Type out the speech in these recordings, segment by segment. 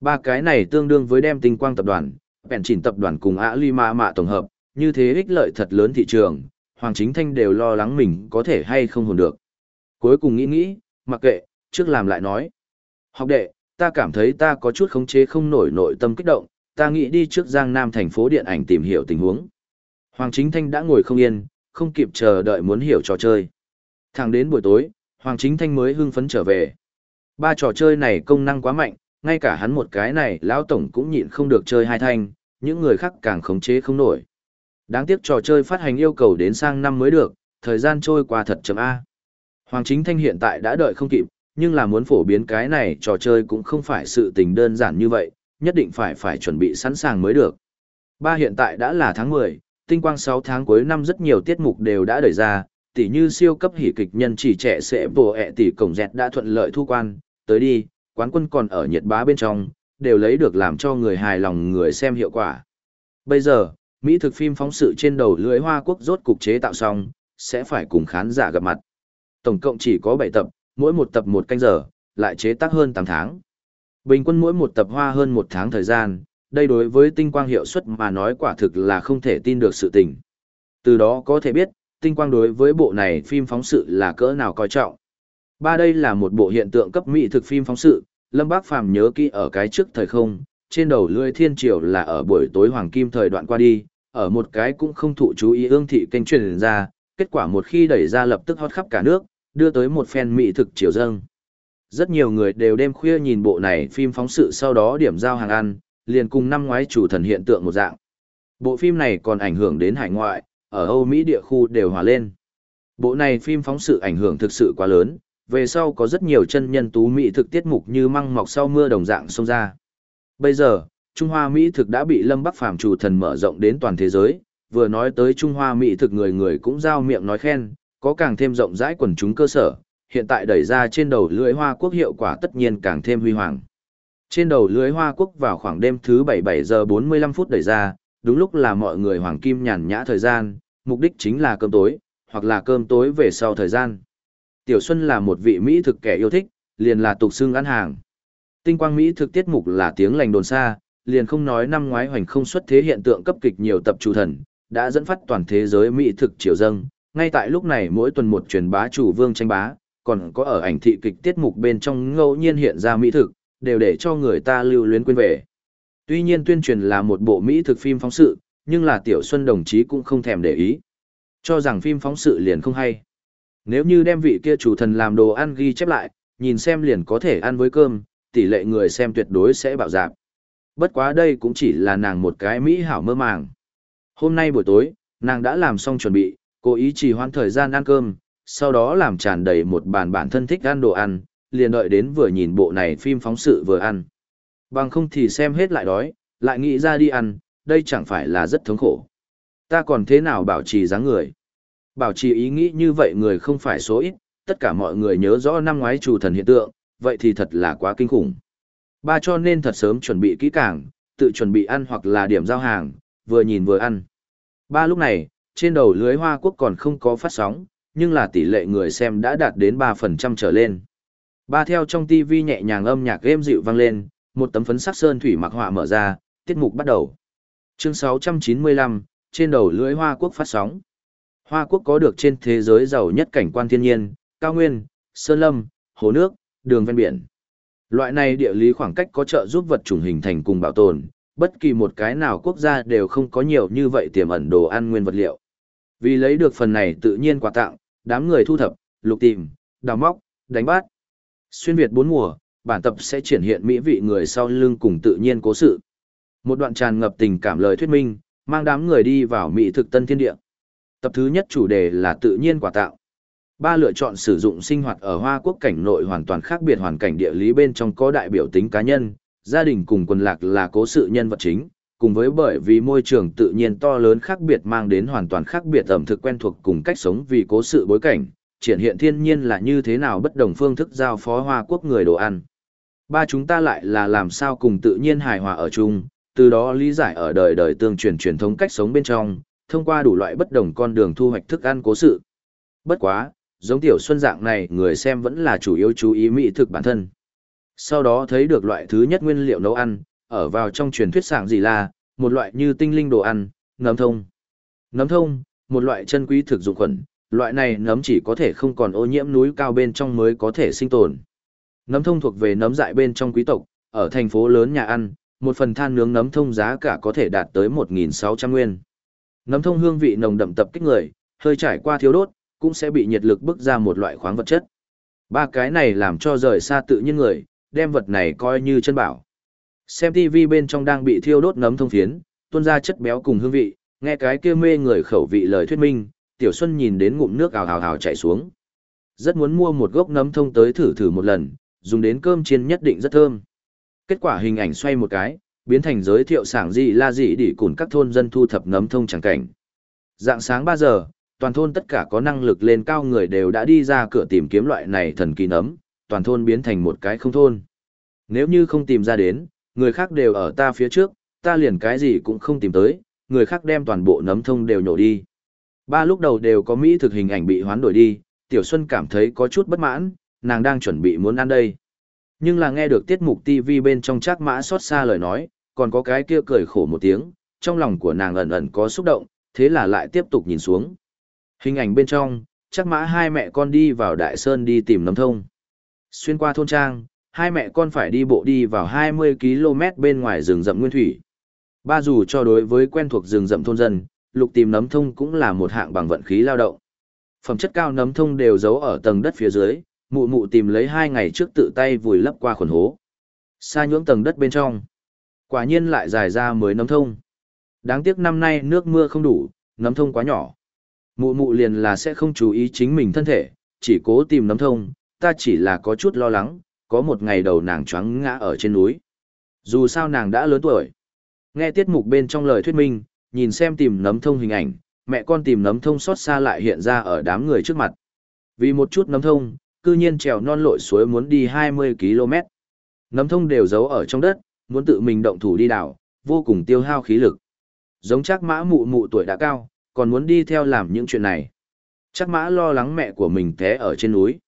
Ba cái này tương đương với đem tinh quang tập đoàn, bèn chỉnh tập đoàn cùng ạ lima mạ tổng hợp, như thế ích lợi thật lớn thị trường, Hoàng Chính Thanh đều lo lắng mình có thể hay không hồn được. Cuối cùng nghĩ nghĩ, mặc kệ, trước làm lại nói. Học đệ, ta cảm thấy ta có chút khống chế không nổi nội tâm kích động, ta nghĩ đi trước Giang Nam thành phố điện ảnh tìm hiểu tình huống. Hoàng Chính Thanh đã ngồi không yên, không kịp chờ đợi muốn hiểu trò chơi. Thẳng đến buổi tối, Hoàng Chính Thanh mới hưng phấn trở về. Ba trò chơi này công năng quá mạnh, ngay cả hắn một cái này lão tổng cũng nhịn không được chơi hai thanh, những người khác càng khống chế không nổi. Đáng tiếc trò chơi phát hành yêu cầu đến sang năm mới được, thời gian trôi qua thật chậm A. Hoàng Chính Thanh hiện tại đã đợi không kịp, nhưng là muốn phổ biến cái này trò chơi cũng không phải sự tình đơn giản như vậy, nhất định phải phải chuẩn bị sẵn sàng mới được. Ba hiện tại đã là tháng 10, tinh quang 6 tháng cuối năm rất nhiều tiết mục đều đã đẩy ra, tỉ như siêu cấp hỷ kịch nhân chỉ trẻ sẽ bổ ẹ tỷ cổng dẹt đã thuận lợi thu quan, tới đi, quán quân còn ở nhiệt bá bên trong, đều lấy được làm cho người hài lòng người xem hiệu quả. Bây giờ, Mỹ thực phim phóng sự trên đầu lưới Hoa Quốc rốt cục chế tạo xong, sẽ phải cùng khán giả gặp mặt. Tổng cộng chỉ có 7 tập, mỗi một tập một canh giờ, lại chế tác hơn 8 tháng. Bình quân mỗi một tập hoa hơn một tháng thời gian, đây đối với tinh quang hiệu suất mà nói quả thực là không thể tin được sự tình. Từ đó có thể biết, tinh quang đối với bộ này phim phóng sự là cỡ nào coi trọng. Ba đây là một bộ hiện tượng cấp mỹ thực phim phóng sự, Lâm Bác Phàm nhớ kỹ ở cái trước thời không, trên đầu lưỡi thiên triều là ở buổi tối hoàng kim thời đoạn qua đi, ở một cái cũng không thụ chú ý ương thị kênh truyền ra, kết quả một khi đẩy ra lập tức hot khắp cả nước, đưa tới một phen mỹ thực triều dâng. Rất nhiều người đều đêm khuya nhìn bộ này phim phóng sự sau đó điểm giao hàng ăn, liền cùng năm ngoái chủ thần hiện tượng một dạng. Bộ phim này còn ảnh hưởng đến hải ngoại, ở Âu Mỹ địa khu đều hòa lên. Bộ này phim phóng sự ảnh hưởng thực sự quá lớn, về sau có rất nhiều chân nhân tú Mỹ thực tiết mục như măng mọc sau mưa đồng dạng xông ra. Bây giờ, Trung Hoa Mỹ thực đã bị Lâm Bắc Phàm chủ thần mở rộng đến toàn thế giới, vừa nói tới Trung Hoa Mỹ thực người người cũng giao miệng nói khen, có càng thêm rộng rãi quần chúng cơ sở, hiện tại đẩy ra trên đầu lưỡi hoa quốc hiệu quả tất nhiên càng thêm huy hoàng. Trên đầu lưới hoa quốc vào khoảng đêm thứ 77 giờ 45 phút đẩy ra, đúng lúc là mọi người hoàng kim nhàn nhã thời gian, mục đích chính là cơm tối, hoặc là cơm tối về sau thời gian. Tiểu Xuân là một vị Mỹ thực kẻ yêu thích, liền là tục xương ăn hàng. Tinh quang Mỹ thực tiết mục là tiếng lành đồn xa, liền không nói năm ngoái hoành không xuất thế hiện tượng cấp kịch nhiều tập chủ thần, đã dẫn phát toàn thế giới Mỹ thực triều dâng. Ngay tại lúc này mỗi tuần một truyền bá chủ vương tranh bá, còn có ở ảnh thị kịch tiết mục bên trong ngẫu nhiên hiện ra Mỹ thực, đều để cho người ta lưu luyến quên về. Tuy nhiên tuyên truyền là một bộ Mỹ thực phim phóng sự, nhưng là Tiểu Xuân đồng chí cũng không thèm để ý. Cho rằng phim phóng sự liền không hay. Nếu như đem vị kia chủ thần làm đồ ăn ghi chép lại, nhìn xem liền có thể ăn với cơm, tỷ lệ người xem tuyệt đối sẽ bạo dạp. Bất quá đây cũng chỉ là nàng một cái Mỹ hảo mơ màng. Hôm nay buổi tối, nàng đã làm xong chuẩn bị, cố ý trì hoãn thời gian ăn cơm, sau đó làm tràn đầy một bàn bản thân thích ăn đồ ăn, liền đợi đến vừa nhìn bộ này phim phóng sự vừa ăn. Bằng không thì xem hết lại đói, lại nghĩ ra đi ăn, đây chẳng phải là rất thống khổ. Ta còn thế nào bảo trì dáng người? Bảo trì ý nghĩ như vậy người không phải số ít, tất cả mọi người nhớ rõ năm ngoái chủ thần hiện tượng, vậy thì thật là quá kinh khủng. Ba cho nên thật sớm chuẩn bị kỹ càng, tự chuẩn bị ăn hoặc là điểm giao hàng, vừa nhìn vừa ăn. Ba lúc này, trên đầu lưới Hoa Quốc còn không có phát sóng, nhưng là tỷ lệ người xem đã đạt đến 3% trở lên. Ba theo trong TV nhẹ nhàng âm nhạc êm dịu vang lên, một tấm phấn sắc sơn thủy mặc họa mở ra, tiết mục bắt đầu. Chương 695, trên đầu lưới Hoa Quốc phát sóng. Hoa Quốc có được trên thế giới giàu nhất cảnh quan thiên nhiên, cao nguyên, sơn lâm, hồ nước, đường ven biển. Loại này địa lý khoảng cách có trợ giúp vật chủng hình thành cùng bảo tồn, bất kỳ một cái nào quốc gia đều không có nhiều như vậy tiềm ẩn đồ ăn nguyên vật liệu. Vì lấy được phần này tự nhiên quà tặng, đám người thu thập, lục tìm, đào móc, đánh bắt. Xuyên Việt bốn mùa, bản tập sẽ triển hiện mỹ vị người sau lưng cùng tự nhiên cố sự. Một đoạn tràn ngập tình cảm lời thuyết minh, mang đám người đi vào mỹ thực tân thiên địa. Tập thứ nhất chủ đề là tự nhiên quả tạo. Ba lựa chọn sử dụng sinh hoạt ở Hoa Quốc cảnh nội hoàn toàn khác biệt hoàn cảnh địa lý bên trong có đại biểu tính cá nhân, gia đình cùng quần lạc là cố sự nhân vật chính, cùng với bởi vì môi trường tự nhiên to lớn khác biệt mang đến hoàn toàn khác biệt ẩm thực quen thuộc cùng cách sống vì cố sự bối cảnh, triển hiện thiên nhiên là như thế nào bất đồng phương thức giao phó Hoa Quốc người đồ ăn. Ba chúng ta lại là làm sao cùng tự nhiên hài hòa ở chung, từ đó lý giải ở đời đời tương truyền truyền thống cách sống bên trong, thông qua đủ loại bất đồng con đường thu hoạch thức ăn cố sự. Bất quá, giống tiểu xuân dạng này người xem vẫn là chủ yếu chú ý mỹ thực bản thân. Sau đó thấy được loại thứ nhất nguyên liệu nấu ăn, ở vào trong truyền thuyết sảng gì là, một loại như tinh linh đồ ăn, nấm thông. Nấm thông, một loại chân quý thực dụng khuẩn, loại này nấm chỉ có thể không còn ô nhiễm núi cao bên trong mới có thể sinh tồn. Nấm thông thuộc về nấm dại bên trong quý tộc, ở thành phố lớn nhà ăn, một phần than nướng nấm thông giá cả có thể đạt tới 1.600 nguyên. Nấm thông hương vị nồng đậm tập kích người, hơi trải qua thiếu đốt, cũng sẽ bị nhiệt lực bức ra một loại khoáng vật chất. Ba cái này làm cho rời xa tự nhiên người, đem vật này coi như chân bảo. Xem TV bên trong đang bị thiêu đốt nấm thông phiến, tuôn ra chất béo cùng hương vị, nghe cái kia mê người khẩu vị lời thuyết minh, Tiểu Xuân nhìn đến ngụm nước ào ào ào chảy xuống. Rất muốn mua một gốc nấm thông tới thử thử một lần, dùng đến cơm chiên nhất định rất thơm. Kết quả hình ảnh xoay một cái, biến thành giới thiệu sảng gì la gì để cùng các thôn dân thu thập nấm thông chẳng cảnh. Dạng sáng 3 giờ, toàn thôn tất cả có năng lực lên cao người đều đã đi ra cửa tìm kiếm loại này thần kỳ nấm, toàn thôn biến thành một cái không thôn. Nếu như không tìm ra đến, người khác đều ở ta phía trước, ta liền cái gì cũng không tìm tới, người khác đem toàn bộ nấm thông đều nhổ đi. Ba lúc đầu đều có Mỹ thực hình ảnh bị hoán đổi đi, Tiểu Xuân cảm thấy có chút bất mãn, nàng đang chuẩn bị muốn ăn đây. Nhưng là nghe được tiết mục TV bên trong chắc mã xót xa lời nói, còn có cái kia cười khổ một tiếng, trong lòng của nàng ẩn ẩn có xúc động, thế là lại tiếp tục nhìn xuống. Hình ảnh bên trong, chắc mã hai mẹ con đi vào Đại Sơn đi tìm nấm thông. Xuyên qua thôn trang, hai mẹ con phải đi bộ đi vào 20 km bên ngoài rừng rậm nguyên thủy. Ba dù cho đối với quen thuộc rừng rậm thôn dân, lục tìm nấm thông cũng là một hạng bằng vận khí lao động. Phẩm chất cao nấm thông đều giấu ở tầng đất phía dưới, mụ mụ tìm lấy hai ngày trước tự tay vùi lấp qua khuẩn hố. Xa nhưỡng tầng đất bên trong. Quả nhiên lại dài ra mới nấm thông. Đáng tiếc năm nay nước mưa không đủ, nấm thông quá nhỏ. Mụ mụ liền là sẽ không chú ý chính mình thân thể, chỉ cố tìm nấm thông, ta chỉ là có chút lo lắng, có một ngày đầu nàng choáng ngã ở trên núi. Dù sao nàng đã lớn tuổi. Nghe tiết mục bên trong lời thuyết minh, nhìn xem tìm nấm thông hình ảnh, mẹ con tìm nấm thông xót xa lại hiện ra ở đám người trước mặt. Vì một chút nấm thông, cư nhiên trèo non lội suối muốn đi 20 km. Nấm thông đều giấu ở trong đất, muốn tự mình động thủ đi đảo, vô cùng tiêu hao khí lực. Giống chắc mã mụ mụ tuổi đã cao, còn muốn đi theo làm những chuyện này. Chắc mã lo lắng mẹ của mình té ở trên núi.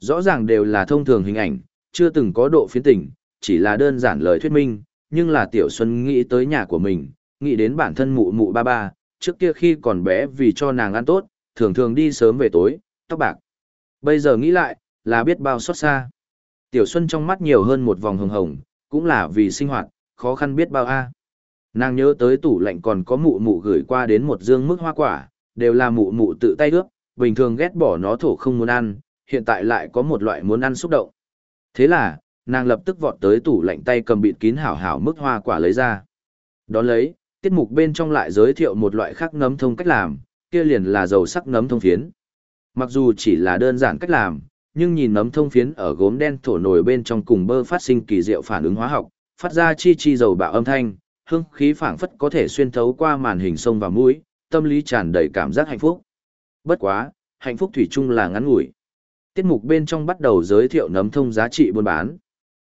Rõ ràng đều là thông thường hình ảnh, chưa từng có độ phiến tình, chỉ là đơn giản lời thuyết minh, nhưng là Tiểu Xuân nghĩ tới nhà của mình, nghĩ đến bản thân mụ mụ ba ba, trước kia khi còn bé vì cho nàng ăn tốt, thường thường đi sớm về tối, tóc bạc. Bây giờ nghĩ lại, là biết bao xót xa. Tiểu Xuân trong mắt nhiều hơn một vòng hồng hồng, cũng là vì sinh hoạt, khó khăn biết bao a. Nàng nhớ tới tủ lạnh còn có mụ mụ gửi qua đến một dương mức hoa quả, đều là mụ mụ tự tay ướp, bình thường ghét bỏ nó thổ không muốn ăn, hiện tại lại có một loại muốn ăn xúc động. Thế là, nàng lập tức vọt tới tủ lạnh tay cầm bịt kín hảo hảo mức hoa quả lấy ra. Đón lấy, tiết mục bên trong lại giới thiệu một loại khác nấm thông cách làm, kia liền là dầu sắc nấm thông phiến. Mặc dù chỉ là đơn giản cách làm, nhưng nhìn nấm thông phiến ở gốm đen thổ nổi bên trong cùng bơ phát sinh kỳ diệu phản ứng hóa học, phát ra chi chi dầu bạo âm thanh, hương khí phảng phất có thể xuyên thấu qua màn hình sông và mũi, tâm lý tràn đầy cảm giác hạnh phúc. Bất quá, hạnh phúc thủy chung là ngắn ngủi. Tiết mục bên trong bắt đầu giới thiệu nấm thông giá trị buôn bán.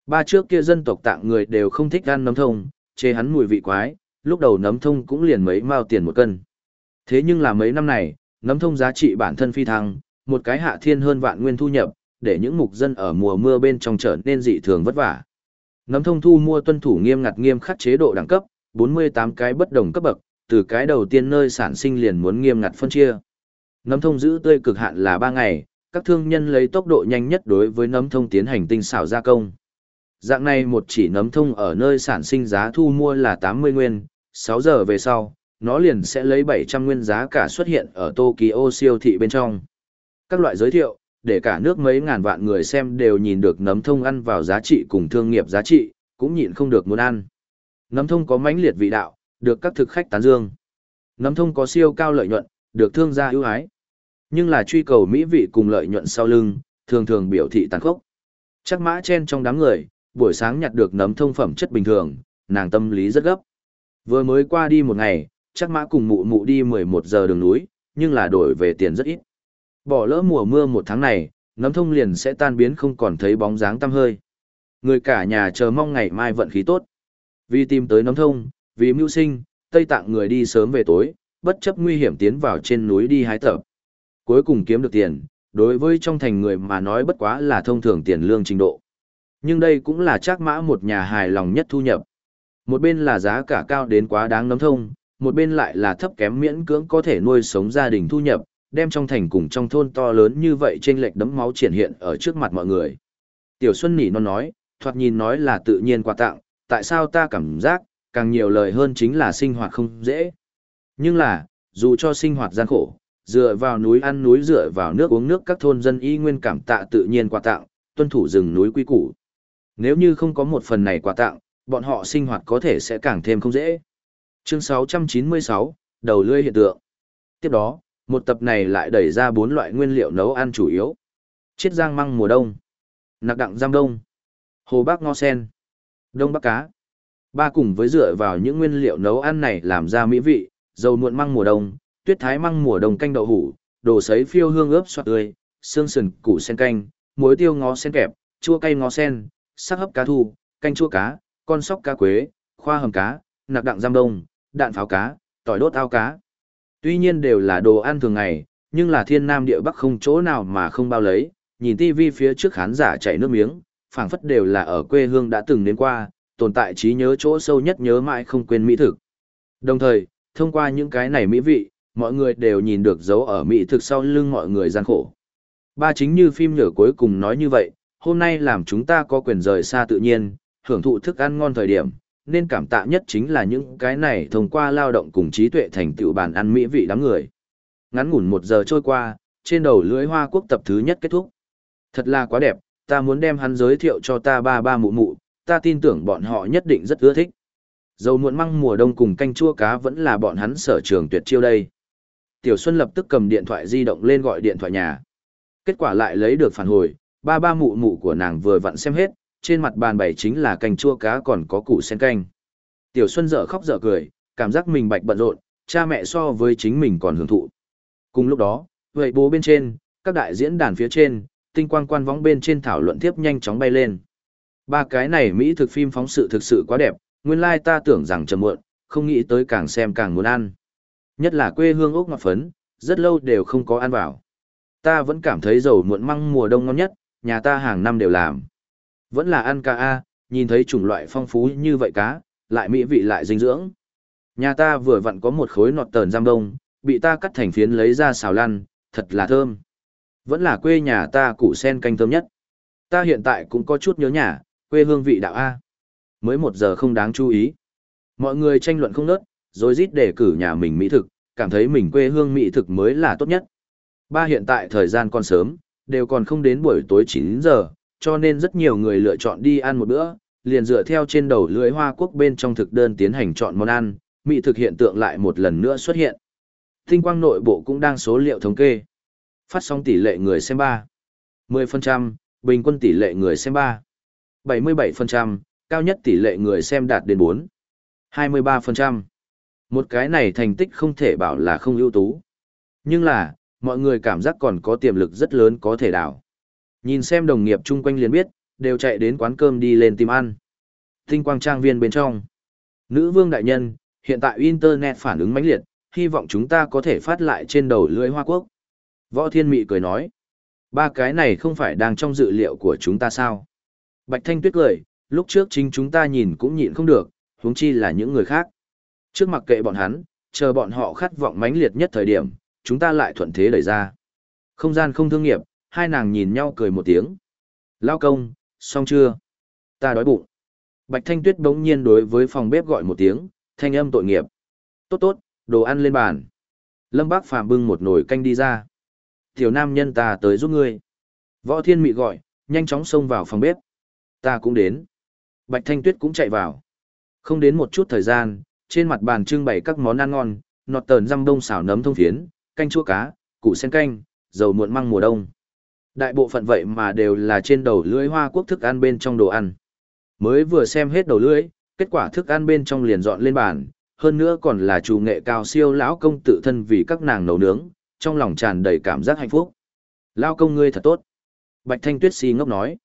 Ba trước kia dân tộc tạng người đều không thích ăn nấm thông, chê hắn mùi vị quái, lúc đầu nấm thông cũng liền mấy mao tiền một cân. Thế nhưng là mấy năm này, nấm thông giá trị bản thân phi thăng, một cái hạ thiên hơn vạn nguyên thu nhập, để những mục dân ở mùa mưa bên trong trở nên dị thường vất vả. Nấm thông thu mua tuân thủ nghiêm ngặt nghiêm khắc chế độ đẳng cấp, 48 cái bất đồng cấp bậc, từ cái đầu tiên nơi sản sinh liền muốn nghiêm ngặt phân chia. Nấm thông giữ tươi cực hạn là 3 ngày, các thương nhân lấy tốc độ nhanh nhất đối với nấm thông tiến hành tinh xảo gia công. Dạng này một chỉ nấm thông ở nơi sản sinh giá thu mua là 80 nguyên, 6 giờ về sau, nó liền sẽ lấy 700 nguyên giá cả xuất hiện ở Tokyo siêu thị bên trong. Các loại giới thiệu, để cả nước mấy ngàn vạn người xem đều nhìn được nấm thông ăn vào giá trị cùng thương nghiệp giá trị, cũng nhịn không được muốn ăn. Nấm thông có mãnh liệt vị đạo, được các thực khách tán dương. Nấm thông có siêu cao lợi nhuận, được thương gia ưu ái. Nhưng là truy cầu mỹ vị cùng lợi nhuận sau lưng, thường thường biểu thị tàn khốc. Chắc mã chen trong đám người, buổi sáng nhặt được nấm thông phẩm chất bình thường, nàng tâm lý rất gấp. Vừa mới qua đi một ngày, chắc mã cùng mụ mụ đi 11 giờ đường núi, nhưng là đổi về tiền rất ít. Bỏ lỡ mùa mưa một tháng này, nấm thông liền sẽ tan biến không còn thấy bóng dáng tăm hơi. Người cả nhà chờ mong ngày mai vận khí tốt. Vì tìm tới nấm thông, vì mưu sinh, Tây Tạng người đi sớm về tối, bất chấp nguy hiểm tiến vào trên núi đi hái tập. Cuối cùng kiếm được tiền, đối với trong thành người mà nói bất quá là thông thường tiền lương trình độ. Nhưng đây cũng là chắc mã một nhà hài lòng nhất thu nhập. Một bên là giá cả cao đến quá đáng nấm thông, một bên lại là thấp kém miễn cưỡng có thể nuôi sống gia đình thu nhập, đem trong thành cùng trong thôn to lớn như vậy trên lệch đấm máu triển hiện ở trước mặt mọi người. Tiểu Xuân Nỉ non nói, thoạt nhìn nói là tự nhiên quà tặng, tại sao ta cảm giác, càng nhiều lời hơn chính là sinh hoạt không dễ. Nhưng là, dù cho sinh hoạt gian khổ, dựa vào núi ăn núi dựa vào nước uống nước các thôn dân y nguyên cảm tạ tự nhiên quà tặng, tuân thủ rừng núi quy củ. Nếu như không có một phần này quà tặng, bọn họ sinh hoạt có thể sẽ càng thêm không dễ. Chương 696, đầu lưỡi hiện tượng. Tiếp đó, một tập này lại đẩy ra bốn loại nguyên liệu nấu ăn chủ yếu. Chiết giang măng mùa đông, nạc đặng giam đông, hồ bác ngò sen, đông bắc cá. Ba cùng với dựa vào những nguyên liệu nấu ăn này làm ra mỹ vị, dầu muộn măng mùa đông, tuyết thái măng mùa đông canh đậu hủ, đồ sấy phiêu hương ướp xoạt tươi, xương sườn củ sen canh, muối tiêu ngó sen kẹp, chua cay ngó sen, sắc hấp cá thu, canh chua cá, con sóc cá quế, khoa hầm cá, nạc đặng giam đông, đạn pháo cá, tỏi đốt ao cá. Tuy nhiên đều là đồ ăn thường ngày, nhưng là thiên nam địa bắc không chỗ nào mà không bao lấy, nhìn tivi phía trước khán giả chảy nước miếng, phảng phất đều là ở quê hương đã từng đến qua, tồn tại trí nhớ chỗ sâu nhất nhớ mãi không quên mỹ thực. Đồng thời, thông qua những cái này mỹ vị, mọi người đều nhìn được dấu ở mỹ thực sau lưng mọi người gian khổ. Ba chính như phim nhở cuối cùng nói như vậy, hôm nay làm chúng ta có quyền rời xa tự nhiên, hưởng thụ thức ăn ngon thời điểm, nên cảm tạ nhất chính là những cái này thông qua lao động cùng trí tuệ thành tựu bàn ăn mỹ vị đám người. Ngắn ngủn một giờ trôi qua, trên đầu lưới hoa quốc tập thứ nhất kết thúc. Thật là quá đẹp, ta muốn đem hắn giới thiệu cho ta ba ba mụ mụ, ta tin tưởng bọn họ nhất định rất ưa thích. Dầu muộn măng mùa đông cùng canh chua cá vẫn là bọn hắn sở trường tuyệt chiêu đây. Tiểu Xuân lập tức cầm điện thoại di động lên gọi điện thoại nhà. Kết quả lại lấy được phản hồi, ba ba mụ mụ của nàng vừa vặn xem hết, trên mặt bàn bày chính là canh chua cá còn có củ sen canh. Tiểu Xuân dở khóc dở cười, cảm giác mình bạch bận rộn, cha mẹ so với chính mình còn hưởng thụ. Cùng lúc đó, vậy bố bên trên, các đại diễn đàn phía trên, tinh quang quan võng bên trên thảo luận tiếp nhanh chóng bay lên. Ba cái này Mỹ thực phim phóng sự thực sự quá đẹp, nguyên lai ta tưởng rằng chờ muộn, không nghĩ tới càng xem càng muốn ăn. Nhất là quê hương ốc ngọt phấn, rất lâu đều không có ăn vào. Ta vẫn cảm thấy dầu muộn măng mùa đông ngon nhất, nhà ta hàng năm đều làm. Vẫn là ăn cá A, nhìn thấy chủng loại phong phú như vậy cá, lại mỹ vị lại dinh dưỡng. Nhà ta vừa vặn có một khối nọt tờn giam đông, bị ta cắt thành phiến lấy ra xào lăn, thật là thơm. Vẫn là quê nhà ta củ sen canh thơm nhất. Ta hiện tại cũng có chút nhớ nhà, quê hương vị đạo A. Mới một giờ không đáng chú ý. Mọi người tranh luận không nớt, rồi rít để cử nhà mình mỹ thực, cảm thấy mình quê hương mỹ thực mới là tốt nhất. Ba hiện tại thời gian còn sớm, đều còn không đến buổi tối 9 giờ, cho nên rất nhiều người lựa chọn đi ăn một bữa, liền dựa theo trên đầu lưới hoa quốc bên trong thực đơn tiến hành chọn món ăn, mỹ thực hiện tượng lại một lần nữa xuất hiện. Tinh quang nội bộ cũng đang số liệu thống kê. Phát sóng tỷ lệ người xem 3. 10%, bình quân tỷ lệ người xem 3. 77%, cao nhất tỷ lệ người xem đạt đến 4. 23%. Một cái này thành tích không thể bảo là không ưu tú. Nhưng là, mọi người cảm giác còn có tiềm lực rất lớn có thể đảo. Nhìn xem đồng nghiệp chung quanh liền biết, đều chạy đến quán cơm đi lên tìm ăn. Tinh quang trang viên bên trong. Nữ vương đại nhân, hiện tại Internet phản ứng mãnh liệt, hy vọng chúng ta có thể phát lại trên đầu lưới hoa quốc. Võ Thiên Mị cười nói. Ba cái này không phải đang trong dự liệu của chúng ta sao? Bạch Thanh Tuyết cười, lúc trước chính chúng ta nhìn cũng nhịn không được, huống chi là những người khác. Trước mặc kệ bọn hắn, chờ bọn họ khát vọng mãnh liệt nhất thời điểm, chúng ta lại thuận thế đẩy ra. Không gian không thương nghiệp, hai nàng nhìn nhau cười một tiếng. Lao công, xong chưa? Ta đói bụng. Bạch Thanh Tuyết bỗng nhiên đối với phòng bếp gọi một tiếng, thanh âm tội nghiệp. Tốt tốt, đồ ăn lên bàn. Lâm Bác Phàm bưng một nồi canh đi ra. Tiểu nam nhân ta tới giúp ngươi. Võ Thiên Mị gọi, nhanh chóng xông vào phòng bếp. Ta cũng đến. Bạch Thanh Tuyết cũng chạy vào. Không đến một chút thời gian, trên mặt bàn trưng bày các món ăn ngon, nọt tờn răm đông xào nấm thông phiến, canh chua cá, củ sen canh, dầu muộn măng mùa đông. Đại bộ phận vậy mà đều là trên đầu lưỡi hoa quốc thức ăn bên trong đồ ăn. Mới vừa xem hết đầu lưỡi, kết quả thức ăn bên trong liền dọn lên bàn, hơn nữa còn là chủ nghệ cao siêu lão công tự thân vì các nàng nấu nướng, trong lòng tràn đầy cảm giác hạnh phúc. Lão công ngươi thật tốt. Bạch Thanh Tuyết si ngốc nói.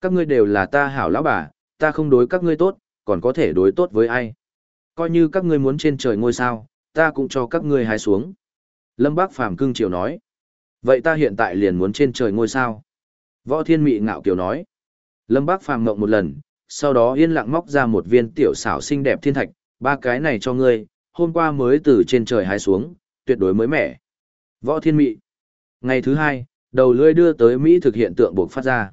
Các ngươi đều là ta hảo lão bà, ta không đối các ngươi tốt, còn có thể đối tốt với ai. Coi như các ngươi muốn trên trời ngôi sao, ta cũng cho các ngươi hái xuống. Lâm Bác Phàm cưng chiều nói. Vậy ta hiện tại liền muốn trên trời ngôi sao. Võ Thiên Mị ngạo kiều nói. Lâm Bác phàm ngộng một lần, sau đó yên lặng móc ra một viên tiểu xảo xinh đẹp thiên thạch, ba cái này cho ngươi, hôm qua mới từ trên trời hái xuống, tuyệt đối mới mẻ. Võ thiên mị. Ngày thứ hai, đầu lưỡi đưa tới Mỹ thực hiện tượng buộc phát ra.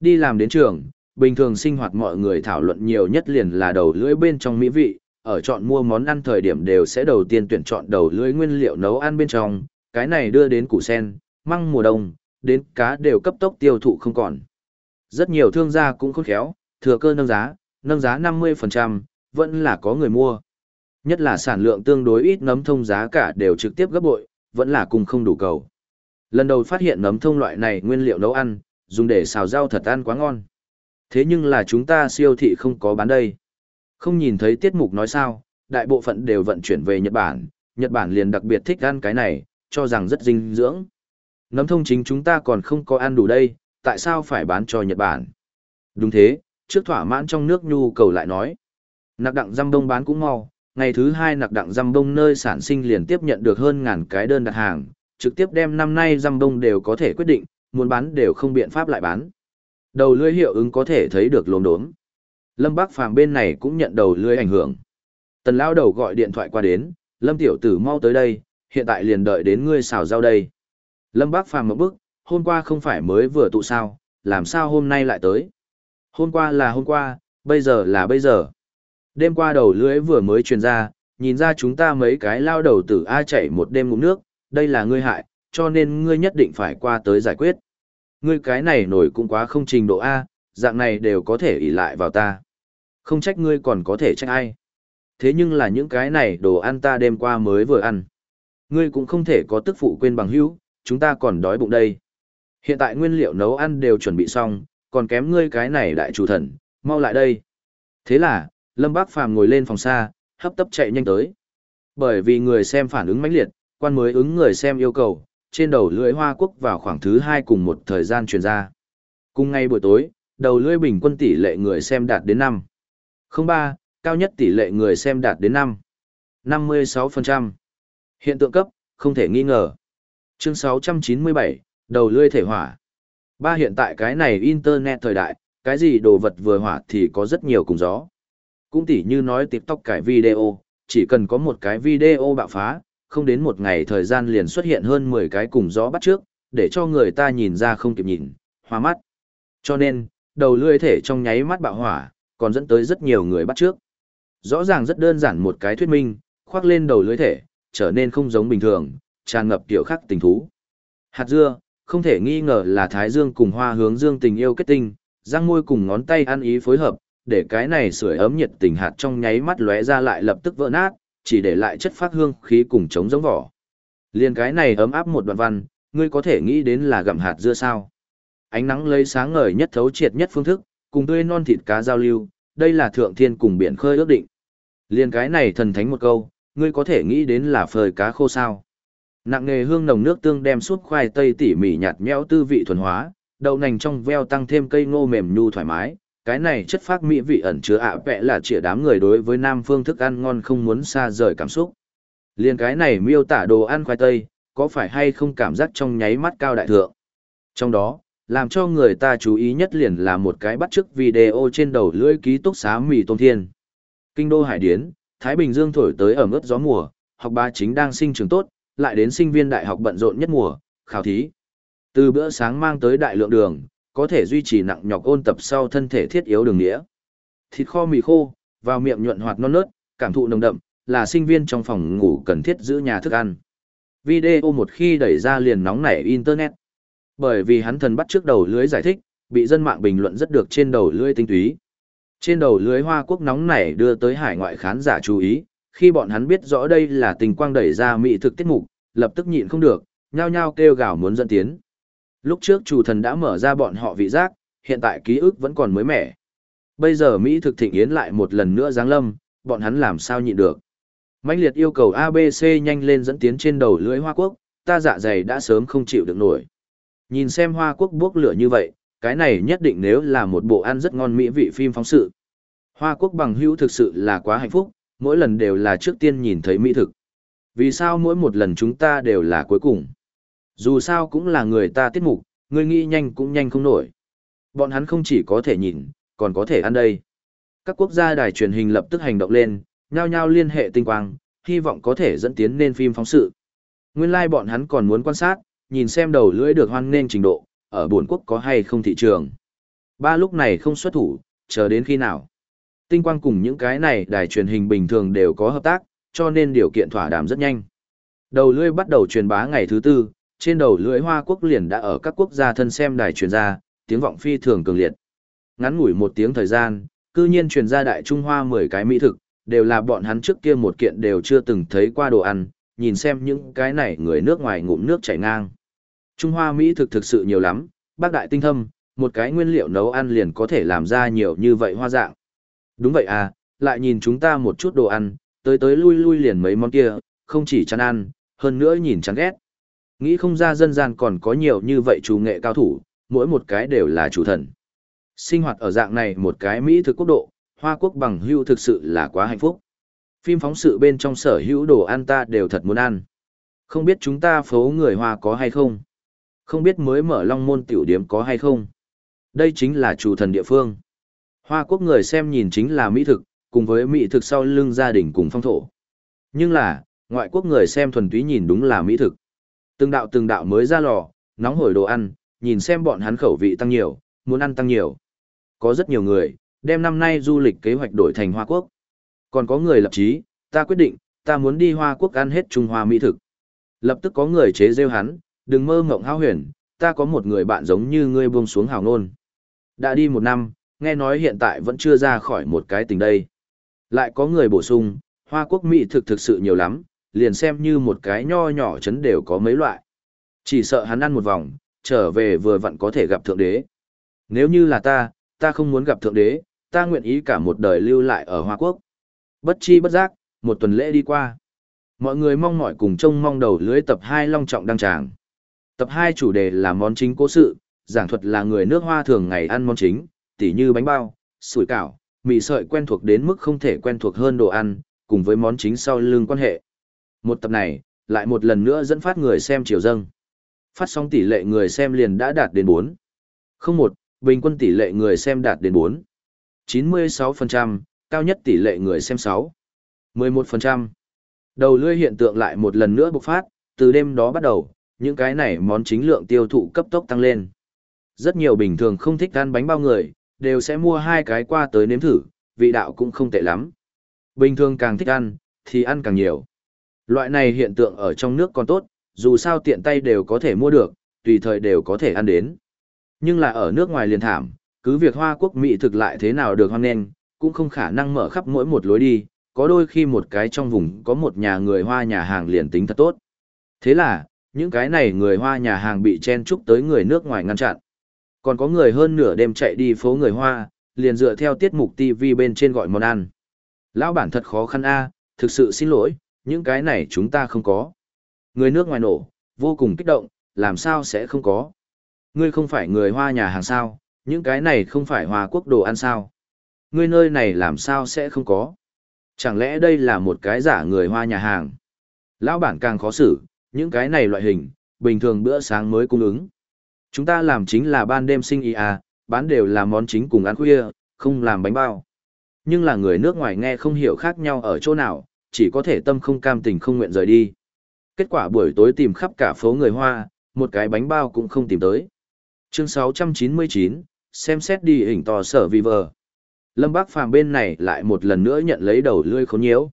Đi làm đến trường, bình thường sinh hoạt mọi người thảo luận nhiều nhất liền là đầu lưỡi bên trong mỹ vị, ở chọn mua món ăn thời điểm đều sẽ đầu tiên tuyển chọn đầu lưỡi nguyên liệu nấu ăn bên trong, cái này đưa đến củ sen, măng mùa đông, đến cá đều cấp tốc tiêu thụ không còn. Rất nhiều thương gia cũng khôn khéo, thừa cơ nâng giá, nâng giá 50%, vẫn là có người mua. Nhất là sản lượng tương đối ít nấm thông giá cả đều trực tiếp gấp bội, vẫn là cùng không đủ cầu. Lần đầu phát hiện nấm thông loại này nguyên liệu nấu ăn, dùng để xào rau thật ăn quá ngon. Thế nhưng là chúng ta siêu thị không có bán đây. Không nhìn thấy tiết mục nói sao, đại bộ phận đều vận chuyển về Nhật Bản, Nhật Bản liền đặc biệt thích ăn cái này, cho rằng rất dinh dưỡng. Nấm thông chính chúng ta còn không có ăn đủ đây, tại sao phải bán cho Nhật Bản? Đúng thế, trước thỏa mãn trong nước nhu cầu lại nói. Nạc đặng răm đông bán cũng mau, ngày thứ hai nạc đặng răm đông nơi sản sinh liền tiếp nhận được hơn ngàn cái đơn đặt hàng, trực tiếp đem năm nay răm đông đều có thể quyết định, muốn bán đều không biện pháp lại bán. Đầu lưới hiệu ứng có thể thấy được lồn đốm. Lâm Bác Phàm bên này cũng nhận đầu lưới ảnh hưởng. Tần lão đầu gọi điện thoại qua đến, Lâm tiểu tử mau tới đây, hiện tại liền đợi đến ngươi xào rau đây. Lâm Bác Phàm một bước, hôm qua không phải mới vừa tụ sao, làm sao hôm nay lại tới. Hôm qua là hôm qua, bây giờ là bây giờ. Đêm qua đầu lưỡi vừa mới truyền ra, nhìn ra chúng ta mấy cái lao đầu tử A chảy một đêm ngủ nước, đây là ngươi hại, cho nên ngươi nhất định phải qua tới giải quyết. Ngươi cái này nổi cũng quá không trình độ A, dạng này đều có thể ỷ lại vào ta. Không trách ngươi còn có thể trách ai. Thế nhưng là những cái này đồ ăn ta đêm qua mới vừa ăn. Ngươi cũng không thể có tức phụ quên bằng hữu, chúng ta còn đói bụng đây. Hiện tại nguyên liệu nấu ăn đều chuẩn bị xong, còn kém ngươi cái này đại chủ thần, mau lại đây. Thế là, Lâm Bác Phàm ngồi lên phòng xa, hấp tấp chạy nhanh tới. Bởi vì người xem phản ứng mãnh liệt, quan mới ứng người xem yêu cầu, trên đầu lưỡi hoa quốc vào khoảng thứ hai cùng một thời gian truyền ra. Cùng ngay buổi tối, đầu lưỡi bình quân tỷ lệ người xem đạt đến 5. 03, cao nhất tỷ lệ người xem đạt đến 5. 56%. Hiện tượng cấp, không thể nghi ngờ. Chương 697, đầu lưỡi thể hỏa. Ba hiện tại cái này internet thời đại, cái gì đồ vật vừa hỏa thì có rất nhiều cùng gió. Cũng tỉ như nói TikTok cải video, chỉ cần có một cái video bạo phá, không đến một ngày thời gian liền xuất hiện hơn 10 cái cùng gió bắt trước, để cho người ta nhìn ra không kịp nhìn, hoa mắt. Cho nên, đầu lưỡi thể trong nháy mắt bạo hỏa, còn dẫn tới rất nhiều người bắt trước. Rõ ràng rất đơn giản một cái thuyết minh, khoác lên đầu lưỡi thể, trở nên không giống bình thường, tràn ngập tiểu khắc tình thú. Hạt dưa, không thể nghi ngờ là Thái Dương cùng Hoa Hướng Dương tình yêu kết tinh, răng môi cùng ngón tay ăn ý phối hợp, để cái này sưởi ấm nhiệt tình hạt trong nháy mắt lóe ra lại lập tức vỡ nát, chỉ để lại chất phát hương khí cùng chống giống vỏ. Liên cái này ấm áp một đoạn văn, ngươi có thể nghĩ đến là gặm hạt dưa sao. Ánh nắng lấy sáng ngời nhất thấu triệt nhất phương thức, cùng tươi non thịt cá giao lưu, đây là thượng thiên cùng biển khơi ước định. Liên cái này thần thánh một câu, ngươi có thể nghĩ đến là phơi cá khô sao. Nặng nghề hương nồng nước tương đem suốt khoai tây tỉ mỉ nhạt nhẽo tư vị thuần hóa, đậu nành trong veo tăng thêm cây ngô mềm nhu thoải mái, cái này chất phác mỹ vị ẩn chứa ạ vẽ là chĩa đám người đối với nam phương thức ăn ngon không muốn xa rời cảm xúc. Liên cái này miêu tả đồ ăn khoai tây, có phải hay không cảm giác trong nháy mắt cao đại thượng. Trong đó, làm cho người ta chú ý nhất liền là một cái bắt chước video trên đầu lưỡi ký túc xá mì tôm thiên. Kinh đô Hải Điến, Thái Bình Dương thổi tới ở mức gió mùa, học ba chính đang sinh trường tốt, lại đến sinh viên đại học bận rộn nhất mùa, khảo thí. Từ bữa sáng mang tới đại lượng đường, có thể duy trì nặng nhọc ôn tập sau thân thể thiết yếu đường nghĩa. Thịt kho mì khô, vào miệng nhuận hoạt non nớt, cảm thụ nồng đậm, là sinh viên trong phòng ngủ cần thiết giữ nhà thức ăn. Video một khi đẩy ra liền nóng nảy internet. Bởi vì hắn thần bắt trước đầu lưới giải thích, bị dân mạng bình luận rất được trên đầu lưới tinh túy. Trên đầu lưới Hoa Quốc nóng nảy đưa tới hải ngoại khán giả chú ý, khi bọn hắn biết rõ đây là tình quang đẩy ra mỹ thực tiết mục, lập tức nhịn không được, nhao nhao kêu gào muốn dẫn tiến. Lúc trước chủ thần đã mở ra bọn họ vị giác, hiện tại ký ức vẫn còn mới mẻ. Bây giờ Mỹ thực thịnh yến lại một lần nữa giáng lâm, bọn hắn làm sao nhịn được. Mạnh liệt yêu cầu ABC nhanh lên dẫn tiến trên đầu lưỡi Hoa Quốc, ta dạ dày đã sớm không chịu được nổi. Nhìn xem Hoa Quốc bước lửa như vậy, cái này nhất định nếu là một bộ ăn rất ngon mỹ vị phim phóng sự. Hoa Quốc bằng hữu thực sự là quá hạnh phúc, mỗi lần đều là trước tiên nhìn thấy mỹ thực. Vì sao mỗi một lần chúng ta đều là cuối cùng? Dù sao cũng là người ta tiết mục, người nghĩ nhanh cũng nhanh không nổi. Bọn hắn không chỉ có thể nhìn, còn có thể ăn đây. Các quốc gia đài truyền hình lập tức hành động lên, nhao nhao liên hệ tinh quang, hy vọng có thể dẫn tiến nên phim phóng sự. Nguyên lai like bọn hắn còn muốn quan sát, nhìn xem đầu lưỡi được hoan nên trình độ, ở buồn quốc có hay không thị trường. Ba lúc này không xuất thủ, chờ đến khi nào. Tinh quang cùng những cái này đài truyền hình bình thường đều có hợp tác, cho nên điều kiện thỏa đàm rất nhanh. Đầu lưỡi bắt đầu truyền bá ngày thứ tư, trên đầu lưỡi Hoa Quốc liền đã ở các quốc gia thân xem đài truyền ra, tiếng vọng phi thường cường liệt. Ngắn ngủi một tiếng thời gian, cư nhiên truyền ra đại Trung Hoa 10 cái mỹ thực, đều là bọn hắn trước kia một kiện đều chưa từng thấy qua đồ ăn, nhìn xem những cái này người nước ngoài ngụm nước chảy ngang. Trung Hoa mỹ thực thực sự nhiều lắm, bác đại tinh thâm, một cái nguyên liệu nấu ăn liền có thể làm ra nhiều như vậy hoa dạng. Đúng vậy à, lại nhìn chúng ta một chút đồ ăn, tới tới lui lui liền mấy món kia, không chỉ chán ăn, hơn nữa nhìn chán ghét. Nghĩ không ra dân gian còn có nhiều như vậy chủ nghệ cao thủ, mỗi một cái đều là chủ thần. Sinh hoạt ở dạng này một cái Mỹ thực quốc độ, Hoa Quốc bằng hưu thực sự là quá hạnh phúc. Phim phóng sự bên trong sở hữu đồ ăn ta đều thật muốn ăn. Không biết chúng ta phố người Hoa có hay không? Không biết mới mở long môn tiểu điếm có hay không? Đây chính là chủ thần địa phương. Hoa Quốc người xem nhìn chính là Mỹ thực, cùng với Mỹ thực sau lưng gia đình cùng phong thổ. Nhưng là, ngoại quốc người xem thuần túy nhìn đúng là Mỹ thực. Từng đạo từng đạo mới ra lò, nóng hổi đồ ăn, nhìn xem bọn hắn khẩu vị tăng nhiều, muốn ăn tăng nhiều. Có rất nhiều người, đem năm nay du lịch kế hoạch đổi thành Hoa Quốc. Còn có người lập chí, ta quyết định, ta muốn đi Hoa Quốc ăn hết Trung Hoa mỹ thực. Lập tức có người chế rêu hắn, đừng mơ ngộng hao huyền, ta có một người bạn giống như ngươi buông xuống hào ngôn. Đã đi một năm, nghe nói hiện tại vẫn chưa ra khỏi một cái tình đây. Lại có người bổ sung, Hoa Quốc mỹ thực thực sự nhiều lắm, liền xem như một cái nho nhỏ chấn đều có mấy loại. Chỉ sợ hắn ăn một vòng, trở về vừa vặn có thể gặp Thượng Đế. Nếu như là ta, ta không muốn gặp Thượng Đế, ta nguyện ý cả một đời lưu lại ở Hoa Quốc. Bất chi bất giác, một tuần lễ đi qua. Mọi người mong mỏi cùng trông mong đầu lưới tập hai long trọng đăng tràng. Tập 2 chủ đề là món chính cố sự, giảng thuật là người nước Hoa thường ngày ăn món chính, tỉ như bánh bao, sủi cảo, mì sợi quen thuộc đến mức không thể quen thuộc hơn đồ ăn, cùng với món chính sau lưng quan hệ. Một tập này, lại một lần nữa dẫn phát người xem chiều dâng. Phát sóng tỷ lệ người xem liền đã đạt đến 4. Không một, bình quân tỷ lệ người xem đạt đến 4. 96%, cao nhất tỷ lệ người xem 6. 11%. Đầu lươi hiện tượng lại một lần nữa bộc phát, từ đêm đó bắt đầu, những cái này món chính lượng tiêu thụ cấp tốc tăng lên. Rất nhiều bình thường không thích ăn bánh bao người, đều sẽ mua hai cái qua tới nếm thử, vị đạo cũng không tệ lắm. Bình thường càng thích ăn, thì ăn càng nhiều. Loại này hiện tượng ở trong nước còn tốt, dù sao tiện tay đều có thể mua được, tùy thời đều có thể ăn đến. Nhưng là ở nước ngoài liền thảm, cứ việc Hoa Quốc Mỹ thực lại thế nào được hoan nghênh, cũng không khả năng mở khắp mỗi một lối đi, có đôi khi một cái trong vùng có một nhà người Hoa nhà hàng liền tính thật tốt. Thế là, những cái này người Hoa nhà hàng bị chen chúc tới người nước ngoài ngăn chặn. Còn có người hơn nửa đêm chạy đi phố người Hoa, liền dựa theo tiết mục TV bên trên gọi món ăn. Lão bản thật khó khăn a, thực sự xin lỗi, những cái này chúng ta không có. Người nước ngoài nổ, vô cùng kích động, làm sao sẽ không có. Ngươi không phải người hoa nhà hàng sao, những cái này không phải hòa quốc đồ ăn sao. Ngươi nơi này làm sao sẽ không có. Chẳng lẽ đây là một cái giả người hoa nhà hàng. Lão bản càng khó xử, những cái này loại hình, bình thường bữa sáng mới cung ứng. Chúng ta làm chính là ban đêm sinh ý à, bán đều là món chính cùng ăn khuya, không làm bánh bao. Nhưng là người nước ngoài nghe không hiểu khác nhau ở chỗ nào, chỉ có thể tâm không cam tình không nguyện rời đi. Kết quả buổi tối tìm khắp cả phố người Hoa, một cái bánh bao cũng không tìm tới. Chương 699, xem xét đi hình to sở vi vờ. Lâm Bác Phàm bên này lại một lần nữa nhận lấy đầu lươi khốn nhiễu.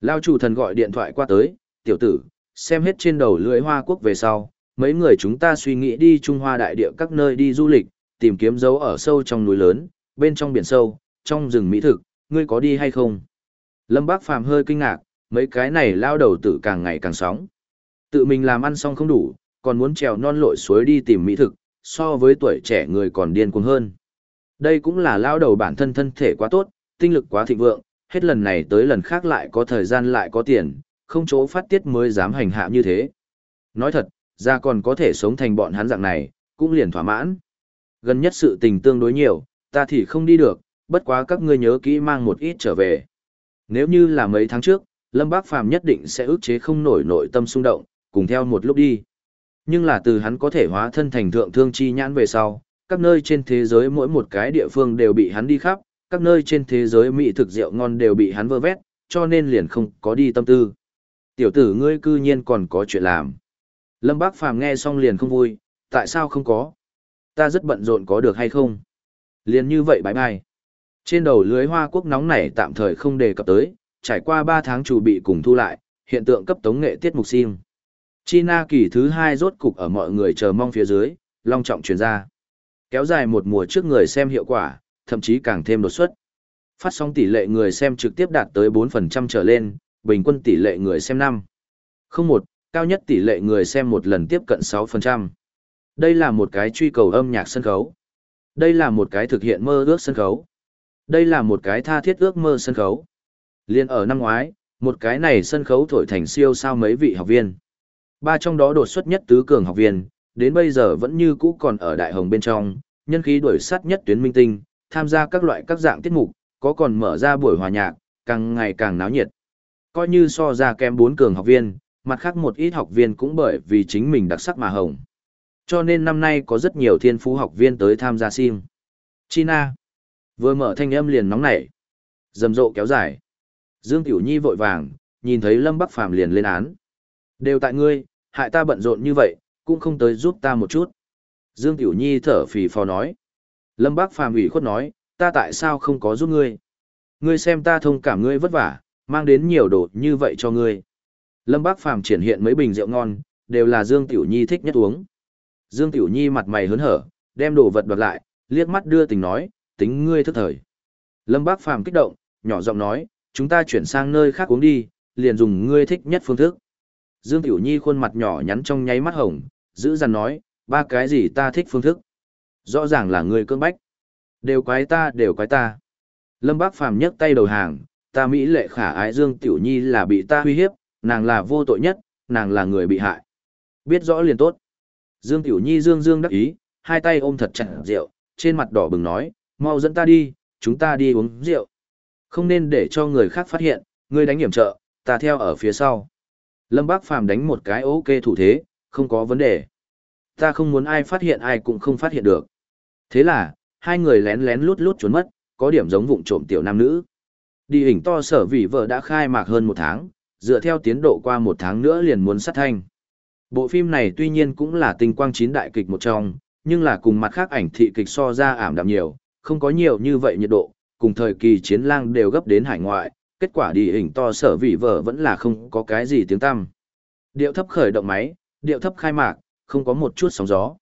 Lao chủ thần gọi điện thoại qua tới, tiểu tử, xem hết trên đầu lưỡi Hoa Quốc về sau, mấy người chúng ta suy nghĩ đi Trung Hoa đại địa các nơi đi du lịch, tìm kiếm dấu ở sâu trong núi lớn, bên trong biển sâu, trong rừng mỹ thực, ngươi có đi hay không? Lâm Bác Phàm hơi kinh ngạc, mấy cái này lao đầu tử càng ngày càng sóng. Tự mình làm ăn xong không đủ, còn muốn trèo non lội suối đi tìm mỹ thực, so với tuổi trẻ người còn điên cuồng hơn. Đây cũng là lao đầu bản thân thân thể quá tốt, tinh lực quá thịnh vượng, hết lần này tới lần khác lại có thời gian lại có tiền, không chỗ phát tiết mới dám hành hạ như thế. Nói thật, ra còn có thể sống thành bọn hắn dạng này, cũng liền thỏa mãn. Gần nhất sự tình tương đối nhiều, ta thì không đi được, bất quá các ngươi nhớ kỹ mang một ít trở về. Nếu như là mấy tháng trước, Lâm Bác Phàm nhất định sẽ ức chế không nổi nội tâm xung động, cùng theo một lúc đi. Nhưng là từ hắn có thể hóa thân thành thượng thương chi nhãn về sau, các nơi trên thế giới mỗi một cái địa phương đều bị hắn đi khắp, các nơi trên thế giới mỹ thực rượu ngon đều bị hắn vơ vét, cho nên liền không có đi tâm tư. Tiểu tử ngươi cư nhiên còn có chuyện làm. Lâm Bác Phàm nghe xong liền không vui, tại sao không có? Ta rất bận rộn có được hay không? Liền như vậy bái bai. Trên đầu lưới hoa quốc nóng này tạm thời không đề cập tới, trải qua 3 tháng chủ bị cùng thu lại, hiện tượng cấp tống nghệ tiết mục sim. China kỳ thứ 2 rốt cục ở mọi người chờ mong phía dưới, long trọng truyền ra. Kéo dài một mùa trước người xem hiệu quả, thậm chí càng thêm đột xuất. Phát sóng tỷ lệ người xem trực tiếp đạt tới 4% trở lên, bình quân tỷ lệ người xem 5. Không một, cao nhất tỷ lệ người xem một lần tiếp cận 6%. Đây là một cái truy cầu âm nhạc sân khấu. Đây là một cái thực hiện mơ ước sân khấu. Đây là một cái tha thiết ước mơ sân khấu. Liên ở năm ngoái, một cái này sân khấu thổi thành siêu sao mấy vị học viên. Ba trong đó đột xuất nhất tứ cường học viên, đến bây giờ vẫn như cũ còn ở đại hồng bên trong, nhân khí đuổi sát nhất tuyến minh tinh, tham gia các loại các dạng tiết mục, có còn mở ra buổi hòa nhạc, càng ngày càng náo nhiệt. Coi như so ra kém bốn cường học viên, mặt khác một ít học viên cũng bởi vì chính mình đặc sắc mà hồng. Cho nên năm nay có rất nhiều thiên phú học viên tới tham gia sim. China. Vừa mở thanh âm liền nóng nảy. Dầm rộ kéo dài. Dương Tiểu Nhi vội vàng, nhìn thấy Lâm Bắc Phàm liền lên án. Đều tại ngươi, hại ta bận rộn như vậy, cũng không tới giúp ta một chút. Dương Tiểu Nhi thở phì phò nói. Lâm Bắc Phàm ủy khuất nói, ta tại sao không có giúp ngươi? Ngươi xem ta thông cảm ngươi vất vả, mang đến nhiều đồ như vậy cho ngươi. Lâm bác Phàm triển hiện mấy bình rượu ngon, đều là Dương Tiểu Nhi thích nhất uống. Dương Tiểu Nhi mặt mày hớn hở, đem đồ vật đoạt lại, liếc mắt đưa tình nói, tính ngươi thức thời. Lâm Bác Phàm kích động, nhỏ giọng nói, chúng ta chuyển sang nơi khác uống đi, liền dùng ngươi thích nhất phương thức. Dương Tiểu Nhi khuôn mặt nhỏ nhắn trong nháy mắt hồng, giữ dằn nói, ba cái gì ta thích phương thức. Rõ ràng là ngươi cơn bách. Đều quái ta, đều quái ta. Lâm Bác Phàm nhấc tay đầu hàng, ta Mỹ lệ khả ái Dương Tiểu Nhi là bị ta uy hiếp, nàng là vô tội nhất, nàng là người bị hại. Biết rõ liền tốt. Dương Tiểu Nhi dương dương đắc ý, hai tay ôm thật chặt rượu, trên mặt đỏ bừng nói, mau dẫn ta đi, chúng ta đi uống rượu. Không nên để cho người khác phát hiện, ngươi đánh hiểm trợ, ta theo ở phía sau. Lâm Bác Phàm đánh một cái ok thủ thế, không có vấn đề. Ta không muốn ai phát hiện ai cũng không phát hiện được. Thế là, hai người lén lén lút lút trốn mất, có điểm giống vụng trộm tiểu nam nữ. Đi hình to sở vị vợ đã khai mạc hơn một tháng, dựa theo tiến độ qua một tháng nữa liền muốn sát thanh. Bộ phim này tuy nhiên cũng là tinh quang chín đại kịch một trong, nhưng là cùng mặt khác ảnh thị kịch so ra ảm đạm nhiều, không có nhiều như vậy nhiệt độ, cùng thời kỳ chiến lang đều gấp đến hải ngoại, kết quả đi hình to sở vị vợ vẫn là không có cái gì tiếng tăm. Điệu thấp khởi động máy, điệu thấp khai mạc, không có một chút sóng gió.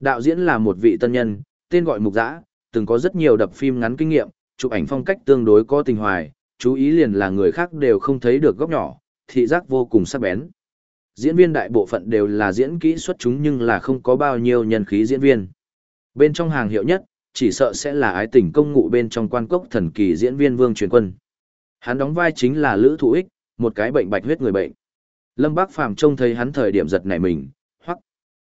Đạo diễn là một vị tân nhân, tên gọi Mục Giã, từng có rất nhiều đập phim ngắn kinh nghiệm, chụp ảnh phong cách tương đối có tình hoài, chú ý liền là người khác đều không thấy được góc nhỏ, thị giác vô cùng sắc bén. Diễn viên đại bộ phận đều là diễn kỹ xuất chúng nhưng là không có bao nhiêu nhân khí diễn viên. Bên trong hàng hiệu nhất, chỉ sợ sẽ là ái tình công ngụ bên trong quan cốc thần kỳ diễn viên Vương Truyền Quân. Hắn đóng vai chính là Lữ Thụ Ích, một cái bệnh bạch huyết người bệnh. Lâm Bác Phàm trông thấy hắn thời điểm giật nảy mình, hoặc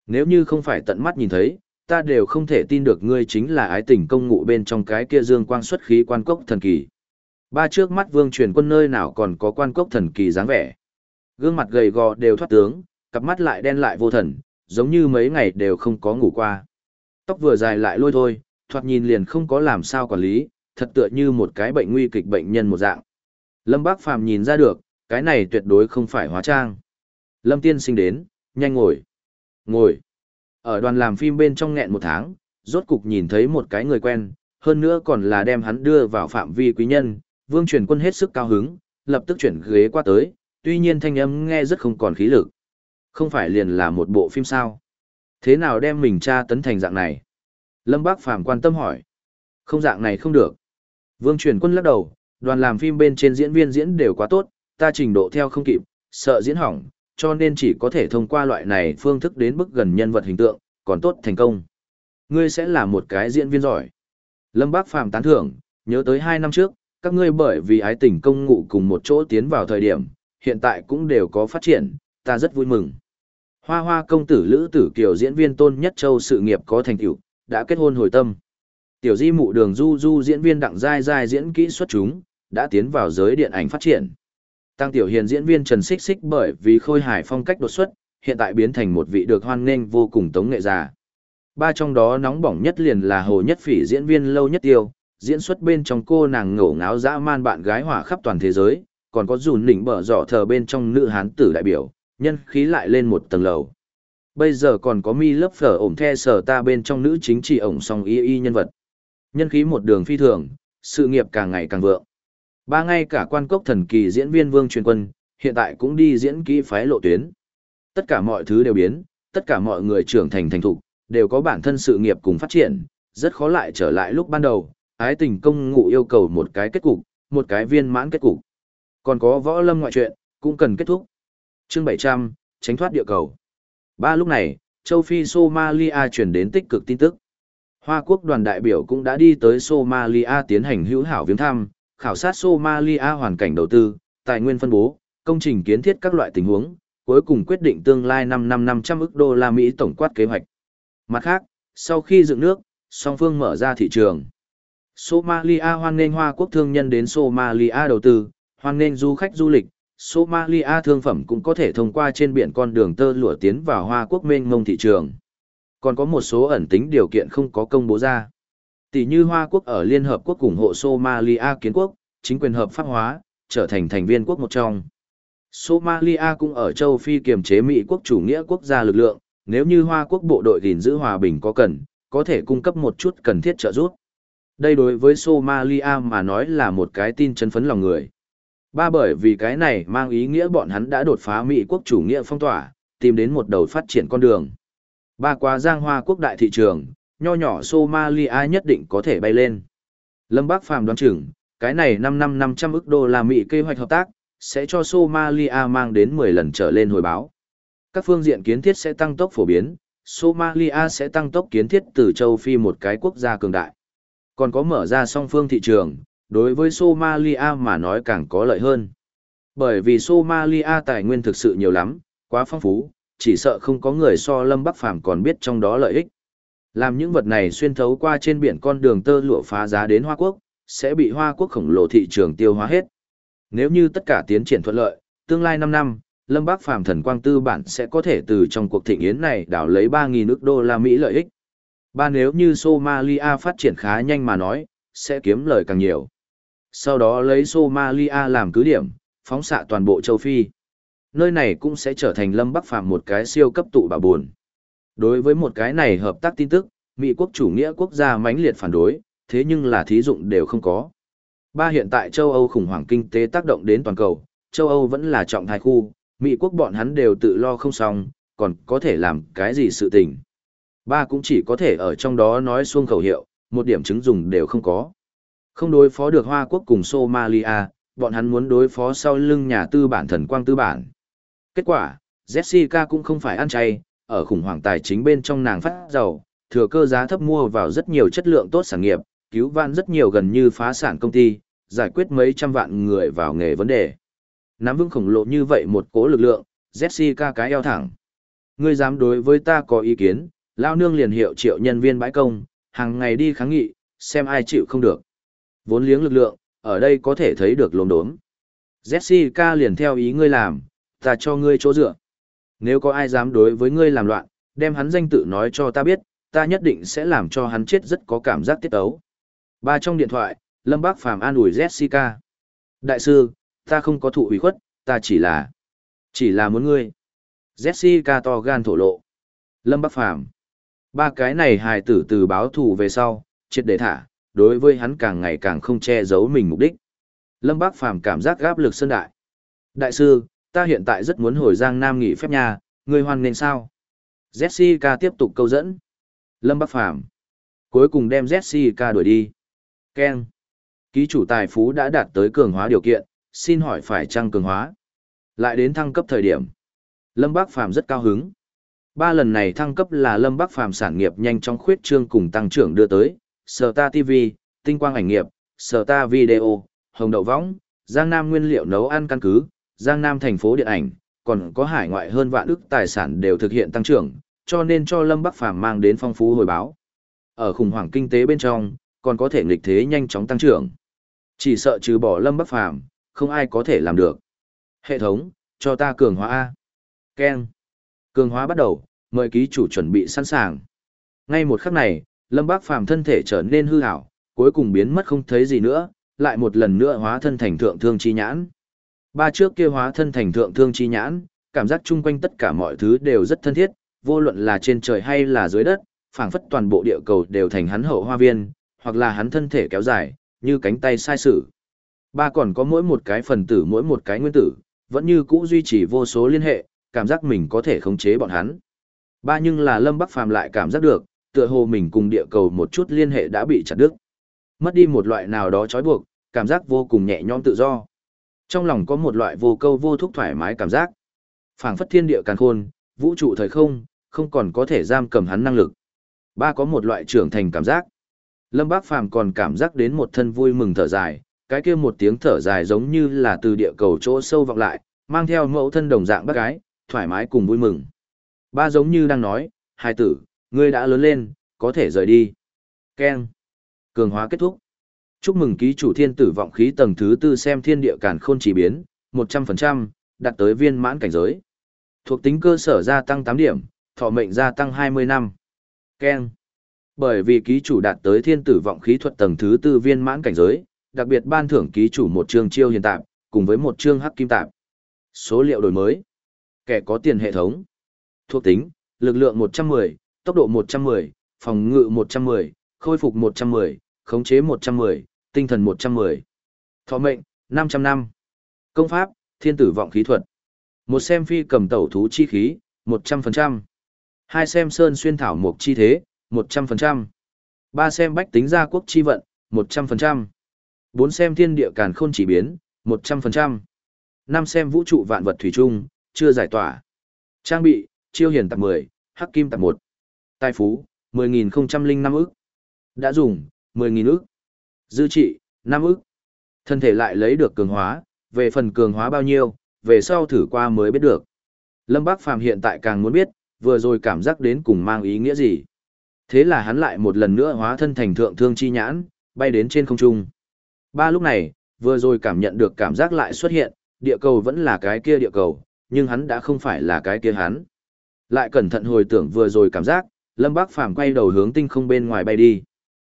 nếu như không phải tận mắt nhìn thấy, ta đều không thể tin được ngươi chính là ái tình công ngụ bên trong cái kia dương quang xuất khí quan cốc thần kỳ. Ba trước mắt Vương Truyền Quân nơi nào còn có quan cốc thần kỳ dáng vẻ. Gương mặt gầy gò đều thoát tướng, cặp mắt lại đen lại vô thần, giống như mấy ngày đều không có ngủ qua. Tóc vừa dài lại lôi thôi, thoạt nhìn liền không có làm sao quản lý, thật tựa như một cái bệnh nguy kịch bệnh nhân một dạng. Lâm Bác Phàm nhìn ra được, cái này tuyệt đối không phải hóa trang. Lâm Tiên sinh đến, nhanh ngồi. Ngồi. Ở đoàn làm phim bên trong nghẹn một tháng, rốt cục nhìn thấy một cái người quen, hơn nữa còn là đem hắn đưa vào phạm vi quý nhân, vương truyền quân hết sức cao hứng, lập tức chuyển ghế qua tới, tuy nhiên thanh âm nghe rất không còn khí lực. Không phải liền là một bộ phim sao? Thế nào đem mình tra tấn thành dạng này? Lâm Bác Phàm quan tâm hỏi. Không dạng này không được. Vương truyền quân lắc đầu, đoàn làm phim bên trên diễn viên diễn đều quá tốt, ta trình độ theo không kịp, sợ diễn hỏng, cho nên chỉ có thể thông qua loại này phương thức đến bức gần nhân vật hình tượng, còn tốt thành công. Ngươi sẽ là một cái diễn viên giỏi. Lâm Bác Phàm tán thưởng, nhớ tới hai năm trước, các ngươi bởi vì ái tình công ngụ cùng một chỗ tiến vào thời điểm, hiện tại cũng đều có phát triển, ta rất vui mừng. Hoa hoa công tử Lữ Tử Kiều diễn viên Tôn Nhất Châu sự nghiệp có thành tựu, đã kết hôn hồi tâm. Tiểu di mụ đường du du diễn viên đặng dai dai diễn kỹ xuất chúng, đã tiến vào giới điện ảnh phát triển. Tăng tiểu hiền diễn viên Trần Xích Xích bởi vì khôi hài phong cách đột xuất, hiện tại biến thành một vị được hoan nghênh vô cùng tống nghệ già. Ba trong đó nóng bỏng nhất liền là hồ nhất phỉ diễn viên lâu nhất tiêu, diễn xuất bên trong cô nàng ngổ ngáo dã man bạn gái hỏa khắp toàn thế giới, còn có dùn đỉnh bở dọ thờ bên trong nữ hán tử đại biểu, nhân khí lại lên một tầng lầu. Bây giờ còn có mi lớp phở ổng the sở ta bên trong nữ chính trị ổng song y y nhân vật. Nhân khí một đường phi thường, sự nghiệp càng ngày càng vượng. Ba ngay cả quan cốc thần kỳ diễn viên Vương Truyền Quân, hiện tại cũng đi diễn kỹ phái lộ tuyến. Tất cả mọi thứ đều biến, tất cả mọi người trưởng thành thành thục, đều có bản thân sự nghiệp cùng phát triển, rất khó lại trở lại lúc ban đầu, ái tình công ngụ yêu cầu một cái kết cục, một cái viên mãn kết cục. Còn có võ lâm ngoại truyện, cũng cần kết thúc. Chương 700, tránh thoát địa cầu. Ba lúc này, châu Phi Somalia chuyển đến tích cực tin tức. Hoa quốc đoàn đại biểu cũng đã đi tới Somalia tiến hành hữu hảo viếng thăm, khảo sát Somalia hoàn cảnh đầu tư, tài nguyên phân bố, công trình kiến thiết các loại tình huống, cuối cùng quyết định tương lai 5 năm 500 ức đô la Mỹ tổng quát kế hoạch. Mặt khác, sau khi dựng nước, song phương mở ra thị trường. Somalia hoan nghênh Hoa quốc thương nhân đến Somalia đầu tư, hoan nghênh du khách du lịch. Somalia thương phẩm cũng có thể thông qua trên biển con đường tơ lụa tiến vào Hoa quốc mênh mông thị trường. Còn có một số ẩn tính điều kiện không có công bố ra. Tỷ như Hoa quốc ở Liên Hợp Quốc ủng hộ Somalia kiến quốc, chính quyền hợp pháp hóa, trở thành thành viên quốc một trong. Somalia cũng ở châu Phi kiềm chế Mỹ quốc chủ nghĩa quốc gia lực lượng, nếu như Hoa quốc bộ đội gìn giữ hòa bình có cần, có thể cung cấp một chút cần thiết trợ giúp. Đây đối với Somalia mà nói là một cái tin chấn phấn lòng người. Ba bởi vì cái này mang ý nghĩa bọn hắn đã đột phá Mỹ quốc chủ nghĩa phong tỏa, tìm đến một đầu phát triển con đường. Ba qua giang hoa quốc đại thị trường, nho nhỏ Somalia nhất định có thể bay lên. Lâm Bác Phàm đoán chừng, cái này 5 năm 500 ức đô la Mỹ kế hoạch hợp tác, sẽ cho Somalia mang đến 10 lần trở lên hồi báo. Các phương diện kiến thiết sẽ tăng tốc phổ biến, Somalia sẽ tăng tốc kiến thiết từ châu Phi một cái quốc gia cường đại. Còn có mở ra song phương thị trường, đối với Somalia mà nói càng có lợi hơn. Bởi vì Somalia tài nguyên thực sự nhiều lắm, quá phong phú, chỉ sợ không có người so Lâm Bắc Phàm còn biết trong đó lợi ích. Làm những vật này xuyên thấu qua trên biển con đường tơ lụa phá giá đến Hoa Quốc, sẽ bị Hoa Quốc khổng lồ thị trường tiêu hóa hết. Nếu như tất cả tiến triển thuận lợi, tương lai 5 năm, Lâm Bác Phàm thần quang tư bản sẽ có thể từ trong cuộc thịnh yến này đảo lấy 3.000 nước đô la Mỹ lợi ích. Ba nếu như Somalia phát triển khá nhanh mà nói, sẽ kiếm lời càng nhiều. Sau đó lấy Somalia làm cứ điểm, phóng xạ toàn bộ châu Phi. Nơi này cũng sẽ trở thành Lâm Bắc Phàm một cái siêu cấp tụ bà buồn. Đối với một cái này hợp tác tin tức, Mỹ quốc chủ nghĩa quốc gia mãnh liệt phản đối, thế nhưng là thí dụng đều không có. Ba hiện tại châu Âu khủng hoảng kinh tế tác động đến toàn cầu, châu Âu vẫn là trọng thái khu, Mỹ quốc bọn hắn đều tự lo không xong, còn có thể làm cái gì sự tình. Ba cũng chỉ có thể ở trong đó nói xuông khẩu hiệu, một điểm chứng dùng đều không có. Không đối phó được Hoa quốc cùng Somalia, bọn hắn muốn đối phó sau lưng nhà tư bản thần quang tư bản. Kết quả, Jessica cũng không phải ăn chay, ở khủng hoảng tài chính bên trong nàng phát giàu, thừa cơ giá thấp mua vào rất nhiều chất lượng tốt sản nghiệp, cứu vãn rất nhiều gần như phá sản công ty, giải quyết mấy trăm vạn người vào nghề vấn đề. Nắm vững khổng lồ như vậy một cố lực lượng, Jessica cái eo thẳng. Ngươi dám đối với ta có ý kiến, lao nương liền hiệu triệu nhân viên bãi công, hàng ngày đi kháng nghị, xem ai chịu không được. Vốn liếng lực lượng, ở đây có thể thấy được lồn đốm. Jessica liền theo ý ngươi làm, ta cho ngươi chỗ dựa. Nếu có ai dám đối với ngươi làm loạn, đem hắn danh tự nói cho ta biết, ta nhất định sẽ làm cho hắn chết rất có cảm giác tiết ấu. Ba trong điện thoại, Lâm Bác Phàm an ủi Jessica. Đại sư, ta không có thụ ủy khuất, ta chỉ là... Chỉ là muốn ngươi. Jessica to gan thổ lộ. Lâm bác Phàm Ba cái này hài tử từ báo thù về sau, triệt để thả, đối với hắn càng ngày càng không che giấu mình mục đích. Lâm bác Phàm cảm giác gáp lực sơn đại. Đại sư, ta hiện tại rất muốn hồi Giang Nam nghỉ phép nhà, ngươi hoan nên sao? Jessica tiếp tục câu dẫn. Lâm Bắc Phàm Cuối cùng đem Jessica đuổi đi. Ken. Ký chủ tài phú đã đạt tới cường hóa điều kiện, xin hỏi phải trăng cường hóa. Lại đến thăng cấp thời điểm. Lâm Bắc Phàm rất cao hứng. Ba lần này thăng cấp là Lâm Bắc Phàm sản nghiệp nhanh chóng khuyết trương cùng tăng trưởng đưa tới, Sở Ta TV, Tinh Quang ảnh nghiệp, Sở Ta Video, Hồng Đậu Võng, Giang Nam nguyên liệu nấu ăn căn cứ, Giang Nam thành phố điện ảnh, còn có hải ngoại hơn vạn ức tài sản đều thực hiện tăng trưởng, cho nên cho Lâm Bắc Phàm mang đến phong phú hồi báo. Ở khủng hoảng kinh tế bên trong, còn có thể nghịch thế nhanh chóng tăng trưởng. Chỉ sợ trừ bỏ Lâm Bắc Phàm, không ai có thể làm được. Hệ thống, cho ta cường hóa A. Ken. Cường hóa bắt đầu, mời ký chủ chuẩn bị sẵn sàng. Ngay một khắc này, Lâm Bác Phàm thân thể trở nên hư ảo, cuối cùng biến mất không thấy gì nữa, lại một lần nữa hóa thân thành thượng thương chi nhãn. Ba trước kia hóa thân thành thượng thương chi nhãn, cảm giác chung quanh tất cả mọi thứ đều rất thân thiết, vô luận là trên trời hay là dưới đất, phảng phất toàn bộ địa cầu đều thành hắn hậu hoa viên, hoặc là hắn thân thể kéo dài, như cánh tay sai sử. Ba còn có mỗi một cái phần tử mỗi một cái nguyên tử, vẫn như cũ duy trì vô số liên hệ, cảm giác mình có thể khống chế bọn hắn. Ba nhưng là Lâm Bắc Phàm lại cảm giác được, tựa hồ mình cùng địa cầu một chút liên hệ đã bị chặt đứt. Mất đi một loại nào đó trói buộc, cảm giác vô cùng nhẹ nhõm tự do. Trong lòng có một loại vô câu vô thúc thoải mái cảm giác. Phảng phất thiên địa càn khôn, vũ trụ thời không, không còn có thể giam cầm hắn năng lực. Ba có một loại trưởng thành cảm giác. Lâm Bác Phàm còn cảm giác đến một thân vui mừng thở dài, cái kia một tiếng thở dài giống như là từ địa cầu chỗ sâu vọng lại, mang theo mẫu thân đồng dạng bác gái, thoải mái cùng vui mừng. Ba giống như đang nói, hai tử, ngươi đã lớn lên, có thể rời đi. Ken. Cường hóa kết thúc. Chúc mừng ký chủ thiên tử vọng khí tầng thứ tư xem thiên địa càn khôn chỉ biến, 100%, đạt tới viên mãn cảnh giới. Thuộc tính cơ sở gia tăng 8 điểm, thọ mệnh gia tăng 20 năm. Ken. Bởi vì ký chủ đạt tới thiên tử vọng khí thuật tầng thứ tư viên mãn cảnh giới, đặc biệt ban thưởng ký chủ một chương chiêu hiện tạp, cùng với một chương hắc kim tạp. Số liệu đổi mới. Kẻ có tiền hệ thống. Thuộc tính, lực lượng 110, tốc độ 110, phòng ngự 110, khôi phục 110, khống chế 110, tinh thần 110. Thọ mệnh, 500 năm. Công pháp, thiên tử vọng khí thuật. Một xem phi cầm tẩu thú chi khí, 100%. Hai xem sơn xuyên thảo mục chi thế, 100%. Ba xem bách tính gia quốc chi vận, 100%. Bốn xem thiên địa càn khôn chỉ biến, 100%. Năm xem vũ trụ vạn vật thủy chung, chưa giải tỏa. Trang bị, chiêu hiển tạp 10, hắc kim tạp 1. Tài phú, 10.005 ức. Đã dùng, 10.000 ức. Dư trị, 5 ức. Thân thể lại lấy được cường hóa, về phần cường hóa bao nhiêu, về sau thử qua mới biết được. Lâm Bác Phàm hiện tại càng muốn biết, vừa rồi cảm giác đến cùng mang ý nghĩa gì. Thế là hắn lại một lần nữa hóa thân thành thượng thương chi nhãn, bay đến trên không trung. Ba lúc này, vừa rồi cảm nhận được cảm giác lại xuất hiện, địa cầu vẫn là cái kia địa cầu, nhưng hắn đã không phải là cái kia hắn. Lại cẩn thận hồi tưởng vừa rồi cảm giác, Lâm Bác Phàm quay đầu hướng tinh không bên ngoài bay đi.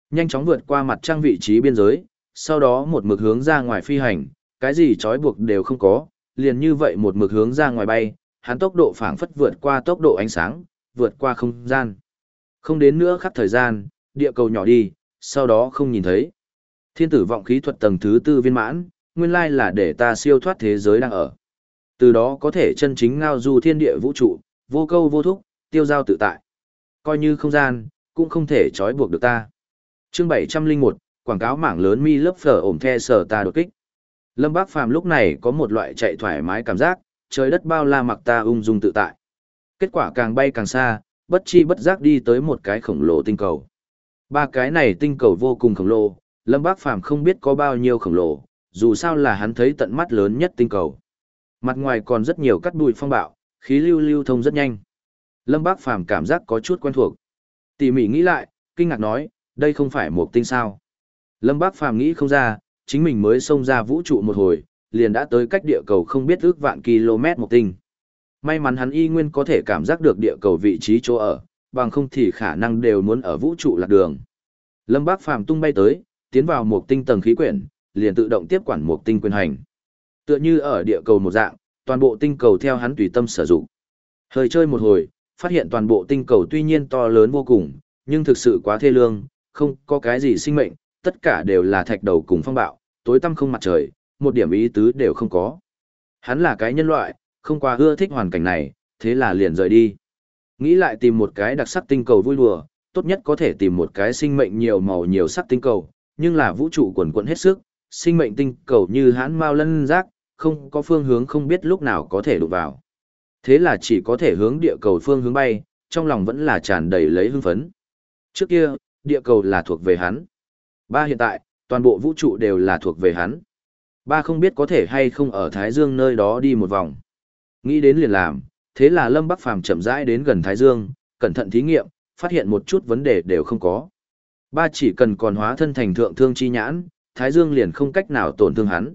Nhanh chóng vượt qua mặt trăng vị trí biên giới, sau đó một mực hướng ra ngoài phi hành, cái gì trói buộc đều không có, liền như vậy một mực hướng ra ngoài bay, hắn tốc độ phảng phất vượt qua tốc độ ánh sáng, vượt qua không gian. Không đến nữa khắp thời gian, địa cầu nhỏ đi, sau đó không nhìn thấy. Thiên tử vọng khí thuật tầng thứ tư viên mãn, nguyên lai là để ta siêu thoát thế giới đang ở. Từ đó có thể chân chính ngao du thiên địa vũ trụ, vô câu vô thúc, tiêu giao tự tại. Coi như không gian, cũng không thể trói buộc được ta. Chương 701, quảng cáo mảng lớn mi lớp phở ổm the sở ta đột kích. Lâm Bác Phàm lúc này có một loại chạy thoải mái cảm giác, trời đất bao la mặc ta ung dung tự tại. Kết quả càng bay càng xa, bất chi bất giác đi tới một cái khổng lồ tinh cầu. Ba cái này tinh cầu vô cùng khổng lồ, Lâm Bác Phàm không biết có bao nhiêu khổng lồ, dù sao là hắn thấy tận mắt lớn nhất tinh cầu. Mặt ngoài còn rất nhiều cắt bụi phong bạo, khí lưu lưu thông rất nhanh. Lâm Bác Phàm cảm giác có chút quen thuộc. Tỉ mỉ nghĩ lại, kinh ngạc nói, đây không phải một tinh sao. Lâm Bác Phàm nghĩ không ra, chính mình mới xông ra vũ trụ một hồi, liền đã tới cách địa cầu không biết ước vạn km một tinh. May mắn hắn y nguyên có thể cảm giác được địa cầu vị trí chỗ ở, bằng không thì khả năng đều muốn ở vũ trụ lạc đường. Lâm Bác Phàm tung bay tới, tiến vào một tinh tầng khí quyển, liền tự động tiếp quản một tinh quyền hành. Tựa như ở địa cầu một dạng, toàn bộ tinh cầu theo hắn tùy tâm sử dụng. Hơi chơi một hồi, phát hiện toàn bộ tinh cầu tuy nhiên to lớn vô cùng, nhưng thực sự quá thê lương, không có cái gì sinh mệnh, tất cả đều là thạch đầu cùng phong bạo, tối tăm không mặt trời, một điểm ý tứ đều không có. Hắn là cái nhân loại, không qua ưa thích hoàn cảnh này, thế là liền rời đi. Nghĩ lại tìm một cái đặc sắc tinh cầu vui đùa, tốt nhất có thể tìm một cái sinh mệnh nhiều màu nhiều sắc tinh cầu, nhưng là vũ trụ quần quận hết sức, sinh mệnh tinh cầu như hãn mau lân rác, không có phương hướng không biết lúc nào có thể đụng vào. Thế là chỉ có thể hướng địa cầu phương hướng bay, trong lòng vẫn là tràn đầy lấy hưng phấn. Trước kia, địa cầu là thuộc về hắn. Ba hiện tại, toàn bộ vũ trụ đều là thuộc về hắn. Ba không biết có thể hay không ở Thái Dương nơi đó đi một vòng. Nghĩ đến liền làm, thế là Lâm Bắc Phàm chậm rãi đến gần Thái Dương, cẩn thận thí nghiệm, phát hiện một chút vấn đề đều không có. Ba chỉ cần còn hóa thân thành thượng thương chi nhãn, Thái Dương liền không cách nào tổn thương hắn.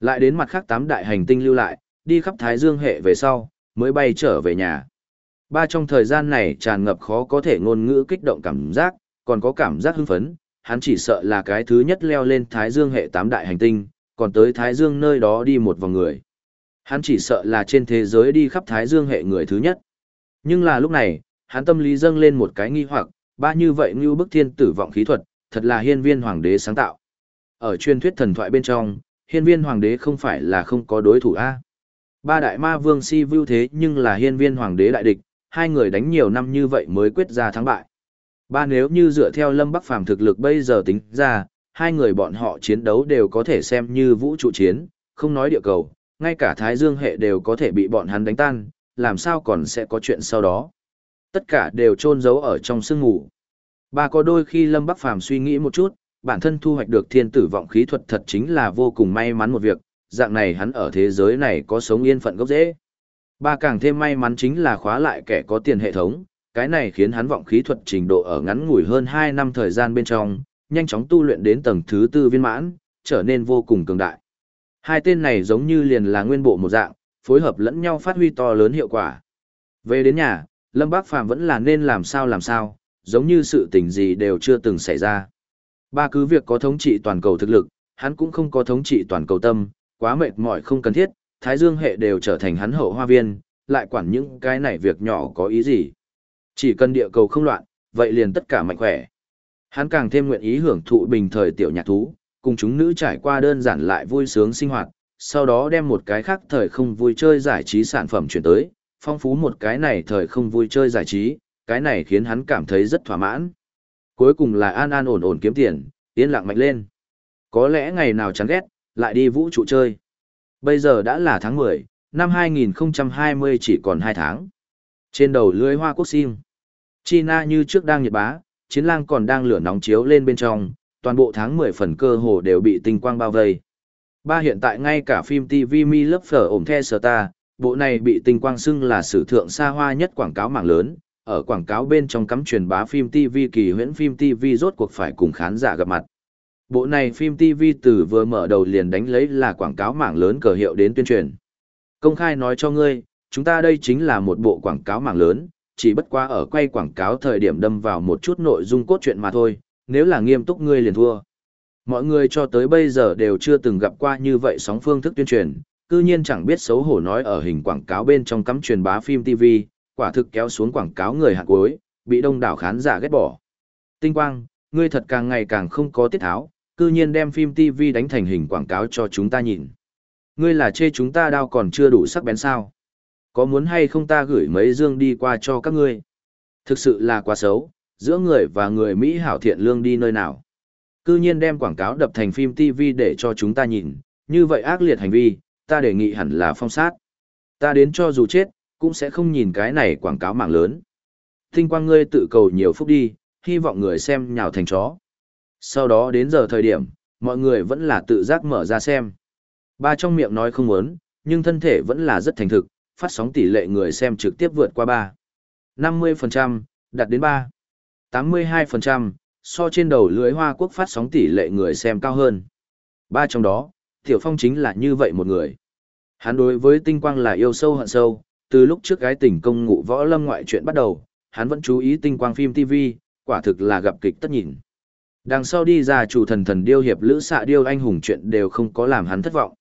Lại đến mặt khác tám đại hành tinh lưu lại, đi khắp Thái Dương hệ về sau, mới bay trở về nhà. Ba trong thời gian này tràn ngập khó có thể ngôn ngữ kích động cảm giác, còn có cảm giác hưng phấn, hắn chỉ sợ là cái thứ nhất leo lên Thái Dương hệ tám đại hành tinh, còn tới Thái Dương nơi đó đi một vòng người. Hắn chỉ sợ là trên thế giới đi khắp Thái Dương hệ người thứ nhất. Nhưng là lúc này, hắn tâm lý dâng lên một cái nghi hoặc, ba như vậy như bức thiên tử vọng khí thuật, thật là hiên viên hoàng đế sáng tạo. Ở truyền thuyết thần thoại bên trong, hiên viên hoàng đế không phải là không có đối thủ A. Ba đại ma vương si vưu thế nhưng là hiên viên hoàng đế đại địch, hai người đánh nhiều năm như vậy mới quyết ra thắng bại. Ba nếu như dựa theo Lâm Bắc Phàm thực lực bây giờ tính ra, hai người bọn họ chiến đấu đều có thể xem như vũ trụ chiến, không nói địa cầu, ngay cả Thái Dương hệ đều có thể bị bọn hắn đánh tan, làm sao còn sẽ có chuyện sau đó. Tất cả đều trôn giấu ở trong sương ngủ. Ba có đôi khi Lâm Bắc Phàm suy nghĩ một chút, bản thân thu hoạch được thiên tử vọng khí thuật thật chính là vô cùng may mắn một việc, dạng này hắn ở thế giới này có sống yên phận gốc dễ. Ba càng thêm may mắn chính là khóa lại kẻ có tiền hệ thống, cái này khiến hắn vọng khí thuật trình độ ở ngắn ngủi hơn 2 năm thời gian bên trong, nhanh chóng tu luyện đến tầng thứ tư viên mãn, trở nên vô cùng cường đại. Hai tên này giống như liền là nguyên bộ một dạng, phối hợp lẫn nhau phát huy to lớn hiệu quả. Về đến nhà, Lâm Bác Phàm vẫn là nên làm sao làm sao, giống như sự tình gì đều chưa từng xảy ra. Ba cứ việc có thống trị toàn cầu thực lực, hắn cũng không có thống trị toàn cầu tâm, quá mệt mỏi không cần thiết, Thái Dương hệ đều trở thành hắn hậu hoa viên, lại quản những cái này việc nhỏ có ý gì. Chỉ cần địa cầu không loạn, vậy liền tất cả mạnh khỏe. Hắn càng thêm nguyện ý hưởng thụ bình thời tiểu nhạc thú, cùng chúng nữ trải qua đơn giản lại vui sướng sinh hoạt, sau đó đem một cái khác thời không vui chơi giải trí sản phẩm chuyển tới, phong phú một cái này thời không vui chơi giải trí, cái này khiến hắn cảm thấy rất thỏa mãn. Cuối cùng là an an ổn ổn kiếm tiền, tiến lặng mạnh lên. Có lẽ ngày nào chán ghét, lại đi vũ trụ chơi. Bây giờ đã là tháng 10, năm 2020 chỉ còn 2 tháng. Trên đầu lưới hoa quốc sim. China như trước đang nhiệt bá, chiến lang còn đang lửa nóng chiếu lên bên trong, toàn bộ tháng 10 phần cơ hồ đều bị tinh quang bao vây. Ba hiện tại ngay cả phim TV Mi lớp phở ổm the sở ta, bộ này bị tinh quang xưng là sử thượng xa hoa nhất quảng cáo mạng lớn, ở quảng cáo bên trong cắm truyền bá phim TV kỳ huyễn phim TV rốt cuộc phải cùng khán giả gặp mặt. Bộ này phim TV từ vừa mở đầu liền đánh lấy là quảng cáo mạng lớn cờ hiệu đến tuyên truyền. Công khai nói cho ngươi, chúng ta đây chính là một bộ quảng cáo mạng lớn, chỉ bất quá ở quay quảng cáo thời điểm đâm vào một chút nội dung cốt truyện mà thôi, nếu là nghiêm túc ngươi liền thua. Mọi người cho tới bây giờ đều chưa từng gặp qua như vậy sóng phương thức tuyên truyền, cư nhiên chẳng biết xấu hổ nói ở hình quảng cáo bên trong cắm truyền bá phim TV, quả thực kéo xuống quảng cáo người hạng cuối, bị đông đảo khán giả ghét bỏ. Tinh quang, ngươi thật càng ngày càng không có tiết tháo, cư nhiên đem phim TV đánh thành hình quảng cáo cho chúng ta nhìn. Ngươi là chê chúng ta đau còn chưa đủ sắc bén sao? Có muốn hay không ta gửi mấy dương đi qua cho các ngươi? Thực sự là quá xấu, giữa người và người Mỹ hảo thiện lương đi nơi nào? Cư nhiên đem quảng cáo đập thành phim TV để cho chúng ta nhìn, như vậy ác liệt hành vi, ta đề nghị hẳn là phong sát. Ta đến cho dù chết, cũng sẽ không nhìn cái này quảng cáo mạng lớn. Tinh quang ngươi tự cầu nhiều phúc đi, hy vọng người xem nhào thành chó. Sau đó đến giờ thời điểm, mọi người vẫn là tự giác mở ra xem. Ba trong miệng nói không muốn, nhưng thân thể vẫn là rất thành thực, phát sóng tỷ lệ người xem trực tiếp vượt qua 3. 50%, đạt đến 3. 82%, so trên đầu lưới hoa quốc phát sóng tỷ lệ người xem cao hơn. Ba trong đó, Tiểu Phong chính là như vậy một người. Hắn đối với tinh quang là yêu sâu hận sâu, từ lúc trước cái tỉnh công ngụ võ lâm ngoại chuyện bắt đầu, hắn vẫn chú ý tinh quang phim TV, quả thực là gặp kịch tất nhìn. Đằng sau đi ra chủ thần thần điêu hiệp lữ xạ điêu anh hùng chuyện đều không có làm hắn thất vọng.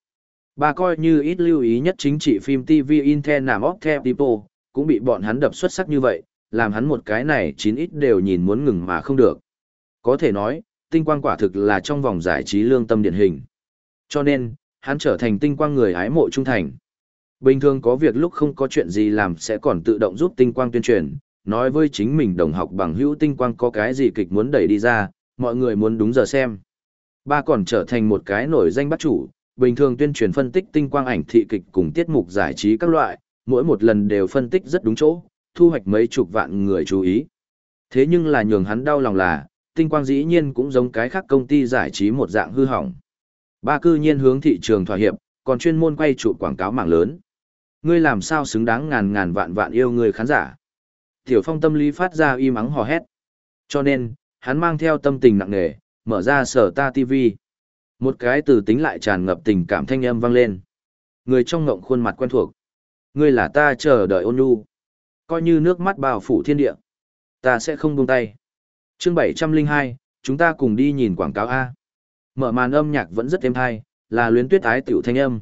Bà coi như ít lưu ý nhất chính trị phim TV Intel nằm óc theo cũng bị bọn hắn đập xuất sắc như vậy, làm hắn một cái này chín ít đều nhìn muốn ngừng mà không được. Có thể nói, tinh quang quả thực là trong vòng giải trí lương tâm điển hình. Cho nên, hắn trở thành tinh quang người ái mộ trung thành. Bình thường có việc lúc không có chuyện gì làm sẽ còn tự động giúp tinh quang tuyên truyền, nói với chính mình đồng học bằng hữu tinh quang có cái gì kịch muốn đẩy đi ra, mọi người muốn đúng giờ xem. Ba còn trở thành một cái nổi danh bắt chủ, bình thường tuyên truyền phân tích tinh quang ảnh thị kịch cùng tiết mục giải trí các loại, mỗi một lần đều phân tích rất đúng chỗ, thu hoạch mấy chục vạn người chú ý. Thế nhưng là nhường hắn đau lòng là, tinh quang dĩ nhiên cũng giống cái khác công ty giải trí một dạng hư hỏng. Ba cư nhiên hướng thị trường thỏa hiệp, còn chuyên môn quay trụ quảng cáo mạng lớn. Ngươi làm sao xứng đáng ngàn ngàn vạn vạn yêu người khán giả. Tiểu phong tâm lý phát ra im ắng hò hét. Cho nên, hắn mang theo tâm tình nặng nề, mở ra sở ta TV. Một cái từ tính lại tràn ngập tình cảm thanh âm vang lên. Người trong ngộng khuôn mặt quen thuộc. Ngươi là ta chờ đợi ôn nhu. Coi như nước mắt bao phủ thiên địa. Ta sẽ không buông tay. Chương 702, chúng ta cùng đi nhìn quảng cáo A. Mở màn âm nhạc vẫn rất êm hay, là luyến tuyết ái tiểu thanh âm.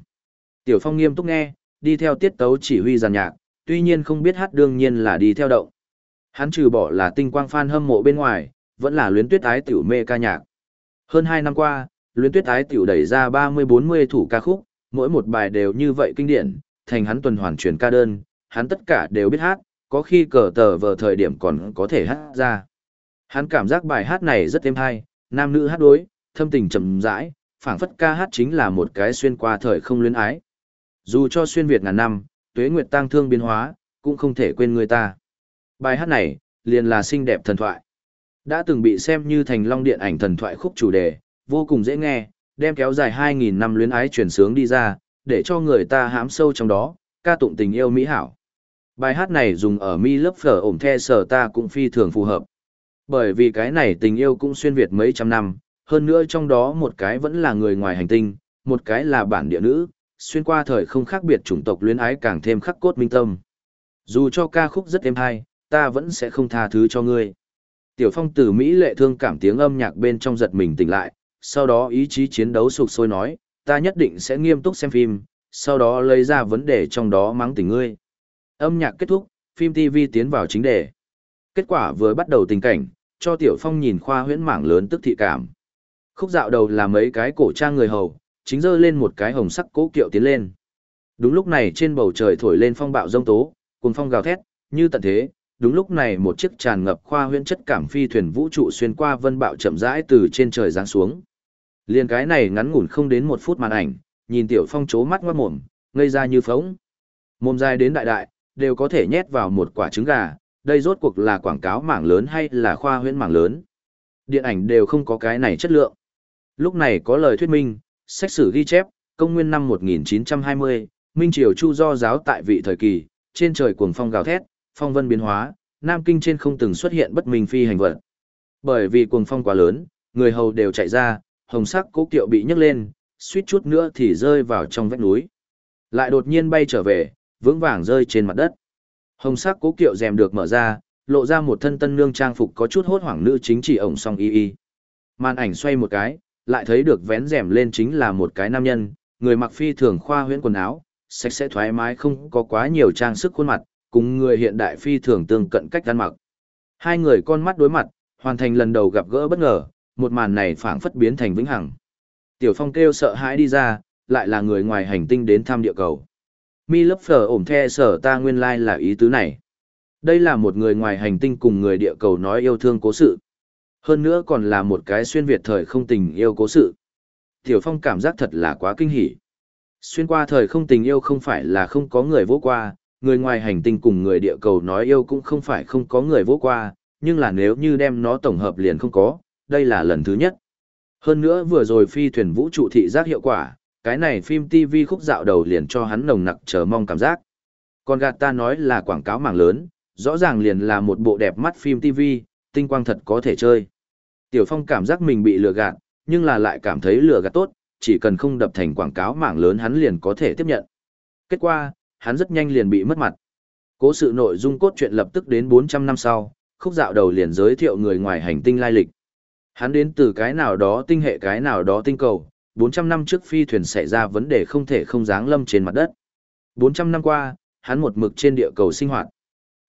Tiểu Phong nghiêm túc nghe, đi theo tiết tấu chỉ huy giàn nhạc, tuy nhiên không biết hát đương nhiên là đi theo động. Hắn trừ bỏ là tinh quang fan hâm mộ bên ngoài, vẫn là luyến tuyết ái tiểu mê ca nhạc. Hơn 2 năm qua, luyến tuyết ái tiểu đẩy ra 30-40 thủ ca khúc, mỗi một bài đều như vậy kinh điển, thành hắn tuần hoàn truyền ca đơn, hắn tất cả đều biết hát, có khi cờ tờ vờ thời điểm còn có thể hát ra. Hắn cảm giác bài hát này rất êm hay, nam nữ hát đối, thâm tình trầm rãi, phảng phất ca hát chính là một cái xuyên qua thời không luyến ái. Dù cho xuyên Việt ngàn năm, tuế nguyệt tăng thương biến hóa, cũng không thể quên người ta. Bài hát này, liền là xinh đẹp thần thoại. Đã từng bị xem như thành long điện ảnh thần thoại khúc chủ đề, vô cùng dễ nghe, đem kéo dài 2.000 năm luyến ái truyền sướng đi ra, để cho người ta hãm sâu trong đó, ca tụng tình yêu mỹ hảo. Bài hát này dùng ở mi lớp phở ổm the sở ta cũng phi thường phù hợp. Bởi vì cái này tình yêu cũng xuyên Việt mấy trăm năm, hơn nữa trong đó một cái vẫn là người ngoài hành tinh, một cái là bản địa nữ, xuyên qua thời không khác biệt chủng tộc luyến ái càng thêm khắc cốt minh tâm. Dù cho ca khúc rất êm hay, ta vẫn sẽ không tha thứ cho ngươi. Tiểu Phong từ Mỹ lệ thương cảm tiếng âm nhạc bên trong giật mình tỉnh lại, sau đó ý chí chiến đấu sục sôi nói, ta nhất định sẽ nghiêm túc xem phim, sau đó lấy ra vấn đề trong đó mắng tỉnh ngươi. Âm nhạc kết thúc, phim TV tiến vào chính đề. Kết quả vừa bắt đầu tình cảnh, cho Tiểu Phong nhìn khoa huyễn mảng lớn tức thị cảm. Khúc dạo đầu là mấy cái cổ trang người hầu, chính dơ lên một cái hồng sắc cố kiệu tiến lên. Đúng lúc này trên bầu trời thổi lên phong bạo rông tố, cùng phong gào thét, như tận thế. Đúng lúc này một chiếc tràn ngập khoa huyễn chất cảm phi thuyền vũ trụ xuyên qua vân bạo chậm rãi từ trên trời giáng xuống. Liên cái này ngắn ngủn không đến một phút màn ảnh, nhìn Tiểu Phong chố mắt ngoát mồm, ngây ra như phóng. Mồm dài đến đại đại, đều có thể nhét vào một quả trứng gà, đây rốt cuộc là quảng cáo mảng lớn hay là khoa huyễn mảng lớn. Điện ảnh đều không có cái này chất lượng. Lúc này có lời thuyết minh, sách sử ghi chép, công nguyên năm 1920, Minh Triều Chu do giáo tại vị thời kỳ, trên trời cuồng phong gào thét, phong vân biến hóa, Nam Kinh trên không từng xuất hiện bất minh phi hành vật. Bởi vì cuồng phong quá lớn, người hầu đều chạy ra, hồng sắc cố kiệu bị nhấc lên, suýt chút nữa thì rơi vào trong vách núi. Lại đột nhiên bay trở về, vững vàng rơi trên mặt đất. Hồng sắc cố kiệu rèm được mở ra, lộ ra một thân tân nương trang phục có chút hốt hoảng nữ chính chỉ ổng song y y. Màn ảnh xoay một cái, lại thấy được vén rèm lên chính là một cái nam nhân, người mặc phi thường khoa huyễn quần áo, sạch sẽ thoải mái không có quá nhiều trang sức khuôn mặt, cùng người hiện đại phi thường tương cận cách ăn mặc. Hai người con mắt đối mặt, hoàn thành lần đầu gặp gỡ bất ngờ, một màn này phảng phất biến thành vĩnh hằng. Tiểu Phong kêu sợ hãi đi ra, lại là người ngoài hành tinh đến thăm địa cầu. Mi lấp phở ổm the sở ta nguyên lai like là ý tứ này. Đây là một người ngoài hành tinh cùng người địa cầu nói yêu thương cố sự. Hơn nữa còn là một cái xuyên Việt thời không tình yêu cố sự. Tiểu Phong cảm giác thật là quá kinh hỉ. Xuyên qua thời không tình yêu không phải là không có người vô qua, người ngoài hành tinh cùng người địa cầu nói yêu cũng không phải không có người vô qua, nhưng là nếu như đem nó tổng hợp liền không có, đây là lần thứ nhất. Hơn nữa vừa rồi phi thuyền vũ trụ thị giác hiệu quả, cái này phim TV khúc dạo đầu liền cho hắn nồng nặc chờ mong cảm giác. Còn gạt ta nói là quảng cáo mảng lớn, rõ ràng liền là một bộ đẹp mắt phim TV, tinh quang thật có thể chơi. Tiểu Phong cảm giác mình bị lừa gạt, nhưng là lại cảm thấy lừa gạt tốt, chỉ cần không đập thành quảng cáo mảng lớn hắn liền có thể tiếp nhận. Kết quả, hắn rất nhanh liền bị mất mặt. Cố sự nội dung cốt truyện lập tức đến 400 năm sau, khúc dạo đầu liền giới thiệu người ngoài hành tinh lai lịch. Hắn đến từ cái nào đó tinh hệ cái nào đó tinh cầu, 400 năm trước phi thuyền xảy ra vấn đề không thể không giáng lâm trên mặt đất. 400 năm qua, hắn một mực trên địa cầu sinh hoạt.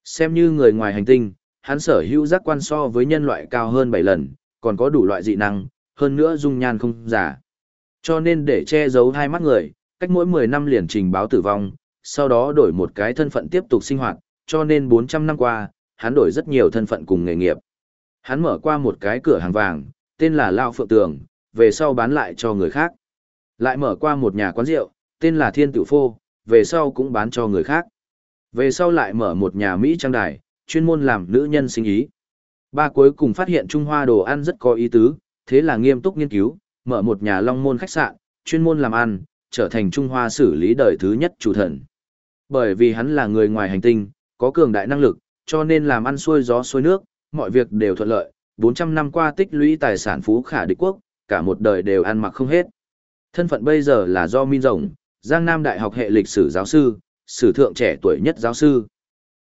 Xem như người ngoài hành tinh, hắn sở hữu giác quan so với nhân loại cao hơn 7 lần, còn có đủ loại dị năng, hơn nữa dung nhan không giả. Cho nên để che giấu hai mắt người, cách mỗi 10 năm liền trình báo tử vong, sau đó đổi một cái thân phận tiếp tục sinh hoạt, cho nên 400 năm qua, hắn đổi rất nhiều thân phận cùng nghề nghiệp. Hắn mở qua một cái cửa hàng vàng, tên là Lao Phượng Tường, về sau bán lại cho người khác. Lại mở qua một nhà quán rượu, tên là Thiên Tử Phô, về sau cũng bán cho người khác. Về sau lại mở một nhà Mỹ trang đài, chuyên môn làm nữ nhân sinh ý. Ba cuối cùng phát hiện Trung Hoa đồ ăn rất có ý tứ, thế là nghiêm túc nghiên cứu, mở một nhà long môn khách sạn, chuyên môn làm ăn, trở thành Trung Hoa xử lý đời thứ nhất chủ thần. Bởi vì hắn là người ngoài hành tinh, có cường đại năng lực, cho nên làm ăn xuôi gió xuôi nước, mọi việc đều thuận lợi, 400 năm qua tích lũy tài sản phú khả địch quốc, cả một đời đều ăn mặc không hết. Thân phận bây giờ là do Min Rồng, Giang Nam Đại học hệ lịch sử giáo sư, sử thượng trẻ tuổi nhất giáo sư.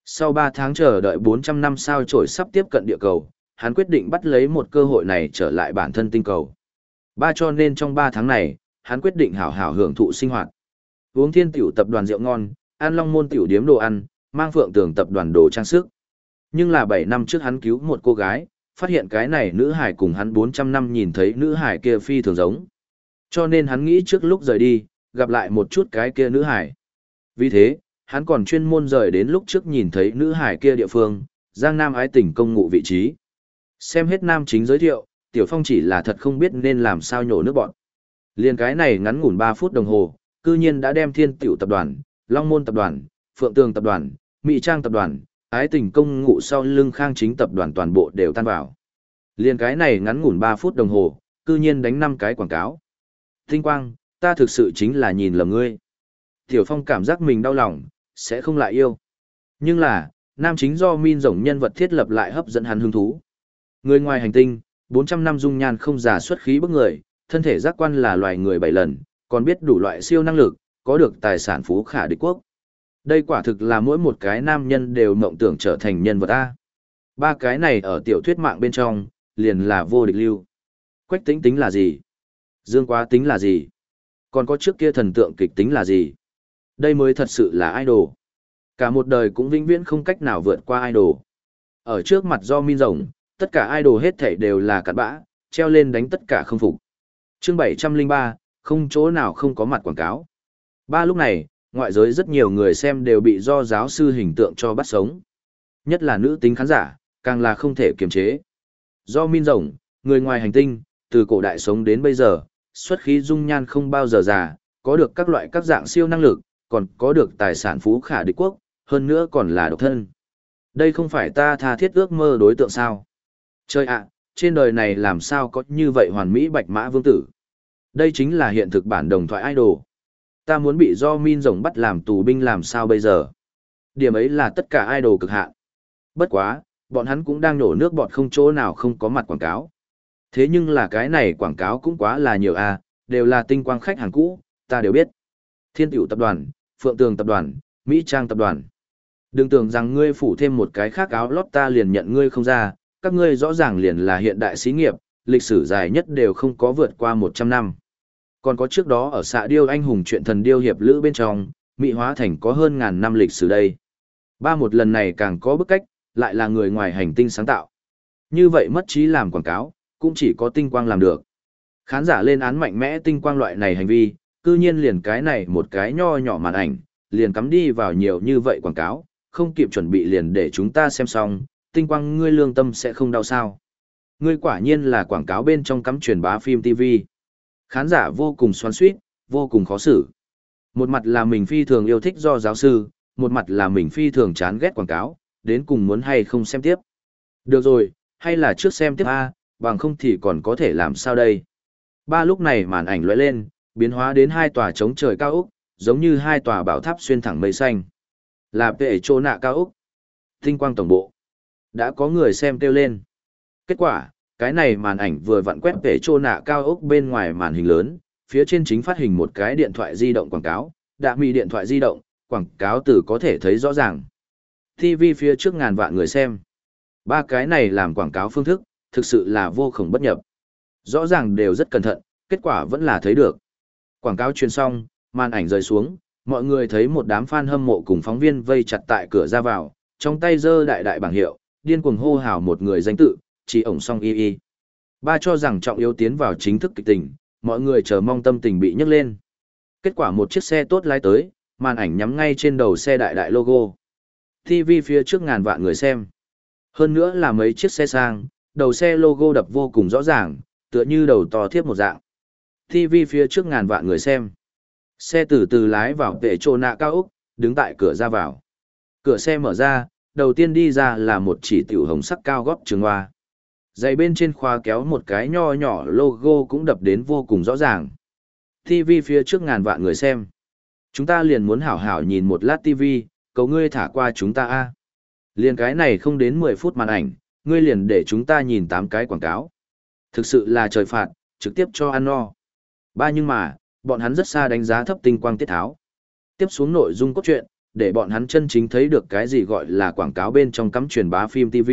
Sau 3 tháng chờ đợi 400 năm sao trổi sắp tiếp cận địa cầu, hắn quyết định bắt lấy một cơ hội này trở lại bản thân tinh cầu. Ba cho nên trong 3 tháng này, hắn quyết định hảo hảo hưởng thụ sinh hoạt. Uống thiên tiểu tập đoàn rượu ngon, ăn long môn tiểu điếm đồ ăn, mang phượng tường tập đoàn đồ trang sức. Nhưng là 7 năm trước hắn cứu một cô gái, phát hiện cái này nữ hải cùng hắn 400 năm nhìn thấy nữ hải kia phi thường giống. Cho nên hắn nghĩ trước lúc rời đi, gặp lại một chút cái kia nữ hải. Vì thế, hắn còn chuyên môn rời đến lúc trước nhìn thấy nữ hải kia địa phương, Giang Nam ái tỉnh công ngụ vị trí. Xem hết nam chính giới thiệu, Tiểu Phong chỉ là thật không biết nên làm sao nhổ nước bọn. Liên cái này ngắn ngủn 3 phút đồng hồ, cư nhiên đã đem Thiên Tiểu tập đoàn, Long Môn tập đoàn, Phượng Tường tập đoàn, Mỹ Trang tập đoàn, ái tình công ngụ sau lưng khang chính tập đoàn toàn bộ đều tan vào. Liên cái này ngắn ngủn 3 phút đồng hồ, cư nhiên đánh 5 cái quảng cáo. Tinh quang, ta thực sự chính là nhìn lầm ngươi. Tiểu Phong cảm giác mình đau lòng, sẽ không lại yêu. Nhưng là, nam chính do Min rồng nhân vật thiết lập lại hấp dẫn hắn hứng thú. Người ngoài hành tinh, 400 năm dung nhan không giả xuất khí bức người, thân thể giác quan là loài người bảy lần, còn biết đủ loại siêu năng lực, có được tài sản phú khả địch quốc. Đây quả thực là mỗi một cái nam nhân đều mộng tưởng trở thành nhân vật A. Ba cái này ở tiểu thuyết mạng bên trong, liền là vô địch lưu. Quách tính tính là gì? Dương quá tính là gì? Còn có trước kia thần tượng kịch tính là gì? Đây mới thật sự là idol. Cả một đời cũng vĩnh viễn không cách nào vượt qua idol. Ở trước mặt do min rồng, tất cả idol hết thảy đều là cặn bã, treo lên đánh tất cả không phục. Chương 703, không chỗ nào không có mặt quảng cáo. Ba lúc này, ngoại giới rất nhiều người xem đều bị do giáo sư hình tượng cho bắt sống. Nhất là nữ tính khán giả, càng là không thể kiềm chế. Do min rồng, người ngoài hành tinh, từ cổ đại sống đến bây giờ, xuất khí dung nhan không bao giờ già, có được các loại các dạng siêu năng lực, còn có được tài sản phú khả địch quốc, hơn nữa còn là độc thân. Đây không phải ta tha thiết ước mơ đối tượng sao? Chơi ạ, trên đời này làm sao có như vậy hoàn mỹ bạch mã vương tử? Đây chính là hiện thực bản đồng thoại idol. Ta muốn bị do min rồng bắt làm tù binh làm sao bây giờ? Điểm ấy là tất cả idol cực hạn. Bất quá, bọn hắn cũng đang nổ nước bọt không chỗ nào không có mặt quảng cáo. Thế nhưng là cái này quảng cáo cũng quá là nhiều a, đều là tinh quang khách hàng cũ, ta đều biết. Thiên tiểu tập đoàn, Phượng Tường tập đoàn, Mỹ Trang tập đoàn. Đừng tưởng rằng ngươi phủ thêm một cái khác áo lót ta liền nhận ngươi không ra, các ngươi rõ ràng liền là hiện đại xí nghiệp, lịch sử dài nhất đều không có vượt qua 100 năm. Còn có trước đó ở xạ điêu anh hùng chuyện thần điêu hiệp lữ bên trong, Mỹ hóa thành có hơn ngàn năm lịch sử đây. Ba một lần này càng có bức cách, lại là người ngoài hành tinh sáng tạo. Như vậy mất trí làm quảng cáo, cũng chỉ có tinh quang làm được. Khán giả lên án mạnh mẽ tinh quang loại này hành vi, cư nhiên liền cái này một cái nho nhỏ màn ảnh, liền cắm đi vào nhiều như vậy quảng cáo, không kịp chuẩn bị liền để chúng ta xem xong, tinh quang ngươi lương tâm sẽ không đau sao. Ngươi quả nhiên là quảng cáo bên trong cắm truyền bá phim TV. Khán giả vô cùng xoắn suýt, vô cùng khó xử. Một mặt là mình phi thường yêu thích do giáo sư, một mặt là mình phi thường chán ghét quảng cáo, đến cùng muốn hay không xem tiếp. Được rồi, hay là trước xem tiếp A, bằng không thì còn có thể làm sao đây. Ba lúc này màn ảnh lóe lên, biến hóa đến hai tòa chống trời cao úc, giống như hai tòa bảo tháp xuyên thẳng mây xanh. Là vệ trô nạ cao úc. Tinh quang tổng bộ. Đã có người xem kêu lên. Kết quả, cái này màn ảnh vừa vặn quét về trô nạ cao ốc bên ngoài màn hình lớn, phía trên chính phát hình một cái điện thoại di động quảng cáo, đã mì điện thoại di động, quảng cáo từ có thể thấy rõ ràng. TV phía trước ngàn vạn người xem. Ba cái này làm quảng cáo phương thức, thực sự là vô khổng bất nhập. Rõ ràng đều rất cẩn thận, kết quả vẫn là thấy được. Quảng cáo truyền xong, màn ảnh rơi xuống, mọi người thấy một đám fan hâm mộ cùng phóng viên vây chặt tại cửa ra vào, trong tay giơ đại đại bảng hiệu, điên cuồng hô hào một người danh tự, chỉ ổng song y y. Ba cho rằng trọng yếu tiến vào chính thức kịch tình, mọi người chờ mong tâm tình bị nhấc lên. Kết quả một chiếc xe tốt lái tới, màn ảnh nhắm ngay trên đầu xe đại đại logo. TV phía trước ngàn vạn người xem. Hơn nữa là mấy chiếc xe sang, đầu xe logo đập vô cùng rõ ràng, tựa như đầu to thiếp một dạng. TV phía trước ngàn vạn người xem. Xe từ từ lái vào vệ trô nạ cao Úc, đứng tại cửa ra vào. Cửa xe mở ra, đầu tiên đi ra là một chỉ tiểu hồng sắc cao góp trường hoa. Dày bên trên khoa kéo một cái nho nhỏ logo cũng đập đến vô cùng rõ ràng. TV phía trước ngàn vạn người xem. Chúng ta liền muốn hảo hảo nhìn một lát TV, cầu ngươi thả qua chúng ta a. Liền cái này không đến 10 phút màn ảnh, ngươi liền để chúng ta nhìn tám cái quảng cáo. Thực sự là trời phạt, trực tiếp cho ăn no. Ba nhưng mà, bọn hắn rất xa đánh giá thấp tinh quang tiết tháo. Tiếp xuống nội dung cốt truyện, để bọn hắn chân chính thấy được cái gì gọi là quảng cáo bên trong cắm truyền bá phim TV.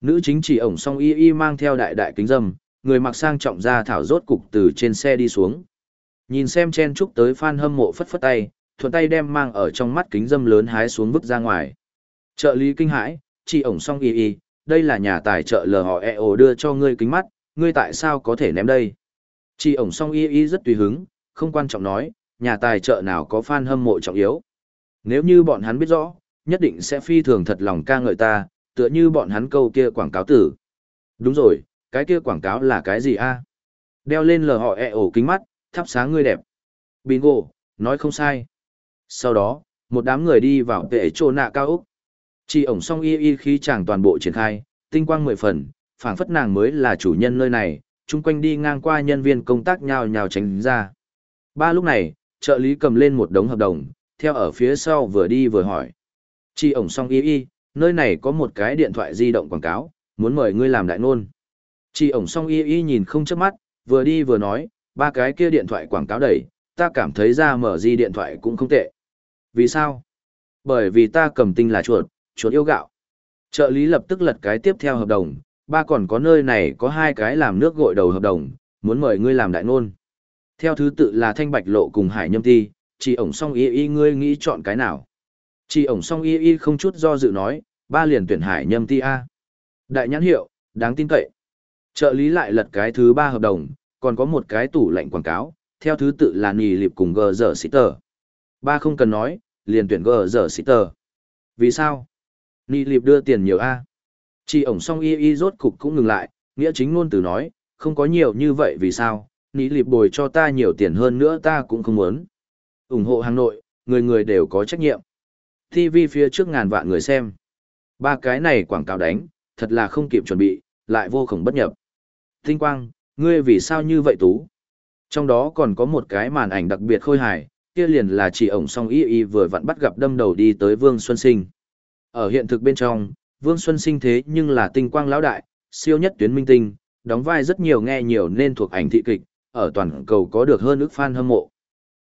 Nữ chính chỉ ổng song y y mang theo đại đại kính dâm, người mặc sang trọng ra thảo rốt cục từ trên xe đi xuống. Nhìn xem chen chúc tới fan hâm mộ phất phất tay, thuận tay đem mang ở trong mắt kính dâm lớn hái xuống vứt ra ngoài. Trợ lý kinh hãi, chỉ ổng song y y, đây là nhà tài trợ lờ họ e ồ đưa cho ngươi kính mắt, ngươi tại sao có thể ném đây? Chỉ ổng song y y rất tùy hứng, không quan trọng nói, nhà tài trợ nào có fan hâm mộ trọng yếu. Nếu như bọn hắn biết rõ, nhất định sẽ phi thường thật lòng ca ngợi ta, tựa như bọn hắn câu kia quảng cáo tử. Đúng rồi, cái kia quảng cáo là cái gì a? Đeo lên lờ họ e ổ kính mắt, thắp sáng người đẹp. Bingo, nói không sai. Sau đó, một đám người đi vào tệ trô nạ cao Úc. Chỉ ổng song y y khí chàng toàn bộ triển khai, tinh quang mười phần, phảng phất nàng mới là chủ nhân nơi này, chung quanh đi ngang qua nhân viên công tác nhào nhào tránh ra. Ba lúc này, trợ lý cầm lên một đống hợp đồng, theo ở phía sau vừa đi vừa hỏi. chị ổng song y y, nơi này có một cái điện thoại di động quảng cáo, muốn mời ngươi làm đại nôn. chị ổng song y y nhìn không chớp mắt, vừa đi vừa nói, ba cái kia điện thoại quảng cáo đẩy, ta cảm thấy ra mở di điện thoại cũng không tệ. Vì sao? Bởi vì ta cầm tinh là chuột, chuột yêu gạo. Trợ lý lập tức lật cái tiếp theo hợp đồng, ba còn có nơi này có hai cái làm nước gội đầu hợp đồng, muốn mời ngươi làm đại nôn. Theo thứ tự là thanh bạch lộ cùng hải nhâm ti, chị ổng song y y ngươi nghĩ chọn cái nào. Chỉ ổng song y y không chút do dự nói, ba liền tuyển hải nhâm ti A. Đại nhãn hiệu, đáng tin cậy. Trợ lý lại lật cái thứ ba hợp đồng, còn có một cái tủ lạnh quảng cáo, theo thứ tự là nì liệp cùng gờ dở xít tờ. Ba không cần nói, liền tuyển gờ dở xít tờ. Vì sao? Nì liệp đưa tiền nhiều A. Chỉ ổng song y y rốt cục cũng ngừng lại, nghĩa chính ngôn từ nói, không có nhiều như vậy vì sao, nì liệp bồi cho ta nhiều tiền hơn nữa ta cũng không muốn. ủng hộ Hà nội, người người đều có trách nhiệm. TV phía trước ngàn vạn người xem. Ba cái này quảng cáo đánh, thật là không kịp chuẩn bị, lại vô khổng bất nhập. Tinh quang, ngươi vì sao như vậy tú? Trong đó còn có một cái màn ảnh đặc biệt khôi hài, kia liền là chỉ ổng song y y vừa vặn bắt gặp đâm đầu đi tới Vương Xuân Sinh. Ở hiện thực bên trong, Vương Xuân Sinh thế nhưng là tinh quang lão đại, siêu nhất tuyến minh tinh, đóng vai rất nhiều nghe nhiều nên thuộc ảnh thị kịch, ở toàn cầu có được hơn ức fan hâm mộ.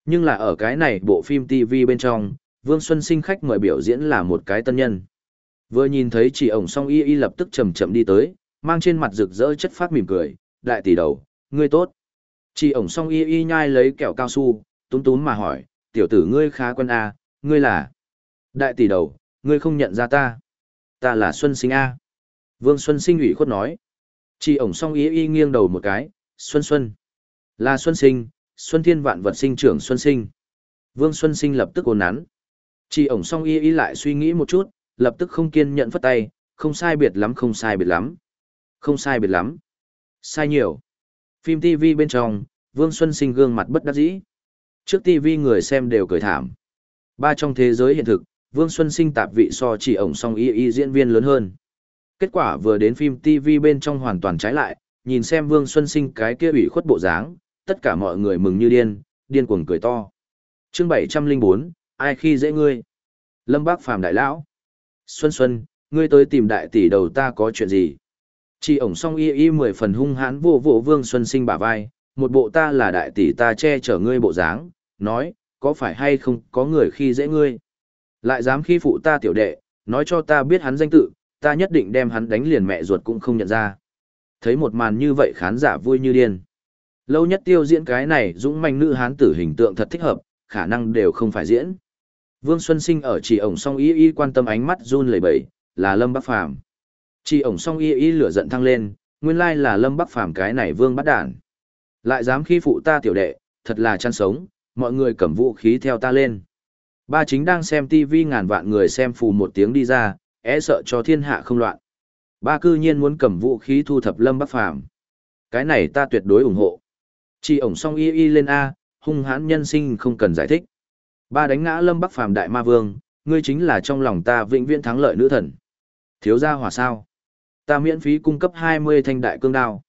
Nhưng là ở cái này bộ phim TV bên trong, Vương Xuân Sinh khách mời biểu diễn là một cái tân nhân. Vừa nhìn thấy chỉ ổng song y y lập tức chậm chậm đi tới, mang trên mặt rực rỡ chất phát mỉm cười, đại tỷ đầu, ngươi tốt. Chỉ ổng song y y nhai lấy kẹo cao su, túm túm mà hỏi, tiểu tử ngươi khá quân A, ngươi là. Đại tỷ đầu, ngươi không nhận ra ta. Ta là Xuân Sinh A. Vương Xuân Sinh ủy khuất nói. Chỉ ổng song y y nghiêng đầu một cái, Xuân Xuân. Là Xuân Sinh, Xuân Thiên Vạn Vật Sinh trưởng Xuân Sinh. Vương Xuân Sinh lập tức ồn nắn. Chỉ ổng song y y lại suy nghĩ một chút, lập tức không kiên nhẫn phất tay, không sai biệt lắm không sai biệt lắm. Không sai biệt lắm. Sai nhiều. Phim TV bên trong, Vương Xuân Sinh gương mặt bất đắc dĩ. Trước TV người xem đều cười thảm. Ba trong thế giới hiện thực, Vương Xuân Sinh tạp vị so chỉ ổng song y y diễn viên lớn hơn. Kết quả vừa đến phim TV bên trong hoàn toàn trái lại, nhìn xem Vương Xuân Sinh cái kia ủy khuất bộ dáng, tất cả mọi người mừng như điên, điên cuồng cười to. Chương 704, ai khi dễ ngươi? Lâm Bác Phàm đại lão. Xuân Xuân, ngươi tới tìm đại tỷ đầu ta có chuyện gì? Chị ổng song y y mười phần hung hãn vô vô Vương Xuân Sinh bả vai, một bộ ta là đại tỷ ta che chở ngươi bộ dáng, nói, có phải hay không có người khi dễ ngươi? Lại dám khi phụ ta tiểu đệ, nói cho ta biết hắn danh tự, ta nhất định đem hắn đánh liền mẹ ruột cũng không nhận ra. Thấy một màn như vậy khán giả vui như điên. Lâu nhất tiêu diễn cái này dũng manh nữ hán tử hình tượng thật thích hợp, khả năng đều không phải diễn. Vương Xuân Sinh ở chỉ ổng song y y quan tâm ánh mắt run lẩy bẩy, là Lâm Bắc Phàm. Chỉ ổng song y y lửa giận thăng lên, nguyên lai là Lâm Bắc Phàm cái này vương bắt đản. Lại dám khi phụ ta tiểu đệ, thật là chăn sống, mọi người cầm vũ khí theo ta lên. Ba chính đang xem TV ngàn vạn người xem phù một tiếng đi ra, é sợ cho thiên hạ không loạn. Ba cư nhiên muốn cầm vũ khí thu thập Lâm Bắc Phàm. Cái này ta tuyệt đối ủng hộ. Chỉ ổng song y y lên A, hung hãn nhân sinh không cần giải thích. Ba đánh ngã Lâm Bắc Phàm đại ma vương, ngươi chính là trong lòng ta vĩnh viễn thắng lợi nữ thần. Thiếu gia hỏa sao? Ta miễn phí cung cấp 20 thanh đại cương đao.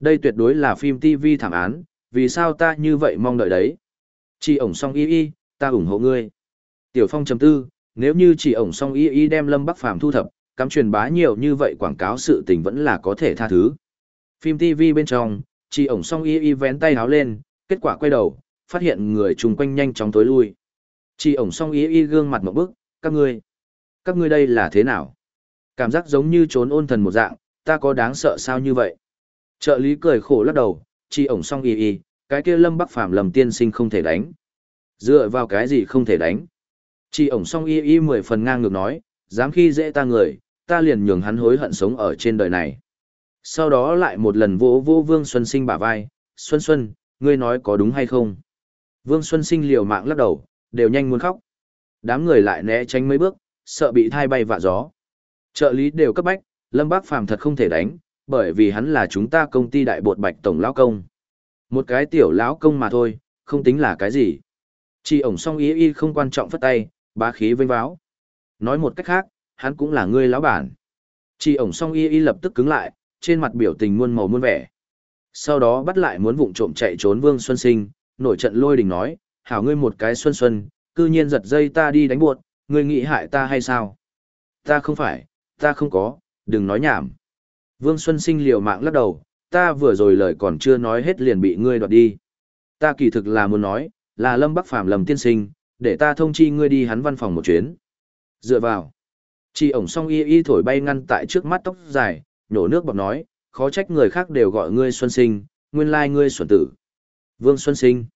Đây tuyệt đối là phim TV thảm án, vì sao ta như vậy mong đợi đấy? Chỉ ổng song y y, ta ủng hộ ngươi. Tiểu Phong chấm tư, nếu như chỉ ổng song y y đem Lâm Bắc Phàm thu thập, cắm truyền bá nhiều như vậy quảng cáo sự tình vẫn là có thể tha thứ. Phim TV bên trong, chỉ ổng song y y vén tay háo lên, kết quả quay đầu, phát hiện người chung quanh nhanh chóng tối lui. Chị ổng song y y gương mặt một bức, các ngươi, các ngươi đây là thế nào? Cảm giác giống như trốn ôn thần một dạng, ta có đáng sợ sao như vậy? Trợ lý cười khổ lắc đầu, chị ổng song y y, cái kia lâm bắc phàm lầm tiên sinh không thể đánh. Dựa vào cái gì không thể đánh? Chị ổng song y y mười phần ngang ngược nói, dám khi dễ ta người, ta liền nhường hắn hối hận sống ở trên đời này. Sau đó lại một lần vỗ vỗ Vương Xuân Sinh bả vai, Xuân Xuân, ngươi nói có đúng hay không? Vương Xuân Sinh liều mạng lắc đầu, đều nhanh muốn khóc. Đám người lại né tránh mấy bước, sợ bị thai bay vạ gió. Trợ lý đều cấp bách, Lâm Bác Phàm thật không thể đánh, bởi vì hắn là chúng ta công ty đại bột bạch tổng lão công. Một cái tiểu lão công mà thôi, không tính là cái gì. Chỉ ổng song ý y không quan trọng phất tay, bá khí vênh váo. Nói một cách khác, hắn cũng là người lão bản. Chỉ ổng song y y lập tức cứng lại, trên mặt biểu tình muôn màu muôn vẻ. Sau đó bắt lại muốn vụng trộm chạy trốn Vương Xuân Sinh, nổi trận lôi đình nói, hảo ngươi một cái xuân xuân, cư nhiên giật dây ta đi đánh buột, ngươi nghĩ hại ta hay sao? Ta không phải, ta không có, đừng nói nhảm. Vương Xuân Sinh liều mạng lắc đầu, ta vừa rồi lời còn chưa nói hết liền bị ngươi đoạt đi. Ta kỳ thực là muốn nói, là Lâm Bắc Phàm lầm tiên sinh, để ta thông chi ngươi đi hắn văn phòng một chuyến. Dựa vào. Chị ổng song y y thổi bay ngăn tại trước mắt tóc dài, nhổ nước bọt nói, khó trách người khác đều gọi ngươi Xuân Sinh, nguyên lai ngươi xuẩn tử. Vương Xuân Sinh.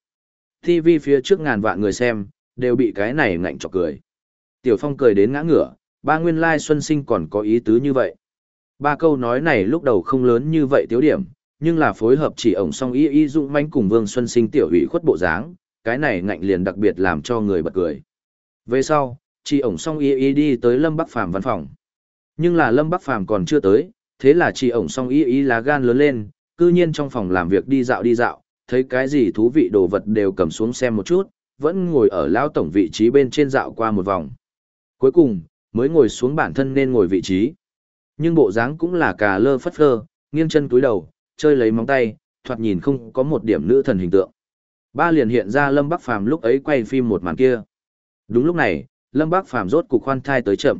TV phía trước ngàn vạn người xem, đều bị cái này ngạnh chọc cười. Tiểu Phong cười đến ngã ngửa, ba nguyên lai Xuân Sinh còn có ý tứ như vậy. Ba câu nói này lúc đầu không lớn như vậy tiếu điểm, nhưng là phối hợp chỉ ổng song y y dụng manh cùng Vương Xuân Sinh tiểu hủy khuất bộ dáng, cái này ngạnh liền đặc biệt làm cho người bật cười. Về sau, chỉ ổng song y y đi tới Lâm Bắc Phàm văn phòng. Nhưng là Lâm Bắc Phàm còn chưa tới, thế là chỉ ổng song y y lá gan lớn lên, cư nhiên trong phòng làm việc đi dạo đi dạo, thấy cái gì thú vị đồ vật đều cầm xuống xem một chút, vẫn ngồi ở lao tổng vị trí bên trên dạo qua một vòng. Cuối cùng, mới ngồi xuống bản thân nên ngồi vị trí. Nhưng bộ dáng cũng là cà lơ phất phơ, nghiêng chân túi đầu, chơi lấy móng tay, thoạt nhìn không có một điểm nữ thần hình tượng. Ba liền hiện ra Lâm Bắc Phàm lúc ấy quay phim một màn kia. Đúng lúc này, Lâm Bắc Phàm rốt cục khoan thai tới chậm.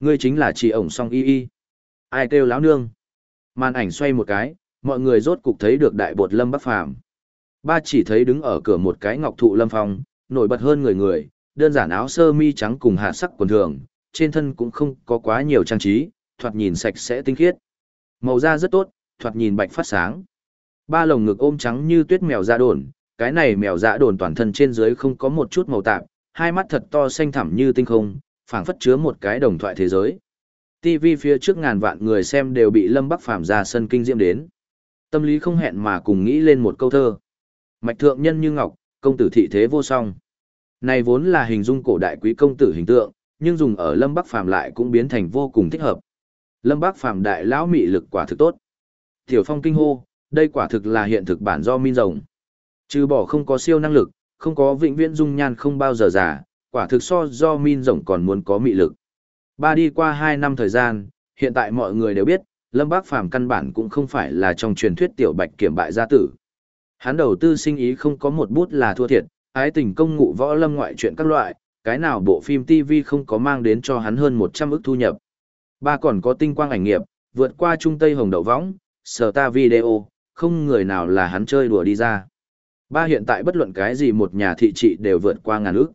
Ngươi chính là chị ổng song y y. Ai kêu láo nương. Màn ảnh xoay một cái, mọi người rốt cục thấy được đại bột Lâm Bắc Phàm Ba chỉ thấy đứng ở cửa một cái ngọc thụ lâm phong, nổi bật hơn người người, đơn giản áo sơ mi trắng cùng hạ sắc quần thường, trên thân cũng không có quá nhiều trang trí, thoạt nhìn sạch sẽ tinh khiết. Màu da rất tốt, thoạt nhìn bạch phát sáng. Ba lồng ngực ôm trắng như tuyết mèo da đồn, cái này mèo da đồn toàn thân trên dưới không có một chút màu tạp, hai mắt thật to xanh thẳm như tinh không, phảng phất chứa một cái đồng thoại thế giới. TV phía trước ngàn vạn người xem đều bị Lâm Bắc Phàm ra sân kinh diễm đến. Tâm lý không hẹn mà cùng nghĩ lên một câu thơ. Mạch thượng nhân như ngọc, công tử thị thế vô song. Này vốn là hình dung cổ đại quý công tử hình tượng, nhưng dùng ở Lâm Bắc Phàm lại cũng biến thành vô cùng thích hợp. Lâm Bắc Phàm đại lão mị lực quả thực tốt. Tiểu Phong kinh hô, đây quả thực là hiện thực bản do Min rồng. Trừ bỏ không có siêu năng lực, không có vĩnh viễn dung nhan không bao giờ già, quả thực so do Min rồng còn muốn có mị lực. Ba đi qua 2 năm thời gian, hiện tại mọi người đều biết, Lâm Bác Phàm căn bản cũng không phải là trong truyền thuyết tiểu bạch kiểm bại gia tử. Hắn đầu tư sinh ý không có một bút là thua thiệt, ái tình công ngụ võ lâm ngoại truyện các loại, cái nào bộ phim TV không có mang đến cho hắn hơn 100 ức thu nhập. Ba còn có tinh quang ảnh nghiệp, vượt qua trung tây hồng đậu võng, sở ta video, không người nào là hắn chơi đùa đi ra. Ba hiện tại bất luận cái gì một nhà thị trị đều vượt qua ngàn ức.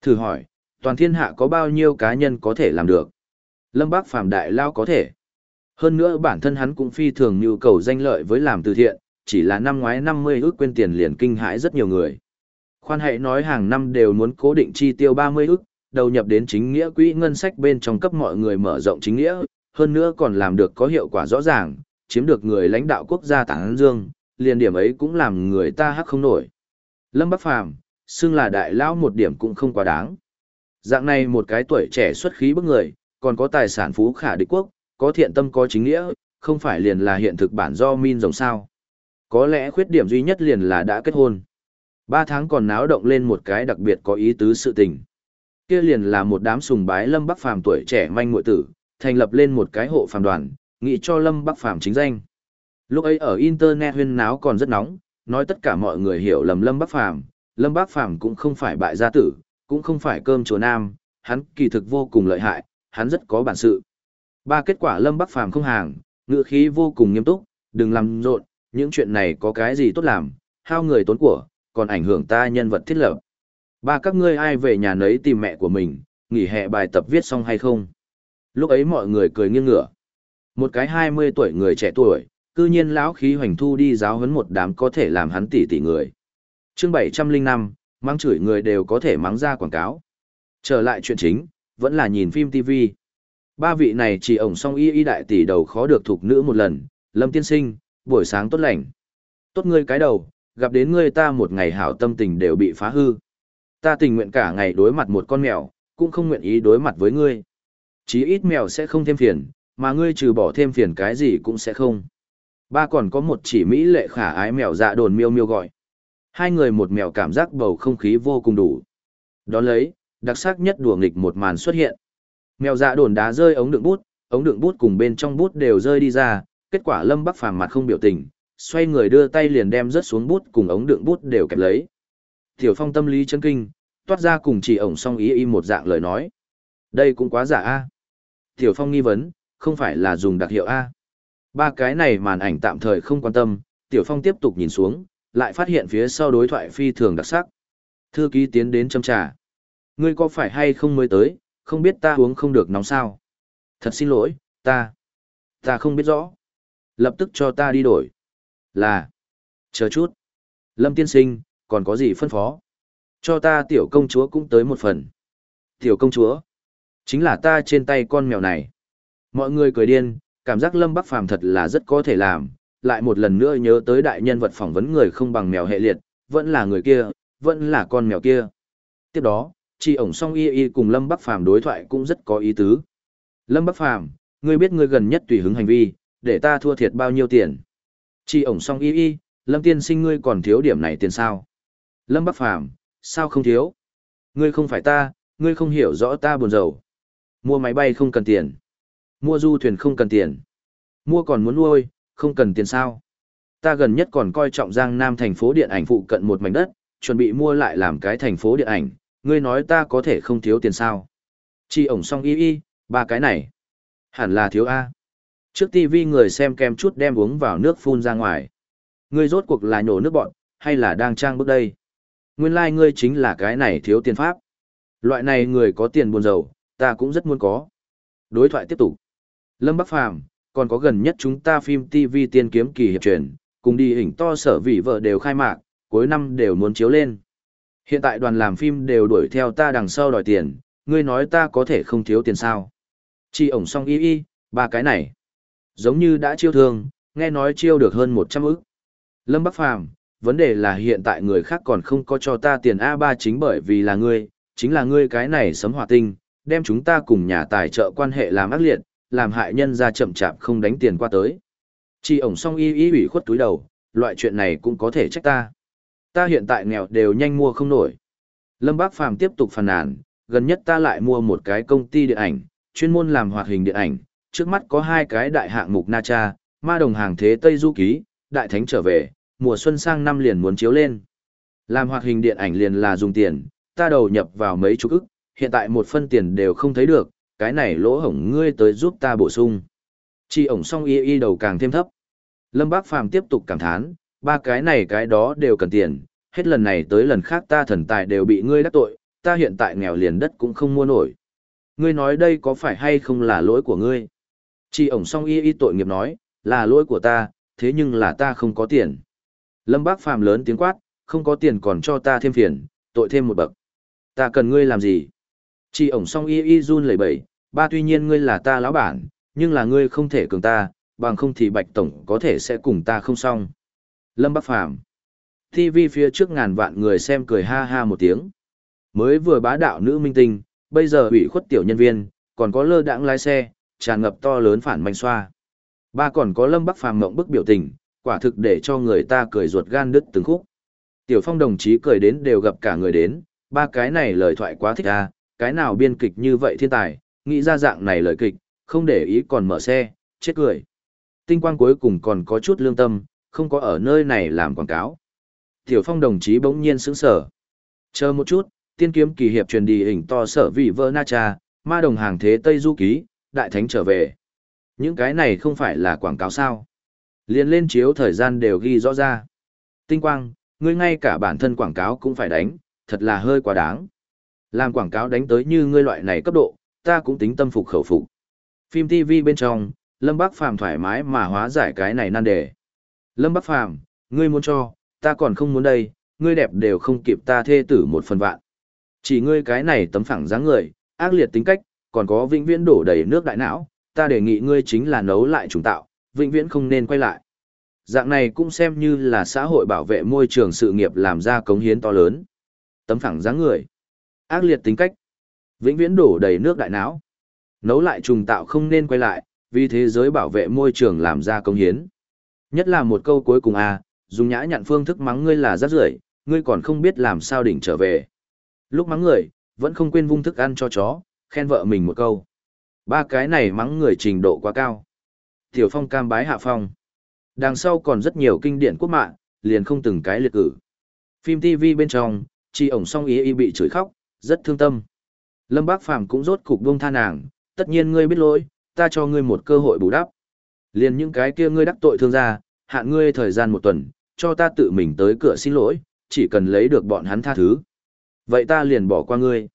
Thử hỏi, toàn thiên hạ có bao nhiêu cá nhân có thể làm được? Lâm Bác Phàm đại lao có thể. Hơn nữa bản thân hắn cũng phi thường nhu cầu danh lợi với làm từ thiện, chỉ là năm ngoái 50 ước quên tiền liền kinh hãi rất nhiều người. Khoan hãy nói hàng năm đều muốn cố định chi tiêu 30 ước, đầu nhập đến chính nghĩa quỹ ngân sách bên trong cấp mọi người mở rộng chính nghĩa, hơn nữa còn làm được có hiệu quả rõ ràng, chiếm được người lãnh đạo quốc gia tảng dương, liền điểm ấy cũng làm người ta hắc không nổi. Lâm Bắc Phàm xưng là đại lão một điểm cũng không quá đáng. Dạng này một cái tuổi trẻ xuất khí bức người, còn có tài sản phú khả địch quốc, có thiện tâm có chính nghĩa, không phải liền là hiện thực bản do min rồng sao. Có lẽ khuyết điểm duy nhất liền là đã kết hôn. Ba tháng còn náo động lên một cái đặc biệt có ý tứ sự tình. Kia liền là một đám sùng bái Lâm Bắc Phàm tuổi trẻ manh muội tử, thành lập lên một cái hộ phàm đoàn, nghĩ cho Lâm Bắc Phàm chính danh. Lúc ấy ở internet huyên náo còn rất nóng, nói tất cả mọi người hiểu lầm Lâm Bắc Phàm, Lâm Bắc Phàm cũng không phải bại gia tử, cũng không phải cơm chùa nam, hắn kỳ thực vô cùng lợi hại, hắn rất có bản sự. Ba kết quả Lâm Bắc Phàm không hàng, ngựa khí vô cùng nghiêm túc, đừng làm rộn, những chuyện này có cái gì tốt làm, hao người tốn của, còn ảnh hưởng ta nhân vật thiết lập. Ba các ngươi ai về nhà nấy tìm mẹ của mình, nghỉ hè bài tập viết xong hay không? Lúc ấy mọi người cười nghiêng ngửa. Một cái 20 tuổi người trẻ tuổi, cư nhiên lão khí hoành thu đi giáo huấn một đám có thể làm hắn tỷ tỷ người. Chương 705, mắng chửi người đều có thể mắng ra quảng cáo. Trở lại chuyện chính, vẫn là nhìn phim TV. Ba vị này chỉ ổng song y y đại tỷ đầu khó được thuộc nữ một lần, Lâm Tiên Sinh, buổi sáng tốt lành. Tốt ngươi cái đầu, gặp đến ngươi ta một ngày hảo tâm tình đều bị phá hư. Ta tình nguyện cả ngày đối mặt một con mèo, cũng không nguyện ý đối mặt với ngươi. Chí ít mèo sẽ không thêm phiền, mà ngươi trừ bỏ thêm phiền cái gì cũng sẽ không. Ba còn có một chỉ mỹ lệ khả ái mèo dạ đồn miêu miêu gọi. Hai người một mèo cảm giác bầu không khí vô cùng đủ. Đón lấy, đặc sắc nhất đùa nghịch một màn xuất hiện. Mèo dạ đồn đá rơi ống đựng bút, ống đựng bút cùng bên trong bút đều rơi đi ra, kết quả Lâm Bắc Phàm mặt không biểu tình, xoay người đưa tay liền đem rớt xuống bút cùng ống đựng bút đều kẹp lấy. Tiểu Phong tâm lý chân kinh, toát ra cùng chỉ ổng song ý y một dạng lời nói. Đây cũng quá giả a. Tiểu Phong nghi vấn, không phải là dùng đặc hiệu a. Ba cái này màn ảnh tạm thời không quan tâm, Tiểu Phong tiếp tục nhìn xuống, lại phát hiện phía sau đối thoại phi thường đặc sắc. Thư ký tiến đến châm trà. Ngươi có phải hay không mới tới, không biết ta uống không được nóng sao? Thật xin lỗi, ta. Ta không biết rõ. Lập tức cho ta đi đổi. Là. Chờ chút. Lâm tiên sinh, còn có gì phân phó? Cho ta tiểu công chúa cũng tới một phần. Tiểu công chúa. Chính là ta trên tay con mèo này. Mọi người cười điên, cảm giác Lâm Bắc Phàm thật là rất có thể làm, lại một lần nữa nhớ tới đại nhân vật phỏng vấn người không bằng mèo hệ liệt, vẫn là người kia, vẫn là con mèo kia. Tiếp đó, chị ổng song y y cùng Lâm Bắc Phàm đối thoại cũng rất có ý tứ. Lâm Bắc Phàm, ngươi biết ngươi gần nhất tùy hứng hành vi, để ta thua thiệt bao nhiêu tiền. Chị ổng song y y, Lâm tiên sinh ngươi còn thiếu điểm này tiền sao? Lâm Bắc Phàm, sao không thiếu? Ngươi không phải ta, ngươi không hiểu rõ ta buồn rầu. Mua máy bay không cần tiền. Mua du thuyền không cần tiền. Mua còn muốn nuôi, không cần tiền sao. Ta gần nhất còn coi trọng Giang Nam thành phố điện ảnh phụ cận một mảnh đất, chuẩn bị mua lại làm cái thành phố điện ảnh, ngươi nói ta có thể không thiếu tiền sao. Chi ổng song y y, ba cái này. Hẳn là thiếu A. Trước TV người xem kem chút đem uống vào nước phun ra ngoài. Ngươi rốt cuộc là nhổ nước bọn, hay là đang trang bước đây? Nguyên lai like ngươi chính là cái này thiếu tiền pháp. Loại này người có tiền buồn giàu, ta cũng rất muốn có. Đối thoại tiếp tục. Lâm Bắc Phàm còn có gần nhất chúng ta phim TV tiên kiếm kỳ hiệp truyền, cùng đi hình to sở vị vợ đều khai mạc, cuối năm đều muốn chiếu lên. Hiện tại đoàn làm phim đều đuổi theo ta đằng sau đòi tiền, ngươi nói ta có thể không thiếu tiền sao. Chi ổng song y y, ba cái này. Giống như đã chiêu thương, nghe nói chiêu được hơn 100 ức. Lâm Bắc Phàm vấn đề là hiện tại người khác còn không có cho ta tiền A3 chính bởi vì là ngươi, chính là ngươi cái này sấm hỏa tinh, đem chúng ta cùng nhà tài trợ quan hệ làm ác liệt, làm hại nhân ra chậm chạp không đánh tiền qua tới. Chỉ ổng song y y ủy khuất túi đầu, loại chuyện này cũng có thể trách ta. Ta hiện tại nghèo đều nhanh mua không nổi. Lâm Bác Phàm tiếp tục phàn nàn, gần nhất ta lại mua một cái công ty điện ảnh, chuyên môn làm hoạt hình điện ảnh, trước mắt có hai cái đại hạng mục Na Cha, Ma Đồng Hàng Thế Tây Du Ký, Đại Thánh trở về, mùa xuân sang năm liền muốn chiếu lên. Làm hoạt hình điện ảnh liền là dùng tiền, ta đầu nhập vào mấy chục ức, hiện tại một phân tiền đều không thấy được, cái này lỗ hổng ngươi tới giúp ta bổ sung. Chi ổng song y y đầu càng thêm thấp. Lâm Bác Phàm tiếp tục cảm thán, ba cái này cái đó đều cần tiền, hết lần này tới lần khác ta thần tài đều bị ngươi đắc tội, ta hiện tại nghèo liền đất cũng không mua nổi. Ngươi nói đây có phải hay không là lỗi của ngươi? Chi ổng song y y tội nghiệp nói, là lỗi của ta, thế nhưng là ta không có tiền. Lâm Bác Phàm lớn tiếng quát, không có tiền còn cho ta thêm phiền, tội thêm một bậc. Ta cần ngươi làm gì? Chi ổng song y y run lẩy bẩy, ba tuy nhiên ngươi là ta lão bản, nhưng là ngươi không thể cường ta, bằng không thì Bạch Tổng có thể sẽ cùng ta không xong. Lâm Bắc Phàm TV phía trước ngàn vạn người xem cười ha ha một tiếng. Mới vừa bá đạo nữ minh tinh, bây giờ ủy khuất tiểu nhân viên, còn có lơ đãng lái xe, tràn ngập to lớn phản manh xoa. Ba còn có Lâm Bắc Phàm ngậm bức biểu tình, quả thực để cho người ta cười ruột gan đứt từng khúc. Tiểu Phong đồng chí cười đến đều gặp cả người đến, ba cái này lời thoại quá thích a, cái nào biên kịch như vậy thiên tài, nghĩ ra dạng này lời kịch, không để ý còn mở xe, chết cười. Tinh quang cuối cùng còn có chút lương tâm, không có ở nơi này làm quảng cáo. Tiểu Phong đồng chí bỗng nhiên sững sờ. Chờ một chút, tiên kiếm kỳ hiệp truyền đi hình to sở vị vơ na cha, ma đồng hàng thế Tây Du Ký, đại thánh trở về. Những cái này không phải là quảng cáo sao. Liên lên chiếu thời gian đều ghi rõ ra. Tinh quang, ngươi ngay cả bản thân quảng cáo cũng phải đánh, thật là hơi quá đáng. Làm quảng cáo đánh tới như ngươi loại này cấp độ, ta cũng tính tâm phục khẩu phục. Phim TV bên trong, Lâm Bác Phàm thoải mái mà hóa giải cái này nan đề. Lâm Bác Phàm ngươi muốn cho, ta còn không muốn đây, ngươi đẹp đều không kịp ta thê tử một phần vạn. Chỉ ngươi cái này tấm phẳng dáng người, ác liệt tính cách, còn có vĩnh viễn đổ đầy nước đại não, ta đề nghị ngươi chính là nấu lại trùng tạo, vĩnh viễn không nên quay lại. Dạng này cũng xem như là xã hội bảo vệ môi trường sự nghiệp làm ra cống hiến to lớn. Tấm phẳng dáng người, ác liệt tính cách, vĩnh viễn đổ đầy nước đại não. Nấu lại trùng tạo không nên quay lại, vì thế giới bảo vệ môi trường làm ra cống hiến. Nhất là một câu cuối cùng à, dùng nhã nhặn phương thức mắng ngươi là rác rưởi, ngươi còn không biết làm sao đỉnh trở về. Lúc mắng người, vẫn không quên vung thức ăn cho chó, khen vợ mình một câu. Ba cái này mắng người trình độ quá cao. Tiểu Phong cam bái hạ phong. Đằng sau còn rất nhiều kinh điển quốc mạng, liền không từng cái liệt cử. Phim TV bên trong, Chi ổng song ý y bị chửi khóc, rất thương tâm. Lâm Bác Phàm cũng rốt cục buông tha nàng, tất nhiên ngươi biết lỗi, ta cho ngươi một cơ hội bù đắp. Liền những cái kia ngươi đắc tội thương ra, hạn ngươi thời gian một tuần, cho ta tự mình tới cửa xin lỗi, chỉ cần lấy được bọn hắn tha thứ. Vậy ta liền bỏ qua ngươi.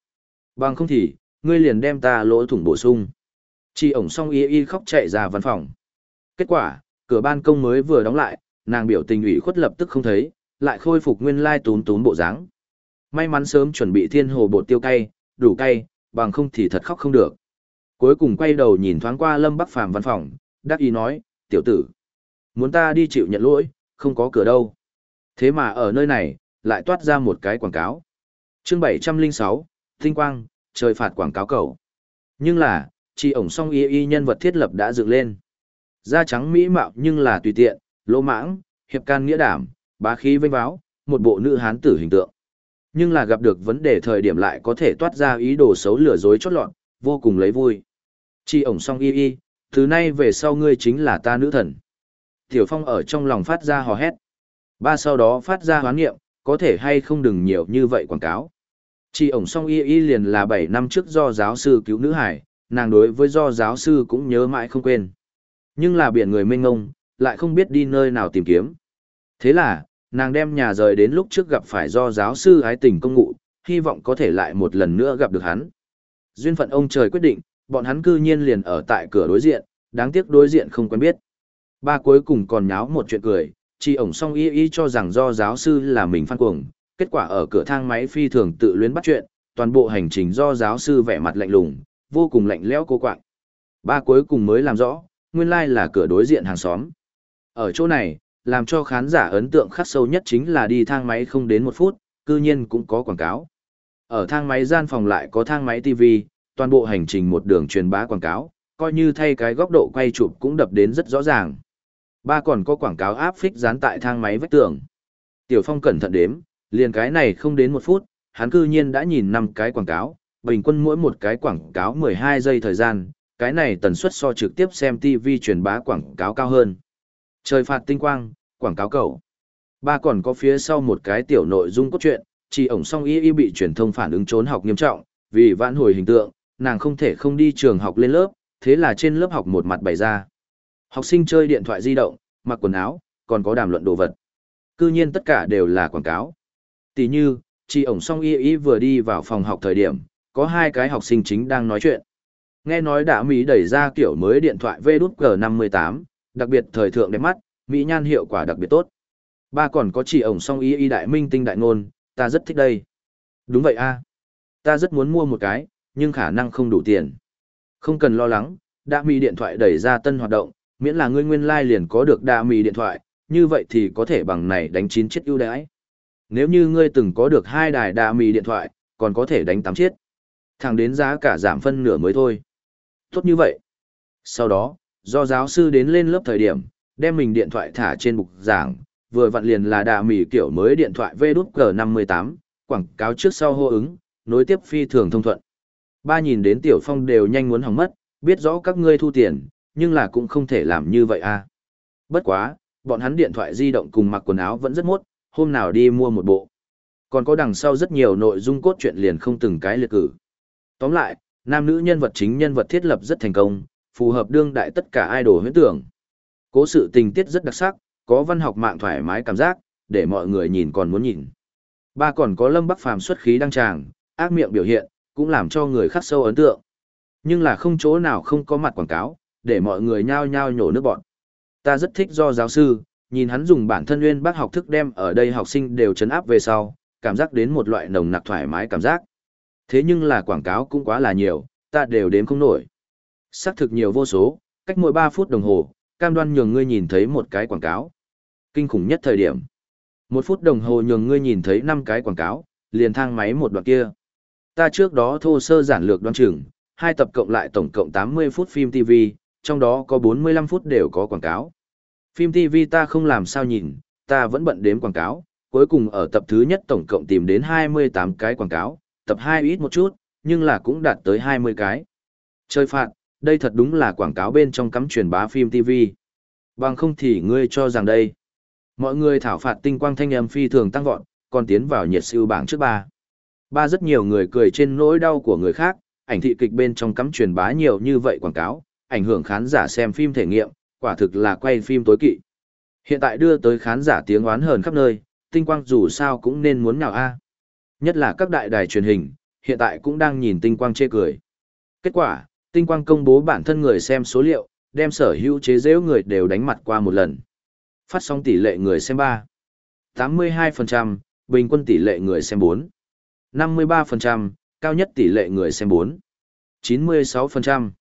Bằng không thì, ngươi liền đem ta lỗ thủng bổ sung. Chị ổng xong y y khóc chạy ra văn phòng. Kết quả, cửa ban công mới vừa đóng lại, nàng biểu tình ủy khuất lập tức không thấy, lại khôi phục nguyên lai túm túm bộ dáng. May mắn sớm chuẩn bị thiên hồ bột tiêu cay, đủ cay, bằng không thì thật khóc không được. Cuối cùng quay đầu nhìn thoáng qua Lâm Bắc Phàm văn phòng, đắc ý nói, tiểu tử, muốn ta đi chịu nhận lỗi, không có cửa đâu. Thế mà ở nơi này, lại toát ra một cái quảng cáo. chương 706, Tinh Quang, trời phạt quảng cáo cầu. Nhưng là, chỉ ổng song y y nhân vật thiết lập đã dựng lên. Da trắng mỹ mạo nhưng là tùy tiện, lỗ mãng, hiệp can nghĩa đảm, bá khí vinh váo, một bộ nữ hán tử hình tượng. Nhưng là gặp được vấn đề thời điểm lại có thể toát ra ý đồ xấu lừa dối chót lọt, vô cùng lấy vui. chị ổng song y y, từ nay về sau ngươi chính là ta nữ thần. Tiểu Phong ở trong lòng phát ra hò hét. Ba sau đó phát ra hoán nghiệm, có thể hay không đừng nhiều như vậy quảng cáo chị ổng song y y liền là 7 năm trước do giáo sư cứu nữ hải, nàng đối với do giáo sư cũng nhớ mãi không quên. Nhưng là biển người mênh ngông, lại không biết đi nơi nào tìm kiếm. Thế là, nàng đem nhà rời đến lúc trước gặp phải do giáo sư ái tình công ngụ, hy vọng có thể lại một lần nữa gặp được hắn. Duyên phận ông trời quyết định, bọn hắn cư nhiên liền ở tại cửa đối diện, đáng tiếc đối diện không quen biết. Ba cuối cùng còn nháo một chuyện cười, chỉ ổng song y y cho rằng do giáo sư là mình phan cuồng, kết quả ở cửa thang máy phi thường tự luyến bắt chuyện, toàn bộ hành trình do giáo sư vẻ mặt lạnh lùng, vô cùng lạnh lẽo cô quạng. Ba cuối cùng mới làm rõ, nguyên lai là cửa đối diện hàng xóm. Ở chỗ này, làm cho khán giả ấn tượng khắc sâu nhất chính là đi thang máy không đến một phút, cư nhiên cũng có quảng cáo. Ở thang máy gian phòng lại có thang máy TV, toàn bộ hành trình một đường truyền bá quảng cáo, coi như thay cái góc độ quay chụp cũng đập đến rất rõ ràng. Ba còn có quảng cáo áp phích dán tại thang máy vách tường. Tiểu Phong cẩn thận đếm, liền cái này không đến một phút, hắn cư nhiên đã nhìn năm cái quảng cáo, bình quân mỗi một cái quảng cáo 12 giây thời gian, cái này tần suất so trực tiếp xem TV truyền bá quảng cáo cao hơn. Trời phạt tinh quang, quảng cáo cầu. Ba còn có phía sau một cái tiểu nội dung cốt truyện, chỉ ổng song y y bị truyền thông phản ứng trốn học nghiêm trọng, vì vãn hồi hình tượng, nàng không thể không đi trường học lên lớp, thế là trên lớp học một mặt bày ra. Học sinh chơi điện thoại di động, mặc quần áo, còn có đàm luận đồ vật. Cư nhiên tất cả đều là quảng cáo. Tỷ như, chị ổng song y y vừa đi vào phòng học thời điểm, có hai cái học sinh chính đang nói chuyện. Nghe nói đã Mỹ đẩy ra kiểu mới điện thoại V58, đặc biệt thời thượng đẹp mắt, Mỹ nhan hiệu quả đặc biệt tốt. Ba còn có chị ổng song y y đại minh tinh đại ngôn, ta rất thích đây. Đúng vậy a à. Ta rất muốn mua một cái, nhưng khả năng không đủ tiền. Không cần lo lắng, đã Mỹ điện thoại đẩy ra tân hoạt động, miễn là ngươi nguyên lai like liền có được đa Mỹ điện thoại, như vậy thì có thể bằng này đánh chín chiếc ưu đãi. Nếu như ngươi từng có được hai đài đa mì điện thoại, còn có thể đánh tám chiết. Thẳng đến giá cả giảm phân nửa mới thôi. Tốt như vậy. Sau đó, do giáo sư đến lên lớp thời điểm, đem mình điện thoại thả trên bục giảng, vừa vặn liền là đà mỉ kiểu mới điện thoại V58, quảng cáo trước sau hô ứng, nối tiếp phi thường thông thuận. Ba nhìn đến Tiểu Phong đều nhanh muốn hỏng mất, biết rõ các ngươi thu tiền, nhưng là cũng không thể làm như vậy à. Bất quá, bọn hắn điện thoại di động cùng mặc quần áo vẫn rất mốt, hôm nào đi mua một bộ. Còn có đằng sau rất nhiều nội dung cốt truyện liền không từng cái liệt cử. Tóm lại, nam nữ nhân vật chính nhân vật thiết lập rất thành công, phù hợp đương đại tất cả idol huyễn tưởng. Cố sự tình tiết rất đặc sắc, có văn học mạng thoải mái cảm giác, để mọi người nhìn còn muốn nhìn. Ba còn có Lâm Bắc Phàm xuất khí đăng tràng, ác miệng biểu hiện, cũng làm cho người khắc sâu ấn tượng. Nhưng là không chỗ nào không có mặt quảng cáo, để mọi người nhao nhao nhổ nước bọn. Ta rất thích do giáo sư, nhìn hắn dùng bản thân nguyên bác học thức đem ở đây học sinh đều chấn áp về sau, cảm giác đến một loại nồng nặc thoải mái cảm giác. Thế nhưng là quảng cáo cũng quá là nhiều, ta đều đếm không nổi. Xác thực nhiều vô số, cách mỗi 3 phút đồng hồ, cam đoan nhường ngươi nhìn thấy một cái quảng cáo. Kinh khủng nhất thời điểm. Một phút đồng hồ nhường ngươi nhìn thấy 5 cái quảng cáo, liền thang máy một đoạn kia. Ta trước đó thô sơ giản lược đoán chừng, hai tập cộng lại tổng cộng 80 phút phim TV, trong đó có 45 phút đều có quảng cáo. Phim TV ta không làm sao nhìn, ta vẫn bận đếm quảng cáo, cuối cùng ở tập thứ nhất tổng cộng tìm đến 28 cái quảng cáo, tập 2 ít một chút, nhưng là cũng đạt tới 20 cái. Chơi phạt, đây thật đúng là quảng cáo bên trong cắm truyền bá phim TV. Bằng không thì ngươi cho rằng đây. Mọi người thảo phạt tinh quang thanh âm phi thường tăng vọt, còn tiến vào nhiệt siêu bảng trước ba. Ba rất nhiều người cười trên nỗi đau của người khác, ảnh thị kịch bên trong cắm truyền bá nhiều như vậy quảng cáo, ảnh hưởng khán giả xem phim thể nghiệm, quả thực là quay phim tối kỵ. Hiện tại đưa tới khán giả tiếng oán hờn khắp nơi, tinh quang dù sao cũng nên muốn nào a. Nhất là các đại đài truyền hình, hiện tại cũng đang nhìn tinh quang chê cười. Kết quả, tinh quang công bố bản thân người xem số liệu, đem sở hữu chế giễu người đều đánh mặt qua một lần. Phát sóng tỷ lệ người xem 3. 82%, bình quân tỷ lệ người xem 4. 53%, cao nhất tỷ lệ người xem 4. 96%.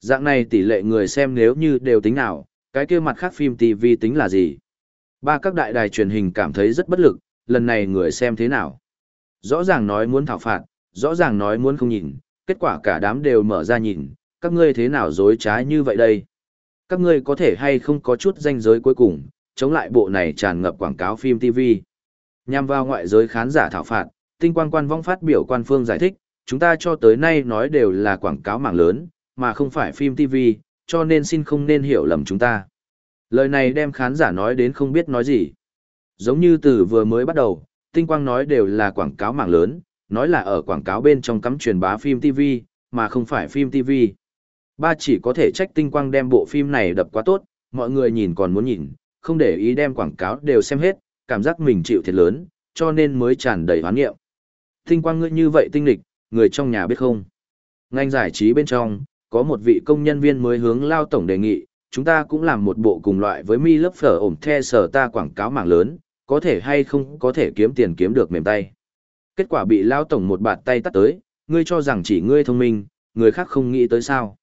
Dạng này tỷ lệ người xem nếu như đều tính nào, cái kia mặt khác phim TV tính là gì? Ba các đại đài truyền hình cảm thấy rất bất lực, lần này người xem thế nào? Rõ ràng nói muốn thảo phạt, rõ ràng nói muốn không nhìn, kết quả cả đám đều mở ra nhìn, các ngươi thế nào dối trái như vậy đây? Các ngươi có thể hay không có chút danh giới cuối cùng, chống lại bộ này tràn ngập quảng cáo phim TV. Nhằm vào ngoại giới khán giả thảo phạt, tinh quan quan vong phát biểu quan phương giải thích, chúng ta cho tới nay nói đều là quảng cáo mạng lớn, mà không phải phim TV, cho nên xin không nên hiểu lầm chúng ta. Lời này đem khán giả nói đến không biết nói gì. Giống như từ vừa mới bắt đầu, tinh quang nói đều là quảng cáo mạng lớn, nói là ở quảng cáo bên trong cắm truyền bá phim TV, mà không phải phim TV. Ba chỉ có thể trách tinh quang đem bộ phim này đập quá tốt, mọi người nhìn còn muốn nhìn, không để ý đem quảng cáo đều xem hết, cảm giác mình chịu thiệt lớn, cho nên mới tràn đầy hoán nghiệm. Tinh quang ngươi như vậy tinh lịch, người trong nhà biết không? Ngành giải trí bên trong, có một vị công nhân viên mới hướng lao tổng đề nghị, chúng ta cũng làm một bộ cùng loại với mi lớp phở ổm the sở ta quảng cáo mạng lớn, có thể hay không có thể kiếm tiền kiếm được mềm tay. Kết quả bị lao tổng một bạt tay tắt tới, ngươi cho rằng chỉ ngươi thông minh, người khác không nghĩ tới sao.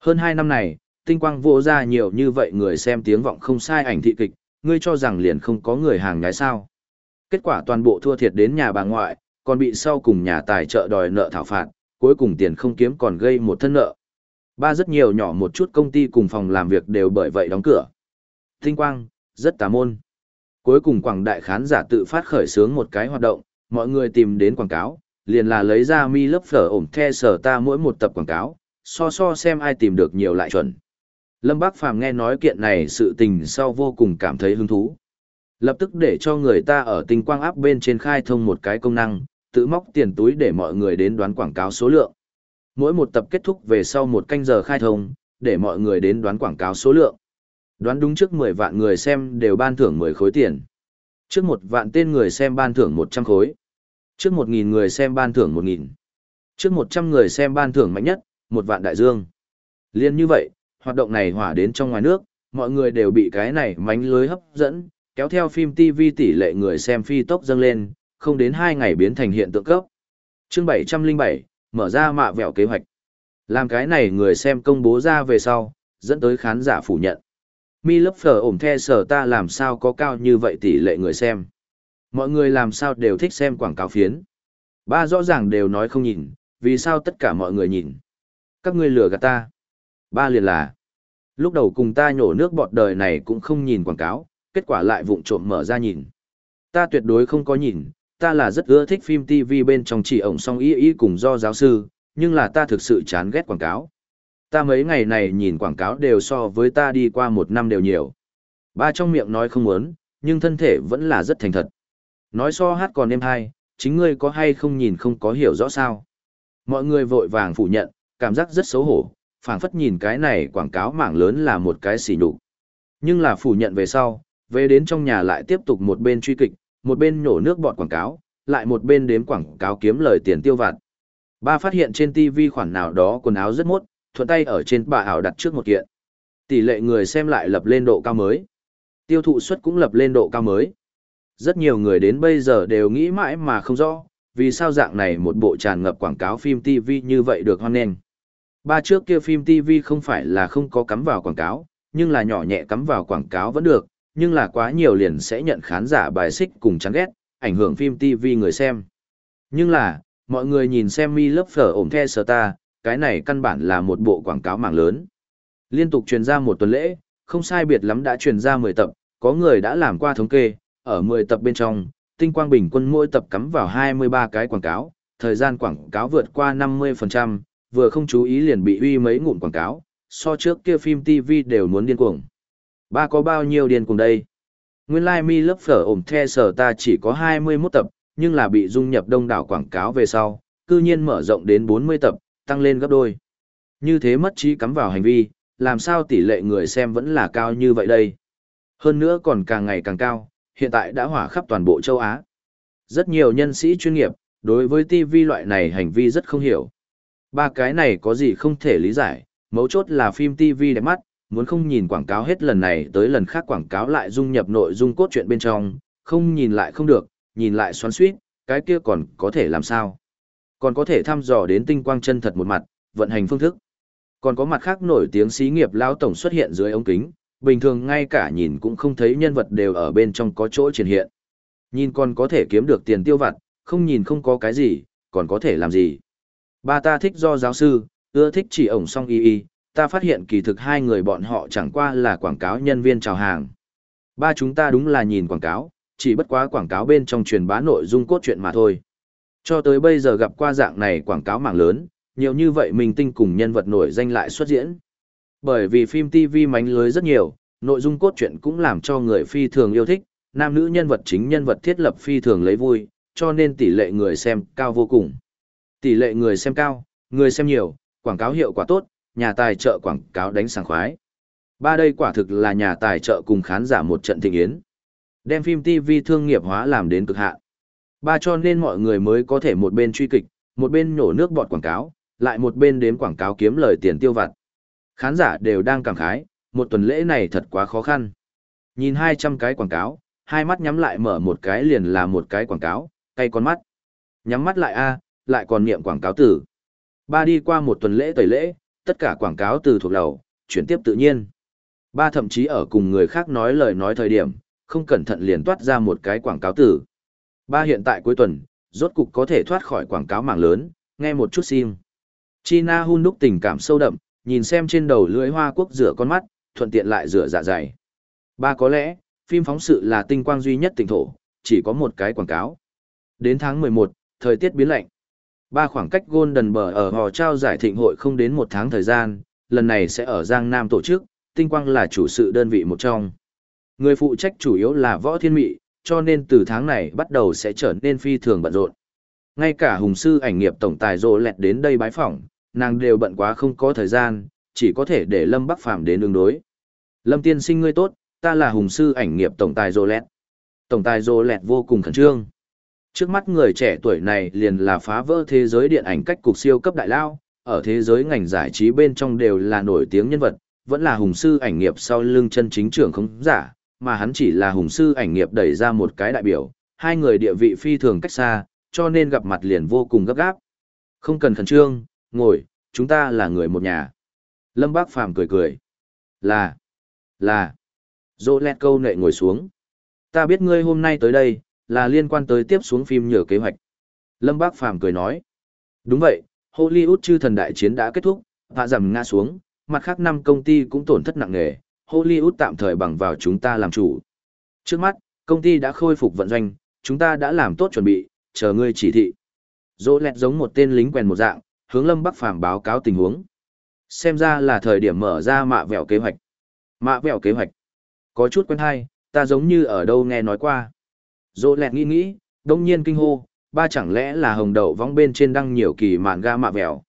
Hơn hai năm này, tinh quang vỗ ra nhiều như vậy người xem tiếng vọng không sai ảnh thị kịch, ngươi cho rằng liền không có người hàng nhái sao. Kết quả toàn bộ thua thiệt đến nhà bà ngoại, còn bị sau cùng nhà tài trợ đòi nợ thảo phạt, cuối cùng tiền không kiếm còn gây một thân nợ. Ba rất nhiều nhỏ một chút công ty cùng phòng làm việc đều bởi vậy đóng cửa. Tinh quang, rất tà môn. Cuối cùng quảng đại khán giả tự phát khởi xướng một cái hoạt động, mọi người tìm đến quảng cáo, liền là lấy ra mi lớp phở ổm the sở ta mỗi một tập quảng cáo, so so xem ai tìm được nhiều lại chuẩn. Lâm Bác Phàm nghe nói kiện này sự tình sau vô cùng cảm thấy hứng thú. Lập tức để cho người ta ở tinh quang áp bên trên khai thông một cái công năng, tự móc tiền túi để mọi người đến đoán quảng cáo số lượng. Mỗi một tập kết thúc về sau một canh giờ khai thông, để mọi người đến đoán quảng cáo số lượng. Đoán đúng trước 10 vạn người xem đều ban thưởng 10 khối tiền. Trước một vạn tên người xem ban thưởng 100 khối. Trước 1.000 người xem ban thưởng 1.000. Trước 100 người xem ban thưởng mạnh nhất, một vạn đại dương. Liên như vậy, hoạt động này hỏa đến trong ngoài nước, mọi người đều bị cái này mánh lưới hấp dẫn, kéo theo phim TV tỷ lệ người xem phi tốc dâng lên, không đến 2 ngày biến thành hiện tượng cấp. Chương 707, mở ra mạ vẹo kế hoạch. Làm cái này người xem công bố ra về sau, dẫn tới khán giả phủ nhận. Mi lớp phở ổm the sở ta làm sao có cao như vậy tỷ lệ người xem. Mọi người làm sao đều thích xem quảng cáo phiến. Ba rõ ràng đều nói không nhìn, vì sao tất cả mọi người nhìn. Các ngươi lừa gạt ta. Ba liền là. Lúc đầu cùng ta nhổ nước bọt đời này cũng không nhìn quảng cáo, kết quả lại vụng trộm mở ra nhìn. Ta tuyệt đối không có nhìn, ta là rất ưa thích phim TV bên trong chỉ ổng song y y cùng do giáo sư, nhưng là ta thực sự chán ghét quảng cáo. Ta mấy ngày này nhìn quảng cáo đều so với ta đi qua một năm đều nhiều. Ba trong miệng nói không muốn, nhưng thân thể vẫn là rất thành thật. Nói so hát còn êm hay, chính ngươi có hay không nhìn không có hiểu rõ sao. Mọi người vội vàng phủ nhận, cảm giác rất xấu hổ, phảng phất nhìn cái này quảng cáo mảng lớn là một cái xỉ nhục. Nhưng là phủ nhận về sau, về đến trong nhà lại tiếp tục một bên truy kịch, một bên nhổ nước bọt quảng cáo, lại một bên đếm quảng cáo kiếm lời tiền tiêu vặt. Ba phát hiện trên TV khoản nào đó quần áo rất mốt, thuận tay ở trên bà ảo đặt trước một kiện. Tỷ lệ người xem lại lập lên độ cao mới. Tiêu thụ suất cũng lập lên độ cao mới. Rất nhiều người đến bây giờ đều nghĩ mãi mà không rõ, vì sao dạng này một bộ tràn ngập quảng cáo phim TV như vậy được hoan nghênh. Ba trước kia phim TV không phải là không có cắm vào quảng cáo, nhưng là nhỏ nhẹ cắm vào quảng cáo vẫn được, nhưng là quá nhiều liền sẽ nhận khán giả bài xích cùng chán ghét, ảnh hưởng phim TV người xem. Nhưng là, mọi người nhìn xem mi lớp phở ổn the sờ ta, cái này căn bản là một bộ quảng cáo mạng lớn. Liên tục truyền ra một tuần lễ, không sai biệt lắm đã truyền ra 10 tập, có người đã làm qua thống kê, ở 10 tập bên trong, tinh quang bình quân mỗi tập cắm vào 23 cái quảng cáo, thời gian quảng cáo vượt qua 50%, vừa không chú ý liền bị uy mấy ngụm quảng cáo, so trước kia phim TV đều muốn điên cuồng. Ba có bao nhiêu điên cùng đây? Nguyên lai like mi lớp phở ổm the sở ta chỉ có 21 tập, nhưng là bị dung nhập đông đảo quảng cáo về sau, cư nhiên mở rộng đến 40 tập, tăng lên gấp đôi. Như thế mất trí cắm vào hành vi, làm sao tỷ lệ người xem vẫn là cao như vậy đây? Hơn nữa còn càng ngày càng cao, hiện tại đã hỏa khắp toàn bộ châu Á. Rất nhiều nhân sĩ chuyên nghiệp, đối với TV loại này hành vi rất không hiểu. Ba cái này có gì không thể lý giải, mấu chốt là phim TV đẹp mắt, muốn không nhìn quảng cáo hết lần này tới lần khác quảng cáo lại dung nhập nội dung cốt truyện bên trong, không nhìn lại không được, nhìn lại xoắn suýt, cái kia còn có thể làm sao? Còn có thể thăm dò đến tinh quang chân thật một mặt, vận hành phương thức. Còn có mặt khác nổi tiếng xí nghiệp lao tổng xuất hiện dưới ống kính, bình thường ngay cả nhìn cũng không thấy nhân vật đều ở bên trong có chỗ triển hiện. Nhìn còn có thể kiếm được tiền tiêu vặt, không nhìn không có cái gì, còn có thể làm gì. Ba ta thích do giáo sư, ưa thích chỉ ổng song y y, ta phát hiện kỳ thực hai người bọn họ chẳng qua là quảng cáo nhân viên chào hàng. Ba chúng ta đúng là nhìn quảng cáo, chỉ bất quá quảng cáo bên trong truyền bá nội dung cốt truyện mà thôi. Cho tới bây giờ gặp qua dạng này quảng cáo mạng lớn, nhiều như vậy mình tinh cùng nhân vật nổi danh lại xuất diễn. Bởi vì phim TV mánh lưới rất nhiều, nội dung cốt truyện cũng làm cho người phi thường yêu thích, nam nữ nhân vật chính nhân vật thiết lập phi thường lấy vui, cho nên tỷ lệ người xem cao vô cùng. Tỷ lệ người xem cao, người xem nhiều, quảng cáo hiệu quả tốt, nhà tài trợ quảng cáo đánh sảng khoái. Ba đây quả thực là nhà tài trợ cùng khán giả một trận thịnh yến. Đem phim TV thương nghiệp hóa làm đến cực hạn. Ba cho nên mọi người mới có thể một bên truy kịch, một bên nhổ nước bọt quảng cáo, lại một bên đếm quảng cáo kiếm lời tiền tiêu vặt. Khán giả đều đang cảm khái, một tuần lễ này thật quá khó khăn. Nhìn 200 cái quảng cáo, hai mắt nhắm lại mở một cái liền là một cái quảng cáo, cay con mắt. Nhắm mắt lại a, lại còn niệm quảng cáo tử. Ba đi qua một tuần lễ tẩy lễ, tất cả quảng cáo từ thuộc lầu, chuyển tiếp tự nhiên. Ba thậm chí ở cùng người khác nói lời nói thời điểm, không cẩn thận liền toát ra một cái quảng cáo từ. Ba hiện tại cuối tuần, rốt cục có thể thoát khỏi quảng cáo mạng lớn, nghe một chút sim. China hun đúc tình cảm sâu đậm, nhìn xem trên đầu lưỡi hoa quốc rửa con mắt, thuận tiện lại rửa dạ dày. Ba có lẽ, phim phóng sự là tinh quang duy nhất tỉnh thổ, chỉ có một cái quảng cáo. Đến tháng 11, thời tiết biến lạnh. Ba khoảng cách Golden Bờ ở hò trao giải thịnh hội không đến một tháng thời gian, lần này sẽ ở Giang Nam tổ chức, tinh quang là chủ sự đơn vị một trong. Người phụ trách chủ yếu là võ thiên mị, cho nên từ tháng này bắt đầu sẽ trở nên phi thường bận rộn. Ngay cả hùng sư ảnh nghiệp tổng tài rồ lẹt đến đây bái phỏng, nàng đều bận quá không có thời gian, chỉ có thể để Lâm Bắc Phàm đến ứng đối. Lâm tiên sinh ngươi tốt, ta là hùng sư ảnh nghiệp tổng tài rồ lẹt. Tổng tài rồ lẹt vô cùng khẩn trương. Trước mắt người trẻ tuổi này liền là phá vỡ thế giới điện ảnh cách cục siêu cấp đại lao, ở thế giới ngành giải trí bên trong đều là nổi tiếng nhân vật, vẫn là hùng sư ảnh nghiệp sau lưng chân chính trưởng không giả, mà hắn chỉ là hùng sư ảnh nghiệp đẩy ra một cái đại biểu, hai người địa vị phi thường cách xa, cho nên gặp mặt liền vô cùng gấp gáp. Không cần khẩn trương, ngồi, chúng ta là người một nhà. Lâm Bác Phàm cười cười. Là, là. Dô lẹt câu nệ ngồi xuống. Ta biết ngươi hôm nay tới đây, là liên quan tới tiếp xuống phim nhờ kế hoạch. Lâm Bác Phàm cười nói. Đúng vậy, Hollywood chư thần đại chiến đã kết thúc, hạ giảm ngã xuống, mặt khác năm công ty cũng tổn thất nặng nề, Hollywood tạm thời bằng vào chúng ta làm chủ. Trước mắt, công ty đã khôi phục vận doanh, chúng ta đã làm tốt chuẩn bị, chờ ngươi chỉ thị. Dỗ lẹt giống một tên lính quèn một dạng, hướng Lâm Bắc Phàm báo cáo tình huống. Xem ra là thời điểm mở ra mạ vẹo kế hoạch. Mạ vẹo kế hoạch. Có chút quen hay, ta giống như ở đâu nghe nói qua. Dỗ lẹt nghĩ nghĩ, đông nhiên kinh hô, ba chẳng lẽ là hồng đậu vong bên trên đăng nhiều kỳ mạn ga mạ vẹo.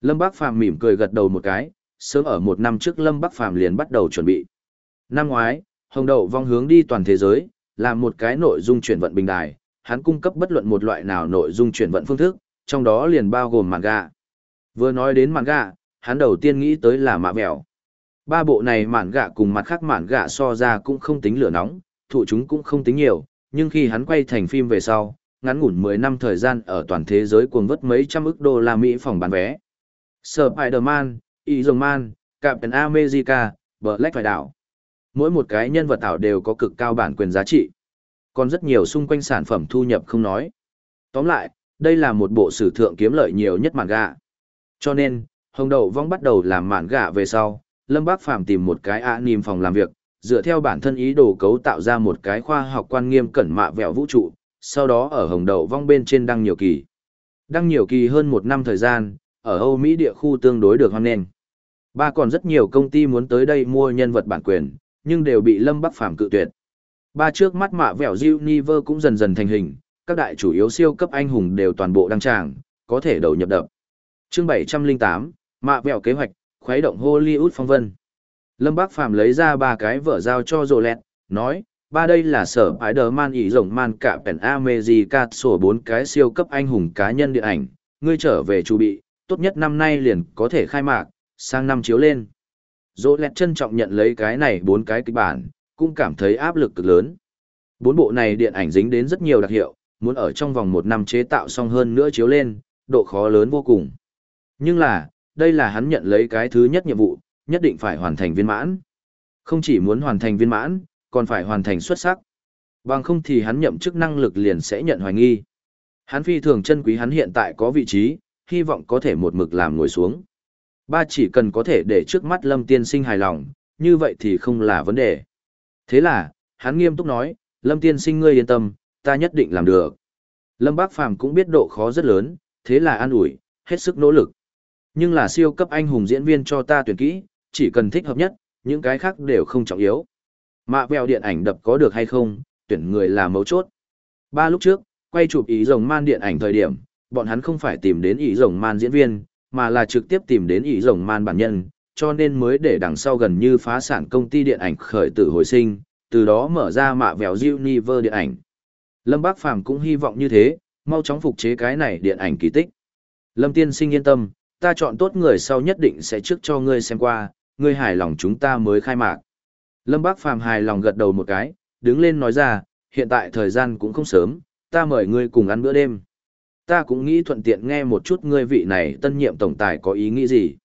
Lâm bác Phàm mỉm cười gật đầu một cái, sớm ở một năm trước Lâm Bắc Phàm liền bắt đầu chuẩn bị. Năm ngoái, hồng đậu vong hướng đi toàn thế giới, làm một cái nội dung chuyển vận bình đài, hắn cung cấp bất luận một loại nào nội dung chuyển vận phương thức, trong đó liền bao gồm manga. Vừa nói đến manga, hắn đầu tiên nghĩ tới là mạ mèo. Ba bộ này mạn gạ cùng mặt khác mạn gạ so ra cũng không tính lửa nóng, thụ chúng cũng không tính nhiều, nhưng khi hắn quay thành phim về sau, ngắn ngủn 10 năm thời gian ở toàn thế giới cuồng vất mấy trăm ức đô la Mỹ phòng bán vé. Spider-Man, Iron Man, Captain America, Black phải đảo. Mỗi một cái nhân vật ảo đều có cực cao bản quyền giá trị. Còn rất nhiều xung quanh sản phẩm thu nhập không nói. Tóm lại, đây là một bộ sử thượng kiếm lợi nhiều nhất mạn gạ. Cho nên, Hồng Đậu Vong bắt đầu làm mạn gạ về sau, Lâm Bác Phàm tìm một cái ạ niềm phòng làm việc, dựa theo bản thân ý đồ cấu tạo ra một cái khoa học quan nghiêm cẩn mạ vẹo vũ trụ, sau đó ở Hồng đầu Vong bên trên đăng nhiều kỳ. Đăng nhiều kỳ hơn một năm thời gian, ở Âu Mỹ địa khu tương đối được hoan nghênh. Ba còn rất nhiều công ty muốn tới đây mua nhân vật bản quyền, nhưng đều bị Lâm Bắc Phàm cự tuyệt. Ba trước mắt mạ vẹo Universe cũng dần dần thành hình, các đại chủ yếu siêu cấp anh hùng đều toàn bộ đăng tràng, có thể đầu nhập đập. Chương 708, mạ vẹo kế hoạch, khuấy động Hollywood phong vân. Lâm Bác Phàm lấy ra ba cái vở giao cho Rồ Lẹt, nói, ba đây là sở Spider-Man ý rồng man cả pèn America sổ bốn cái siêu cấp anh hùng cá nhân điện ảnh, ngươi trở về chuẩn bị, tốt nhất năm nay liền có thể khai mạc, sang năm chiếu lên. Rồ Lẹt trân trọng nhận lấy cái này bốn cái kịch bản, cũng cảm thấy áp lực cực lớn. Bốn bộ này điện ảnh dính đến rất nhiều đặc hiệu, muốn ở trong vòng một năm chế tạo xong hơn nữa chiếu lên, độ khó lớn vô cùng. Nhưng là, đây là hắn nhận lấy cái thứ nhất nhiệm vụ, nhất định phải hoàn thành viên mãn. Không chỉ muốn hoàn thành viên mãn, còn phải hoàn thành xuất sắc. Bằng không thì hắn nhậm chức năng lực liền sẽ nhận hoài nghi. Hắn phi thường chân quý hắn hiện tại có vị trí, hy vọng có thể một mực làm ngồi xuống. Ba chỉ cần có thể để trước mắt Lâm Tiên Sinh hài lòng, như vậy thì không là vấn đề. Thế là, hắn nghiêm túc nói, Lâm Tiên Sinh ngươi yên tâm, ta nhất định làm được. Lâm Bác Phàm cũng biết độ khó rất lớn, thế là an ủi, hết sức nỗ lực. Nhưng là siêu cấp anh hùng diễn viên cho ta tuyển kỹ, chỉ cần thích hợp nhất, những cái khác đều không trọng yếu. Mạ vèo điện ảnh đập có được hay không, tuyển người là mấu chốt. Ba lúc trước, quay chụp ý rồng man điện ảnh thời điểm, bọn hắn không phải tìm đến ý rồng man diễn viên, mà là trực tiếp tìm đến ý rồng man bản nhân, cho nên mới để đằng sau gần như phá sản công ty điện ảnh khởi tử hồi sinh, từ đó mở ra mạ vèo Universe điện ảnh. Lâm Bác Phàm cũng hy vọng như thế, mau chóng phục chế cái này điện ảnh kỳ tích. Lâm Tiên Sinh yên tâm, ta chọn tốt người sau nhất định sẽ trước cho ngươi xem qua, ngươi hài lòng chúng ta mới khai mạc. Lâm Bác Phàm hài lòng gật đầu một cái, đứng lên nói ra, hiện tại thời gian cũng không sớm, ta mời ngươi cùng ăn bữa đêm. Ta cũng nghĩ thuận tiện nghe một chút ngươi vị này tân nhiệm tổng tài có ý nghĩ gì.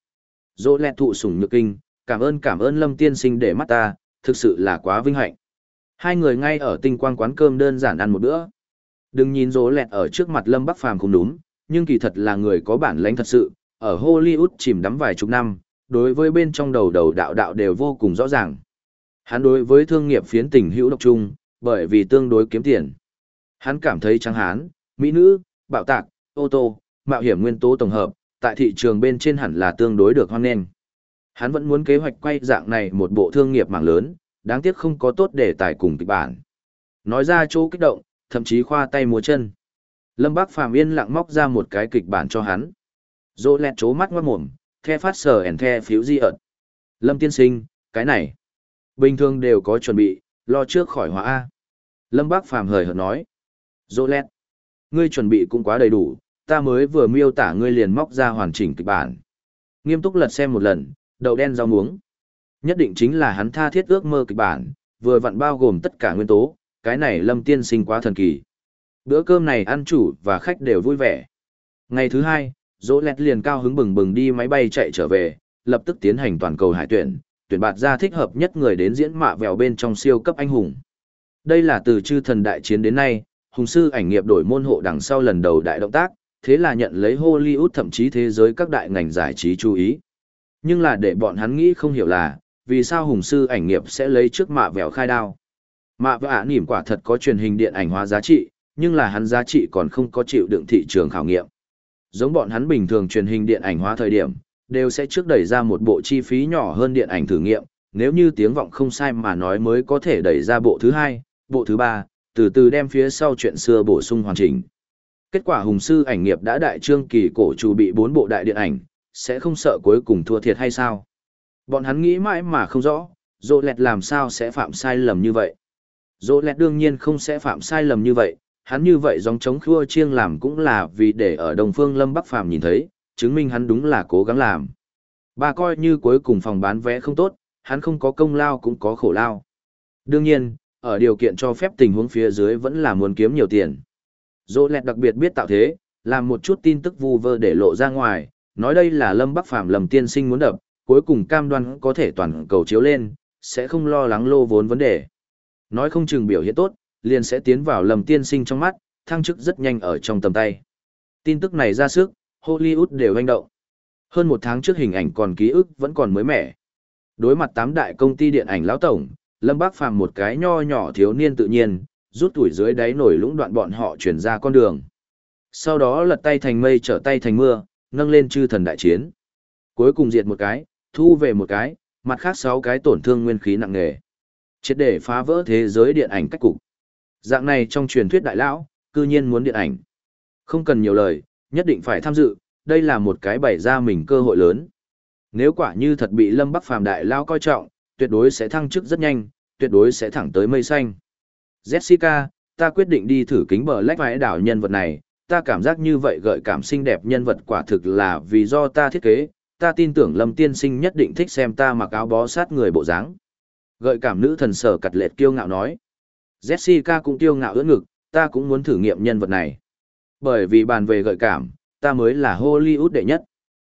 Dỗ lẹt thụ sủng nhược kinh, cảm ơn cảm ơn Lâm Tiên Sinh để mắt ta, thực sự là quá vinh hạnh. Hai người ngay ở tinh quang quán cơm đơn giản ăn một bữa. Đừng nhìn dỗ lẹt ở trước mặt Lâm Bắc Phàm không đúng, nhưng kỳ thật là người có bản lãnh thật sự, ở Hollywood chìm đắm vài chục năm, đối với bên trong đầu đầu đạo đạo đều vô cùng rõ ràng. Hắn đối với thương nghiệp phiến tình hữu độc chung, bởi vì tương đối kiếm tiền. Hắn cảm thấy trắng hán, mỹ nữ, bạo tạc, ô tô, mạo hiểm nguyên tố tổng hợp, tại thị trường bên trên hẳn là tương đối được hoan nghênh. Hắn vẫn muốn kế hoạch quay dạng này một bộ thương nghiệp mạng lớn, đáng tiếc không có tốt để tài cùng kịch bản. Nói ra chỗ kích động, thậm chí khoa tay múa chân. Lâm Bác Phàm yên lặng móc ra một cái kịch bản cho hắn. Dỗ lẹt chố mắt ngoát mồm, the phát sờ ẻn the phiếu di ợt. Lâm tiên sinh, cái này. Bình thường đều có chuẩn bị, lo trước khỏi hóa A. Lâm Bác Phàm hời hợt nói. Dô lẹt. Ngươi chuẩn bị cũng quá đầy đủ, ta mới vừa miêu tả ngươi liền móc ra hoàn chỉnh kịch bản. Nghiêm túc lật xem một lần, đầu đen rau muống. Nhất định chính là hắn tha thiết ước mơ kịch bản, vừa vặn bao gồm tất cả nguyên tố, cái này lâm tiên sinh quá thần kỳ. Bữa cơm này ăn chủ và khách đều vui vẻ. Ngày thứ hai, dỗ lẹt liền cao hứng bừng bừng đi máy bay chạy trở về, lập tức tiến hành toàn cầu hải tuyển, tuyển bạt ra thích hợp nhất người đến diễn mạ vèo bên trong siêu cấp anh hùng. Đây là từ chư thần đại chiến đến nay, hùng sư ảnh nghiệp đổi môn hộ đằng sau lần đầu đại động tác, thế là nhận lấy Hollywood thậm chí thế giới các đại ngành giải trí chú ý. Nhưng là để bọn hắn nghĩ không hiểu là, vì sao hùng sư ảnh nghiệp sẽ lấy trước mạ vèo khai đao. Mạ vẹo ả nỉm quả thật có truyền hình điện ảnh hóa giá trị, nhưng là hắn giá trị còn không có chịu đựng thị trường khảo nghiệm. Giống bọn hắn bình thường truyền hình điện ảnh hóa thời điểm, đều sẽ trước đẩy ra một bộ chi phí nhỏ hơn điện ảnh thử nghiệm, nếu như tiếng vọng không sai mà nói mới có thể đẩy ra bộ thứ hai, bộ thứ ba, từ từ đem phía sau chuyện xưa bổ sung hoàn chỉnh. Kết quả hùng sư ảnh nghiệp đã đại trương kỳ cổ chủ bị bốn bộ đại điện ảnh, sẽ không sợ cuối cùng thua thiệt hay sao? Bọn hắn nghĩ mãi mà không rõ, dỗ lẹt làm sao sẽ phạm sai lầm như vậy. Dỗ lẹt đương nhiên không sẽ phạm sai lầm như vậy, hắn như vậy dòng chống khua chiêng làm cũng là vì để ở đồng phương Lâm Bắc Phàm nhìn thấy, chứng minh hắn đúng là cố gắng làm. Ba coi như cuối cùng phòng bán vé không tốt, hắn không có công lao cũng có khổ lao. Đương nhiên, ở điều kiện cho phép tình huống phía dưới vẫn là muốn kiếm nhiều tiền. Dỗ lẹt đặc biệt biết tạo thế, làm một chút tin tức vu vơ để lộ ra ngoài, nói đây là Lâm Bắc Phàm lầm tiên sinh muốn đập, cuối cùng cam đoan có thể toàn cầu chiếu lên, sẽ không lo lắng lô vốn vấn đề. Nói không chừng biểu hiện tốt, liền sẽ tiến vào lầm tiên sinh trong mắt, thăng chức rất nhanh ở trong tầm tay. Tin tức này ra sức, Hollywood đều hành động. Hơn một tháng trước hình ảnh còn ký ức vẫn còn mới mẻ. Đối mặt tám đại công ty điện ảnh lão tổng, Lâm Bác Phàm một cái nho nhỏ thiếu niên tự nhiên, rút tuổi dưới đáy nổi lũng đoạn bọn họ chuyển ra con đường. Sau đó lật tay thành mây trở tay thành mưa, nâng lên chư thần đại chiến. Cuối cùng diệt một cái, thu về một cái, mặt khác sáu cái tổn thương nguyên khí nặng nề. Chết để phá vỡ thế giới điện ảnh cách cục. Dạng này trong truyền thuyết đại lão, cư nhiên muốn điện ảnh. Không cần nhiều lời, nhất định phải tham dự, đây là một cái bày ra mình cơ hội lớn. Nếu quả như thật bị Lâm Bắc Phàm đại lão coi trọng, tuyệt đối sẽ thăng chức rất nhanh, tuyệt đối sẽ thẳng tới mây xanh. Jessica, ta quyết định đi thử kính bờ lách vãi đảo nhân vật này, ta cảm giác như vậy gợi cảm xinh đẹp nhân vật quả thực là vì do ta thiết kế, ta tin tưởng Lâm Tiên Sinh nhất định thích xem ta mặc áo bó sát người bộ dáng. Gợi cảm nữ thần sở cặt lệt kiêu ngạo nói. Jessica cũng tiêu ngạo ưỡn ngực, ta cũng muốn thử nghiệm nhân vật này. Bởi vì bàn về gợi cảm, ta mới là Hollywood đệ nhất.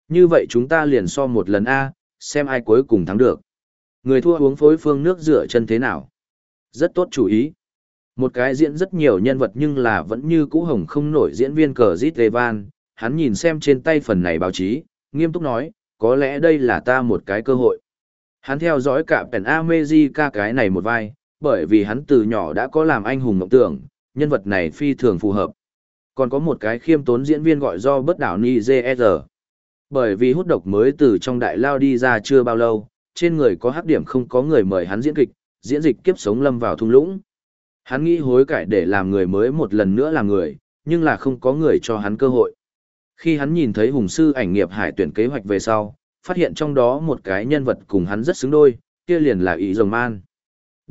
Như vậy chúng ta liền so một lần A, xem ai cuối cùng thắng được. Người thua uống phối phương nước rửa chân thế nào? Rất tốt chủ ý. Một cái diễn rất nhiều nhân vật nhưng là vẫn như cũ hồng không nổi diễn viên cờ Zit Evan, hắn nhìn xem trên tay phần này báo chí, nghiêm túc nói, có lẽ đây là ta một cái cơ hội. Hắn theo dõi cả Pen America cái này một vai, bởi vì hắn từ nhỏ đã có làm anh hùng mộng tưởng, nhân vật này phi thường phù hợp. Còn có một cái khiêm tốn diễn viên gọi do bất đảo Niger. Bởi vì hút độc mới từ trong đại lao đi ra chưa bao lâu, trên người có hắc điểm không có người mời hắn diễn kịch, diễn dịch kiếp sống lâm vào thung lũng. Hắn nghĩ hối cải để làm người mới một lần nữa làm người, nhưng là không có người cho hắn cơ hội. Khi hắn nhìn thấy hùng sư ảnh nghiệp hải tuyển kế hoạch về sau, phát hiện trong đó một cái nhân vật cùng hắn rất xứng đôi, kia liền là ý rồng man.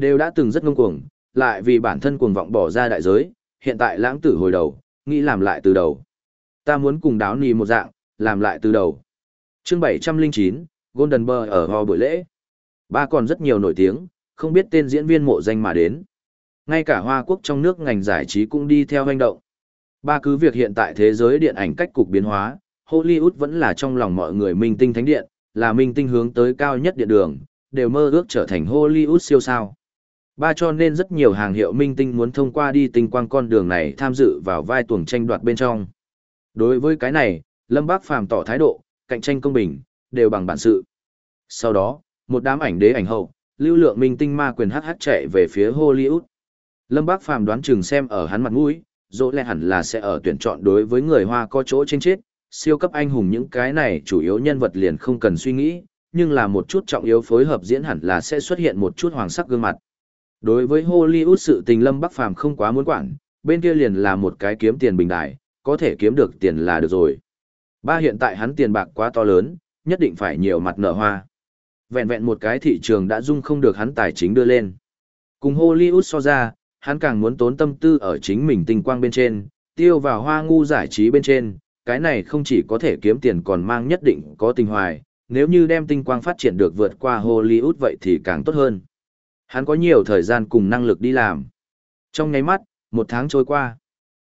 Đều đã từng rất ngông cuồng, lại vì bản thân cuồng vọng bỏ ra đại giới, hiện tại lãng tử hồi đầu, nghĩ làm lại từ đầu. Ta muốn cùng đáo nì một dạng, làm lại từ đầu. chương 709, Golden Bờ ở ho buổi lễ. Ba còn rất nhiều nổi tiếng, không biết tên diễn viên mộ danh mà đến. Ngay cả Hoa Quốc trong nước ngành giải trí cũng đi theo hành động. Ba cứ việc hiện tại thế giới điện ảnh cách cục biến hóa, Hollywood vẫn là trong lòng mọi người minh tinh thánh điện, là minh tinh hướng tới cao nhất điện đường, đều mơ ước trở thành Hollywood siêu sao. Ba cho nên rất nhiều hàng hiệu minh tinh muốn thông qua đi tinh quang con đường này tham dự vào vai tuồng tranh đoạt bên trong. Đối với cái này, Lâm Bác Phàm tỏ thái độ, cạnh tranh công bình, đều bằng bản sự. Sau đó, một đám ảnh đế ảnh hậu, lưu lượng minh tinh ma quyền hắc hắc chạy về phía Hollywood. Lâm Bác Phàm đoán chừng xem ở hắn mặt mũi, dỗ lẽ hẳn là sẽ ở tuyển chọn đối với người Hoa có chỗ trên chết, siêu cấp anh hùng những cái này chủ yếu nhân vật liền không cần suy nghĩ, nhưng là một chút trọng yếu phối hợp diễn hẳn là sẽ xuất hiện một chút hoàng sắc gương mặt. Đối với Hollywood sự tình Lâm Bắc Phàm không quá muốn quản, bên kia liền là một cái kiếm tiền bình đại, có thể kiếm được tiền là được rồi. Ba hiện tại hắn tiền bạc quá to lớn, nhất định phải nhiều mặt nở hoa. Vẹn vẹn một cái thị trường đã dung không được hắn tài chính đưa lên. Cùng Hollywood so ra, hắn càng muốn tốn tâm tư ở chính mình tinh quang bên trên, tiêu vào hoa ngu giải trí bên trên, cái này không chỉ có thể kiếm tiền còn mang nhất định có tình hoài, nếu như đem tinh quang phát triển được vượt qua Hollywood vậy thì càng tốt hơn. Hắn có nhiều thời gian cùng năng lực đi làm. Trong nháy mắt, một tháng trôi qua.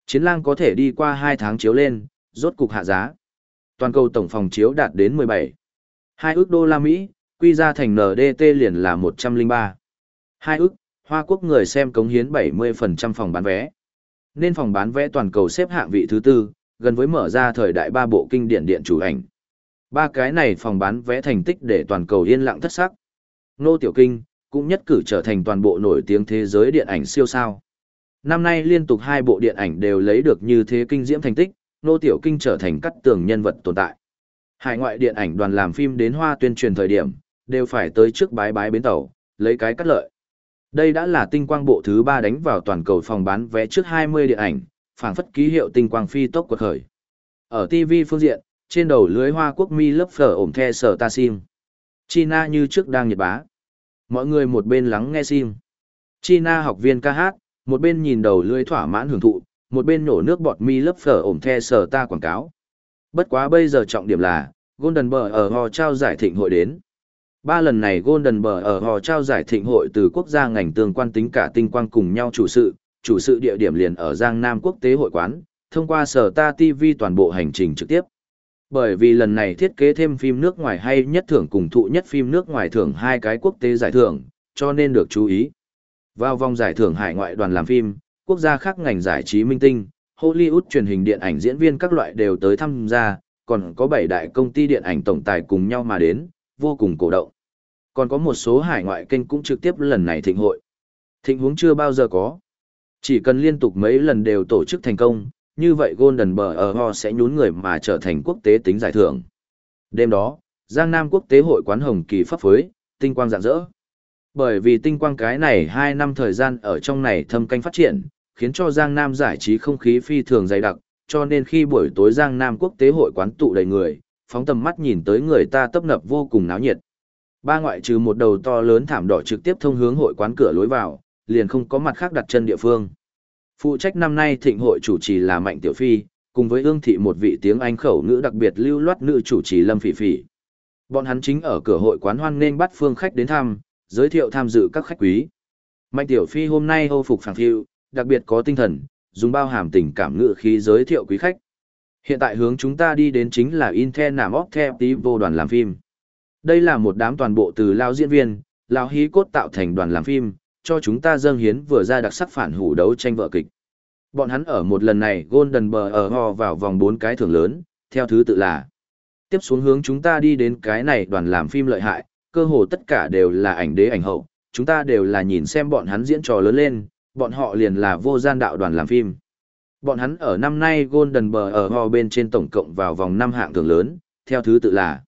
Chiến lang có thể đi qua hai tháng chiếu lên, rốt cục hạ giá. Toàn cầu tổng phòng chiếu đạt đến 17. 2 ước đô la Mỹ, quy ra thành NDT liền là 103. 2 ước, Hoa Quốc người xem cống hiến 70% phòng bán vé. Nên phòng bán vé toàn cầu xếp hạng vị thứ tư, gần với mở ra thời đại ba bộ kinh điển điện chủ ảnh. Ba cái này phòng bán vé thành tích để toàn cầu yên lặng thất sắc. Nô Tiểu Kinh, cũng nhất cử trở thành toàn bộ nổi tiếng thế giới điện ảnh siêu sao. Năm nay liên tục hai bộ điện ảnh đều lấy được như thế kinh diễm thành tích, Nô Tiểu Kinh trở thành cắt tường nhân vật tồn tại. Hải ngoại điện ảnh đoàn làm phim đến hoa tuyên truyền thời điểm, đều phải tới trước bái bái bến tàu, lấy cái cắt lợi. Đây đã là tinh quang bộ thứ ba đánh vào toàn cầu phòng bán vé trước 20 điện ảnh, phảng phất ký hiệu tinh quang phi tốc quật khởi. Ở TV phương diện, trên đầu lưới hoa quốc mi lớp phở ổm the sở ta sim. China như trước đang nhiệt bá. Mọi người một bên lắng nghe sim. China học viên ca hát, một bên nhìn đầu lưới thỏa mãn hưởng thụ, một bên nổ nước bọt mi lớp phở ổm the sờ ta quảng cáo. Bất quá bây giờ trọng điểm là, Golden Bờ ở hò trao giải thịnh hội đến. Ba lần này Golden Bờ ở hò trao giải thịnh hội từ quốc gia ngành tương quan tính cả tinh quang cùng nhau chủ sự, chủ sự địa điểm liền ở Giang Nam Quốc tế hội quán, thông qua sở ta TV toàn bộ hành trình trực tiếp. Bởi vì lần này thiết kế thêm phim nước ngoài hay nhất thưởng cùng thụ nhất phim nước ngoài thưởng hai cái quốc tế giải thưởng, cho nên được chú ý. Vào vòng giải thưởng hải ngoại đoàn làm phim, quốc gia khác ngành giải trí minh tinh, Hollywood truyền hình điện ảnh diễn viên các loại đều tới tham gia, còn có bảy đại công ty điện ảnh tổng tài cùng nhau mà đến, vô cùng cổ động. Còn có một số hải ngoại kênh cũng trực tiếp lần này thịnh hội. Thịnh huống chưa bao giờ có. Chỉ cần liên tục mấy lần đều tổ chức thành công, như vậy Golden Bờ ở Ho sẽ nhún người mà trở thành quốc tế tính giải thưởng. Đêm đó, Giang Nam Quốc tế hội quán Hồng Kỳ pháp phối, tinh quang rạng rỡ. Bởi vì tinh quang cái này 2 năm thời gian ở trong này thâm canh phát triển, khiến cho Giang Nam giải trí không khí phi thường dày đặc, cho nên khi buổi tối Giang Nam Quốc tế hội quán tụ đầy người, phóng tầm mắt nhìn tới người ta tấp nập vô cùng náo nhiệt. Ba ngoại trừ một đầu to lớn thảm đỏ trực tiếp thông hướng hội quán cửa lối vào, liền không có mặt khác đặt chân địa phương. Phụ trách năm nay thịnh hội chủ trì là Mạnh Tiểu Phi, cùng với ương thị một vị tiếng Anh khẩu ngữ đặc biệt lưu loát nữ chủ trì Lâm Phỉ Phỉ. Bọn hắn chính ở cửa hội quán hoan nên bắt phương khách đến thăm, giới thiệu tham dự các khách quý. Mạnh Tiểu Phi hôm nay hô phục phẳng thiệu, đặc biệt có tinh thần, dùng bao hàm tình cảm ngữ khí giới thiệu quý khách. Hiện tại hướng chúng ta đi đến chính là Intel Nam Octave tí vô đoàn làm phim. Đây là một đám toàn bộ từ lao diễn viên, lao hí cốt tạo thành đoàn làm phim, cho chúng ta dâng hiến vừa ra đặc sắc phản hủ đấu tranh vợ kịch. Bọn hắn ở một lần này Golden Bờ ở ho vào vòng bốn cái thưởng lớn, theo thứ tự là tiếp xuống hướng chúng ta đi đến cái này đoàn làm phim lợi hại, cơ hồ tất cả đều là ảnh đế ảnh hậu, chúng ta đều là nhìn xem bọn hắn diễn trò lớn lên, bọn họ liền là vô gian đạo đoàn làm phim. Bọn hắn ở năm nay Golden Bờ ở ho bên trên tổng cộng vào vòng năm hạng thưởng lớn, theo thứ tự là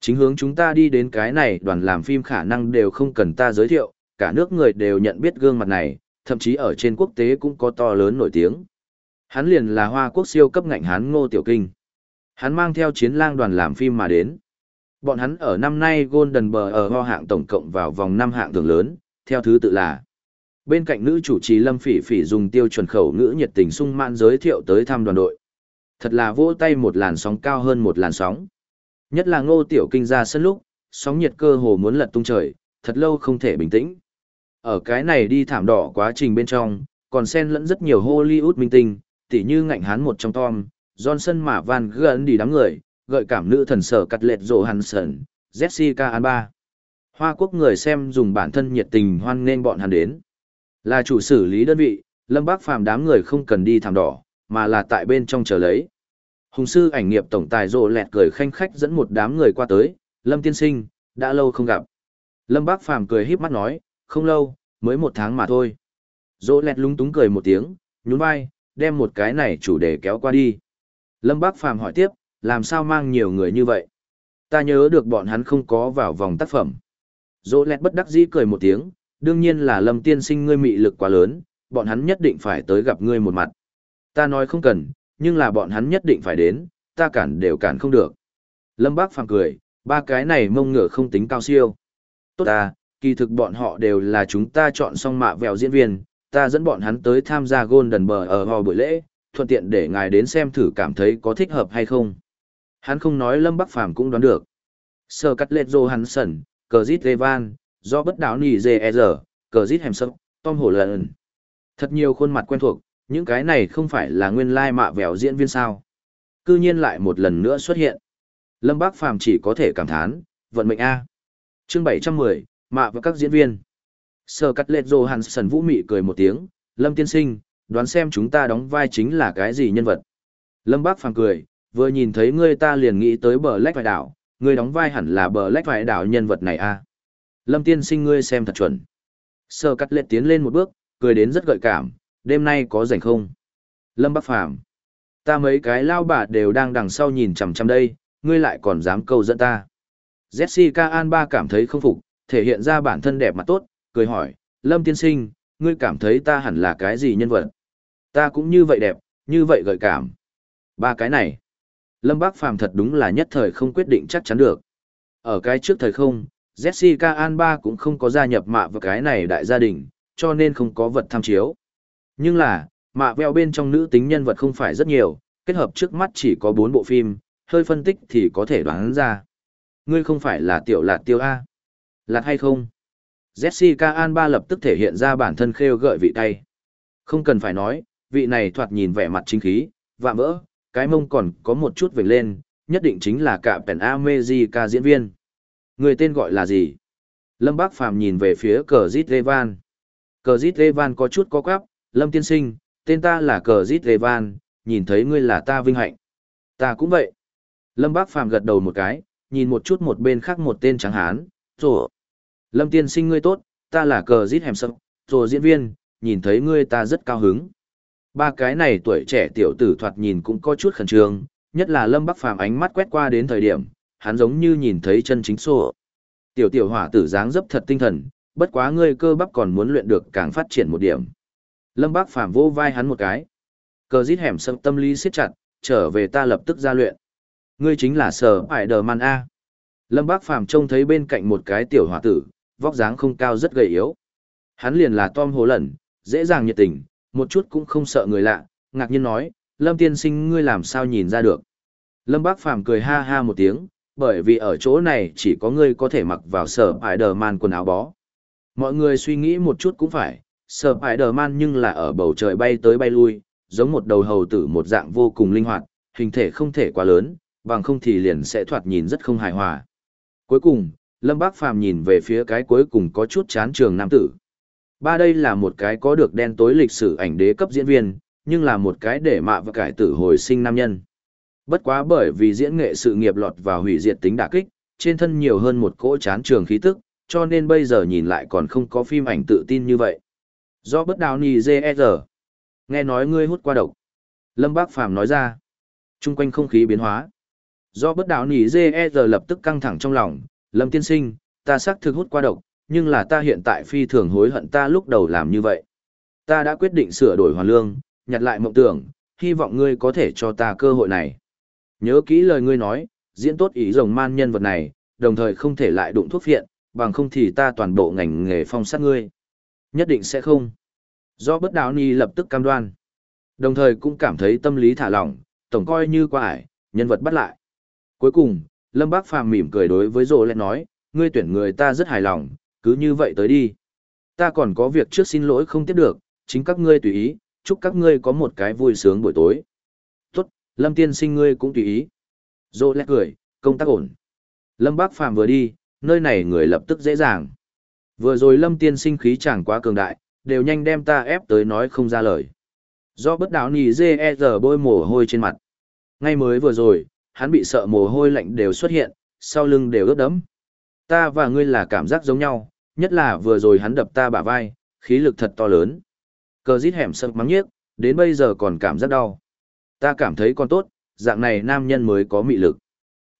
chính hướng chúng ta đi đến cái này đoàn làm phim khả năng đều không cần ta giới thiệu, cả nước người đều nhận biết gương mặt này, thậm chí ở trên quốc tế cũng có to lớn nổi tiếng. Hắn liền là Hoa Quốc siêu cấp ngạnh hán Ngô Tiểu Kinh. Hắn mang theo chiến lang đoàn làm phim mà đến. Bọn hắn ở năm nay Golden Bờ ở ho hạng tổng cộng vào vòng năm hạng thưởng lớn, theo thứ tự là Bên cạnh nữ chủ trì Lâm Phỉ Phỉ dùng tiêu chuẩn khẩu ngữ nhiệt tình sung mãn giới thiệu tới thăm đoàn đội. Thật là vỗ tay một làn sóng cao hơn một làn sóng. Nhất là Ngô Tiểu Kinh ra sân lúc, sóng nhiệt cơ hồ muốn lật tung trời, thật lâu không thể bình tĩnh. Ở cái này đi thảm đỏ quá trình bên trong, còn xen lẫn rất nhiều Hollywood minh tinh, tỉ như ngạnh hán một trong Tom, Johnson mà Van gần đi đám người, gợi cảm nữ thần sở cắt lệt rộ Jessica Alba. Hoa quốc người xem dùng bản thân nhiệt tình hoan nghênh bọn hắn đến. Là chủ xử lý đơn vị, Lâm Bác Phàm đám người không cần đi thảm đỏ, mà là tại bên trong chờ lấy. Hùng sư ảnh nghiệp tổng tài rộ lẹt cười khanh khách dẫn một đám người qua tới, Lâm tiên sinh, đã lâu không gặp. Lâm Bác Phàm cười híp mắt nói, không lâu, mới một tháng mà thôi. Dỗ lẹt lúng túng cười một tiếng, nhún vai, đem một cái này chủ đề kéo qua đi. Lâm Bác Phàm hỏi tiếp, làm sao mang nhiều người như vậy? Ta nhớ được bọn hắn không có vào vòng tác phẩm. Dỗ lẹt bất đắc dĩ cười một tiếng, đương nhiên là Lâm tiên sinh ngươi mị lực quá lớn, bọn hắn nhất định phải tới gặp ngươi một mặt. Ta nói không cần, nhưng là bọn hắn nhất định phải đến, ta cản đều cản không được. Lâm Bác Phàm cười, ba cái này mông ngựa không tính cao siêu. Tốt ta, kỳ thực bọn họ đều là chúng ta chọn xong mạ vẹo diễn viên, ta dẫn bọn hắn tới tham gia Golden Bờ ở hò buổi lễ, thuận tiện để ngài đến xem thử cảm thấy có thích hợp hay không. Hắn không nói Lâm Bắc Phàm cũng đoán được. Sơ cắt lệt Johansson, cờ giết Evan, do bất đáo nì dê giờ, cờ giết hèm sốc, Tom Hổ Lợn. Thật nhiều khuôn mặt quen thuộc, những cái này không phải là nguyên lai mạ vèo diễn viên sao. Cư nhiên lại một lần nữa xuất hiện. Lâm bắc Phàm chỉ có thể cảm thán, vận mệnh A. chương 710, mạ và các diễn viên. Sơ cắt lệ rồ hàn sần vũ mị cười một tiếng, Lâm tiên sinh, đoán xem chúng ta đóng vai chính là cái gì nhân vật. Lâm Bác Phàm cười, vừa nhìn thấy ngươi ta liền nghĩ tới bờ lách vải đảo, ngươi đóng vai hẳn là bờ lách vải đảo nhân vật này a. Lâm tiên sinh ngươi xem thật chuẩn. Sơ cắt lệ tiến lên một bước, cười đến rất gợi cảm, đêm nay có rảnh không? Lâm Bác Phàm ta mấy cái lao bà đều đang đằng sau nhìn chằm chằm đây, ngươi lại còn dám câu dẫn ta. Jessica Alba cảm thấy không phục, thể hiện ra bản thân đẹp mặt tốt, cười hỏi, Lâm tiên sinh, ngươi cảm thấy ta hẳn là cái gì nhân vật? Ta cũng như vậy đẹp, như vậy gợi cảm. Ba cái này. Lâm Bác Phàm thật đúng là nhất thời không quyết định chắc chắn được. Ở cái trước thời không, Jessica Alba cũng không có gia nhập mạ vào cái này đại gia đình, cho nên không có vật tham chiếu. Nhưng là, mạ veo bên trong nữ tính nhân vật không phải rất nhiều, kết hợp trước mắt chỉ có 4 bộ phim, hơi phân tích thì có thể đoán ra. Ngươi không phải là tiểu lạt tiêu A. Lạt hay không? Jessica Alba lập tức thể hiện ra bản thân khêu gợi vị tay. Không cần phải nói, vị này thoạt nhìn vẻ mặt chính khí, vạm vỡ, cái mông còn có một chút vểnh lên, nhất định chính là cả Pen America diễn viên. Người tên gọi là gì? Lâm Bác Phàm nhìn về phía cờ Zit Revan. Cờ Zit Revan có chút có quáp, Lâm Tiên Sinh, tên ta là cờ Zit Revan, nhìn thấy ngươi là ta vinh hạnh. Ta cũng vậy. Lâm Bác Phàm gật đầu một cái, nhìn một chút một bên khác một tên trắng hán, rồi. Lâm Tiên Sinh ngươi tốt, ta là cờ Zit Hèm Sâm, rồi diễn viên, nhìn thấy ngươi ta rất cao hứng. Ba cái này tuổi trẻ tiểu tử thoạt nhìn cũng có chút khẩn trương, nhất là Lâm Bắc Phàm ánh mắt quét qua đến thời điểm, hắn giống như nhìn thấy chân chính sổ. Tiểu tiểu hỏa tử dáng dấp thật tinh thần, bất quá ngươi cơ bắp còn muốn luyện được càng phát triển một điểm. Lâm Bắc Phàm vô vai hắn một cái. Cờ giết hẻm sâm tâm lý siết chặt, trở về ta lập tức ra luyện. Ngươi chính là sở Spider-Man A. Lâm Bác Phàm trông thấy bên cạnh một cái tiểu hỏa tử, vóc dáng không cao rất gầy yếu. Hắn liền là Tom Hồ Lẩn, dễ dàng nhiệt tình, một chút cũng không sợ người lạ, ngạc nhiên nói, Lâm tiên sinh ngươi làm sao nhìn ra được. Lâm Bác Phàm cười ha ha một tiếng, bởi vì ở chỗ này chỉ có ngươi có thể mặc vào sở Spider-Man quần áo bó. Mọi người suy nghĩ một chút cũng phải, sở Spider-Man nhưng là ở bầu trời bay tới bay lui, giống một đầu hầu tử một dạng vô cùng linh hoạt, hình thể không thể quá lớn, bằng không thì liền sẽ thoạt nhìn rất không hài hòa. Cuối cùng, Lâm Bác Phàm nhìn về phía cái cuối cùng có chút chán trường nam tử. Ba đây là một cái có được đen tối lịch sử ảnh đế cấp diễn viên, nhưng là một cái để mạ và cải tử hồi sinh nam nhân. Bất quá bởi vì diễn nghệ sự nghiệp lọt vào hủy diệt tính đả kích, trên thân nhiều hơn một cỗ chán trường khí tức, cho nên bây giờ nhìn lại còn không có phim ảnh tự tin như vậy. Do bất đào nì dê e Nghe nói ngươi hút qua độc. Lâm Bác Phàm nói ra. Trung quanh không khí biến hóa. Do bất đào nì dê e lập tức căng thẳng trong lòng. Lâm tiên sinh, ta xác thực hút qua độc, nhưng là ta hiện tại phi thường hối hận ta lúc đầu làm như vậy. Ta đã quyết định sửa đổi hoàn lương, nhặt lại mộng tưởng, hy vọng ngươi có thể cho ta cơ hội này. Nhớ kỹ lời ngươi nói, diễn tốt ý rồng man nhân vật này, đồng thời không thể lại đụng thuốc phiện, bằng không thì ta toàn bộ ngành nghề phong sát ngươi. Nhất định sẽ không. Do bất đáo ni lập tức cam đoan. Đồng thời cũng cảm thấy tâm lý thả lỏng, tổng coi như qua ải, nhân vật bắt lại. Cuối cùng, Lâm Bác Phàm mỉm cười đối với Rô lại nói, ngươi tuyển người ta rất hài lòng, cứ như vậy tới đi. Ta còn có việc trước xin lỗi không tiếp được, chính các ngươi tùy ý, chúc các ngươi có một cái vui sướng buổi tối. Tốt, Lâm tiên sinh ngươi cũng tùy ý. Rô lét cười, công tác ổn. Lâm Bác Phàm vừa đi, nơi này người lập tức dễ dàng. Vừa rồi Lâm tiên sinh khí chẳng quá cường đại, đều nhanh đem ta ép tới nói không ra lời. Do bất đáo nì dê e giờ bôi mồ hôi trên mặt. Ngay mới vừa rồi, hắn bị sợ mồ hôi lạnh đều xuất hiện, sau lưng đều ướt đẫm. Ta và ngươi là cảm giác giống nhau, nhất là vừa rồi hắn đập ta bả vai, khí lực thật to lớn. Cờ dít hẻm sâm mắng nhiếc, đến bây giờ còn cảm giác đau. Ta cảm thấy còn tốt, dạng này nam nhân mới có mị lực.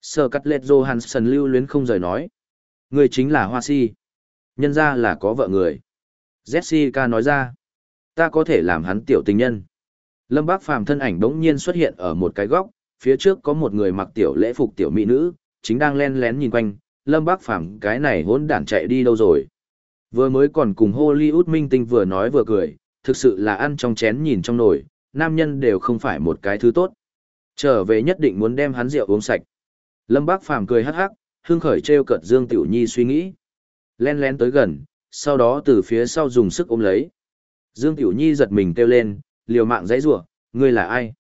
Sơ cắt lệt Johansson lưu luyến không rời nói. Người chính là Hoa Si. Nhân ra là có vợ người. Jessica nói ra. Ta có thể làm hắn tiểu tình nhân. Lâm Bác Phàm thân ảnh đống nhiên xuất hiện ở một cái góc, phía trước có một người mặc tiểu lễ phục tiểu mỹ nữ, chính đang len lén nhìn quanh, Lâm Bác Phàm cái này hỗn đản chạy đi đâu rồi. Vừa mới còn cùng Hollywood minh tinh vừa nói vừa cười, thực sự là ăn trong chén nhìn trong nồi, nam nhân đều không phải một cái thứ tốt. Trở về nhất định muốn đem hắn rượu uống sạch. Lâm Bác Phàm cười hắc hắc, hương khởi trêu cợt Dương Tiểu Nhi suy nghĩ. Len lén tới gần, sau đó từ phía sau dùng sức ôm lấy. Dương Tiểu Nhi giật mình kêu lên, liều mạng dãy rủa, ngươi là ai?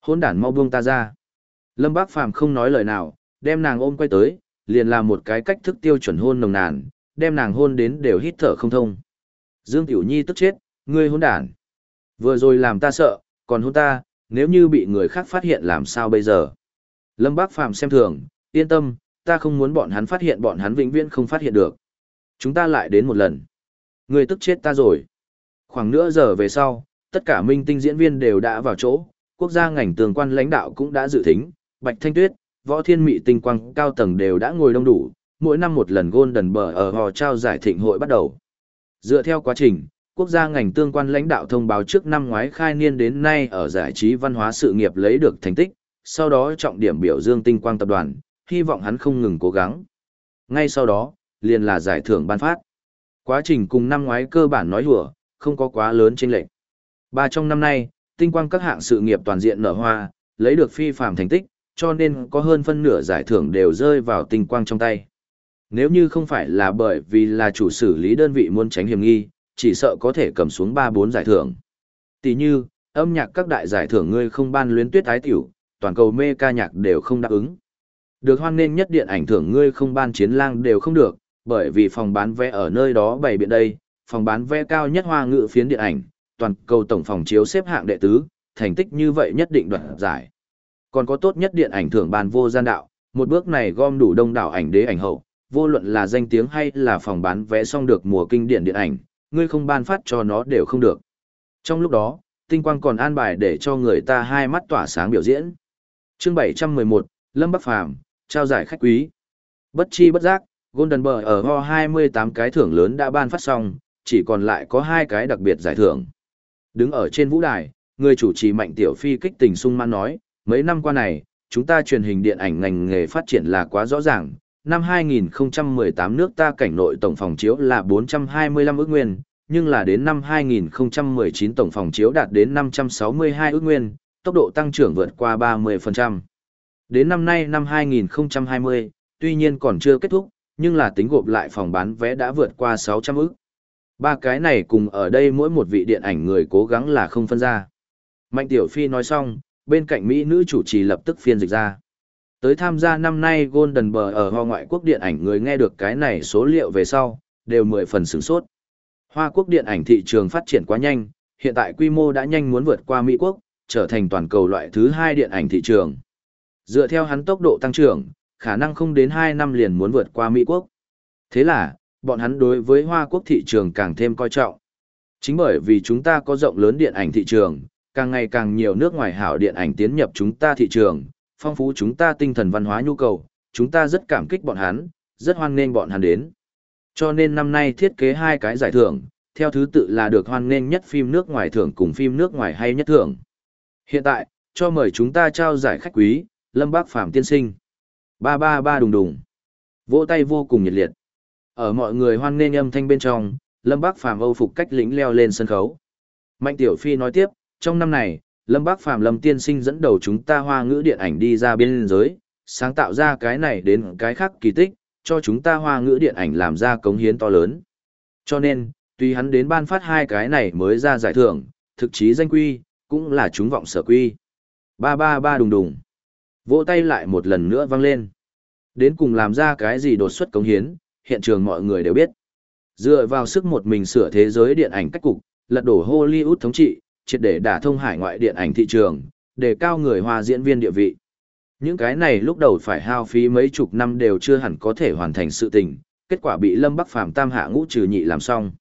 Hôn đản mau buông ta ra. Lâm Bác Phàm không nói lời nào, đem nàng ôm quay tới, liền làm một cái cách thức tiêu chuẩn hôn nồng nàn, đem nàng hôn đến đều hít thở không thông. Dương Tiểu Nhi tức chết, ngươi hôn đản. Vừa rồi làm ta sợ, còn hôn ta, nếu như bị người khác phát hiện làm sao bây giờ? Lâm Bác Phàm xem thường, yên tâm, ta không muốn bọn hắn phát hiện bọn hắn vĩnh viễn không phát hiện được. Chúng ta lại đến một lần. Ngươi tức chết ta rồi. Khoảng nửa giờ về sau, tất cả minh tinh diễn viên đều đã vào chỗ, quốc gia ngành tường quan lãnh đạo cũng đã dự thính, Bạch Thanh Tuyết, Võ Thiên Mị tinh quang cao tầng đều đã ngồi đông đủ, mỗi năm một lần Golden Bờ ở hò trao giải thịnh hội bắt đầu. Dựa theo quá trình, quốc gia ngành tương quan lãnh đạo thông báo trước năm ngoái khai niên đến nay ở giải trí văn hóa sự nghiệp lấy được thành tích, sau đó trọng điểm biểu dương tinh quang tập đoàn, hy vọng hắn không ngừng cố gắng. Ngay sau đó, liền là giải thưởng ban phát. Quá trình cùng năm ngoái cơ bản nói hùa, không có quá lớn chênh lệch. Ba trong năm nay, tinh quang các hạng sự nghiệp toàn diện nở hoa, lấy được phi phàm thành tích, cho nên có hơn phân nửa giải thưởng đều rơi vào tinh quang trong tay. Nếu như không phải là bởi vì là chủ xử lý đơn vị muốn tránh hiểm nghi, chỉ sợ có thể cầm xuống 3-4 giải thưởng. Tỷ như, âm nhạc các đại giải thưởng ngươi không ban luyến tuyết ái tiểu, toàn cầu mê ca nhạc đều không đáp ứng. Được hoan nghênh nhất điện ảnh thưởng ngươi không ban chiến lang đều không được, bởi vì phòng bán vé ở nơi đó bày biện đây, phòng bán vé cao nhất hoa ngữ phiến điện ảnh, toàn cầu tổng phòng chiếu xếp hạng đệ tứ, thành tích như vậy nhất định đoạt giải. Còn có tốt nhất điện ảnh thưởng bàn vô gian đạo, một bước này gom đủ đông đảo ảnh đế ảnh hậu, vô luận là danh tiếng hay là phòng bán vé xong được mùa kinh điển điện ảnh, ngươi không ban phát cho nó đều không được. Trong lúc đó, tinh quang còn an bài để cho người ta hai mắt tỏa sáng biểu diễn. Chương 711, Lâm Bắc Phàm trao giải khách quý. Bất chi bất giác, Golden Bờ ở ho 28 cái thưởng lớn đã ban phát xong, chỉ còn lại có hai cái đặc biệt giải thưởng. Đứng ở trên vũ đài, người chủ trì Mạnh Tiểu Phi kích tình sung man nói, mấy năm qua này, chúng ta truyền hình điện ảnh ngành nghề phát triển là quá rõ ràng. Năm 2018 nước ta cảnh nội tổng phòng chiếu là 425 ước nguyên, nhưng là đến năm 2019 tổng phòng chiếu đạt đến 562 ước nguyên, tốc độ tăng trưởng vượt qua 30%. Đến năm nay năm 2020, tuy nhiên còn chưa kết thúc, nhưng là tính gộp lại phòng bán vé đã vượt qua 600 ước. Ba cái này cùng ở đây mỗi một vị điện ảnh người cố gắng là không phân ra. Mạnh Tiểu Phi nói xong, bên cạnh Mỹ nữ chủ trì lập tức phiên dịch ra. Tới tham gia năm nay Golden Bờ ở hoa ngoại quốc điện ảnh người nghe được cái này số liệu về sau, đều mười phần sửng sốt. Hoa quốc điện ảnh thị trường phát triển quá nhanh, hiện tại quy mô đã nhanh muốn vượt qua Mỹ quốc, trở thành toàn cầu loại thứ hai điện ảnh thị trường. Dựa theo hắn tốc độ tăng trưởng, khả năng không đến 2 năm liền muốn vượt qua Mỹ quốc. Thế là, bọn hắn đối với Hoa quốc thị trường càng thêm coi trọng. Chính bởi vì chúng ta có rộng lớn điện ảnh thị trường, càng ngày càng nhiều nước ngoài hảo điện ảnh tiến nhập chúng ta thị trường, phong phú chúng ta tinh thần văn hóa nhu cầu, chúng ta rất cảm kích bọn hắn, rất hoan nghênh bọn hắn đến. Cho nên năm nay thiết kế hai cái giải thưởng, theo thứ tự là được hoan nghênh nhất phim nước ngoài thưởng cùng phim nước ngoài hay nhất thưởng. Hiện tại, cho mời chúng ta trao giải khách quý, Lâm Bác Phạm tiên sinh. Ba ba ba đùng đùng. Vỗ tay vô cùng nhiệt liệt. Ở mọi người hoan nghênh âm thanh bên trong, Lâm Bác Phàm âu phục cách lĩnh leo lên sân khấu. Mạnh Tiểu Phi nói tiếp, trong năm này, Lâm Bác Phàm Lâm tiên sinh dẫn đầu chúng ta hoa ngữ điện ảnh đi ra biên giới, sáng tạo ra cái này đến cái khác kỳ tích, cho chúng ta hoa ngữ điện ảnh làm ra cống hiến to lớn. Cho nên, tuy hắn đến ban phát hai cái này mới ra giải thưởng, thực chí danh quy, cũng là chúng vọng sở quy. Ba ba ba đùng đùng. Vỗ tay lại một lần nữa vang lên. Đến cùng làm ra cái gì đột xuất cống hiến, hiện trường mọi người đều biết. Dựa vào sức một mình sửa thế giới điện ảnh cách cục, lật đổ Hollywood thống trị, triệt để đả thông hải ngoại điện ảnh thị trường, để cao người hoa diễn viên địa vị. Những cái này lúc đầu phải hao phí mấy chục năm đều chưa hẳn có thể hoàn thành sự tình, kết quả bị Lâm Bắc Phàm tam hạ ngũ trừ nhị làm xong.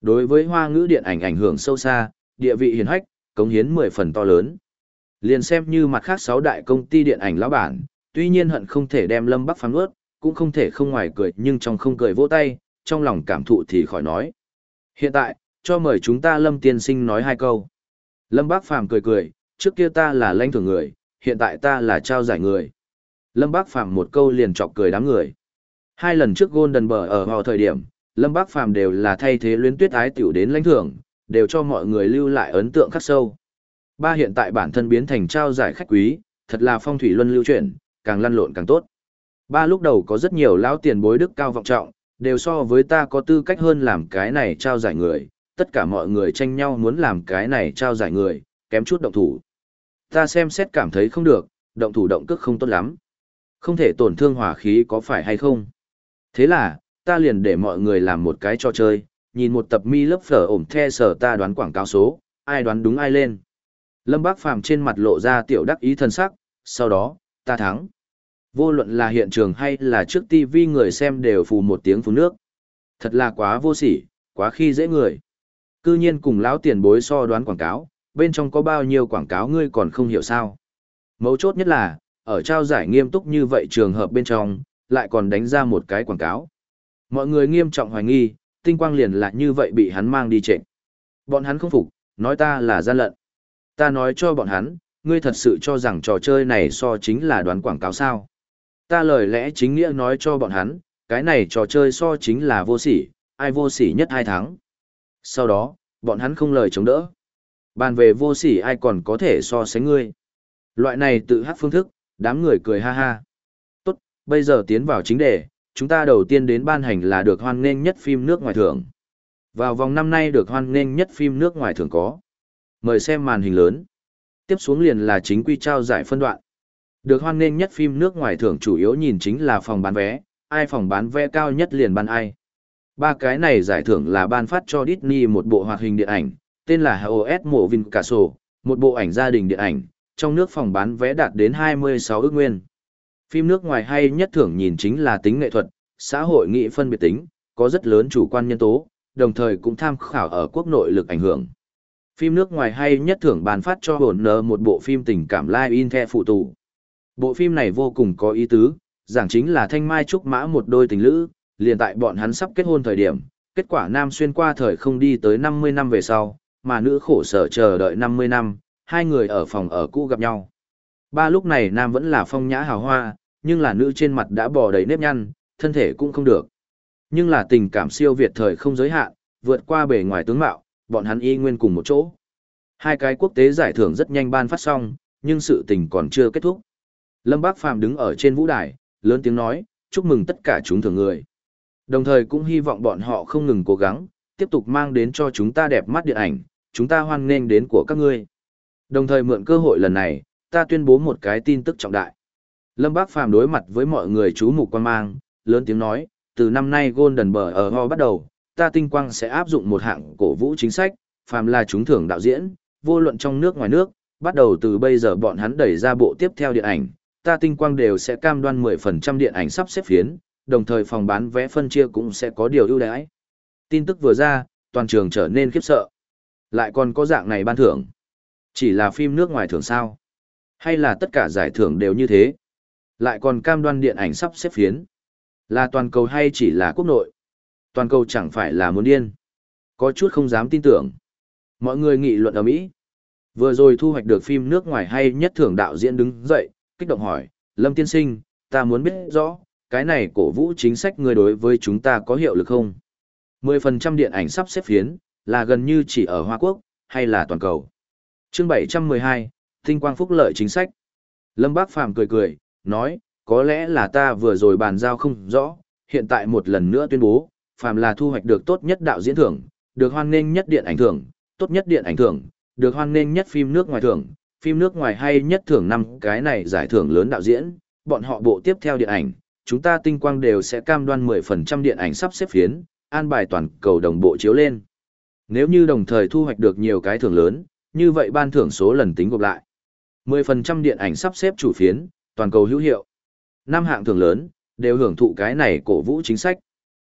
Đối với hoa ngữ điện ảnh ảnh hưởng sâu xa, địa vị hiền hách, cống hiến 10 phần to lớn. Liền xem như mặt khác sáu đại công ty điện ảnh lão bản, tuy nhiên hận không thể đem Lâm Bắc phán ướt, cũng không thể không ngoài cười nhưng trong không cười vỗ tay, trong lòng cảm thụ thì khỏi nói. Hiện tại, cho mời chúng ta Lâm tiên sinh nói hai câu. Lâm Bác Phàm cười cười, trước kia ta là lãnh thưởng người, hiện tại ta là trao giải người. Lâm Bác Phàm một câu liền chọc cười đám người. Hai lần trước Golden Bờ ở vào thời điểm, Lâm Bác Phàm đều là thay thế luyến tuyết ái tiểu đến lãnh thưởng, đều cho mọi người lưu lại ấn tượng khắc sâu. Ba hiện tại bản thân biến thành trao giải khách quý, thật là phong thủy luân lưu chuyển, càng lăn lộn càng tốt. Ba lúc đầu có rất nhiều lão tiền bối đức cao vọng trọng, đều so với ta có tư cách hơn làm cái này trao giải người, tất cả mọi người tranh nhau muốn làm cái này trao giải người, kém chút động thủ. Ta xem xét cảm thấy không được, động thủ động cước không tốt lắm. Không thể tổn thương hỏa khí có phải hay không? Thế là, ta liền để mọi người làm một cái trò chơi, nhìn một tập mi lớp phở ổm the sở ta đoán quảng cáo số, ai đoán đúng ai lên. Lâm Bác Phàm trên mặt lộ ra tiểu đắc ý thân sắc, sau đó, ta thắng. Vô luận là hiện trường hay là trước TV người xem đều phù một tiếng phù nước. Thật là quá vô sỉ, quá khi dễ người. Cư nhiên cùng lão tiền bối so đoán quảng cáo, bên trong có bao nhiêu quảng cáo ngươi còn không hiểu sao. Mấu chốt nhất là, ở trao giải nghiêm túc như vậy trường hợp bên trong, lại còn đánh ra một cái quảng cáo. Mọi người nghiêm trọng hoài nghi, tinh quang liền lại như vậy bị hắn mang đi trịnh Bọn hắn không phục, nói ta là gian lận. Ta nói cho bọn hắn, ngươi thật sự cho rằng trò chơi này so chính là đoán quảng cáo sao. Ta lời lẽ chính nghĩa nói cho bọn hắn, cái này trò chơi so chính là vô sỉ, ai vô sỉ nhất hai tháng. Sau đó, bọn hắn không lời chống đỡ. Bàn về vô sỉ ai còn có thể so sánh ngươi. Loại này tự hát phương thức, đám người cười ha ha. Tốt, bây giờ tiến vào chính đề, chúng ta đầu tiên đến ban hành là được hoan nghênh nhất phim nước ngoài thưởng. Vào vòng năm nay được hoan nghênh nhất phim nước ngoài thưởng có. Mời xem màn hình lớn. Tiếp xuống liền là chính quy trao giải phân đoạn. Được hoan nghênh nhất phim nước ngoài thưởng chủ yếu nhìn chính là phòng bán vé, ai phòng bán vé cao nhất liền ban ai. Ba cái này giải thưởng là ban phát cho Disney một bộ hoạt hình điện ảnh, tên là HOS Mộ Vinh Cả Sổ, một bộ ảnh gia đình điện ảnh, trong nước phòng bán vé đạt đến 26 ước nguyên. Phim nước ngoài hay nhất thưởng nhìn chính là tính nghệ thuật, xã hội nghị phân biệt tính, có rất lớn chủ quan nhân tố, đồng thời cũng tham khảo ở quốc nội lực ảnh hưởng. Phim nước ngoài hay nhất thưởng ban phát cho hồn nờ một bộ phim tình cảm live in the phụ tù. Bộ phim này vô cùng có ý tứ, giảng chính là thanh mai trúc mã một đôi tình lữ, liền tại bọn hắn sắp kết hôn thời điểm, kết quả nam xuyên qua thời không đi tới 50 năm về sau, mà nữ khổ sở chờ đợi 50 năm, hai người ở phòng ở cũ gặp nhau. Ba lúc này nam vẫn là phong nhã hào hoa, nhưng là nữ trên mặt đã bò đầy nếp nhăn, thân thể cũng không được. Nhưng là tình cảm siêu việt thời không giới hạn, vượt qua bề ngoài tướng mạo, bọn hắn y nguyên cùng một chỗ. Hai cái quốc tế giải thưởng rất nhanh ban phát xong, nhưng sự tình còn chưa kết thúc. Lâm Bác Phàm đứng ở trên vũ đài, lớn tiếng nói, chúc mừng tất cả chúng thường người. Đồng thời cũng hy vọng bọn họ không ngừng cố gắng, tiếp tục mang đến cho chúng ta đẹp mắt điện ảnh, chúng ta hoan nghênh đến của các ngươi. Đồng thời mượn cơ hội lần này, ta tuyên bố một cái tin tức trọng đại. Lâm Bác Phàm đối mặt với mọi người chú mục quan mang, lớn tiếng nói, từ năm nay Golden Bờ ở Ho bắt đầu, ta tinh quang sẽ áp dụng một hạng cổ vũ chính sách, phàm là chúng thưởng đạo diễn, vô luận trong nước ngoài nước, bắt đầu từ bây giờ bọn hắn đẩy ra bộ tiếp theo điện ảnh, ta tinh quang đều sẽ cam đoan 10% điện ảnh sắp xếp phiến, đồng thời phòng bán vé phân chia cũng sẽ có điều ưu đãi. Tin tức vừa ra, toàn trường trở nên khiếp sợ. Lại còn có dạng này ban thưởng. Chỉ là phim nước ngoài thưởng sao? Hay là tất cả giải thưởng đều như thế? Lại còn cam đoan điện ảnh sắp xếp phiến. Là toàn cầu hay chỉ là quốc nội? Toàn cầu chẳng phải là muốn điên. Có chút không dám tin tưởng. Mọi người nghị luận ở Mỹ. Vừa rồi thu hoạch được phim nước ngoài hay nhất thưởng đạo diễn đứng dậy, kích động hỏi, Lâm Tiên Sinh, ta muốn biết rõ, cái này cổ vũ chính sách người đối với chúng ta có hiệu lực không? 10% điện ảnh sắp xếp phiến, là gần như chỉ ở Hoa Quốc, hay là toàn cầu? chương 712, Tinh quang phúc lợi chính sách. Lâm Bác Phàm cười cười, nói, có lẽ là ta vừa rồi bàn giao không rõ, hiện tại một lần nữa tuyên bố, phàm là thu hoạch được tốt nhất đạo diễn thưởng, được hoan nghênh nhất điện ảnh thưởng, tốt nhất điện ảnh thưởng, được hoan nghênh nhất phim nước ngoài thưởng, phim nước ngoài hay nhất thưởng năm cái này giải thưởng lớn đạo diễn, bọn họ bộ tiếp theo điện ảnh, chúng ta tinh quang đều sẽ cam đoan 10% điện ảnh sắp xếp phiến, an bài toàn cầu đồng bộ chiếu lên. Nếu như đồng thời thu hoạch được nhiều cái thưởng lớn, như vậy ban thưởng số lần tính gộp lại. 10% điện ảnh sắp xếp chủ phiến, toàn cầu hữu hiệu. Năm hạng thưởng lớn, đều hưởng thụ cái này cổ vũ chính sách.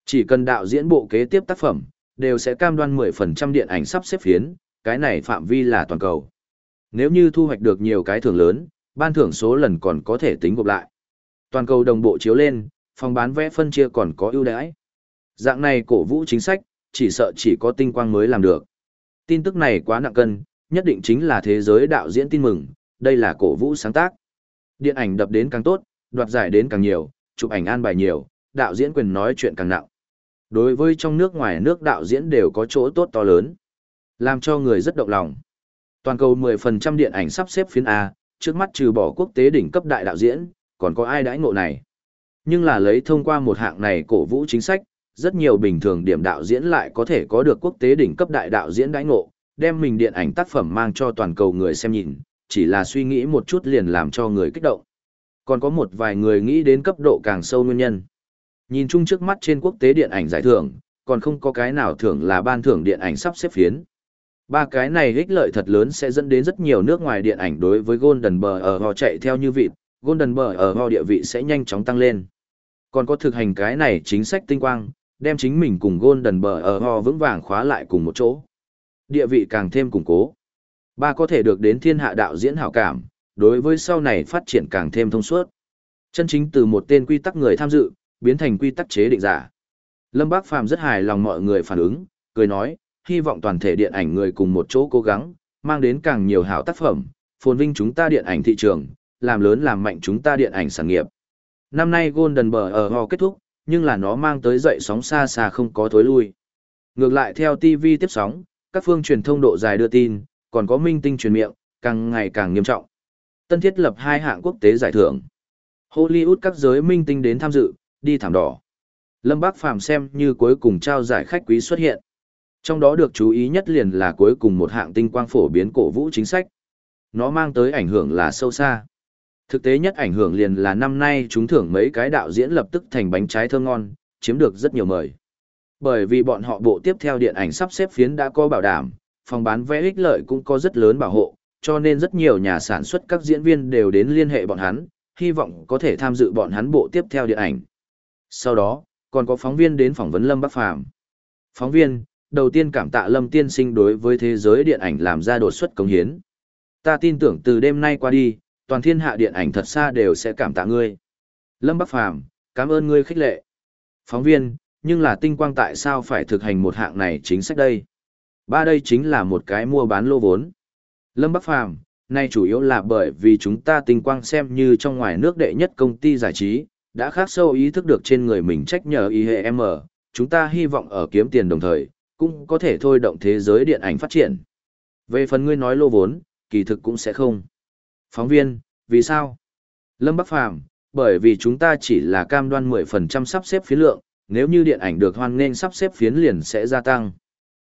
Chỉ cần đạo diễn bộ kế tiếp tác phẩm, đều sẽ cam đoan 10% điện ảnh sắp xếp phiến, cái này phạm vi là toàn cầu. Nếu như thu hoạch được nhiều cái thưởng lớn, ban thưởng số lần còn có thể tính gộp lại. Toàn cầu đồng bộ chiếu lên, phòng bán vé phân chia còn có ưu đãi. Dạng này cổ vũ chính sách, chỉ sợ chỉ có tinh quang mới làm được. Tin tức này quá nặng cân, nhất định chính là thế giới đạo diễn tin mừng, đây là cổ vũ sáng tác. Điện ảnh đập đến càng tốt, đoạt giải đến càng nhiều, chụp ảnh an bài nhiều, đạo diễn quyền nói chuyện càng nặng. Đối với trong nước ngoài nước đạo diễn đều có chỗ tốt to lớn, làm cho người rất động lòng. Toàn cầu 10% điện ảnh sắp xếp phiến A, trước mắt trừ bỏ quốc tế đỉnh cấp đại đạo diễn, còn có ai đãi ngộ này. Nhưng là lấy thông qua một hạng này cổ vũ chính sách, rất nhiều bình thường điểm đạo diễn lại có thể có được quốc tế đỉnh cấp đại đạo diễn đãi ngộ, đem mình điện ảnh tác phẩm mang cho toàn cầu người xem nhìn, chỉ là suy nghĩ một chút liền làm cho người kích động. Còn có một vài người nghĩ đến cấp độ càng sâu nguyên nhân. Nhìn chung trước mắt trên quốc tế điện ảnh giải thưởng, còn không có cái nào thưởng là ban thưởng điện ảnh sắp xếp phiến. Ba cái này ích lợi thật lớn sẽ dẫn đến rất nhiều nước ngoài điện ảnh đối với Golden Bờ ở họ chạy theo như vịt, Golden Bờ ở ho địa vị sẽ nhanh chóng tăng lên. Còn có thực hành cái này chính sách tinh quang, đem chính mình cùng Golden Bờ ở ho vững vàng khóa lại cùng một chỗ. Địa vị càng thêm củng cố. Ba có thể được đến thiên hạ đạo diễn hảo cảm, đối với sau này phát triển càng thêm thông suốt. Chân chính từ một tên quy tắc người tham dự, biến thành quy tắc chế định giả. Lâm Bác Phàm rất hài lòng mọi người phản ứng, cười nói, hy vọng toàn thể điện ảnh người cùng một chỗ cố gắng, mang đến càng nhiều hảo tác phẩm, phồn vinh chúng ta điện ảnh thị trường, làm lớn làm mạnh chúng ta điện ảnh sản nghiệp. Năm nay Golden Bờ ở Ho kết thúc, nhưng là nó mang tới dậy sóng xa xa không có thối lui. Ngược lại theo TV tiếp sóng, các phương truyền thông độ dài đưa tin, còn có minh tinh truyền miệng, càng ngày càng nghiêm trọng. Tân thiết lập hai hạng quốc tế giải thưởng. Hollywood các giới minh tinh đến tham dự, đi thảm đỏ. Lâm Bác Phàm xem như cuối cùng trao giải khách quý xuất hiện. Trong đó được chú ý nhất liền là cuối cùng một hạng tinh quang phổ biến cổ vũ chính sách. Nó mang tới ảnh hưởng là sâu xa. Thực tế nhất ảnh hưởng liền là năm nay chúng thưởng mấy cái đạo diễn lập tức thành bánh trái thơm ngon, chiếm được rất nhiều mời. Bởi vì bọn họ bộ tiếp theo điện ảnh sắp xếp phiến đã có bảo đảm, phòng bán vé ích lợi cũng có rất lớn bảo hộ, cho nên rất nhiều nhà sản xuất các diễn viên đều đến liên hệ bọn hắn, hy vọng có thể tham dự bọn hắn bộ tiếp theo điện ảnh. Sau đó, còn có phóng viên đến phỏng vấn Lâm Bắc Phàm. Phóng viên, đầu tiên cảm tạ Lâm tiên sinh đối với thế giới điện ảnh làm ra đột xuất công hiến. Ta tin tưởng từ đêm nay qua đi, toàn thiên hạ điện ảnh thật xa đều sẽ cảm tạ ngươi. Lâm Bắc Phàm, cảm ơn ngươi khích lệ. Phóng viên, nhưng là tinh quang tại sao phải thực hành một hạng này chính sách đây? Ba đây chính là một cái mua bán lô vốn. Lâm Bắc Phàm, nay chủ yếu là bởi vì chúng ta tinh quang xem như trong ngoài nước đệ nhất công ty giải trí, đã khác sâu ý thức được trên người mình trách nhờ IHM, chúng ta hy vọng ở kiếm tiền đồng thời, cũng có thể thôi động thế giới điện ảnh phát triển. Về phần ngươi nói lô vốn, kỳ thực cũng sẽ không. Phóng viên, vì sao? Lâm Bắc Phàm bởi vì chúng ta chỉ là cam đoan 10% sắp xếp phiến lượng, nếu như điện ảnh được hoan nên sắp xếp phiến liền sẽ gia tăng.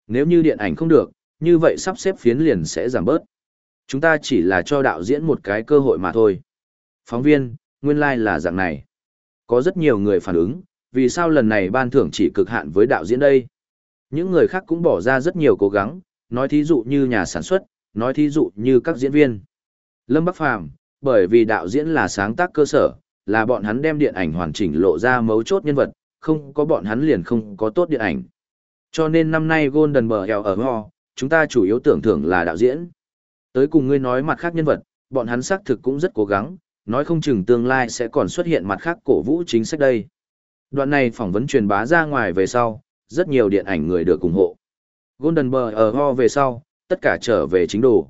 Nếu như điện ảnh không được, như vậy sắp xếp phiến liền sẽ giảm bớt. Chúng ta chỉ là cho đạo diễn một cái cơ hội mà thôi. Phóng viên, nguyên lai like là dạng này. Có rất nhiều người phản ứng, vì sao lần này ban thưởng chỉ cực hạn với đạo diễn đây? Những người khác cũng bỏ ra rất nhiều cố gắng, nói thí dụ như nhà sản xuất, nói thí dụ như các diễn viên. Lâm Bắc Phàm bởi vì đạo diễn là sáng tác cơ sở, là bọn hắn đem điện ảnh hoàn chỉnh lộ ra mấu chốt nhân vật, không có bọn hắn liền không có tốt điện ảnh. Cho nên năm nay Golden Bờ ở Ho, chúng ta chủ yếu tưởng thưởng là đạo diễn. Tới cùng ngươi nói mặt khác nhân vật, bọn hắn xác thực cũng rất cố gắng, nói không chừng tương lai sẽ còn xuất hiện mặt khác cổ vũ chính sách đây. Đoạn này phỏng vấn truyền bá ra ngoài về sau, rất nhiều điện ảnh người được ủng hộ. Golden Bờ ở Ho về sau, tất cả trở về chính đồ.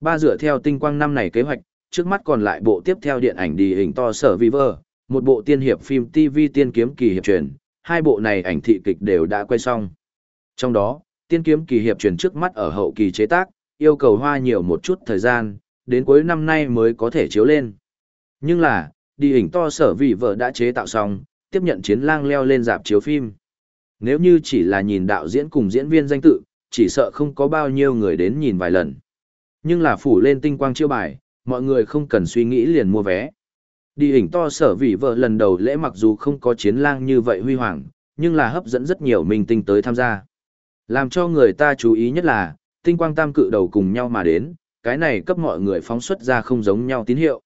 Ba dựa theo tinh quang năm này kế hoạch, trước mắt còn lại bộ tiếp theo điện ảnh đi hình to sở Viver, một bộ tiên hiệp phim TV tiên kiếm kỳ hiệp truyền, hai bộ này ảnh thị kịch đều đã quay xong. Trong đó, tiên kiếm kỳ hiệp truyền trước mắt ở hậu kỳ chế tác, yêu cầu hoa nhiều một chút thời gian, đến cuối năm nay mới có thể chiếu lên. Nhưng là, đi hình to sở Vị vợ đã chế tạo xong, tiếp nhận chiến lang leo lên dạp chiếu phim. Nếu như chỉ là nhìn đạo diễn cùng diễn viên danh tự, chỉ sợ không có bao nhiêu người đến nhìn vài lần. Nhưng là phủ lên tinh quang chiêu bài, mọi người không cần suy nghĩ liền mua vé. Đi hình to sở vì vợ lần đầu lễ mặc dù không có chiến lang như vậy huy hoàng, nhưng là hấp dẫn rất nhiều minh tinh tới tham gia. Làm cho người ta chú ý nhất là, tinh quang tam cự đầu cùng nhau mà đến, cái này cấp mọi người phóng xuất ra không giống nhau tín hiệu.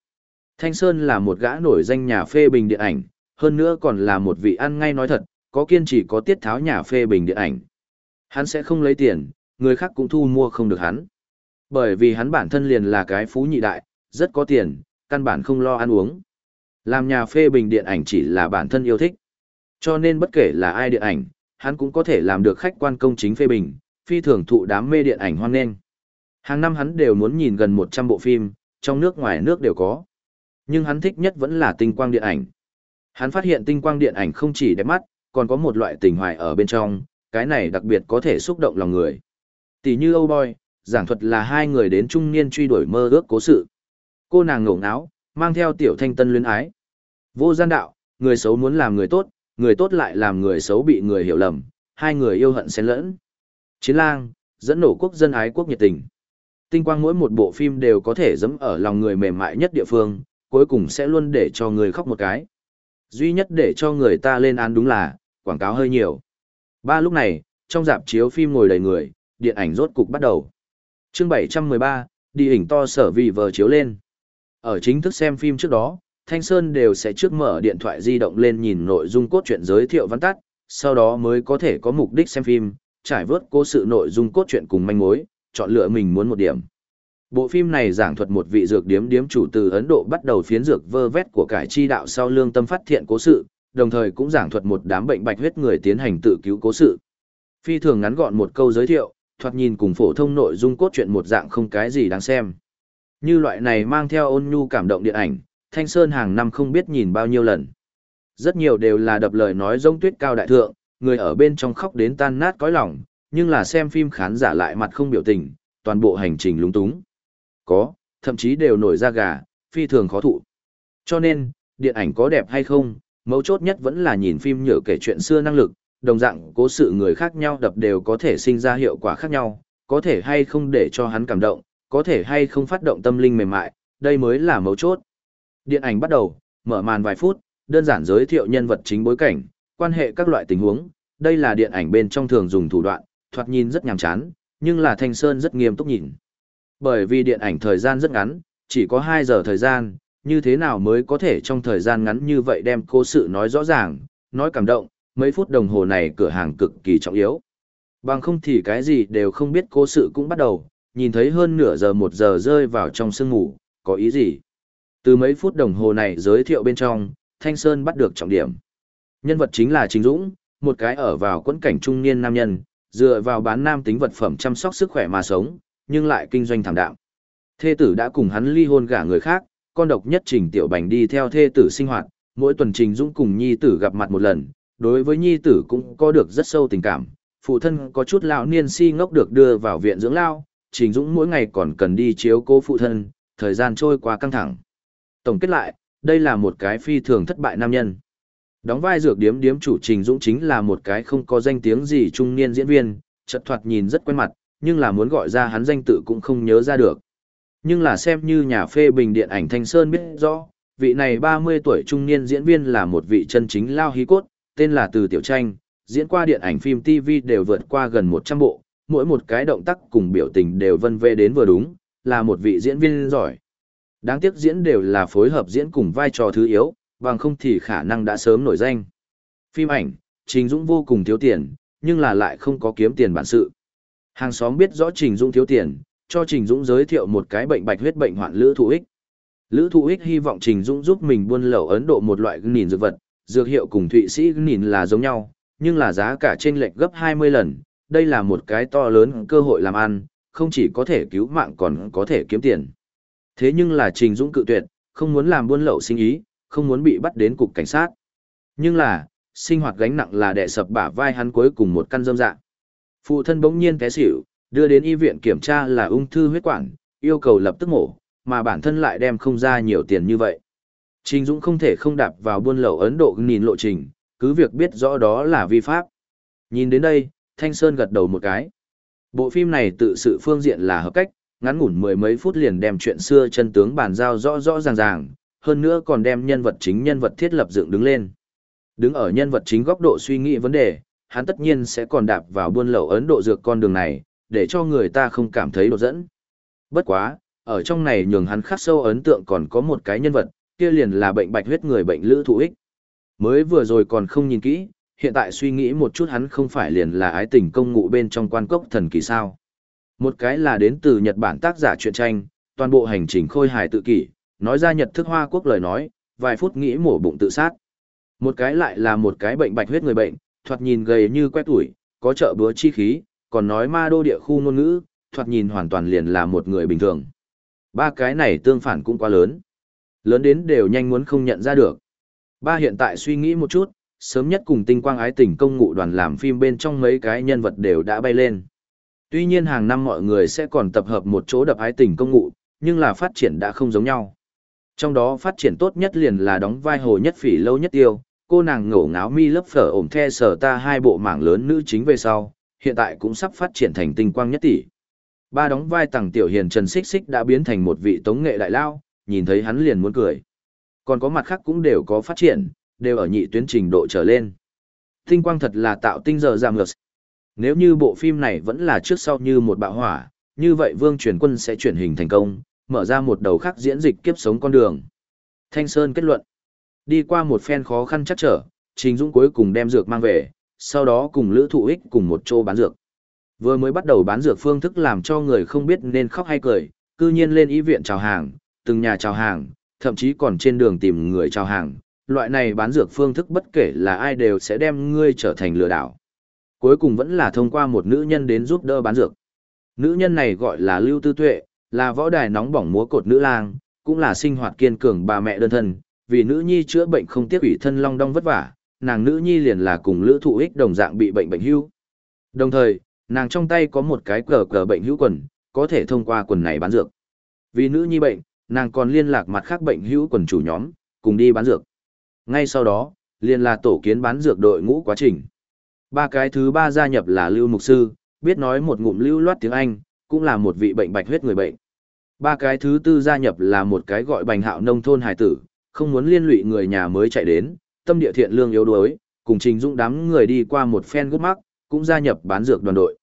Thanh Sơn là một gã nổi danh nhà phê bình điện ảnh, hơn nữa còn là một vị ăn ngay nói thật, có kiên trì có tiết tháo nhà phê bình điện ảnh. Hắn sẽ không lấy tiền, người khác cũng thu mua không được hắn. Bởi vì hắn bản thân liền là cái phú nhị đại, rất có tiền, căn bản không lo ăn uống. Làm nhà phê bình điện ảnh chỉ là bản thân yêu thích. Cho nên bất kể là ai điện ảnh, hắn cũng có thể làm được khách quan công chính phê bình, phi thường thụ đám mê điện ảnh hoan nghênh. Hàng năm hắn đều muốn nhìn gần 100 bộ phim, trong nước ngoài nước đều có. Nhưng hắn thích nhất vẫn là tinh quang điện ảnh. Hắn phát hiện tinh quang điện ảnh không chỉ đẹp mắt, còn có một loại tình hoài ở bên trong, cái này đặc biệt có thể xúc động lòng người. Tỷ như Âu Boy, giảng thuật là hai người đến trung niên truy đuổi mơ ước cố sự. Cô nàng ngổ ngáo, mang theo tiểu thanh tân luyến ái. Vô gian đạo, người xấu muốn làm người tốt, người tốt lại làm người xấu bị người hiểu lầm, hai người yêu hận xen lẫn. Chiến lang, dẫn nổ quốc dân ái quốc nhiệt tình. Tinh quang mỗi một bộ phim đều có thể dẫm ở lòng người mềm mại nhất địa phương, cuối cùng sẽ luôn để cho người khóc một cái. Duy nhất để cho người ta lên án đúng là, quảng cáo hơi nhiều. Ba lúc này, trong dạp chiếu phim ngồi đầy người, điện ảnh rốt cục bắt đầu. Chương 713, đi hình to sở vì vờ chiếu lên. Ở chính thức xem phim trước đó, Thanh Sơn đều sẽ trước mở điện thoại di động lên nhìn nội dung cốt truyện giới thiệu văn tắt, sau đó mới có thể có mục đích xem phim, trải vớt cố sự nội dung cốt truyện cùng manh mối, chọn lựa mình muốn một điểm. Bộ phim này giảng thuật một vị dược điếm điếm chủ từ Ấn Độ bắt đầu phiến dược vơ vét của cải chi đạo sau lương tâm phát thiện cố sự, đồng thời cũng giảng thuật một đám bệnh bạch huyết người tiến hành tự cứu cố sự. Phi thường ngắn gọn một câu giới thiệu, thoạt nhìn cùng phổ thông nội dung cốt truyện một dạng không cái gì đáng xem. Như loại này mang theo ôn nhu cảm động điện ảnh, Thanh Sơn hàng năm không biết nhìn bao nhiêu lần. Rất nhiều đều là đập lời nói giống tuyết cao đại thượng, người ở bên trong khóc đến tan nát cõi lòng, nhưng là xem phim khán giả lại mặt không biểu tình, toàn bộ hành trình lúng túng. Có, thậm chí đều nổi ra gà, phi thường khó thụ. Cho nên, điện ảnh có đẹp hay không, mấu chốt nhất vẫn là nhìn phim nhựa kể chuyện xưa năng lực, đồng dạng cố sự người khác nhau đập đều có thể sinh ra hiệu quả khác nhau, có thể hay không để cho hắn cảm động, có thể hay không phát động tâm linh mềm mại, đây mới là mấu chốt. Điện ảnh bắt đầu, mở màn vài phút, đơn giản giới thiệu nhân vật chính bối cảnh, quan hệ các loại tình huống, đây là điện ảnh bên trong thường dùng thủ đoạn, thoạt nhìn rất nhàm chán, nhưng là Thanh Sơn rất nghiêm túc nhìn. Bởi vì điện ảnh thời gian rất ngắn, chỉ có 2 giờ thời gian, như thế nào mới có thể trong thời gian ngắn như vậy đem cố sự nói rõ ràng, nói cảm động, mấy phút đồng hồ này cửa hàng cực kỳ trọng yếu. Bằng không thì cái gì đều không biết cố sự cũng bắt đầu, nhìn thấy hơn nửa giờ một giờ rơi vào trong sương ngủ, có ý gì? Từ mấy phút đồng hồ này giới thiệu bên trong, Thanh Sơn bắt được trọng điểm. Nhân vật chính là Trình Dũng, một cái ở vào quẫn cảnh trung niên nam nhân, dựa vào bán nam tính vật phẩm chăm sóc sức khỏe mà sống, nhưng lại kinh doanh thảm đạm. Thê tử đã cùng hắn ly hôn gả người khác, con độc nhất Trình Tiểu Bành đi theo thê tử sinh hoạt, mỗi tuần Trình Dũng cùng nhi tử gặp mặt một lần, đối với nhi tử cũng có được rất sâu tình cảm. Phụ thân có chút lão niên si ngốc được đưa vào viện dưỡng lao, Trình Dũng mỗi ngày còn cần đi chiếu cố phụ thân, thời gian trôi qua căng thẳng. Tổng kết lại, đây là một cái phi thường thất bại nam nhân. Đóng vai dược điếm điếm chủ Trình Dũng chính là một cái không có danh tiếng gì trung niên diễn viên, chật thoạt nhìn rất quen mặt, nhưng là muốn gọi ra hắn danh tự cũng không nhớ ra được. Nhưng là xem như nhà phê bình điện ảnh Thanh Sơn biết rõ, vị này 30 tuổi trung niên diễn viên là một vị chân chính lao hí cốt, tên là Từ Tiểu Tranh, diễn qua điện ảnh phim TV đều vượt qua gần 100 bộ, mỗi một cái động tác cùng biểu tình đều vân vê đến vừa đúng, là một vị diễn viên giỏi. Đáng tiếc diễn đều là phối hợp diễn cùng vai trò thứ yếu, bằng không thì khả năng đã sớm nổi danh. Phim ảnh, Trình Dũng vô cùng thiếu tiền, nhưng là lại không có kiếm tiền bản sự. Hàng xóm biết rõ Trình Dũng thiếu tiền, cho Trình Dũng giới thiệu một cái bệnh bạch huyết bệnh hoạn lữ thụ ích. Lữ thụ ích hy vọng Trình Dũng giúp mình buôn lậu Ấn Độ một loại nhìn dược vật, dược hiệu cùng Thụy Sĩ nhìn là giống nhau, nhưng là giá cả trên lệch gấp 20 lần, đây là một cái to lớn cơ hội làm ăn, không chỉ có thể cứu mạng còn có thể kiếm tiền. Thế nhưng là Trình Dũng cự tuyệt, không muốn làm buôn lậu sinh ý, không muốn bị bắt đến cục cảnh sát. Nhưng là, sinh hoạt gánh nặng là đè sập bả vai hắn cuối cùng một căn dâm dạ. Phụ thân bỗng nhiên té xỉu, đưa đến y viện kiểm tra là ung thư huyết quản, yêu cầu lập tức mổ, mà bản thân lại đem không ra nhiều tiền như vậy. Trình Dũng không thể không đạp vào buôn lậu Ấn Độ nhìn lộ trình, cứ việc biết rõ đó là vi pháp. Nhìn đến đây, Thanh Sơn gật đầu một cái. Bộ phim này tự sự phương diện là hợp cách, ngắn ngủn mười mấy phút liền đem chuyện xưa chân tướng bàn giao rõ rõ ràng ràng, hơn nữa còn đem nhân vật chính nhân vật thiết lập dựng đứng lên. Đứng ở nhân vật chính góc độ suy nghĩ vấn đề, hắn tất nhiên sẽ còn đạp vào buôn lậu Ấn Độ dược con đường này, để cho người ta không cảm thấy đột dẫn. Bất quá, ở trong này nhường hắn khắc sâu ấn tượng còn có một cái nhân vật, kia liền là bệnh bạch huyết người bệnh lữ thụ ích. Mới vừa rồi còn không nhìn kỹ, hiện tại suy nghĩ một chút hắn không phải liền là ái tình công ngụ bên trong quan cốc thần kỳ sao. Một cái là đến từ Nhật Bản tác giả truyện tranh, toàn bộ hành trình khôi hài tự kỷ, nói ra Nhật thức Hoa Quốc lời nói, vài phút nghĩ mổ bụng tự sát. Một cái lại là một cái bệnh bạch huyết người bệnh, thoạt nhìn gầy như quét tuổi, có trợ búa chi khí, còn nói ma đô địa khu ngôn ngữ, thoạt nhìn hoàn toàn liền là một người bình thường. Ba cái này tương phản cũng quá lớn. Lớn đến đều nhanh muốn không nhận ra được. Ba hiện tại suy nghĩ một chút, sớm nhất cùng tinh quang ái tình công ngụ đoàn làm phim bên trong mấy cái nhân vật đều đã bay lên. Tuy nhiên hàng năm mọi người sẽ còn tập hợp một chỗ đập ái tình công ngụ, nhưng là phát triển đã không giống nhau. Trong đó phát triển tốt nhất liền là đóng vai hồ nhất phỉ lâu nhất tiêu, cô nàng ngổ ngáo mi lớp phở ổm the sở ta hai bộ mảng lớn nữ chính về sau, hiện tại cũng sắp phát triển thành tinh quang nhất tỷ. Ba đóng vai tàng tiểu hiền Trần Xích Xích đã biến thành một vị tống nghệ đại lao, nhìn thấy hắn liền muốn cười. Còn có mặt khác cũng đều có phát triển, đều ở nhị tuyến trình độ trở lên. Tinh quang thật là tạo tinh giờ giảm ngược. Nếu như bộ phim này vẫn là trước sau như một bạo hỏa, như vậy Vương Truyền Quân sẽ chuyển hình thành công, mở ra một đầu khác diễn dịch kiếp sống con đường. Thanh Sơn kết luận. Đi qua một phen khó khăn chắc trở, Trình Dũng cuối cùng đem dược mang về, sau đó cùng Lữ Thụ Ích cùng một chỗ bán dược. Vừa mới bắt đầu bán dược phương thức làm cho người không biết nên khóc hay cười, cư nhiên lên y viện chào hàng, từng nhà chào hàng, thậm chí còn trên đường tìm người chào hàng. Loại này bán dược phương thức bất kể là ai đều sẽ đem ngươi trở thành lừa đảo. Cuối cùng vẫn là thông qua một nữ nhân đến giúp đỡ bán dược. Nữ nhân này gọi là Lưu Tư Tuệ, là võ đài nóng bỏng múa cột nữ lang, cũng là sinh hoạt kiên cường bà mẹ đơn thân, vì nữ nhi chữa bệnh không tiếc ủy thân long đong vất vả, nàng nữ nhi liền là cùng lữ thụ ích đồng dạng bị bệnh bệnh hưu. Đồng thời, nàng trong tay có một cái cờ cờ bệnh hữu quần, có thể thông qua quần này bán dược. Vì nữ nhi bệnh, nàng còn liên lạc mặt khác bệnh hữu quần chủ nhóm, cùng đi bán dược. Ngay sau đó, liền là tổ kiến bán dược đội ngũ quá trình. Ba cái thứ ba gia nhập là Lưu Mục Sư, biết nói một ngụm lưu loát tiếng Anh, cũng là một vị bệnh bạch huyết người bệnh. Ba cái thứ tư gia nhập là một cái gọi bành hạo nông thôn hải tử, không muốn liên lụy người nhà mới chạy đến, tâm địa thiện lương yếu đuối, cùng trình dũng đám người đi qua một phen gút mắc, cũng gia nhập bán dược đoàn đội.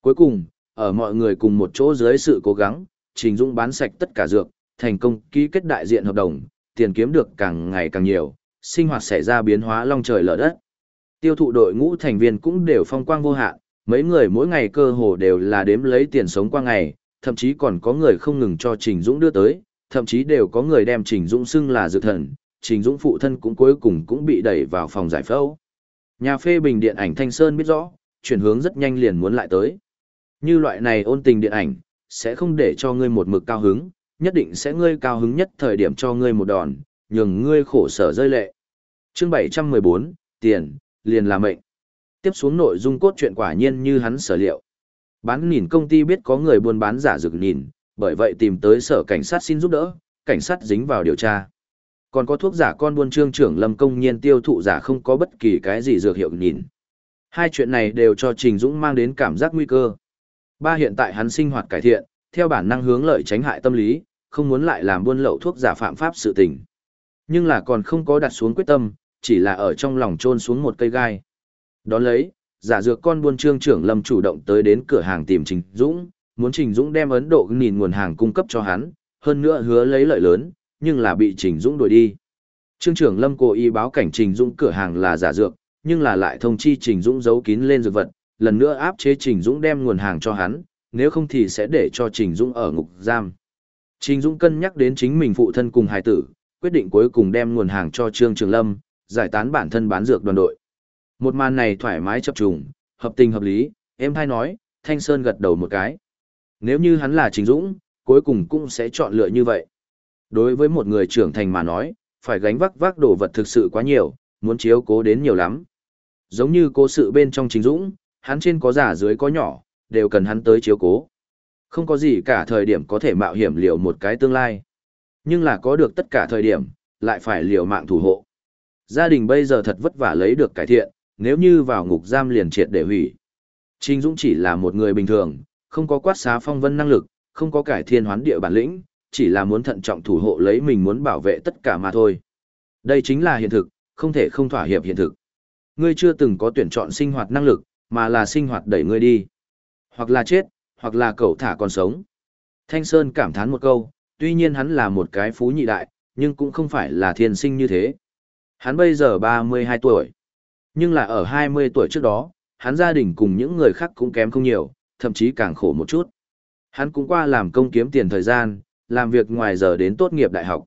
Cuối cùng, ở mọi người cùng một chỗ dưới sự cố gắng, trình dũng bán sạch tất cả dược, thành công ký kết đại diện hợp đồng, tiền kiếm được càng ngày càng nhiều, sinh hoạt xảy ra biến hóa long trời lở đất. Tiêu thụ đội ngũ thành viên cũng đều phong quang vô hạn, mấy người mỗi ngày cơ hồ đều là đếm lấy tiền sống qua ngày, thậm chí còn có người không ngừng cho Trình Dũng đưa tới, thậm chí đều có người đem Trình Dũng xưng là dự thần, Trình Dũng phụ thân cũng cuối cùng cũng bị đẩy vào phòng giải phẫu. Nhà phê bình điện ảnh Thanh Sơn biết rõ, chuyển hướng rất nhanh liền muốn lại tới. Như loại này ôn tình điện ảnh, sẽ không để cho ngươi một mực cao hứng, nhất định sẽ ngươi cao hứng nhất thời điểm cho ngươi một đòn, nhường ngươi khổ sở rơi lệ. Chương 714, tiền, liền là mệnh. Tiếp xuống nội dung cốt truyện quả nhiên như hắn sở liệu. Bán nhìn công ty biết có người buôn bán giả dược nhìn, bởi vậy tìm tới sở cảnh sát xin giúp đỡ, cảnh sát dính vào điều tra. Còn có thuốc giả con buôn trương trưởng lâm công nhiên tiêu thụ giả không có bất kỳ cái gì dược hiệu nhìn. Hai chuyện này đều cho Trình Dũng mang đến cảm giác nguy cơ. Ba hiện tại hắn sinh hoạt cải thiện, theo bản năng hướng lợi tránh hại tâm lý, không muốn lại làm buôn lậu thuốc giả phạm pháp sự tình. Nhưng là còn không có đặt xuống quyết tâm, chỉ là ở trong lòng trôn xuống một cây gai. Đón lấy, giả dược con buôn trương trưởng lâm chủ động tới đến cửa hàng tìm Trình Dũng, muốn Trình Dũng đem Ấn Độ nhìn nguồn hàng cung cấp cho hắn, hơn nữa hứa lấy lợi lớn, nhưng là bị Trình Dũng đuổi đi. Trương trưởng lâm cố ý báo cảnh Trình Dũng cửa hàng là giả dược, nhưng là lại thông chi Trình Dũng giấu kín lên dược vật, lần nữa áp chế Trình Dũng đem nguồn hàng cho hắn, nếu không thì sẽ để cho Trình Dũng ở ngục giam. Trình Dũng cân nhắc đến chính mình phụ thân cùng hài tử, quyết định cuối cùng đem nguồn hàng cho Trương Trường Lâm, giải tán bản thân bán dược đoàn đội. Một màn này thoải mái chập trùng, hợp tình hợp lý, em thay nói, Thanh Sơn gật đầu một cái. Nếu như hắn là Trình Dũng, cuối cùng cũng sẽ chọn lựa như vậy. Đối với một người trưởng thành mà nói, phải gánh vác vác đồ vật thực sự quá nhiều, muốn chiếu cố đến nhiều lắm. Giống như cố sự bên trong Trình Dũng, hắn trên có giả dưới có nhỏ, đều cần hắn tới chiếu cố. Không có gì cả thời điểm có thể mạo hiểm liều một cái tương lai. Nhưng là có được tất cả thời điểm, lại phải liều mạng thủ hộ. Gia đình bây giờ thật vất vả lấy được cải thiện, nếu như vào ngục giam liền triệt để hủy. Trình Dũng chỉ là một người bình thường, không có quát xá phong vân năng lực, không có cải thiên hoán địa bản lĩnh, chỉ là muốn thận trọng thủ hộ lấy mình muốn bảo vệ tất cả mà thôi. Đây chính là hiện thực, không thể không thỏa hiệp hiện thực. Ngươi chưa từng có tuyển chọn sinh hoạt năng lực, mà là sinh hoạt đẩy ngươi đi. Hoặc là chết, hoặc là cậu thả còn sống. Thanh Sơn cảm thán một câu, tuy nhiên hắn là một cái phú nhị đại, nhưng cũng không phải là thiên sinh như thế. Hắn bây giờ 32 tuổi. Nhưng là ở 20 tuổi trước đó, hắn gia đình cùng những người khác cũng kém không nhiều, thậm chí càng khổ một chút. Hắn cũng qua làm công kiếm tiền thời gian, làm việc ngoài giờ đến tốt nghiệp đại học.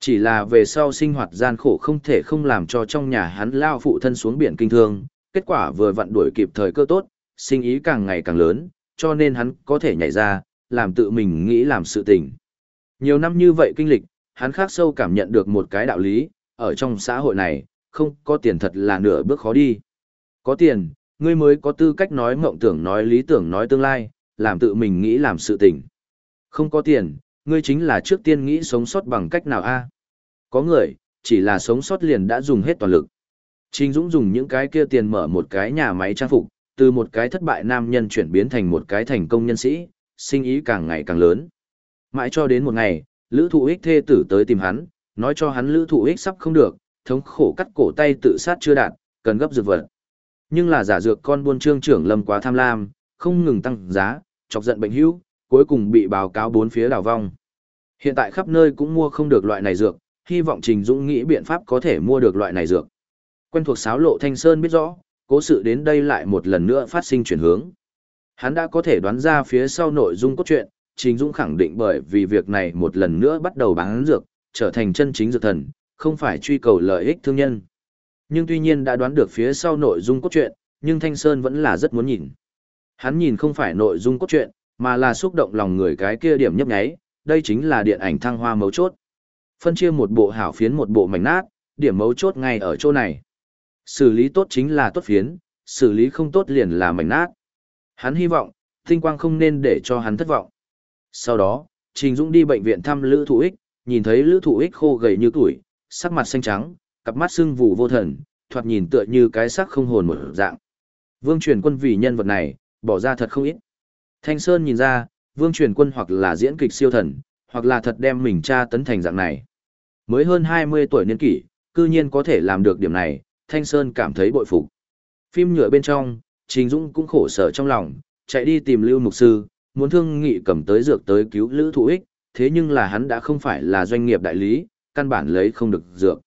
Chỉ là về sau sinh hoạt gian khổ không thể không làm cho trong nhà hắn lao phụ thân xuống biển kinh thương, kết quả vừa vặn đuổi kịp thời cơ tốt, sinh ý càng ngày càng lớn, cho nên hắn có thể nhảy ra, làm tự mình nghĩ làm sự tình. Nhiều năm như vậy kinh lịch, hắn khác sâu cảm nhận được một cái đạo lý, ở trong xã hội này, không có tiền thật là nửa bước khó đi. Có tiền, ngươi mới có tư cách nói mộng tưởng nói lý tưởng nói tương lai, làm tự mình nghĩ làm sự tình. Không có tiền, ngươi chính là trước tiên nghĩ sống sót bằng cách nào a? Có người, chỉ là sống sót liền đã dùng hết toàn lực. Trình Dũng dùng những cái kia tiền mở một cái nhà máy trang phục, từ một cái thất bại nam nhân chuyển biến thành một cái thành công nhân sĩ, sinh ý càng ngày càng lớn. Mãi cho đến một ngày, Lữ Thụ Ích thê tử tới tìm hắn, nói cho hắn Lữ Thụ Ích sắp không được, thống khổ cắt cổ tay tự sát chưa đạt, cần gấp dược vật. Nhưng là giả dược con buôn trương trưởng lâm quá tham lam, không ngừng tăng giá, chọc giận bệnh hữu, cuối cùng bị báo cáo bốn phía đảo vong. Hiện tại khắp nơi cũng mua không được loại này dược, hy vọng Trình Dũng nghĩ biện pháp có thể mua được loại này dược. Quen thuộc sáo lộ Thanh Sơn biết rõ, cố sự đến đây lại một lần nữa phát sinh chuyển hướng. Hắn đã có thể đoán ra phía sau nội dung cốt truyện, Trình Dũng khẳng định bởi vì việc này một lần nữa bắt đầu bán dược, trở thành chân chính dược thần, không phải truy cầu lợi ích thương nhân. Nhưng tuy nhiên đã đoán được phía sau nội dung cốt truyện, nhưng Thanh Sơn vẫn là rất muốn nhìn. Hắn nhìn không phải nội dung cốt truyện, mà là xúc động lòng người cái kia điểm nhấp nháy, đây chính là điện ảnh thăng hoa mấu chốt. Phân chia một bộ hảo phiến một bộ mảnh nát, điểm mấu chốt ngay ở chỗ này. Xử lý tốt chính là tốt phiến, xử lý không tốt liền là mảnh nát. Hắn hy vọng, tinh quang không nên để cho hắn thất vọng. Sau đó, Trình Dũng đi bệnh viện thăm Lữ Thụ Ích, nhìn thấy Lữ Thụ Ích khô gầy như tuổi, sắc mặt xanh trắng, cặp mắt sưng vụ vô thần, thoạt nhìn tựa như cái sắc không hồn một dạng. Vương truyền quân vì nhân vật này, bỏ ra thật không ít. Thanh Sơn nhìn ra, Vương truyền quân hoặc là diễn kịch siêu thần, hoặc là thật đem mình tra tấn thành dạng này. Mới hơn 20 tuổi niên kỷ, cư nhiên có thể làm được điểm này, Thanh Sơn cảm thấy bội phục. Phim nhựa bên trong, Trình Dũng cũng khổ sở trong lòng, chạy đi tìm Lưu Mục Sư, muốn thương nghị cầm tới dược tới cứu Lữ Thụ Ích, thế nhưng là hắn đã không phải là doanh nghiệp đại lý, căn bản lấy không được dược.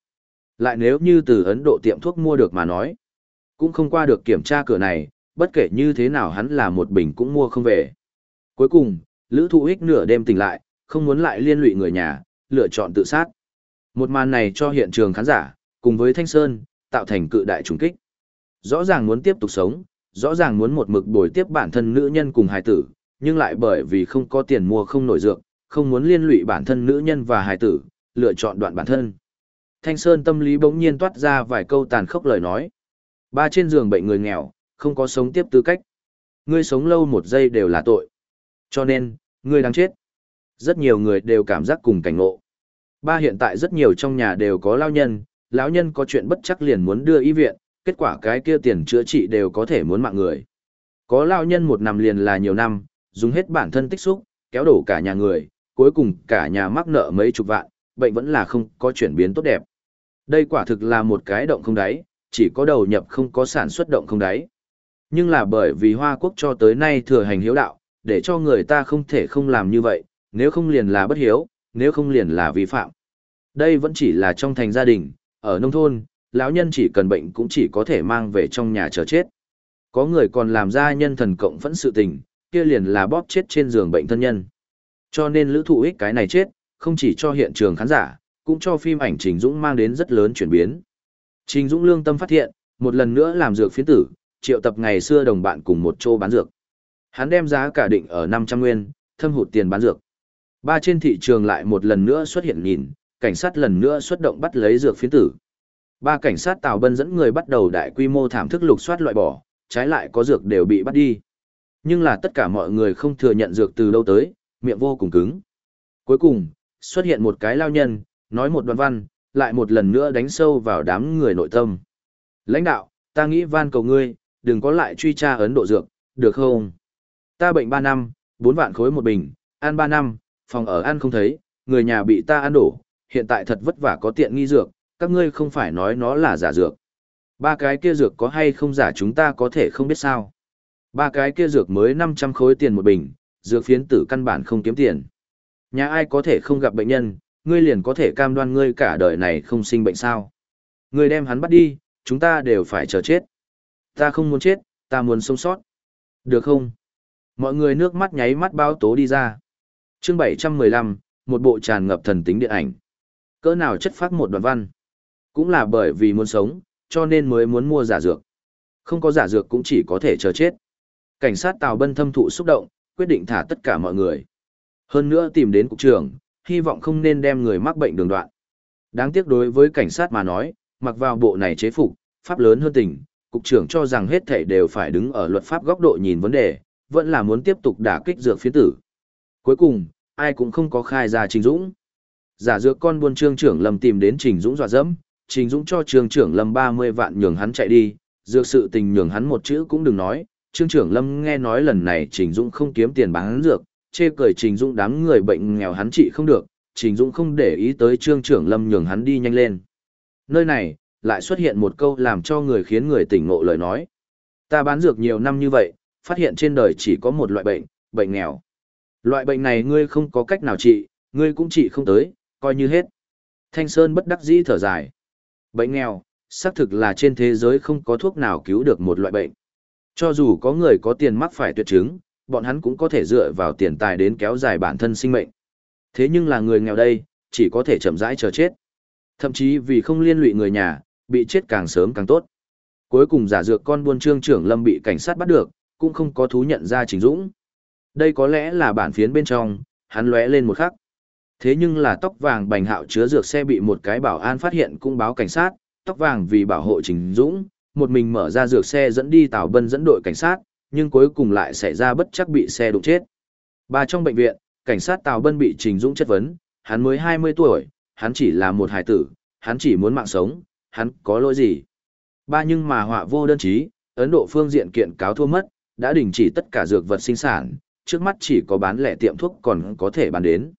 Lại nếu như từ Ấn Độ tiệm thuốc mua được mà nói, cũng không qua được kiểm tra cửa này, bất kể như thế nào hắn là một bình cũng mua không về. Cuối cùng, Lữ Thụ Ích nửa đêm tỉnh lại, không muốn lại liên lụy người nhà, lựa chọn tự sát. Một màn này cho hiện trường khán giả, cùng với Thanh Sơn, tạo thành cự đại trùng kích. Rõ ràng muốn tiếp tục sống, rõ ràng muốn một mực bồi tiếp bản thân nữ nhân cùng hài tử, nhưng lại bởi vì không có tiền mua không nổi dược, không muốn liên lụy bản thân nữ nhân và hài tử, lựa chọn đoạn bản thân. Thanh Sơn tâm lý bỗng nhiên toát ra vài câu tàn khốc lời nói. Ba trên giường bệnh người nghèo, không có sống tiếp tư cách. Ngươi sống lâu một giây đều là tội. Cho nên, ngươi đang chết. Rất nhiều người đều cảm giác cùng cảnh ngộ. Ba hiện tại rất nhiều trong nhà đều có lao nhân, lão nhân có chuyện bất chắc liền muốn đưa y viện, kết quả cái kia tiền chữa trị đều có thể muốn mạng người. Có lão nhân một năm liền là nhiều năm, dùng hết bản thân tích xúc, kéo đổ cả nhà người, cuối cùng cả nhà mắc nợ mấy chục vạn, bệnh vẫn là không có chuyển biến tốt đẹp. Đây quả thực là một cái động không đáy, chỉ có đầu nhập không có sản xuất động không đáy. Nhưng là bởi vì Hoa Quốc cho tới nay thừa hành hiếu đạo, để cho người ta không thể không làm như vậy, nếu không liền là bất hiếu, nếu không liền là vi phạm. Đây vẫn chỉ là trong thành gia đình, ở nông thôn, lão nhân chỉ cần bệnh cũng chỉ có thể mang về trong nhà chờ chết. Có người còn làm ra nhân thần cộng vẫn sự tình, kia liền là bóp chết trên giường bệnh thân nhân. Cho nên lữ thụ ích cái này chết, không chỉ cho hiện trường khán giả, cũng cho phim ảnh Trình Dũng mang đến rất lớn chuyển biến. Trình Dũng lương tâm phát hiện, một lần nữa làm dược phiến tử, triệu tập ngày xưa đồng bạn cùng một chỗ bán dược. Hắn đem giá cả định ở 500 nguyên, thâm hụt tiền bán dược. Ba trên thị trường lại một lần nữa xuất hiện nhìn, cảnh sát lần nữa xuất động bắt lấy dược phiến tử. Ba cảnh sát Tào Bân dẫn người bắt đầu đại quy mô thảm thức lục soát loại bỏ, trái lại có dược đều bị bắt đi. Nhưng là tất cả mọi người không thừa nhận dược từ đâu tới, miệng vô cùng cứng. Cuối cùng, xuất hiện một cái lao nhân, nói một đoạn văn, lại một lần nữa đánh sâu vào đám người nội tâm. Lãnh đạo, ta nghĩ van cầu ngươi, đừng có lại truy tra Ấn Độ dược, được không? Ta bệnh 3 năm, 4 vạn khối một bình, ăn 3 năm, phòng ở ăn không thấy, người nhà bị ta ăn đổ, hiện tại thật vất vả có tiện nghi dược, các ngươi không phải nói nó là giả dược. Ba cái kia dược có hay không giả chúng ta có thể không biết sao. Ba cái kia dược mới 500 khối tiền một bình, dược phiến tử căn bản không kiếm tiền. Nhà ai có thể không gặp bệnh nhân, ngươi liền có thể cam đoan ngươi cả đời này không sinh bệnh sao. Ngươi đem hắn bắt đi, chúng ta đều phải chờ chết. Ta không muốn chết, ta muốn sống sót. Được không? Mọi người nước mắt nháy mắt bao tố đi ra. chương 715, một bộ tràn ngập thần tính điện ảnh. Cỡ nào chất phát một đoạn văn. Cũng là bởi vì muốn sống, cho nên mới muốn mua giả dược. Không có giả dược cũng chỉ có thể chờ chết. Cảnh sát Tào Bân thâm thụ xúc động, quyết định thả tất cả mọi người. Hơn nữa tìm đến cục trưởng, hy vọng không nên đem người mắc bệnh đường đoạn. Đáng tiếc đối với cảnh sát mà nói, mặc vào bộ này chế phục, pháp lớn hơn tình, cục trưởng cho rằng hết thảy đều phải đứng ở luật pháp góc độ nhìn vấn đề, vẫn là muốn tiếp tục đả kích dược phiến tử. Cuối cùng, ai cũng không có khai ra Trình Dũng. Giả dược con buôn trương trưởng Lâm tìm đến Trình Dũng dọa dẫm, Trình Dũng cho trương trưởng Lâm 30 vạn nhường hắn chạy đi, dược sự tình nhường hắn một chữ cũng đừng nói. Trương trưởng Lâm nghe nói lần này Trình Dũng không kiếm tiền bán dược, chê cười Trình Dũng đám người bệnh nghèo hắn trị không được, Trình Dũng không để ý tới Trương trưởng Lâm nhường hắn đi nhanh lên. Nơi này, lại xuất hiện một câu làm cho người khiến người tỉnh ngộ lời nói. Ta bán dược nhiều năm như vậy, phát hiện trên đời chỉ có một loại bệnh, bệnh nghèo. Loại bệnh này ngươi không có cách nào trị, ngươi cũng trị không tới, coi như hết. Thanh Sơn bất đắc dĩ thở dài. Bệnh nghèo, xác thực là trên thế giới không có thuốc nào cứu được một loại bệnh. Cho dù có người có tiền mắc phải tuyệt chứng, bọn hắn cũng có thể dựa vào tiền tài đến kéo dài bản thân sinh mệnh. Thế nhưng là người nghèo đây, chỉ có thể chậm rãi chờ chết. Thậm chí vì không liên lụy người nhà, bị chết càng sớm càng tốt. Cuối cùng giả dược con buôn trương trưởng lâm bị cảnh sát bắt được, cũng không có thú nhận ra Trình Dũng. Đây có lẽ là bản phiến bên trong, hắn lóe lên một khắc. Thế nhưng là tóc vàng bành hạo chứa dược xe bị một cái bảo an phát hiện cũng báo cảnh sát, tóc vàng vì bảo hộ Trình Dũng, một mình mở ra dược xe dẫn đi Tào Bân dẫn đội cảnh sát, nhưng cuối cùng lại xảy ra bất chắc bị xe đụng chết. Ba trong bệnh viện, cảnh sát Tào Bân bị Trình Dũng chất vấn, hắn mới 20 tuổi, hắn chỉ là một hài tử, hắn chỉ muốn mạng sống, hắn có lỗi gì? Ba nhưng mà họa vô đơn chí, Ấn Độ phương diện kiện cáo thua mất, đã đình chỉ tất cả dược vật sinh sản, trước mắt chỉ có bán lẻ tiệm thuốc còn có thể bán đến.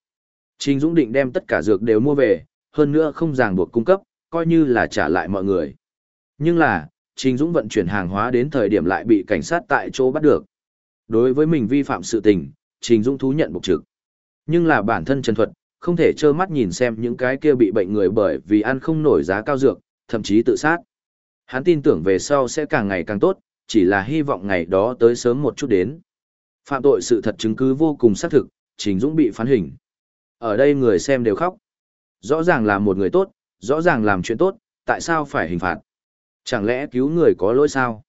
Trình Dũng định đem tất cả dược đều mua về, hơn nữa không ràng buộc cung cấp, coi như là trả lại mọi người. Nhưng là, Trình Dũng vận chuyển hàng hóa đến thời điểm lại bị cảnh sát tại chỗ bắt được. Đối với mình vi phạm sự tình, Trình Dũng thú nhận bục trực. Nhưng là bản thân Trần Thuật, không thể trơ mắt nhìn xem những cái kia bị bệnh người bởi vì ăn không nổi giá cao dược, thậm chí tự sát. Hắn tin tưởng về sau sẽ càng ngày càng tốt, chỉ là hy vọng ngày đó tới sớm một chút đến. Phạm tội sự thật chứng cứ vô cùng xác thực, Trình Dũng bị phán hình. Ở đây người xem đều khóc. Rõ ràng là một người tốt, rõ ràng làm chuyện tốt, tại sao phải hình phạt? Chẳng lẽ cứu người có lỗi sao?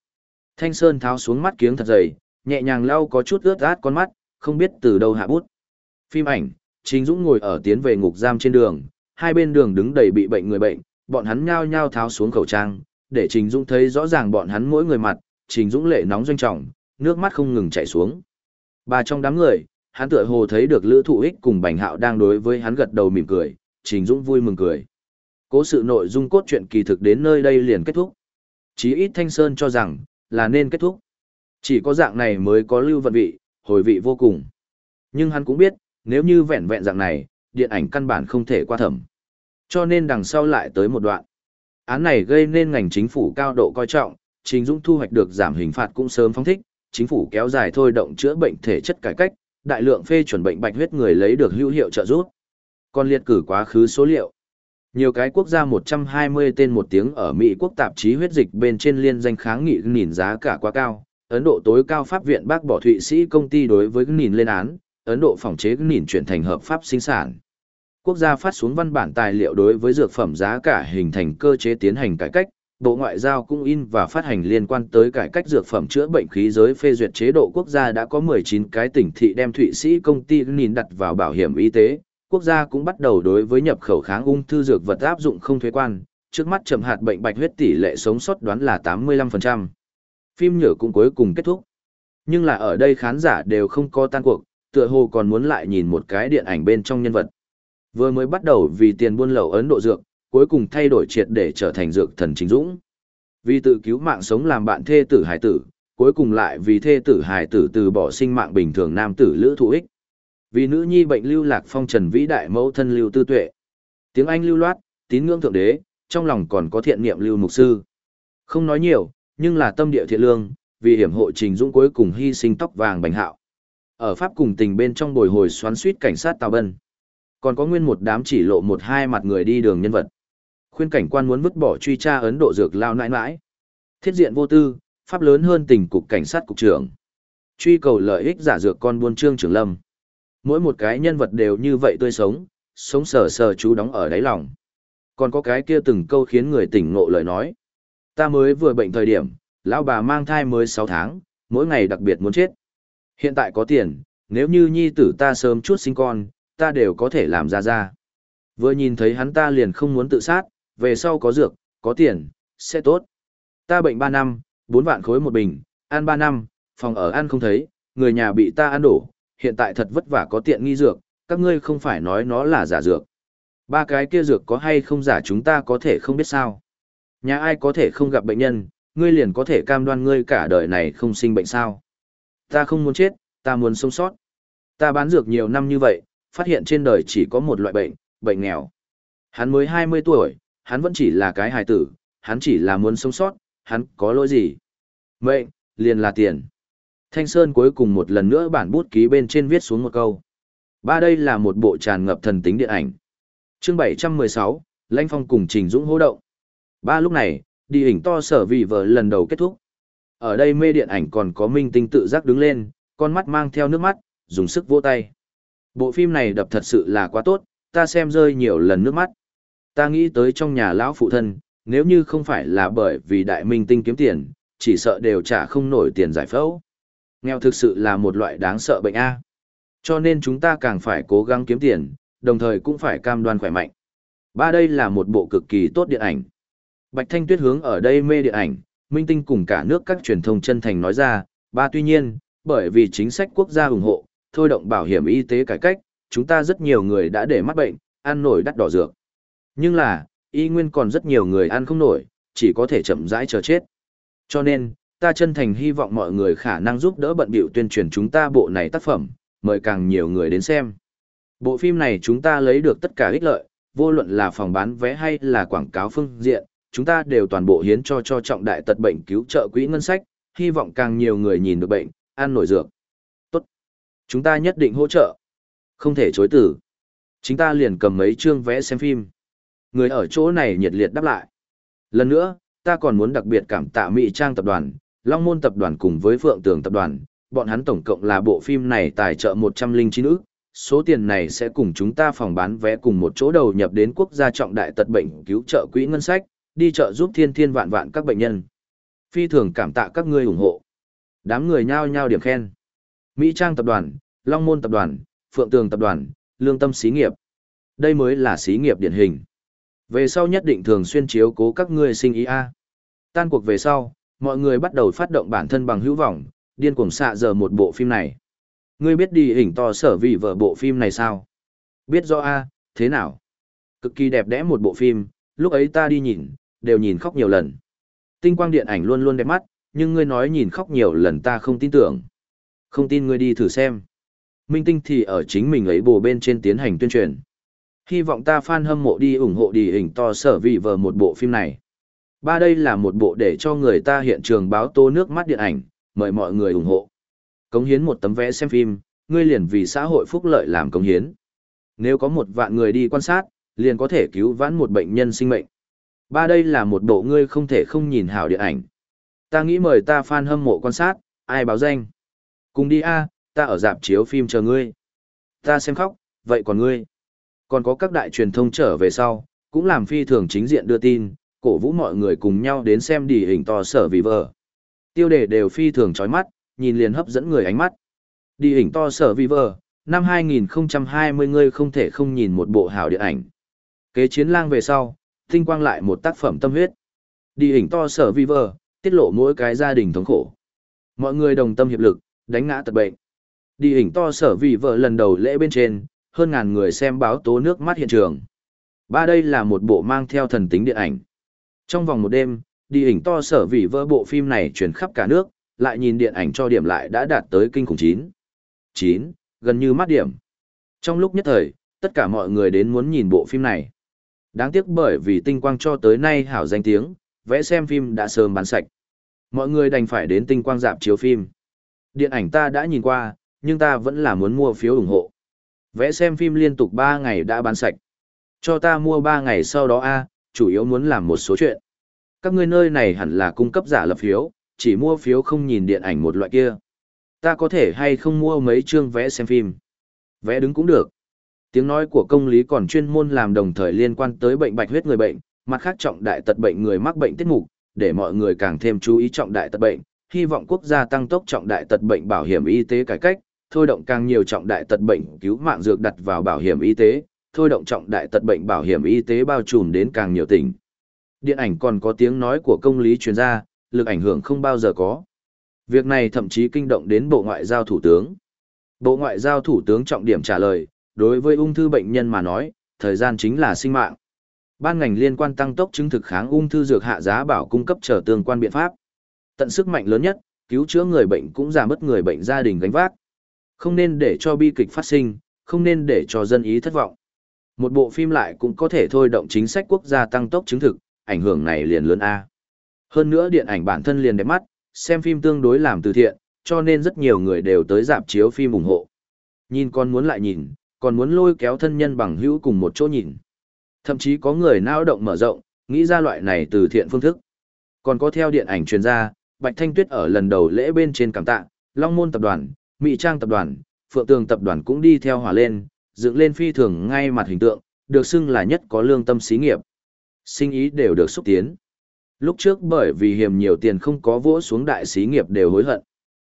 Thanh Sơn tháo xuống mắt kiếng thật dày, nhẹ nhàng lau có chút ướt át con mắt, không biết từ đâu hạ bút. Phim ảnh, Trình Dũng ngồi ở tiến về ngục giam trên đường, hai bên đường đứng đầy bị bệnh người bệnh, bọn hắn nhao nhao tháo xuống khẩu trang, để Trình Dũng thấy rõ ràng bọn hắn mỗi người mặt, Trình Dũng lệ nóng doanh trọng, nước mắt không ngừng chảy xuống. Ba trong đám người, hắn tựa hồ thấy được Lữ Thụ Ích cùng Bành Hạo đang đối với hắn gật đầu mỉm cười, Trình Dũng vui mừng cười. Cố sự nội dung cốt truyện kỳ thực đến nơi đây liền kết thúc. Chí ít Thanh Sơn cho rằng, là nên kết thúc. Chỉ có dạng này mới có lưu vận vị, hồi vị vô cùng. Nhưng hắn cũng biết, nếu như vẹn vẹn dạng này, điện ảnh căn bản không thể qua thẩm. Cho nên đằng sau lại tới một đoạn. Án này gây nên ngành chính phủ cao độ coi trọng, Trình Dũng thu hoạch được giảm hình phạt cũng sớm phóng thích, chính phủ kéo dài thôi động chữa bệnh thể chất cải cách, đại lượng phê chuẩn bệnh bạch huyết người lấy được hữu hiệu trợ giúp. Còn liệt cử quá khứ số liệu. Nhiều cái quốc gia 120 tên một tiếng ở Mỹ quốc tạp chí huyết dịch bên trên liên danh kháng nghị nhìn giá cả quá cao. Ấn Độ tối cao pháp viện bác bỏ Thụy Sĩ công ty đối với nhìn lên án, Ấn Độ phòng chế nhìn chuyển thành hợp pháp sinh sản. Quốc gia phát xuống văn bản tài liệu đối với dược phẩm giá cả hình thành cơ chế tiến hành cải cách, Bộ Ngoại giao cũng in và phát hành liên quan tới cải cách dược phẩm chữa bệnh khí giới phê duyệt chế độ quốc gia đã có 19 cái tỉnh thị đem Thụy Sĩ công ty nhìn đặt vào bảo hiểm y tế. Quốc gia cũng bắt đầu đối với nhập khẩu kháng ung thư dược vật áp dụng không thuế quan, trước mắt chậm hạt bệnh bạch huyết tỷ lệ sống sót đoán là 85%. Phim nhở cũng cuối cùng kết thúc. Nhưng là ở đây khán giả đều không có tan cuộc, tựa hồ còn muốn lại nhìn một cái điện ảnh bên trong nhân vật. Vừa mới bắt đầu vì tiền buôn lậu Ấn Độ dược, cuối cùng thay đổi triệt để trở thành dược thần chính dũng. Vì tự cứu mạng sống làm bạn thê tử hải tử, cuối cùng lại vì thê tử hải tử từ bỏ sinh mạng bình thường nam tử lữ thụ ích. Vì nữ nhi bệnh lưu lạc phong trần vĩ đại mẫu thân lưu tư tuệ. Tiếng Anh lưu loát, tín ngưỡng thượng đế, trong lòng còn có thiện niệm lưu mục sư. Không nói nhiều, nhưng là tâm địa thiện lương, vì hiểm hộ trình dũng cuối cùng hy sinh tóc vàng bành hạo. Ở Pháp cùng tình bên trong bồi hồi xoắn suýt cảnh sát Tào Bân. Còn có nguyên một đám chỉ lộ một hai mặt người đi đường nhân vật. Khuyên cảnh quan muốn vứt bỏ truy tra Ấn Độ dược lao nãi nãi. Thiết diện vô tư, pháp lớn hơn tình cục cảnh sát cục trưởng. Truy cầu lợi ích giả dược con buôn trương trưởng lâm. Mỗi một cái nhân vật đều như vậy tươi sống, sống sờ sờ chú đóng ở đáy lòng. Còn có cái kia từng câu khiến người tỉnh ngộ lời nói. Ta mới vừa bệnh thời điểm, lão bà mang thai mới 6 tháng, mỗi ngày đặc biệt muốn chết. Hiện tại có tiền, nếu như nhi tử ta sớm chút sinh con, ta đều có thể làm ra ra. Vừa nhìn thấy hắn ta liền không muốn tự sát, về sau có dược, có tiền, sẽ tốt. Ta bệnh 3 năm, 4 vạn khối một bình, ăn 3 năm, phòng ở ăn không thấy, người nhà bị ta ăn đổ, hiện tại thật vất vả có tiện nghi dược, các ngươi không phải nói nó là giả dược. Ba cái kia dược có hay không giả chúng ta có thể không biết sao. Nhà ai có thể không gặp bệnh nhân, ngươi liền có thể cam đoan ngươi cả đời này không sinh bệnh sao. Ta không muốn chết, ta muốn sống sót. Ta bán dược nhiều năm như vậy, phát hiện trên đời chỉ có một loại bệnh, bệnh nghèo. Hắn mới 20 tuổi, hắn vẫn chỉ là cái hài tử, hắn chỉ là muốn sống sót, hắn có lỗi gì? Mệnh, liền là tiền. Thanh Sơn cuối cùng một lần nữa bản bút ký bên trên viết xuống một câu. Ba đây là một bộ tràn ngập thần tính điện ảnh. Chương 716, Lãnh Phong cùng Trình Dũng hô động. Ba lúc này, đi hình to sở vì vợ lần đầu kết thúc. Ở đây mê điện ảnh còn có minh tinh tự giác đứng lên, con mắt mang theo nước mắt, dùng sức vỗ tay. Bộ phim này đập thật sự là quá tốt, ta xem rơi nhiều lần nước mắt. Ta nghĩ tới trong nhà lão phụ thân, nếu như không phải là bởi vì đại minh tinh kiếm tiền, chỉ sợ đều trả không nổi tiền giải phẫu. Nghèo thực sự là một loại đáng sợ bệnh A. Cho nên chúng ta càng phải cố gắng kiếm tiền, đồng thời cũng phải cam đoan khỏe mạnh. Ba đây là một bộ cực kỳ tốt điện ảnh. Bạch Thanh Tuyết hướng ở đây mê điện ảnh, minh tinh cùng cả nước các truyền thông chân thành nói ra, ba tuy nhiên, bởi vì chính sách quốc gia ủng hộ, thôi động bảo hiểm y tế cải cách, chúng ta rất nhiều người đã để mắc bệnh, ăn nổi đắt đỏ dược. Nhưng là, y nguyên còn rất nhiều người ăn không nổi, chỉ có thể chậm rãi chờ chết. Cho nên, ta chân thành hy vọng mọi người khả năng giúp đỡ bận biểu tuyên truyền chúng ta bộ này tác phẩm, mời càng nhiều người đến xem. Bộ phim này chúng ta lấy được tất cả ích lợi, vô luận là phòng bán vé hay là quảng cáo phương diện, chúng ta đều toàn bộ hiến cho cho trọng đại tật bệnh cứu trợ quỹ ngân sách, hy vọng càng nhiều người nhìn được bệnh, ăn nổi dược. Tốt. Chúng ta nhất định hỗ trợ. Không thể chối từ. Chúng ta liền cầm mấy chương vẽ xem phim. Người ở chỗ này nhiệt liệt đáp lại. Lần nữa, ta còn muốn đặc biệt cảm tạ Mỹ Trang tập đoàn, Long Môn tập đoàn cùng với Phượng Tường tập đoàn, bọn hắn tổng cộng là bộ phim này tài trợ 109 ức, số tiền này sẽ cùng chúng ta phòng bán vé cùng một chỗ đầu nhập đến quốc gia trọng đại tật bệnh cứu trợ quỹ ngân sách, đi trợ giúp thiên thiên vạn vạn các bệnh nhân. Phi thường cảm tạ các ngươi ủng hộ. Đám người nhao nhao điểm khen. Mỹ Trang tập đoàn, Long Môn tập đoàn, Phượng Tường tập đoàn, Lương Tâm xí nghiệp. Đây mới là xí nghiệp điển hình. Về sau nhất định thường xuyên chiếu cố các ngươi sinh ý a. Tan cuộc về sau, mọi người bắt đầu phát động bản thân bằng hữu vọng, điên cuồng xạ giờ một bộ phim này. Ngươi biết đi hình to sở vì vợ bộ phim này sao? Biết do a, thế nào? Cực kỳ đẹp đẽ một bộ phim, lúc ấy ta đi nhìn, đều nhìn khóc nhiều lần. Tinh quang điện ảnh luôn luôn đẹp mắt, nhưng ngươi nói nhìn khóc nhiều lần ta không tin tưởng. Không tin ngươi đi thử xem. Minh Tinh thì ở chính mình ấy bồ bên trên tiến hành tuyên truyền. Hy vọng ta fan hâm mộ đi ủng hộ đi hình to sở vì vờ một bộ phim này. Ba đây là một bộ để cho người ta hiện trường báo tô nước mắt điện ảnh, mời mọi người ủng hộ. Cống hiến một tấm vé xem phim, ngươi liền vì xã hội phúc lợi làm cống hiến. Nếu có một vạn người đi quan sát, liền có thể cứu vãn một bệnh nhân sinh mệnh. Ba đây là một bộ ngươi không thể không nhìn hảo điện ảnh. Ta nghĩ mời ta fan hâm mộ quan sát, ai báo danh. Cùng đi a, ta ở dạp chiếu phim chờ ngươi. Ta xem khóc, vậy còn ngươi? Còn có các đại truyền thông trở về sau, cũng làm phi thường chính diện đưa tin, cổ vũ mọi người cùng nhau đến xem đi hình to sở vì vợ. Tiêu đề đều phi thường chói mắt, nhìn liền hấp dẫn người ánh mắt. Đi hình to sở vì vợ, năm 2020 ngươi không thể không nhìn một bộ hảo điện ảnh. Kế chiến lang về sau, tinh quang lại một tác phẩm tâm huyết. Đi hình to sở vì vợ, tiết lộ mỗi cái gia đình thống khổ. Mọi người đồng tâm hiệp lực, đánh ngã tật bệnh. Đi hình to sở vì vợ lần đầu lễ bên trên, hơn ngàn người xem báo tố nước mắt hiện trường. Ba đây là một bộ mang theo thần tính điện ảnh. Trong vòng một đêm, đi hình to sở vì vỡ bộ phim này truyền khắp cả nước, lại nhìn điện ảnh cho điểm lại đã đạt tới kinh khủng 9. 9, gần như mắt điểm. Trong lúc nhất thời, tất cả mọi người đến muốn nhìn bộ phim này. Đáng tiếc bởi vì tinh quang cho tới nay hảo danh tiếng, vẽ xem phim đã sớm bán sạch. Mọi người đành phải đến tinh quang dạp chiếu phim. Điện ảnh ta đã nhìn qua, nhưng ta vẫn là muốn mua phiếu ủng hộ. Vẽ xem phim liên tục 3 ngày đã bán sạch. Cho ta mua 3 ngày sau đó a, chủ yếu muốn làm một số chuyện. Các ngươi nơi này hẳn là cung cấp giả lập phiếu, chỉ mua phiếu không nhìn điện ảnh một loại kia. Ta có thể hay không mua mấy chương vẽ xem phim. Vẽ đứng cũng được. Tiếng nói của công lý còn chuyên môn làm đồng thời liên quan tới bệnh bạch huyết người bệnh, mặt khác trọng đại tật bệnh người mắc bệnh tiết mục, để mọi người càng thêm chú ý trọng đại tật bệnh, hy vọng quốc gia tăng tốc trọng đại tật bệnh bảo hiểm y tế cải cách, thôi động càng nhiều trọng đại tật bệnh cứu mạng dược đặt vào bảo hiểm y tế, thôi động trọng đại tật bệnh bảo hiểm y tế bao trùm đến càng nhiều tỉnh. Điện ảnh còn có tiếng nói của công lý chuyên gia, lực ảnh hưởng không bao giờ có. Việc này thậm chí kinh động đến Bộ Ngoại giao Thủ tướng. Bộ Ngoại giao Thủ tướng trọng điểm trả lời, đối với ung thư bệnh nhân mà nói, thời gian chính là sinh mạng. Ban ngành liên quan tăng tốc chứng thực kháng ung thư dược hạ giá bảo cung cấp trở tương quan biện pháp. Tận sức mạnh lớn nhất, cứu chữa người bệnh cũng giảm bớt người bệnh gia đình gánh vác. Không nên để cho bi kịch phát sinh, không nên để cho dân ý thất vọng. Một bộ phim lại cũng có thể thôi động chính sách quốc gia tăng tốc chứng thực, ảnh hưởng này liền lớn A. Hơn nữa điện ảnh bản thân liền đẹp mắt, xem phim tương đối làm từ thiện, cho nên rất nhiều người đều tới dạp chiếu phim ủng hộ. Nhìn con muốn lại nhìn, còn muốn lôi kéo thân nhân bằng hữu cùng một chỗ nhìn. Thậm chí có người nao động mở rộng, nghĩ ra loại này từ thiện phương thức. Còn có theo điện ảnh truyền ra, Bạch Thanh Tuyết ở lần đầu lễ bên trên cảm tạ, Long Môn tập đoàn, Mỹ Trang tập đoàn, Phượng Tường tập đoàn cũng đi theo hòa lên, dựng lên phi thường ngay mặt hình tượng, được xưng là nhất có lương tâm xí nghiệp. Sinh ý đều được xúc tiến. Lúc trước bởi vì hiểm nhiều tiền không có vỗ xuống đại xí nghiệp đều hối hận.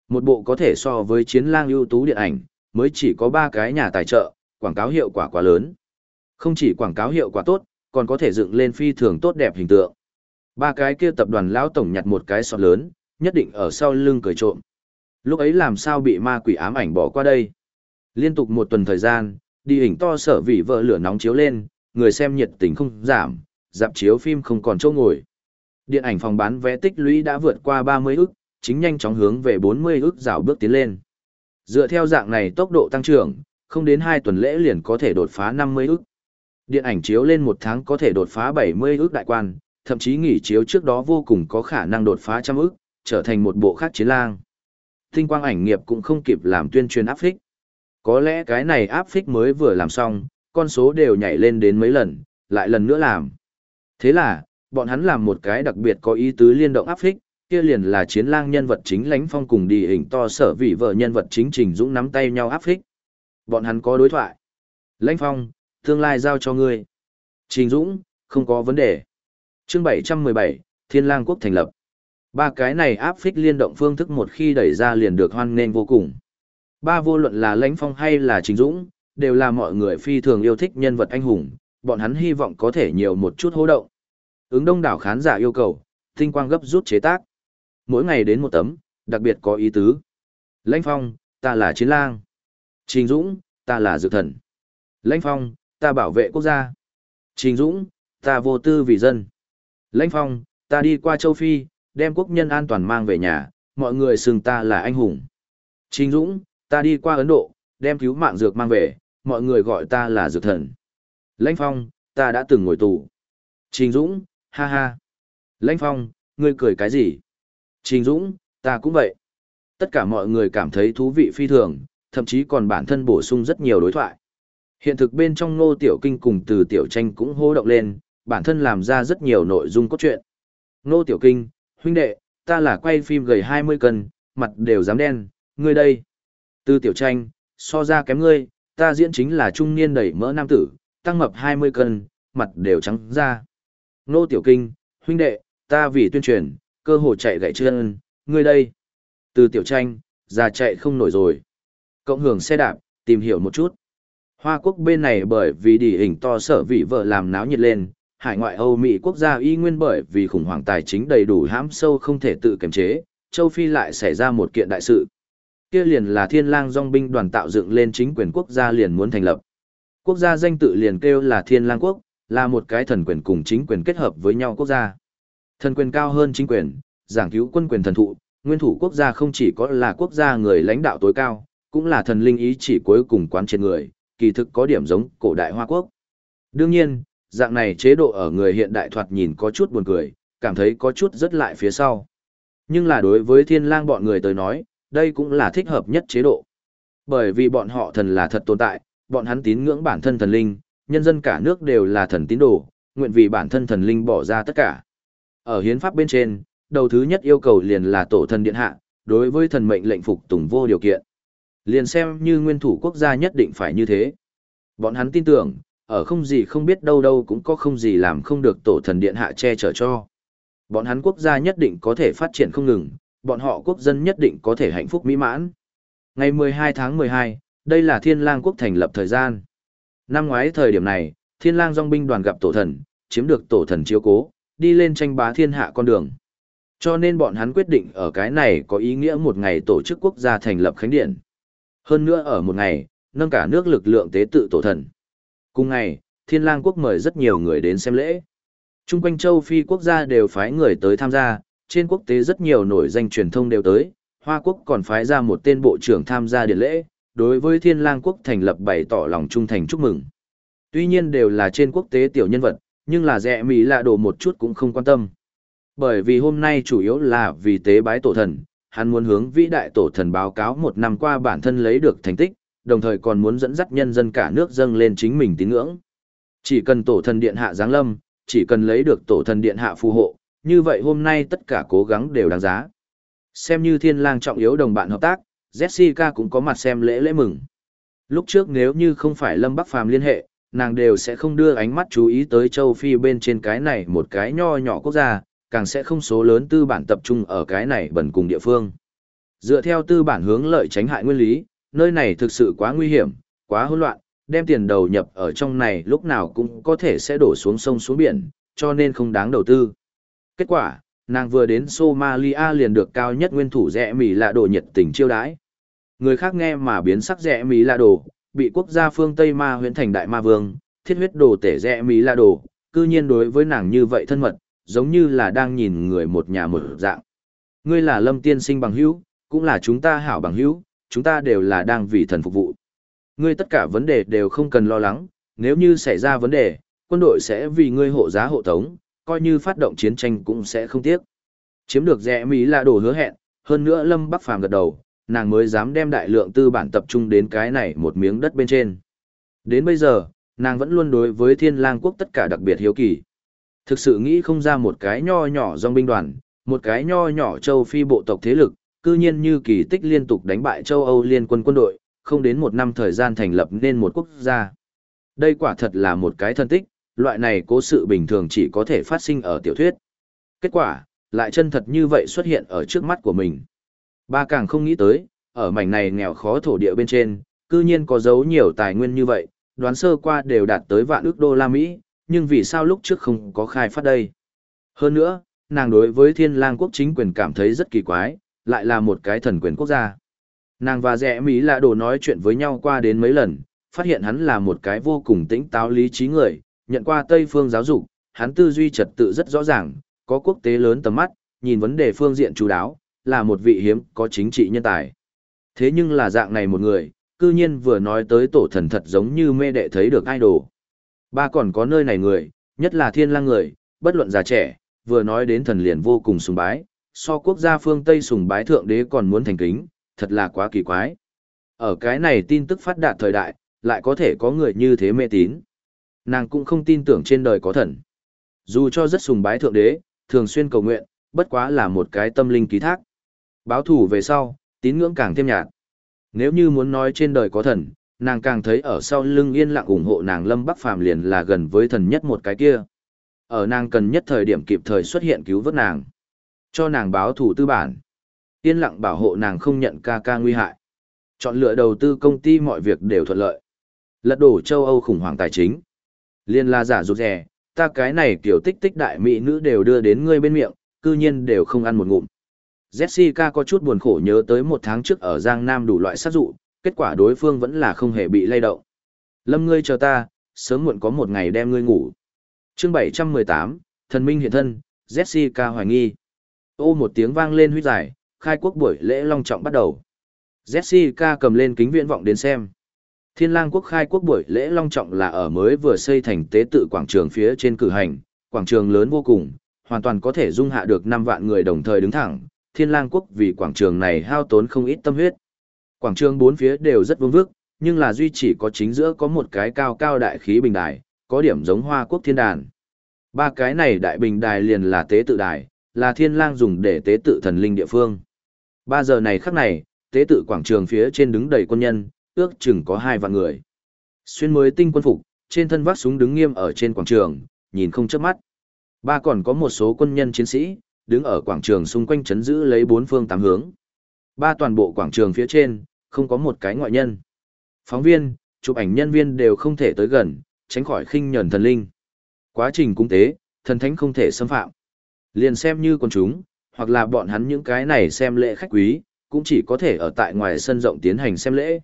Một bộ có thể so với chiến lang ưu tú điện ảnh, mới chỉ có ba cái nhà tài trợ, quảng cáo hiệu quả quá lớn. Không chỉ quảng cáo hiệu quả tốt, còn có thể dựng lên phi thường tốt đẹp hình tượng. Ba cái kia tập đoàn lão tổng nhặt một cái sọt lớn, nhất định ở sau lưng cười trộm. Lúc ấy làm sao bị ma quỷ ám ảnh bỏ qua đây? Liên tục một tuần thời gian, đi hình to sở vị vợ lửa nóng chiếu lên, người xem nhiệt tình không giảm, dạp chiếu phim không còn chỗ ngồi. Điện ảnh phòng bán vé tích lũy đã vượt qua 30 ức, chính nhanh chóng hướng về 40 ức rào bước tiến lên. Dựa theo dạng này tốc độ tăng trưởng, không đến 2 tuần lễ liền có thể đột phá 50 ức. Điện ảnh chiếu lên một tháng có thể đột phá 70 ức đại quan, thậm chí nghỉ chiếu trước đó vô cùng có khả năng đột phá trăm ức, trở thành một bộ khác chiến lang. Tinh quang ảnh nghiệp cũng không kịp làm tuyên truyền áp phích. Có lẽ cái này áp phích mới vừa làm xong, con số đều nhảy lên đến mấy lần, lại lần nữa làm. Thế là, bọn hắn làm một cái đặc biệt có ý tứ liên động áp phích, kia liền là chiến lang nhân vật chính lãnh phong cùng đi hình to sở vị vợ nhân vật chính Trình Dũng nắm tay nhau áp phích. Bọn hắn có đối thoại. Lãnh phong, tương lai giao cho ngươi. Trình Dũng, không có vấn đề. Chương 717, Thiên lang quốc thành lập. Ba cái này áp phích liên động phương thức một khi đẩy ra liền được hoan nghênh vô cùng. Ba vô luận là lãnh phong hay là Trình Dũng, đều là mọi người phi thường yêu thích nhân vật anh hùng, bọn hắn hy vọng có thể nhiều một chút hô động. Ứng đông đảo khán giả yêu cầu, tinh quang gấp rút chế tác. Mỗi ngày đến một tấm, đặc biệt có ý tứ. Lãnh phong, ta là chiến lang. Trình Dũng, ta là dược thần. Lãnh phong, ta bảo vệ quốc gia. Trình Dũng, ta vô tư vì dân. Lãnh phong, ta đi qua châu Phi, đem quốc nhân an toàn mang về nhà, mọi người xưng ta là anh hùng. Trình Dũng, ta đi qua Ấn Độ, đem cứu mạng dược mang về, mọi người gọi ta là dược thần. Lãnh Phong, ta đã từng ngồi tù. Trình Dũng, ha ha. Lãnh Phong, ngươi cười cái gì? Trình Dũng, ta cũng vậy. Tất cả mọi người cảm thấy thú vị phi thường, thậm chí còn bản thân bổ sung rất nhiều đối thoại. Hiện thực bên trong ngô tiểu kinh cùng từ tiểu tranh cũng hô động lên, bản thân làm ra rất nhiều nội dung cốt truyện. Ngô tiểu kinh, huynh đệ, ta là quay phim gầy 20 cân, mặt đều dám đen, ngươi đây. Từ tiểu tranh, so ra kém ngươi, ta diễn chính là trung niên đẩy mỡ nam tử, tăng mập 20 cân, mặt đều trắng ra. Nô Tiểu Kinh, huynh đệ, ta vì tuyên truyền, cơ hồ chạy gãy chân, ngươi đây. Từ Tiểu Tranh, già chạy không nổi rồi. Cộng hưởng xe đạp, tìm hiểu một chút. Hoa quốc bên này bởi vì địa hình to sở vị vợ làm náo nhiệt lên, hải ngoại Âu Mỹ quốc gia y nguyên bởi vì khủng hoảng tài chính đầy đủ hãm sâu không thể tự kiềm chế, châu Phi lại xảy ra một kiện đại sự kia liền là thiên lang dòng binh đoàn tạo dựng lên chính quyền quốc gia liền muốn thành lập. Quốc gia danh tự liền kêu là thiên lang quốc, là một cái thần quyền cùng chính quyền kết hợp với nhau quốc gia. Thần quyền cao hơn chính quyền, giảng cứu quân quyền thần thụ, nguyên thủ quốc gia không chỉ có là quốc gia người lãnh đạo tối cao, cũng là thần linh ý chỉ cuối cùng quán triệt người, kỳ thực có điểm giống cổ đại Hoa quốc. Đương nhiên, dạng này chế độ ở người hiện đại thoạt nhìn có chút buồn cười, cảm thấy có chút rất lại phía sau. Nhưng là đối với thiên lang bọn người tới nói, đây cũng là thích hợp nhất chế độ. Bởi vì bọn họ thần là thật tồn tại, bọn hắn tín ngưỡng bản thân thần linh, nhân dân cả nước đều là thần tín đồ, nguyện vì bản thân thần linh bỏ ra tất cả. Ở hiến pháp bên trên, đầu thứ nhất yêu cầu liền là tổ thần điện hạ, đối với thần mệnh lệnh phục tùng vô điều kiện. Liền xem như nguyên thủ quốc gia nhất định phải như thế. Bọn hắn tin tưởng, ở không gì không biết đâu đâu cũng có không gì làm không được tổ thần điện hạ che chở cho. Bọn hắn quốc gia nhất định có thể phát triển không ngừng, bọn họ quốc dân nhất định có thể hạnh phúc mỹ mãn. Ngày 12 tháng 12, đây là Thiên Lang quốc thành lập thời gian. Năm ngoái thời điểm này, Thiên Lang dòng binh đoàn gặp tổ thần, chiếm được tổ thần chiếu cố, đi lên tranh bá thiên hạ con đường. Cho nên bọn hắn quyết định ở cái này có ý nghĩa một ngày tổ chức quốc gia thành lập khánh điện. Hơn nữa ở một ngày, nâng cả nước lực lượng tế tự tổ thần. Cùng ngày, Thiên Lang quốc mời rất nhiều người đến xem lễ. Trung quanh châu Phi quốc gia đều phái người tới tham gia, trên quốc tế rất nhiều nổi danh truyền thông đều tới, Hoa Quốc còn phái ra một tên bộ trưởng tham gia điện lễ, đối với Thiên Lang Quốc thành lập bày tỏ lòng trung thành chúc mừng. Tuy nhiên đều là trên quốc tế tiểu nhân vật, nhưng là rẻ Mỹ lạ đồ một chút cũng không quan tâm. Bởi vì hôm nay chủ yếu là vì tế bái tổ thần, hắn muốn hướng vĩ đại tổ thần báo cáo một năm qua bản thân lấy được thành tích, đồng thời còn muốn dẫn dắt nhân dân cả nước dâng lên chính mình tín ngưỡng. Chỉ cần tổ thần điện hạ giáng lâm, chỉ cần lấy được tổ thần điện hạ phù hộ, như vậy hôm nay tất cả cố gắng đều đáng giá. Xem như thiên lang trọng yếu đồng bạn hợp tác, Jessica cũng có mặt xem lễ lễ mừng. Lúc trước nếu như không phải Lâm Bắc Phàm liên hệ, nàng đều sẽ không đưa ánh mắt chú ý tới châu Phi bên trên cái này một cái nho nhỏ quốc gia, càng sẽ không số lớn tư bản tập trung ở cái này bẩn cùng địa phương. Dựa theo tư bản hướng lợi tránh hại nguyên lý, nơi này thực sự quá nguy hiểm, quá hỗn loạn, đem tiền đầu nhập ở trong này lúc nào cũng có thể sẽ đổ xuống sông xuống biển, cho nên không đáng đầu tư. Kết quả, nàng vừa đến Somalia liền được cao nhất nguyên thủ rẻ mì lạ đồ nhiệt tình chiêu đãi. Người khác nghe mà biến sắc rẻ mì lạ đồ, bị quốc gia phương Tây ma huyễn thành đại ma vương, thiết huyết đồ tể rẻ mì lạ đồ, cư nhiên đối với nàng như vậy thân mật, giống như là đang nhìn người một nhà một dạng. Ngươi là lâm tiên sinh bằng hữu, cũng là chúng ta hảo bằng hữu, chúng ta đều là đang vì thần phục vụ. Ngươi tất cả vấn đề đều không cần lo lắng, nếu như xảy ra vấn đề, quân đội sẽ vì ngươi hộ giá hộ tống, coi như phát động chiến tranh cũng sẽ không tiếc. Chiếm được rẻ Mỹ là đồ hứa hẹn, hơn nữa Lâm Bắc Phàm gật đầu, nàng mới dám đem đại lượng tư bản tập trung đến cái này một miếng đất bên trên. Đến bây giờ, nàng vẫn luôn đối với thiên lang quốc tất cả đặc biệt hiếu kỳ. Thực sự nghĩ không ra một cái nho nhỏ dòng binh đoàn, một cái nho nhỏ châu phi bộ tộc thế lực, cư nhiên như kỳ tích liên tục đánh bại châu Âu liên quân quân đội, không đến một năm thời gian thành lập nên một quốc gia. Đây quả thật là một cái thân tích, loại này cố sự bình thường chỉ có thể phát sinh ở tiểu thuyết. Kết quả, lại chân thật như vậy xuất hiện ở trước mắt của mình. Ba càng không nghĩ tới, ở mảnh này nghèo khó thổ địa bên trên, cư nhiên có giấu nhiều tài nguyên như vậy, đoán sơ qua đều đạt tới vạn ước đô la Mỹ, nhưng vì sao lúc trước không có khai phát đây? Hơn nữa, nàng đối với thiên lang quốc chính quyền cảm thấy rất kỳ quái, lại là một cái thần quyền quốc gia. Nàng và rẻ Mỹ lạ đồ nói chuyện với nhau qua đến mấy lần, phát hiện hắn là một cái vô cùng tĩnh táo lý trí người, nhận qua Tây phương giáo dục, hắn tư duy trật tự rất rõ ràng, có quốc tế lớn tầm mắt, nhìn vấn đề phương diện chú đáo, là một vị hiếm có chính trị nhân tài. Thế nhưng là dạng này một người, cư nhiên vừa nói tới tổ thần thật giống như mê đệ thấy được idol. Ba còn có nơi này người, nhất là thiên lang người, bất luận già trẻ, vừa nói đến thần liền vô cùng sùng bái, so quốc gia phương Tây sùng bái thượng đế còn muốn thành kính, thật là quá kỳ quái. Ở cái này tin tức phát đạt thời đại, lại có thể có người như thế mê tín. Nàng cũng không tin tưởng trên đời có thần. Dù cho rất sùng bái thượng đế, thường xuyên cầu nguyện, bất quá là một cái tâm linh ký thác. Báo thủ về sau, tín ngưỡng càng thêm nhạt. Nếu như muốn nói trên đời có thần, nàng càng thấy ở sau lưng yên lặng ủng hộ nàng Lâm Bắc Phàm liền là gần với thần nhất một cái kia. Ở nàng cần nhất thời điểm kịp thời xuất hiện cứu vớt nàng. Cho nàng báo thủ tư bản. Yên lặng bảo hộ nàng không nhận ca ca nguy hại. Chọn lựa đầu tư công ty mọi việc đều thuận lợi. Lật đổ châu Âu khủng hoảng tài chính. Liên la giả rụt rè, ta cái này kiểu tích tích đại mỹ nữ đều đưa đến ngươi bên miệng, cư nhiên đều không ăn một ngụm. Jessica có chút buồn khổ nhớ tới một tháng trước ở Giang Nam đủ loại sát dụ, kết quả đối phương vẫn là không hề bị lay động. Lâm ngươi chờ ta, sớm muộn có một ngày đem ngươi ngủ. chương 718, thần minh hiện thân, Jessica hoài nghi. Ô một tiếng vang lên huyết giải, khai quốc buổi lễ long trọng bắt đầu. Jessica cầm lên kính viễn vọng đến xem. Thiên lang quốc khai quốc buổi lễ long trọng là ở mới vừa xây thành tế tự quảng trường phía trên cử hành, quảng trường lớn vô cùng, hoàn toàn có thể dung hạ được 5 vạn người đồng thời đứng thẳng. Thiên lang quốc vì quảng trường này hao tốn không ít tâm huyết. Quảng trường bốn phía đều rất vương vức, nhưng là duy chỉ có chính giữa có một cái cao cao đại khí bình đài, có điểm giống hoa quốc thiên đàn. Ba cái này đại bình đài liền là tế tự đài, là thiên lang dùng để tế tự thần linh địa phương. Ba giờ này khắc này, tế tự quảng trường phía trên đứng đầy quân nhân, ước chừng có hai vạn người. Xuyên mới tinh quân phục, trên thân vác súng đứng nghiêm ở trên quảng trường, nhìn không chớp mắt. Ba còn có một số quân nhân chiến sĩ, đứng ở quảng trường xung quanh chấn giữ lấy bốn phương tám hướng. Ba toàn bộ quảng trường phía trên, không có một cái ngoại nhân. Phóng viên, chụp ảnh nhân viên đều không thể tới gần, tránh khỏi khinh nhẫn thần linh. Quá trình cung tế, thần thánh không thể xâm phạm. Liền xem như con chúng, hoặc là bọn hắn những cái này xem lễ khách quý, cũng chỉ có thể ở tại ngoài sân rộng tiến hành xem lễ.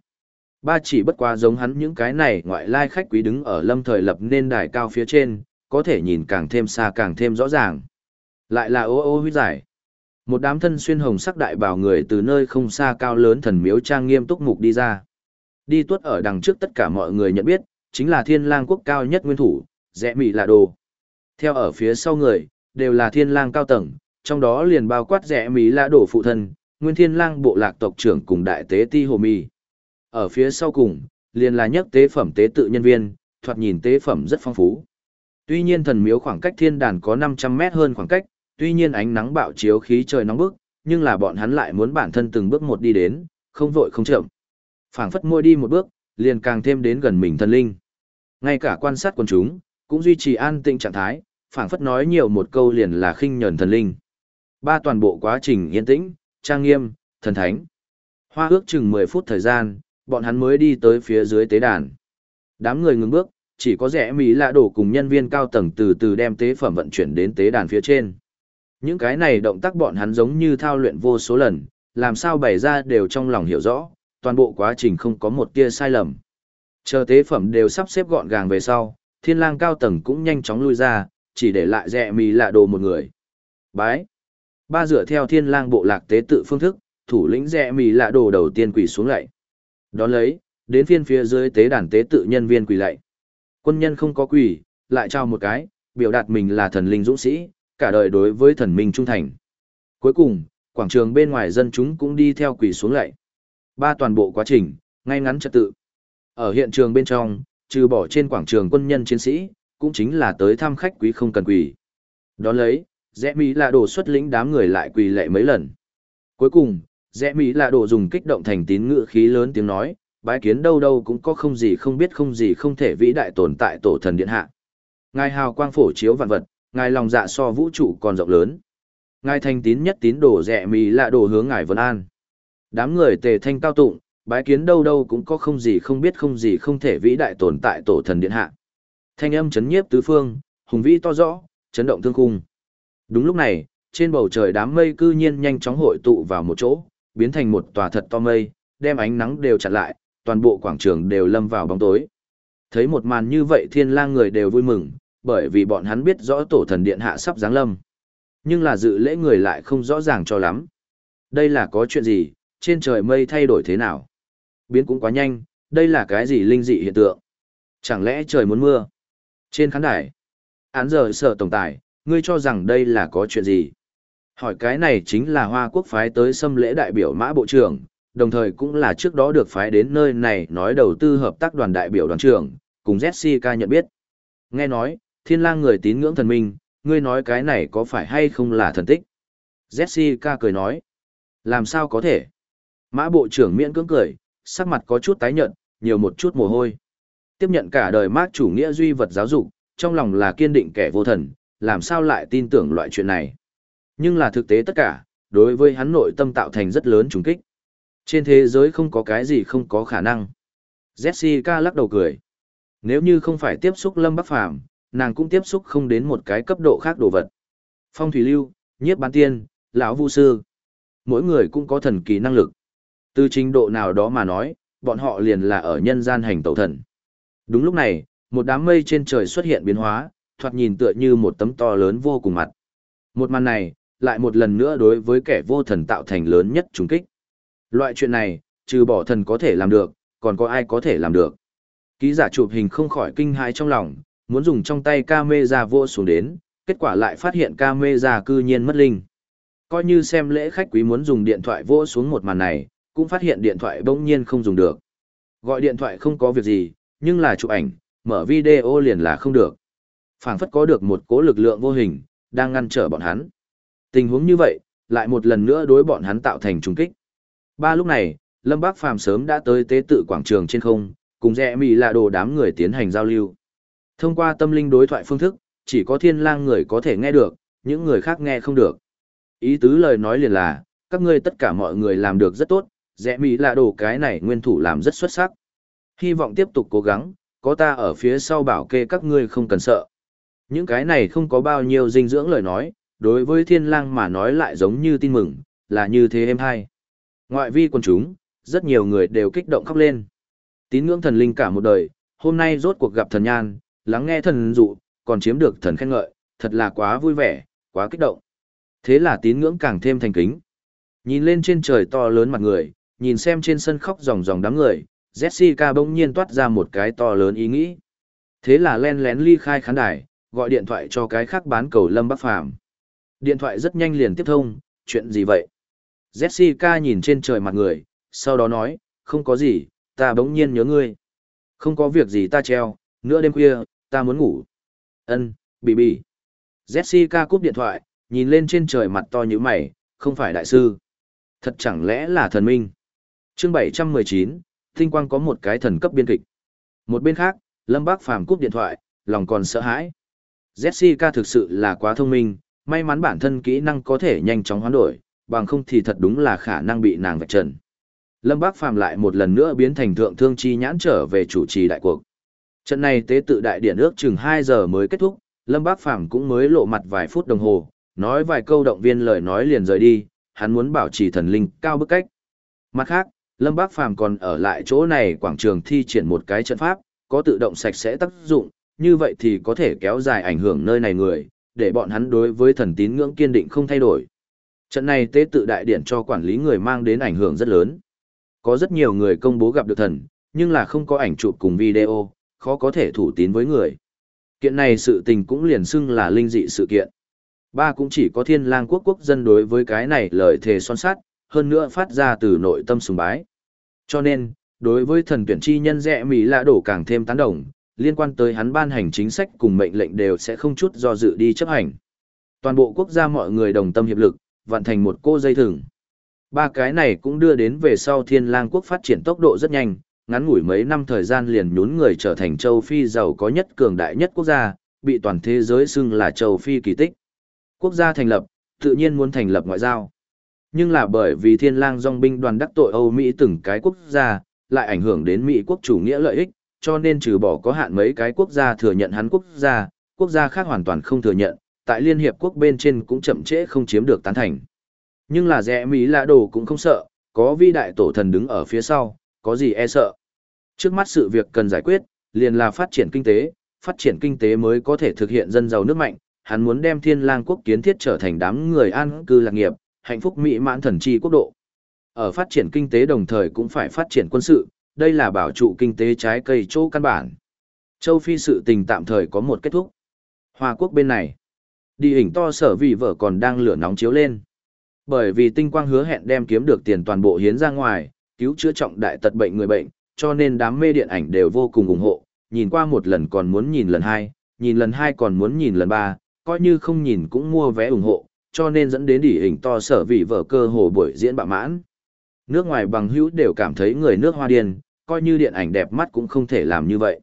Ba chỉ bất quá giống hắn những cái này ngoại lai khách quý đứng ở lâm thời lập nên đài cao phía trên, có thể nhìn càng thêm xa càng thêm rõ ràng. Lại là ô ô huyết giải. Một đám thân xuyên hồng sắc đại bào người từ nơi không xa cao lớn thần miếu trang nghiêm túc mục đi ra. Đi tuốt ở đằng trước tất cả mọi người nhận biết, chính là thiên lang quốc cao nhất nguyên thủ, rẽ mị là đồ. Theo ở phía sau người, đều là thiên lang cao tầng, trong đó liền bao quát rẽ mí lạ đổ phụ thân, nguyên thiên lang bộ lạc tộc trưởng cùng đại tế ti hồ mì. Ở phía sau cùng, liền là nhất tế phẩm tế tự nhân viên, thoạt nhìn tế phẩm rất phong phú. Tuy nhiên thần miếu khoảng cách thiên đàn có 500 mét hơn khoảng cách, tuy nhiên ánh nắng bạo chiếu khí trời nóng bức, nhưng là bọn hắn lại muốn bản thân từng bước một đi đến, không vội không chậm. Phảng phất môi đi một bước, liền càng thêm đến gần mình thần linh. Ngay cả quan sát quần chúng, cũng duy trì an tĩnh trạng thái, phảng phất nói nhiều một câu liền là khinh nhờn thần linh. Ba toàn bộ quá trình yên tĩnh, trang nghiêm, thần thánh. Hoa ước chừng 10 phút thời gian, bọn hắn mới đi tới phía dưới tế đàn. Đám người ngừng bước, chỉ có rẻ mỹ lạ đổ cùng nhân viên cao tầng từ từ đem tế phẩm vận chuyển đến tế đàn phía trên. Những cái này động tác bọn hắn giống như thao luyện vô số lần, làm sao bày ra đều trong lòng hiểu rõ, toàn bộ quá trình không có một tia sai lầm. Chờ tế phẩm đều sắp xếp gọn gàng về sau, thiên lang cao tầng cũng nhanh chóng lui ra, chỉ để lại rẻ mì lạ đồ một người. Bái. Ba dựa theo thiên lang bộ lạc tế tự phương thức, thủ lĩnh rẻ mì lạ đồ đầu tiên quỳ xuống lại. Đón lấy, đến phiên phía dưới tế đàn tế tự nhân viên quỳ lạy. Quân nhân không có quỳ, lại trao một cái, biểu đạt mình là thần linh dũng sĩ, cả đời đối với thần minh trung thành. Cuối cùng, quảng trường bên ngoài dân chúng cũng đi theo quỳ xuống lạy. Ba toàn bộ quá trình, ngay ngắn trật tự. Ở hiện trường bên trong, trừ bỏ trên quảng trường quân nhân chiến sĩ, cũng chính là tới thăm khách quý không cần quỳ. Đón lấy, rẽ Mỹ là đổ xuất lĩnh đám người lại quỳ lệ mấy lần. Cuối cùng, rẽ Mỹ là đổ dùng kích động thành tín ngữ khí lớn tiếng nói, bái kiến đâu đâu cũng có không gì không biết không gì không thể vĩ đại tồn tại tổ thần điện hạ. Ngài hào quang phổ chiếu vạn vật, ngài lòng dạ so vũ trụ còn rộng lớn. Ngài thành tín nhất tín đồ rẻ mì lạ đồ hướng ngài vân an. Đám người tề thanh cao tụng, bái kiến đâu đâu cũng có không gì không biết không gì không thể vĩ đại tồn tại tổ thần điện hạ. Thanh âm chấn nhiếp tứ phương, hùng vĩ to rõ, chấn động thương khung. Đúng lúc này, trên bầu trời đám mây cư nhiên nhanh chóng hội tụ vào một chỗ, biến thành một tòa thật to mây, đem ánh nắng đều chặn lại, toàn bộ quảng trường đều lâm vào bóng tối. Thấy một màn như vậy thiên lang người đều vui mừng, bởi vì bọn hắn biết rõ tổ thần điện hạ sắp giáng lâm. Nhưng là dự lễ người lại không rõ ràng cho lắm. Đây là có chuyện gì, trên trời mây thay đổi thế nào? Biến cũng quá nhanh, đây là cái gì linh dị hiện tượng? Chẳng lẽ trời muốn mưa? Trên khán đài, án giờ sở tổng tài, ngươi cho rằng đây là có chuyện gì? Hỏi cái này chính là Hoa Quốc phái tới xâm lễ đại biểu mã bộ trưởng, đồng thời cũng là trước đó được phái đến nơi này nói đầu tư hợp tác đoàn đại biểu đoàn trưởng, cùng Jessica nhận biết. Nghe nói, thiên lang người tín ngưỡng thần minh, ngươi nói cái này có phải hay không là thần tích? Jessica cười nói, làm sao có thể? Mã bộ trưởng miễn cưỡng cười, sắc mặt có chút tái nhợt, nhiều một chút mồ hôi. Tiếp nhận cả đời mác chủ nghĩa duy vật giáo dục, trong lòng là kiên định kẻ vô thần, làm sao lại tin tưởng loại chuyện này. Nhưng là thực tế tất cả, đối với hắn nội tâm tạo thành rất lớn trùng kích. Trên thế giới không có cái gì không có khả năng. Jessica lắc đầu cười. Nếu như không phải tiếp xúc Lâm Bắc Phàm nàng cũng tiếp xúc không đến một cái cấp độ khác đồ vật. Phong thủy lưu, nhiếp bán tiên, lão vu sư. Mỗi người cũng có thần kỳ năng lực. Từ trình độ nào đó mà nói, bọn họ liền là ở nhân gian hành tẩu thần. Đúng lúc này, một đám mây trên trời xuất hiện biến hóa, thoạt nhìn tựa như một tấm to lớn vô cùng mặt. Một màn này, lại một lần nữa đối với kẻ vô thần tạo thành lớn nhất trùng kích. Loại chuyện này, trừ bỏ thần có thể làm được, còn có ai có thể làm được. Ký giả chụp hình không khỏi kinh hãi trong lòng, muốn dùng trong tay camera vô xuống đến, kết quả lại phát hiện camera cư nhiên mất linh. Coi như xem lễ khách quý muốn dùng điện thoại vô xuống một màn này, cũng phát hiện điện thoại bỗng nhiên không dùng được. Gọi điện thoại không có việc gì, nhưng là chụp ảnh, mở video liền là không được. phảng phất có được một cố lực lượng vô hình, đang ngăn trở bọn hắn. Tình huống như vậy, lại một lần nữa đối bọn hắn tạo thành trùng kích. Ba lúc này, Lâm Bác Phàm sớm đã tới tế tự quảng trường trên không, cùng rẽ mì là đồ đám người tiến hành giao lưu. Thông qua tâm linh đối thoại phương thức, chỉ có thiên lang người có thể nghe được, những người khác nghe không được. Ý tứ lời nói liền là, các ngươi tất cả mọi người làm được rất tốt, rẽ mì là đồ cái này nguyên thủ làm rất xuất sắc. Hy vọng tiếp tục cố gắng, có ta ở phía sau bảo kê các ngươi không cần sợ. Những cái này không có bao nhiêu dinh dưỡng lời nói, đối với thiên lang mà nói lại giống như tin mừng, là như thế em hay. Ngoại vi quần chúng, rất nhiều người đều kích động khóc lên. Tín ngưỡng thần linh cả một đời, hôm nay rốt cuộc gặp thần nhan, lắng nghe thần dụ, còn chiếm được thần khen ngợi, thật là quá vui vẻ, quá kích động. Thế là tín ngưỡng càng thêm thành kính. Nhìn lên trên trời to lớn mặt người, nhìn xem trên sân khóc ròng ròng đám người, Jessica bỗng nhiên toát ra một cái to lớn ý nghĩ. Thế là len lén ly khai khán đài, gọi điện thoại cho cái khác bán cầu Lâm Bắc Phàm. Điện thoại rất nhanh liền tiếp thông, chuyện gì vậy? Jessica nhìn trên trời mặt người, sau đó nói, không có gì, ta bỗng nhiên nhớ ngươi. Không có việc gì ta treo, nửa đêm khuya, ta muốn ngủ. Ân, bị bị. Jessica cúp điện thoại, nhìn lên trên trời mặt to như mày, không phải đại sư. Thật chẳng lẽ là thần minh? chương 719, tinh quang có một cái thần cấp biên kịch. Một bên khác, Lâm Bác Phàm cúp điện thoại, lòng còn sợ hãi. Jessica thực sự là quá thông minh, may mắn bản thân kỹ năng có thể nhanh chóng hoán đổi, bằng không thì thật đúng là khả năng bị nàng vạch trần. Lâm Bác Phàm lại một lần nữa biến thành thượng thương chi nhãn trở về chủ trì đại cuộc. Trận này tế tự đại điện ước chừng 2 giờ mới kết thúc, Lâm Bác Phàm cũng mới lộ mặt vài phút đồng hồ, nói vài câu động viên lời nói liền rời đi, hắn muốn bảo trì thần linh cao bức cách. Mặt khác, Lâm Bác Phàm còn ở lại chỗ này quảng trường thi triển một cái trận pháp, có tự động sạch sẽ tác dụng, như vậy thì có thể kéo dài ảnh hưởng nơi này người, để bọn hắn đối với thần tín ngưỡng kiên định không thay đổi. Trận này tế tự đại điển cho quản lý người mang đến ảnh hưởng rất lớn. Có rất nhiều người công bố gặp được thần, nhưng là không có ảnh chụp cùng video, khó có thể thủ tín với người. Kiện này sự tình cũng liền xưng là linh dị sự kiện. Ba cũng chỉ có thiên lang quốc quốc dân đối với cái này lời thề son sát, hơn nữa phát ra từ nội tâm sùng bái. Cho nên, đối với thần tuyển chi nhân rẽ Mỹ lạ đổ càng thêm tán đồng, liên quan tới hắn ban hành chính sách cùng mệnh lệnh đều sẽ không chút do dự đi chấp hành. Toàn bộ quốc gia mọi người đồng tâm hiệp lực, vận thành một cô dây thừng. Ba cái này cũng đưa đến về sau thiên lang quốc phát triển tốc độ rất nhanh, ngắn ngủi mấy năm thời gian liền nhún người trở thành châu Phi giàu có nhất cường đại nhất quốc gia, bị toàn thế giới xưng là châu Phi kỳ tích. Quốc gia thành lập, tự nhiên muốn thành lập ngoại giao. Nhưng là bởi vì thiên lang dòng binh đoàn đắc tội Âu Mỹ từng cái quốc gia, lại ảnh hưởng đến Mỹ quốc chủ nghĩa lợi ích, cho nên trừ bỏ có hạn mấy cái quốc gia thừa nhận hắn quốc gia, quốc gia khác hoàn toàn không thừa nhận, tại Liên Hiệp Quốc bên trên cũng chậm trễ không chiếm được tán thành. Nhưng là rẽ Mỹ lạ đồ cũng không sợ, có vi đại tổ thần đứng ở phía sau, có gì e sợ. Trước mắt sự việc cần giải quyết, liền là phát triển kinh tế, phát triển kinh tế mới có thể thực hiện dân giàu nước mạnh, hắn muốn đem thiên lang quốc kiến thiết trở thành đám người an cư lạc nghiệp, hạnh phúc mỹ mãn thần chi quốc độ. Ở phát triển kinh tế đồng thời cũng phải phát triển quân sự, đây là bảo trụ kinh tế trái cây chỗ căn bản. Châu Phi sự tình tạm thời có một kết thúc. Hoa quốc bên này, đi hình to sở vì vợ còn đang lửa nóng chiếu lên. Bởi vì tinh quang hứa hẹn đem kiếm được tiền toàn bộ hiến ra ngoài, cứu chữa trọng đại tật bệnh người bệnh, cho nên đám mê điện ảnh đều vô cùng ủng hộ, nhìn qua một lần còn muốn nhìn lần hai, nhìn lần hai còn muốn nhìn lần ba, coi như không nhìn cũng mua vé ủng hộ, cho nên dẫn đến đỉ hình to sở vì vợ cơ hồ buổi diễn bạ mãn. Nước ngoài bằng hữu đều cảm thấy người nước hoa điên, coi như điện ảnh đẹp mắt cũng không thể làm như vậy.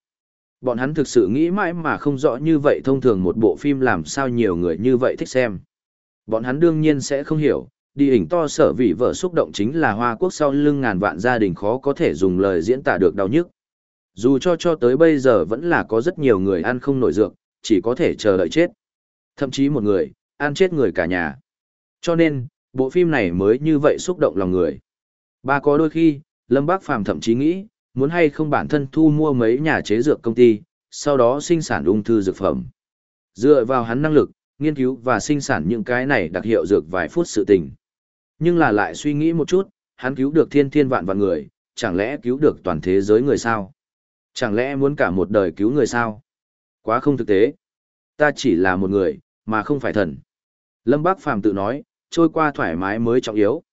Bọn hắn thực sự nghĩ mãi mà không rõ như vậy thông thường một bộ phim làm sao nhiều người như vậy thích xem. Bọn hắn đương nhiên sẽ không hiểu, đi hình to sở vị vợ xúc động chính là Hoa Quốc sau lưng ngàn vạn gia đình khó có thể dùng lời diễn tả được đau nhức. Dù cho cho tới bây giờ vẫn là có rất nhiều người ăn không nổi dược, chỉ có thể chờ đợi chết. Thậm chí một người, ăn chết người cả nhà. Cho nên, bộ phim này mới như vậy xúc động lòng người. Ba có đôi khi, Lâm Bác Phàm thậm chí nghĩ, muốn hay không bản thân thu mua mấy nhà chế dược công ty, sau đó sinh sản ung thư dược phẩm. Dựa vào hắn năng lực, nghiên cứu và sinh sản những cái này đặc hiệu dược vài phút sự tình. Nhưng là lại suy nghĩ một chút, hắn cứu được thiên thiên vạn vạn người, chẳng lẽ cứu được toàn thế giới người sao? Chẳng lẽ muốn cả một đời cứu người sao? Quá không thực tế. Ta chỉ là một người, mà không phải thần. Lâm Bác Phàm tự nói, trôi qua thoải mái mới trọng yếu.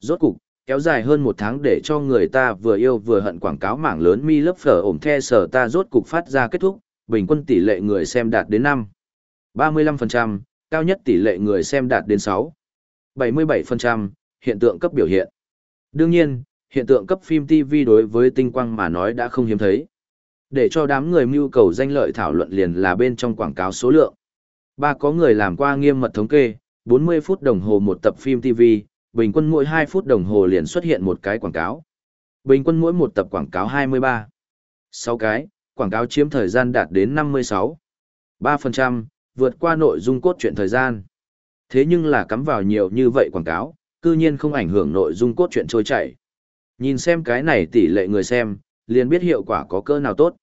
Rốt cục, kéo dài hơn một tháng để cho người ta vừa yêu vừa hận quảng cáo mảng lớn mi lớp phở ổm the sở ta rốt cục phát ra kết thúc, bình quân tỷ lệ người xem đạt đến năm 35%, cao nhất tỷ lệ người xem đạt đến 6 77%, hiện tượng cấp biểu hiện. Đương nhiên, hiện tượng cấp phim TV đối với tinh quang mà nói đã không hiếm thấy. Để cho đám người mưu cầu danh lợi thảo luận liền là bên trong quảng cáo số lượng. Ba có người làm qua nghiêm mật thống kê, 40 phút đồng hồ một tập phim TV, bình quân mỗi 2 phút đồng hồ liền xuất hiện một cái quảng cáo. Bình quân mỗi một tập quảng cáo 23. 6 cái, quảng cáo chiếm thời gian đạt đến 56. 3%, vượt qua nội dung cốt truyện thời gian. Thế nhưng là cắm vào nhiều như vậy quảng cáo, cư nhiên không ảnh hưởng nội dung cốt truyện trôi chảy. Nhìn xem cái này tỷ lệ người xem, liền biết hiệu quả có cỡ nào tốt.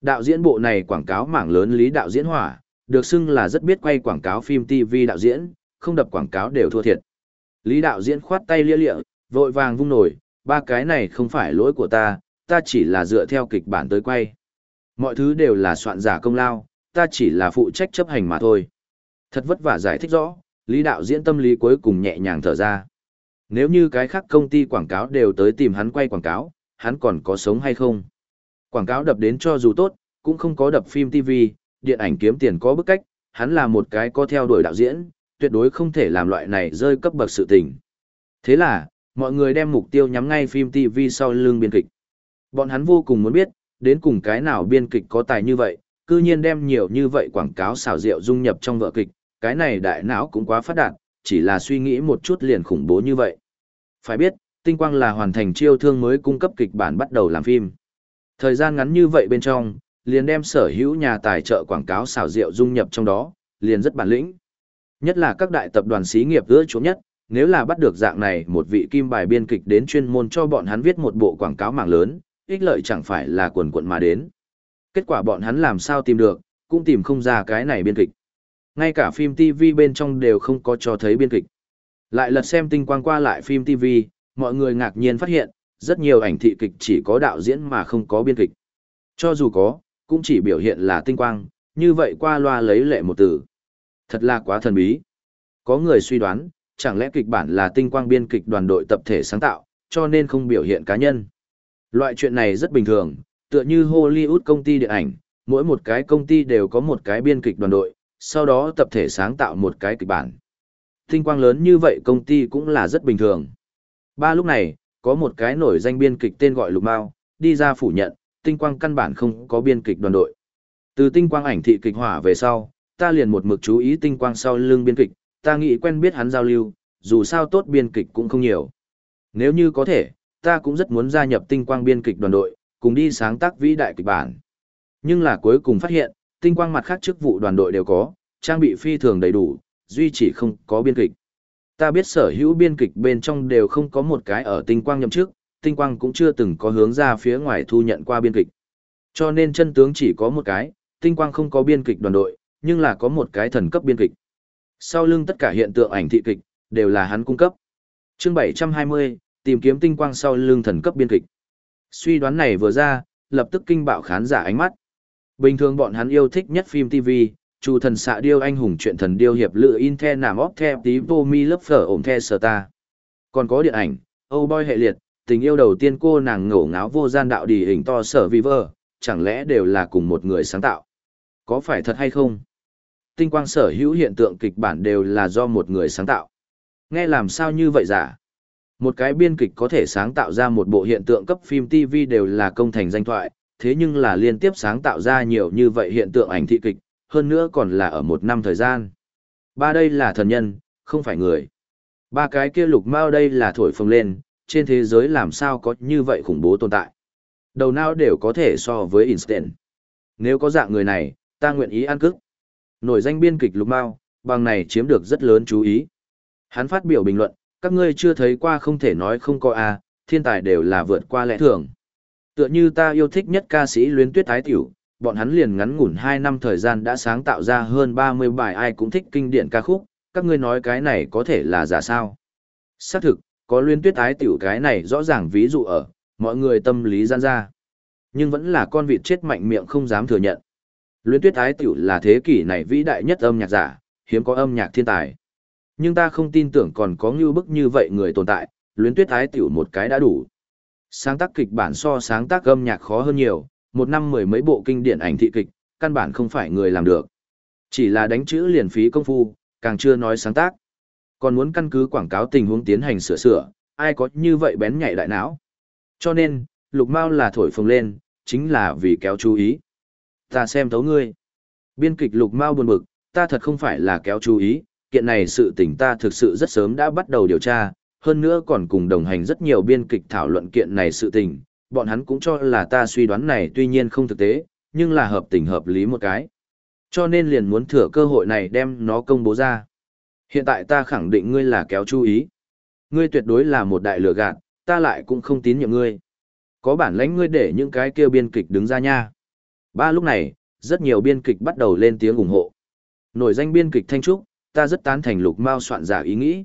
Đạo diễn bộ này quảng cáo mảng lớn lý đạo diễn hỏa, được xưng là rất biết quay quảng cáo phim TV đạo diễn, không đập quảng cáo đều thua thiệt. Lý đạo diễn khoát tay lia lịa, vội vàng vung nổi, ba cái này không phải lỗi của ta, ta chỉ là dựa theo kịch bản tới quay. Mọi thứ đều là soạn giả công lao, ta chỉ là phụ trách chấp hành mà thôi. Thật vất vả giải thích rõ, Lý đạo diễn tâm lý cuối cùng nhẹ nhàng thở ra. Nếu như cái khác công ty quảng cáo đều tới tìm hắn quay quảng cáo, hắn còn có sống hay không? Quảng cáo đập đến cho dù tốt, cũng không có đập phim TV, điện ảnh kiếm tiền có bức cách, hắn là một cái có theo đuổi đạo diễn, tuyệt đối không thể làm loại này rơi cấp bậc sự tình. Thế là, mọi người đem mục tiêu nhắm ngay phim TV sau lưng biên kịch. Bọn hắn vô cùng muốn biết, đến cùng cái nào biên kịch có tài như vậy, cư nhiên đem nhiều như vậy quảng cáo xảo rượu dung nhập trong vợ kịch, cái này đại não cũng quá phát đạt, chỉ là suy nghĩ một chút liền khủng bố như vậy. Phải biết, tinh quang là hoàn thành chiêu thương mới cung cấp kịch bản bắt đầu làm phim. Thời gian ngắn như vậy bên trong, liền đem sở hữu nhà tài trợ quảng cáo xảo rượu dung nhập trong đó, liền rất bản lĩnh. Nhất là các đại tập đoàn xí nghiệp ưa chuộng nhất, nếu là bắt được dạng này một vị kim bài biên kịch đến chuyên môn cho bọn hắn viết một bộ quảng cáo mạng lớn, ích lợi chẳng phải là quần quận mà đến. Kết quả bọn hắn làm sao tìm được, cũng tìm không ra cái này biên kịch. Ngay cả phim TV bên trong đều không có cho thấy biên kịch. Lại lật xem tinh quang qua lại phim TV, mọi người ngạc nhiên phát hiện, rất nhiều ảnh thị kịch chỉ có đạo diễn mà không có biên kịch. Cho dù có, cũng chỉ biểu hiện là tinh quang, như vậy qua loa lấy lệ một từ. Thật là quá thần bí. Có người suy đoán, chẳng lẽ kịch bản là tinh quang biên kịch đoàn đội tập thể sáng tạo, cho nên không biểu hiện cá nhân. Loại chuyện này rất bình thường, tựa như Hollywood công ty điện ảnh, mỗi một cái công ty đều có một cái biên kịch đoàn đội, sau đó tập thể sáng tạo một cái kịch bản. Tinh quang lớn như vậy công ty cũng là rất bình thường. Ba lúc này, có một cái nổi danh biên kịch tên gọi Lục Mao, đi ra phủ nhận, tinh quang căn bản không có biên kịch đoàn đội. Từ tinh quang ảnh thị kịch hỏa về sau, ta liền một mực chú ý tinh quang sau lưng biên kịch, ta nghĩ quen biết hắn giao lưu, dù sao tốt biên kịch cũng không nhiều. Nếu như có thể, ta cũng rất muốn gia nhập tinh quang biên kịch đoàn đội, cùng đi sáng tác vĩ đại kịch bản. Nhưng là cuối cùng phát hiện, tinh quang mặt khác chức vụ đoàn đội đều có, trang bị phi thường đầy đủ, duy chỉ không có biên kịch. Ta biết sở hữu biên kịch bên trong đều không có một cái ở tinh quang nhậm chức, tinh quang cũng chưa từng có hướng ra phía ngoài thu nhận qua biên kịch. Cho nên chân tướng chỉ có một cái, tinh quang không có biên kịch đoàn đội, nhưng là có một cái thần cấp biên kịch. Sau lưng tất cả hiện tượng ảnh thị kịch, đều là hắn cung cấp. chương 720, tìm kiếm tinh quang sau lưng thần cấp biên kịch. Suy đoán này vừa ra, lập tức kinh bạo khán giả ánh mắt. Bình thường bọn hắn yêu thích nhất phim TV, chủ thần xạ điêu anh hùng chuyện thần điêu hiệp lựa in the nàm óc the tí vô mi lớp phở ổn the sờ ta. Còn có điện ảnh, Âu Boy hệ liệt, tình yêu đầu tiên cô nàng ngổ ngáo vô gian đạo đi hình to sở vi vơ, chẳng lẽ đều là cùng một người sáng tạo. Có phải thật hay không? Tinh quang sở hữu hiện tượng kịch bản đều là do một người sáng tạo. Nghe làm sao như vậy giả? Một cái biên kịch có thể sáng tạo ra một bộ hiện tượng cấp phim TV đều là công thành danh thoại, thế nhưng là liên tiếp sáng tạo ra nhiều như vậy hiện tượng ảnh thị kịch, hơn nữa còn là ở một năm thời gian. Ba đây là thần nhân, không phải người. Ba cái kia lục mao đây là thổi phồng lên, trên thế giới làm sao có như vậy khủng bố tồn tại. Đầu não đều có thể so với Einstein. Nếu có dạng người này, ta nguyện ý ăn cức. Nổi danh biên kịch lục mao, bằng này chiếm được rất lớn chú ý. Hắn phát biểu bình luận, các ngươi chưa thấy qua không thể nói không có a, thiên tài đều là vượt qua lẽ thường. Tựa như ta yêu thích nhất ca sĩ luyến tuyết Thái tiểu, bọn hắn liền ngắn ngủn 2 năm thời gian đã sáng tạo ra hơn 30 bài ai cũng thích kinh điển ca khúc, các ngươi nói cái này có thể là giả sao. Xác thực, có luyến tuyết ái tiểu cái này rõ ràng ví dụ ở, mọi người tâm lý gian ra. Nhưng vẫn là con vịt chết mạnh miệng không dám thừa nhận. Luyến tuyết ái tiểu là thế kỷ này vĩ đại nhất âm nhạc giả, hiếm có âm nhạc thiên tài. Nhưng ta không tin tưởng còn có như bức như vậy người tồn tại, luyến tuyết ái tiểu một cái đã đủ. Sáng tác kịch bản so sáng tác âm nhạc khó hơn nhiều, một năm mười mấy bộ kinh điển ảnh thị kịch, căn bản không phải người làm được. Chỉ là đánh chữ liền phí công phu, càng chưa nói sáng tác. Còn muốn căn cứ quảng cáo tình huống tiến hành sửa sửa, ai có như vậy bén nhạy đại não. Cho nên, lục mao là thổi phồng lên, chính là vì kéo chú ý. Ta xem thấu ngươi. Biên kịch lục mao buồn bực, ta thật không phải là kéo chú ý, kiện này sự tình ta thực sự rất sớm đã bắt đầu điều tra, hơn nữa còn cùng đồng hành rất nhiều biên kịch thảo luận kiện này sự tình, bọn hắn cũng cho là ta suy đoán này tuy nhiên không thực tế, nhưng là hợp tình hợp lý một cái. Cho nên liền muốn thừa cơ hội này đem nó công bố ra. Hiện tại ta khẳng định ngươi là kéo chú ý. Ngươi tuyệt đối là một đại lừa gạt, ta lại cũng không tín nhiệm ngươi. Có bản lãnh ngươi để những cái kia biên kịch đứng ra nha. Ba lúc này, rất nhiều biên kịch bắt đầu lên tiếng ủng hộ. Nổi danh biên kịch Thanh Trúc, ta rất tán thành lục mao soạn giả ý nghĩ.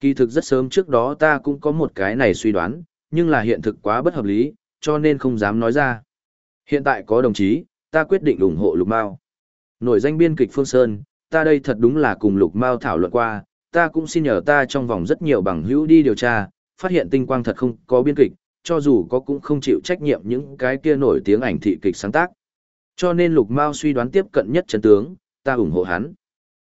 Kỳ thực rất sớm trước đó ta cũng có một cái này suy đoán, nhưng là hiện thực quá bất hợp lý, cho nên không dám nói ra. Hiện tại có đồng chí, ta quyết định ủng hộ lục mao. Nổi danh biên kịch Phương Sơn, ta đây thật đúng là cùng lục mao thảo luận qua, ta cũng xin nhờ ta trong vòng rất nhiều bằng hữu đi điều tra, phát hiện tinh quang thật không có biên kịch, cho dù có cũng không chịu trách nhiệm những cái kia nổi tiếng ảnh thị kịch sáng tác. Cho nên lục mao suy đoán tiếp cận nhất chân tướng, ta ủng hộ hắn.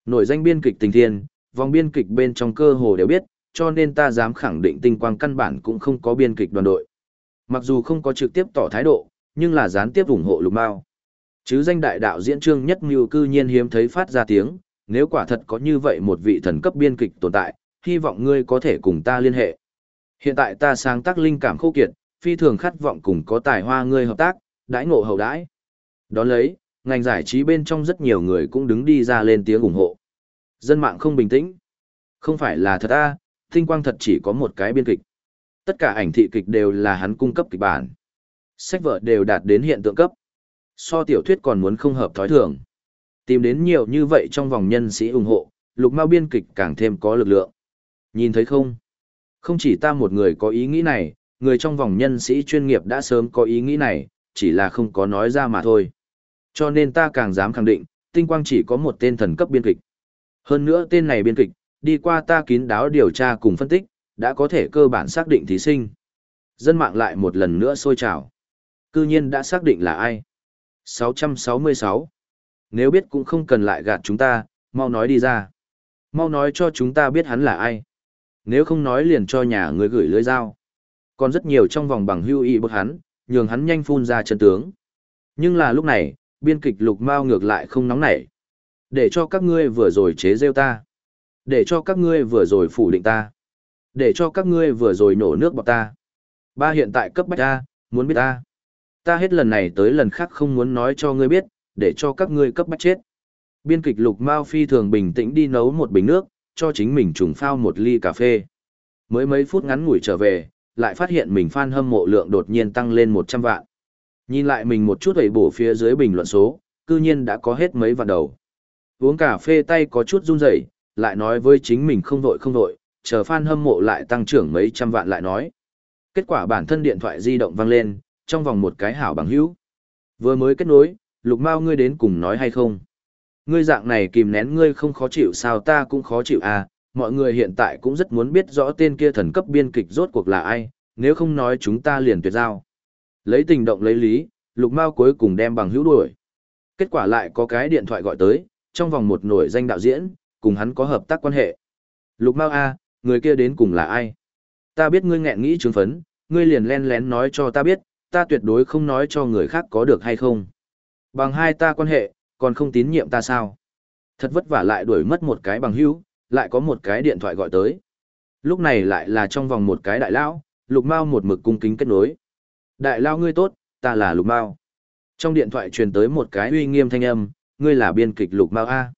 Nổi danh biên kịch tình thiên, vòng biên kịch bên trong cơ hồ đều biết, cho nên ta dám khẳng định tinh quang căn bản cũng không có biên kịch đoàn đội. Mặc dù không có trực tiếp tỏ thái độ, nhưng là gián tiếp ủng hộ lục mao. Chứ danh đại đạo diễn trương nhất mưu cư nhiên hiếm thấy phát ra tiếng, nếu quả thật có như vậy một vị thần cấp biên kịch tồn tại, hy vọng ngươi có thể cùng ta liên hệ. Hiện tại ta sáng tác linh cảm khô kiệt, phi thường khát vọng cùng có tài hoa ngươi hợp tác, đãi ngộ hậu đãi. Đón lấy, ngành giải trí bên trong rất nhiều người cũng đứng đi ra lên tiếng ủng hộ. Dân mạng không bình tĩnh. Không phải là thật a, tinh quang thật chỉ có một cái biên kịch. Tất cả ảnh thị kịch đều là hắn cung cấp kịch bản. Sách vở đều đạt đến hiện tượng cấp. So tiểu thuyết còn muốn không hợp thói thường. Tìm đến nhiều như vậy trong vòng nhân sĩ ủng hộ, lục mao biên kịch càng thêm có lực lượng. Nhìn thấy không? Không chỉ ta một người có ý nghĩ này, người trong vòng nhân sĩ chuyên nghiệp đã sớm có ý nghĩ này, chỉ là không có nói ra mà thôi. Cho nên ta càng dám khẳng định, tinh quang chỉ có một tên thần cấp biên kịch. Hơn nữa tên này biên kịch, đi qua ta kín đáo điều tra cùng phân tích, đã có thể cơ bản xác định thí sinh. Dân mạng lại một lần nữa sôi trào. Cư nhiên đã xác định là ai? 666. Nếu biết cũng không cần lại gạt chúng ta, mau nói đi ra. Mau nói cho chúng ta biết hắn là ai. Nếu không nói liền cho nhà người gửi lưới dao. Còn rất nhiều trong vòng bằng hưu y bức hắn, nhường hắn nhanh phun ra chân tướng. Nhưng là lúc này, biên kịch lục mao ngược lại không nóng nảy. Để cho các ngươi vừa rồi chế rêu ta. Để cho các ngươi vừa rồi phủ định ta. Để cho các ngươi vừa rồi nổ nước bọc ta. Ba hiện tại cấp bách ta, muốn biết ta. Ta hết lần này tới lần khác không muốn nói cho ngươi biết, để cho các ngươi cấp bách chết. Biên kịch lục mao phi thường bình tĩnh đi nấu một bình nước, cho chính mình trùng phao một ly cà phê. Mới mấy phút ngắn ngủi trở về, lại phát hiện mình fan hâm mộ lượng đột nhiên tăng lên 100 vạn. Nhìn lại mình một chút hầy bổ phía dưới bình luận số, cư nhiên đã có hết mấy vạn đầu. Uống cà phê tay có chút run rẩy, lại nói với chính mình không vội không vội, chờ fan hâm mộ lại tăng trưởng mấy trăm vạn lại nói. Kết quả bản thân điện thoại di động vang lên, trong vòng một cái hảo bằng hữu. Vừa mới kết nối, lục mao ngươi đến cùng nói hay không? Ngươi dạng này kìm nén ngươi không khó chịu sao ta cũng khó chịu à, mọi người hiện tại cũng rất muốn biết rõ tên kia thần cấp biên kịch rốt cuộc là ai, nếu không nói chúng ta liền tuyệt giao. Lấy tình động lấy lý, lục mao cuối cùng đem bằng hữu đuổi. Kết quả lại có cái điện thoại gọi tới, trong vòng một nổi danh đạo diễn, cùng hắn có hợp tác quan hệ. Lục mao A, người kia đến cùng là ai? Ta biết ngươi nghẹn nghĩ trướng phấn, ngươi liền len lén nói cho ta biết, ta tuyệt đối không nói cho người khác có được hay không. Bằng hai ta quan hệ, còn không tín nhiệm ta sao? Thật vất vả lại đuổi mất một cái bằng hữu, lại có một cái điện thoại gọi tới. Lúc này lại là trong vòng một cái đại lão, lục mao một mực cung kính kết nối. Đại lao ngươi tốt, ta là lục mao. Trong điện thoại truyền tới một cái uy nghiêm thanh âm, ngươi là biên kịch lục mao A.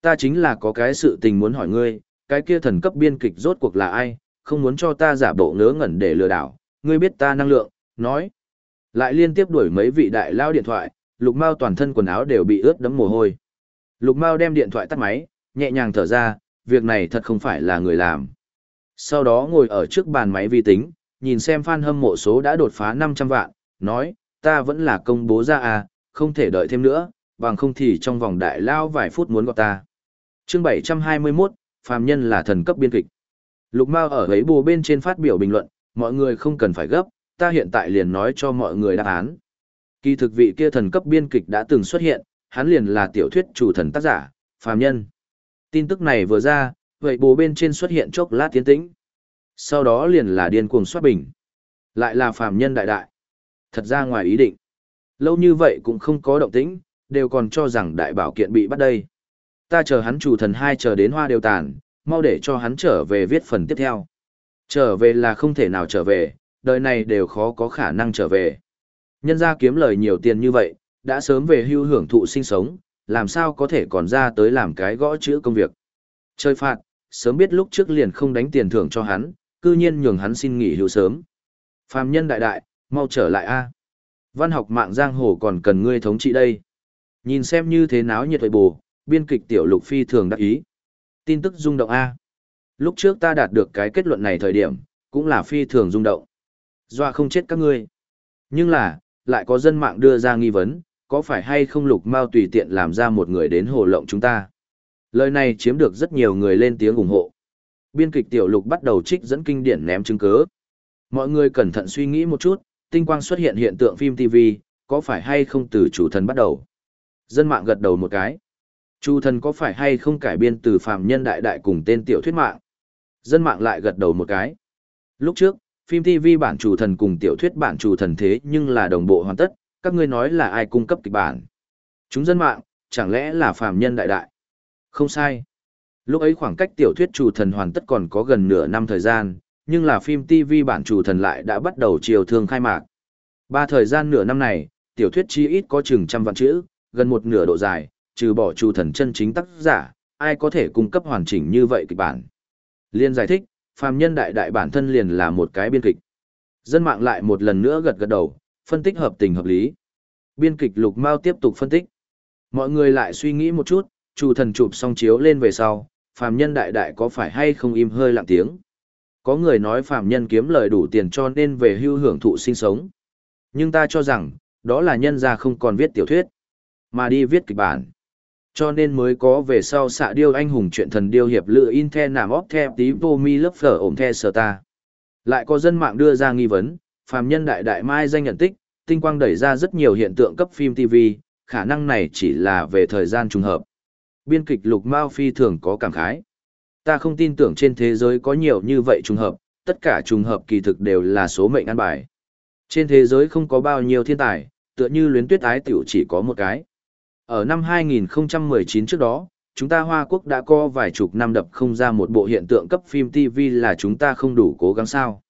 Ta chính là có cái sự tình muốn hỏi ngươi, cái kia thần cấp biên kịch rốt cuộc là ai, không muốn cho ta giả bộ ngớ ngẩn để lừa đảo, ngươi biết ta năng lượng, nói. Lại liên tiếp đuổi mấy vị đại lao điện thoại, lục mao toàn thân quần áo đều bị ướt đẫm mồ hôi. Lục mao đem điện thoại tắt máy, nhẹ nhàng thở ra, việc này thật không phải là người làm. Sau đó ngồi ở trước bàn máy vi tính, nhìn xem fan hâm mộ số đã đột phá 500 vạn, nói, ta vẫn là công bố ra à, không thể đợi thêm nữa, bằng không thì trong vòng đại lao vài phút muốn gọi ta. chương 721, phàm nhân là thần cấp biên kịch. Lục Mao ở ấy bù bên trên phát biểu bình luận, mọi người không cần phải gấp, ta hiện tại liền nói cho mọi người đáp án. Kỳ thực vị kia thần cấp biên kịch đã từng xuất hiện, hắn liền là tiểu thuyết chủ thần tác giả, phàm nhân. Tin tức này vừa ra, vậy bù bên trên xuất hiện chốc lát tiến tĩnh. Sau đó liền là điên cuồng soát bình. Lại là phàm nhân đại đại. Thật ra ngoài ý định. Lâu như vậy cũng không có động tĩnh, đều còn cho rằng đại bảo kiện bị bắt đây. Ta chờ hắn chủ thần hai chờ đến hoa đều tàn, mau để cho hắn trở về viết phần tiếp theo. Trở về là không thể nào trở về, đời này đều khó có khả năng trở về. Nhân ra kiếm lời nhiều tiền như vậy, đã sớm về hưu hưởng thụ sinh sống, làm sao có thể còn ra tới làm cái gõ chữ công việc. Chơi phạt, sớm biết lúc trước liền không đánh tiền thưởng cho hắn, cư nhiên nhường hắn xin nghỉ hưu sớm. Phàm nhân đại đại, mau trở lại a. Văn học mạng giang hồ còn cần ngươi thống trị đây. Nhìn xem như thế náo nhiệt vậy bù, biên kịch tiểu lục phi thường đắc ý. Tin tức rung động a. Lúc trước ta đạt được cái kết luận này thời điểm, cũng là phi thường rung động. Doa không chết các ngươi. Nhưng là, lại có dân mạng đưa ra nghi vấn, có phải hay không lục mau tùy tiện làm ra một người đến hồ lộng chúng ta. Lời này chiếm được rất nhiều người lên tiếng ủng hộ. Biên kịch tiểu lục bắt đầu trích dẫn kinh điển ném chứng cứ. Mọi người cẩn thận suy nghĩ một chút, tinh quang xuất hiện hiện tượng phim TV, có phải hay không từ chủ thần bắt đầu? Dân mạng gật đầu một cái. Chủ thần có phải hay không cải biên từ phàm nhân đại đại cùng tên tiểu thuyết mạng? Dân mạng lại gật đầu một cái. Lúc trước, phim TV bản chủ thần cùng tiểu thuyết bản chủ thần thế nhưng là đồng bộ hoàn tất, các ngươi nói là ai cung cấp kịch bản? Chúng dân mạng, chẳng lẽ là phàm nhân đại đại? Không sai. Lúc ấy khoảng cách tiểu thuyết chủ thần hoàn tất còn có gần nửa năm thời gian, nhưng là phim TV bản chủ thần lại đã bắt đầu chiều thương khai mạc. Ba thời gian nửa năm này, tiểu thuyết chi ít có chừng trăm vạn chữ, gần một nửa độ dài, trừ bỏ chủ thần chân chính tác giả, ai có thể cung cấp hoàn chỉnh như vậy kịch bản. Liên giải thích, phàm nhân đại đại bản thân liền là một cái biên kịch. Dân mạng lại một lần nữa gật gật đầu, phân tích hợp tình hợp lý. Biên kịch Lục Mao tiếp tục phân tích. Mọi người lại suy nghĩ một chút, chủ thần chụp xong chiếu lên về sau, phàm nhân đại đại có phải hay không im hơi lặng tiếng. Có người nói phàm nhân kiếm lời đủ tiền cho nên về hưu hưởng thụ sinh sống. Nhưng ta cho rằng, đó là nhân gia không còn viết tiểu thuyết, mà đi viết kịch bản. Cho nên mới có về sau xạ điêu anh hùng chuyện thần điêu hiệp lựa in the nàm óp the tí vô mi lớp phở ổm the sờ ta. Lại có dân mạng đưa ra nghi vấn, phàm nhân đại đại mai danh nhận tích, tinh quang đẩy ra rất nhiều hiện tượng cấp phim TV, khả năng này chỉ là về thời gian trùng hợp. Biên kịch lục mao phi thường có cảm khái. Ta không tin tưởng trên thế giới có nhiều như vậy trùng hợp, tất cả trùng hợp kỳ thực đều là số mệnh ăn bài. Trên thế giới không có bao nhiêu thiên tài, tựa như luyến tuyết ái tiểu chỉ có một cái. Ở năm 2019 trước đó, chúng ta Hoa Quốc đã có vài chục năm đập không ra một bộ hiện tượng cấp phim TV là chúng ta không đủ cố gắng sao.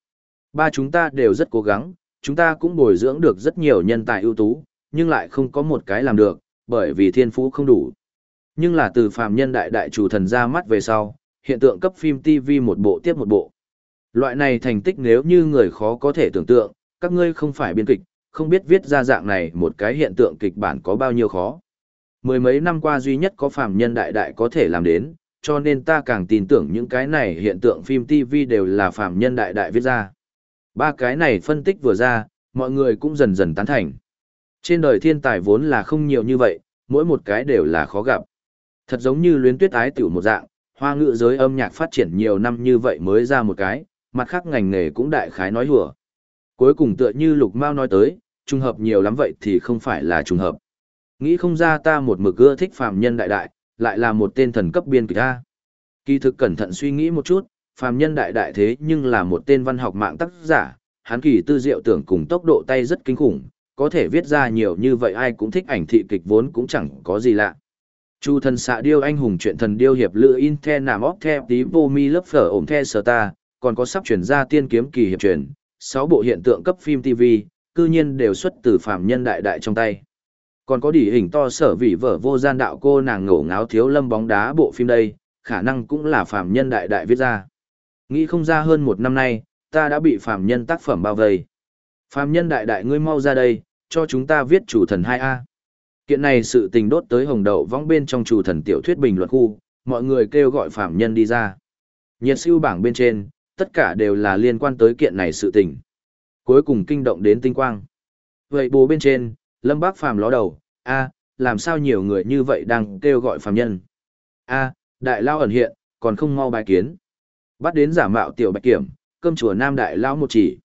Ba chúng ta đều rất cố gắng, chúng ta cũng bồi dưỡng được rất nhiều nhân tài ưu tú, nhưng lại không có một cái làm được, bởi vì thiên phú không đủ. Nhưng là từ phàm nhân đại đại chủ thần ra mắt về sau, hiện tượng cấp phim TV một bộ tiếp một bộ. Loại này thành tích nếu như người khó có thể tưởng tượng, các ngươi không phải biên kịch, không biết viết ra dạng này một cái hiện tượng kịch bản có bao nhiêu khó. Mười mấy năm qua duy nhất có phàm nhân đại đại có thể làm đến, cho nên ta càng tin tưởng những cái này hiện tượng phim TV đều là phàm nhân đại đại viết ra. Ba cái này phân tích vừa ra, mọi người cũng dần dần tán thành. Trên đời thiên tài vốn là không nhiều như vậy, mỗi một cái đều là khó gặp. Thật giống như luyến tuyết ái tiểu một dạng, hoa ngữ giới âm nhạc phát triển nhiều năm như vậy mới ra một cái, mặt khác ngành nghề cũng đại khái nói hùa. Cuối cùng tựa như Lục Mao nói tới, trùng hợp nhiều lắm vậy thì không phải là trùng hợp. Nghĩ không ra ta một mực ưa thích phàm nhân đại đại, lại là một tên thần cấp biên kịch ta. Kỳ thực cẩn thận suy nghĩ một chút, phàm nhân đại đại thế nhưng là một tên văn học mạng tác giả, hắn kỳ tư diệu tưởng cùng tốc độ tay rất kinh khủng, có thể viết ra nhiều như vậy ai cũng thích ảnh thị kịch vốn cũng chẳng có gì lạ. Chu thần xạ điêu anh hùng chuyện thần điêu hiệp lữ in the nàm óc the tí vô mi lớp phở ổm the sờ ta, còn có sắp chuyển ra tiên kiếm kỳ hiệp truyền, sáu bộ hiện tượng cấp phim TV, cư nhiên đều xuất từ phàm nhân đại đại trong tay. Còn có đỉ hình to sở vị vợ vô gian đạo cô nàng ngổ ngáo thiếu lâm bóng đá bộ phim đây, khả năng cũng là phàm nhân đại đại viết ra. Nghĩ không ra hơn một năm nay, ta đã bị phàm nhân tác phẩm bao vây. Phàm nhân đại đại ngươi mau ra đây, cho chúng ta viết chủ thần 2A. Kiện này sự tình đốt tới hồng đậu vong bên trong chủ thần tiểu thuyết bình luận khu, mọi người kêu gọi phàm nhân đi ra. Nhiệt siêu bảng bên trên, tất cả đều là liên quan tới kiện này sự tình. Cuối cùng kinh động đến tinh quang. Vậy bố bên trên, Lâm Bác Phàm ló đầu, a làm sao nhiều người như vậy đang kêu gọi phàm nhân. a đại lao ẩn hiện, còn không mau bài kiến. Bắt đến giả mạo tiểu bạch kiểm, cơm chùa Nam Đại Lao một chỉ.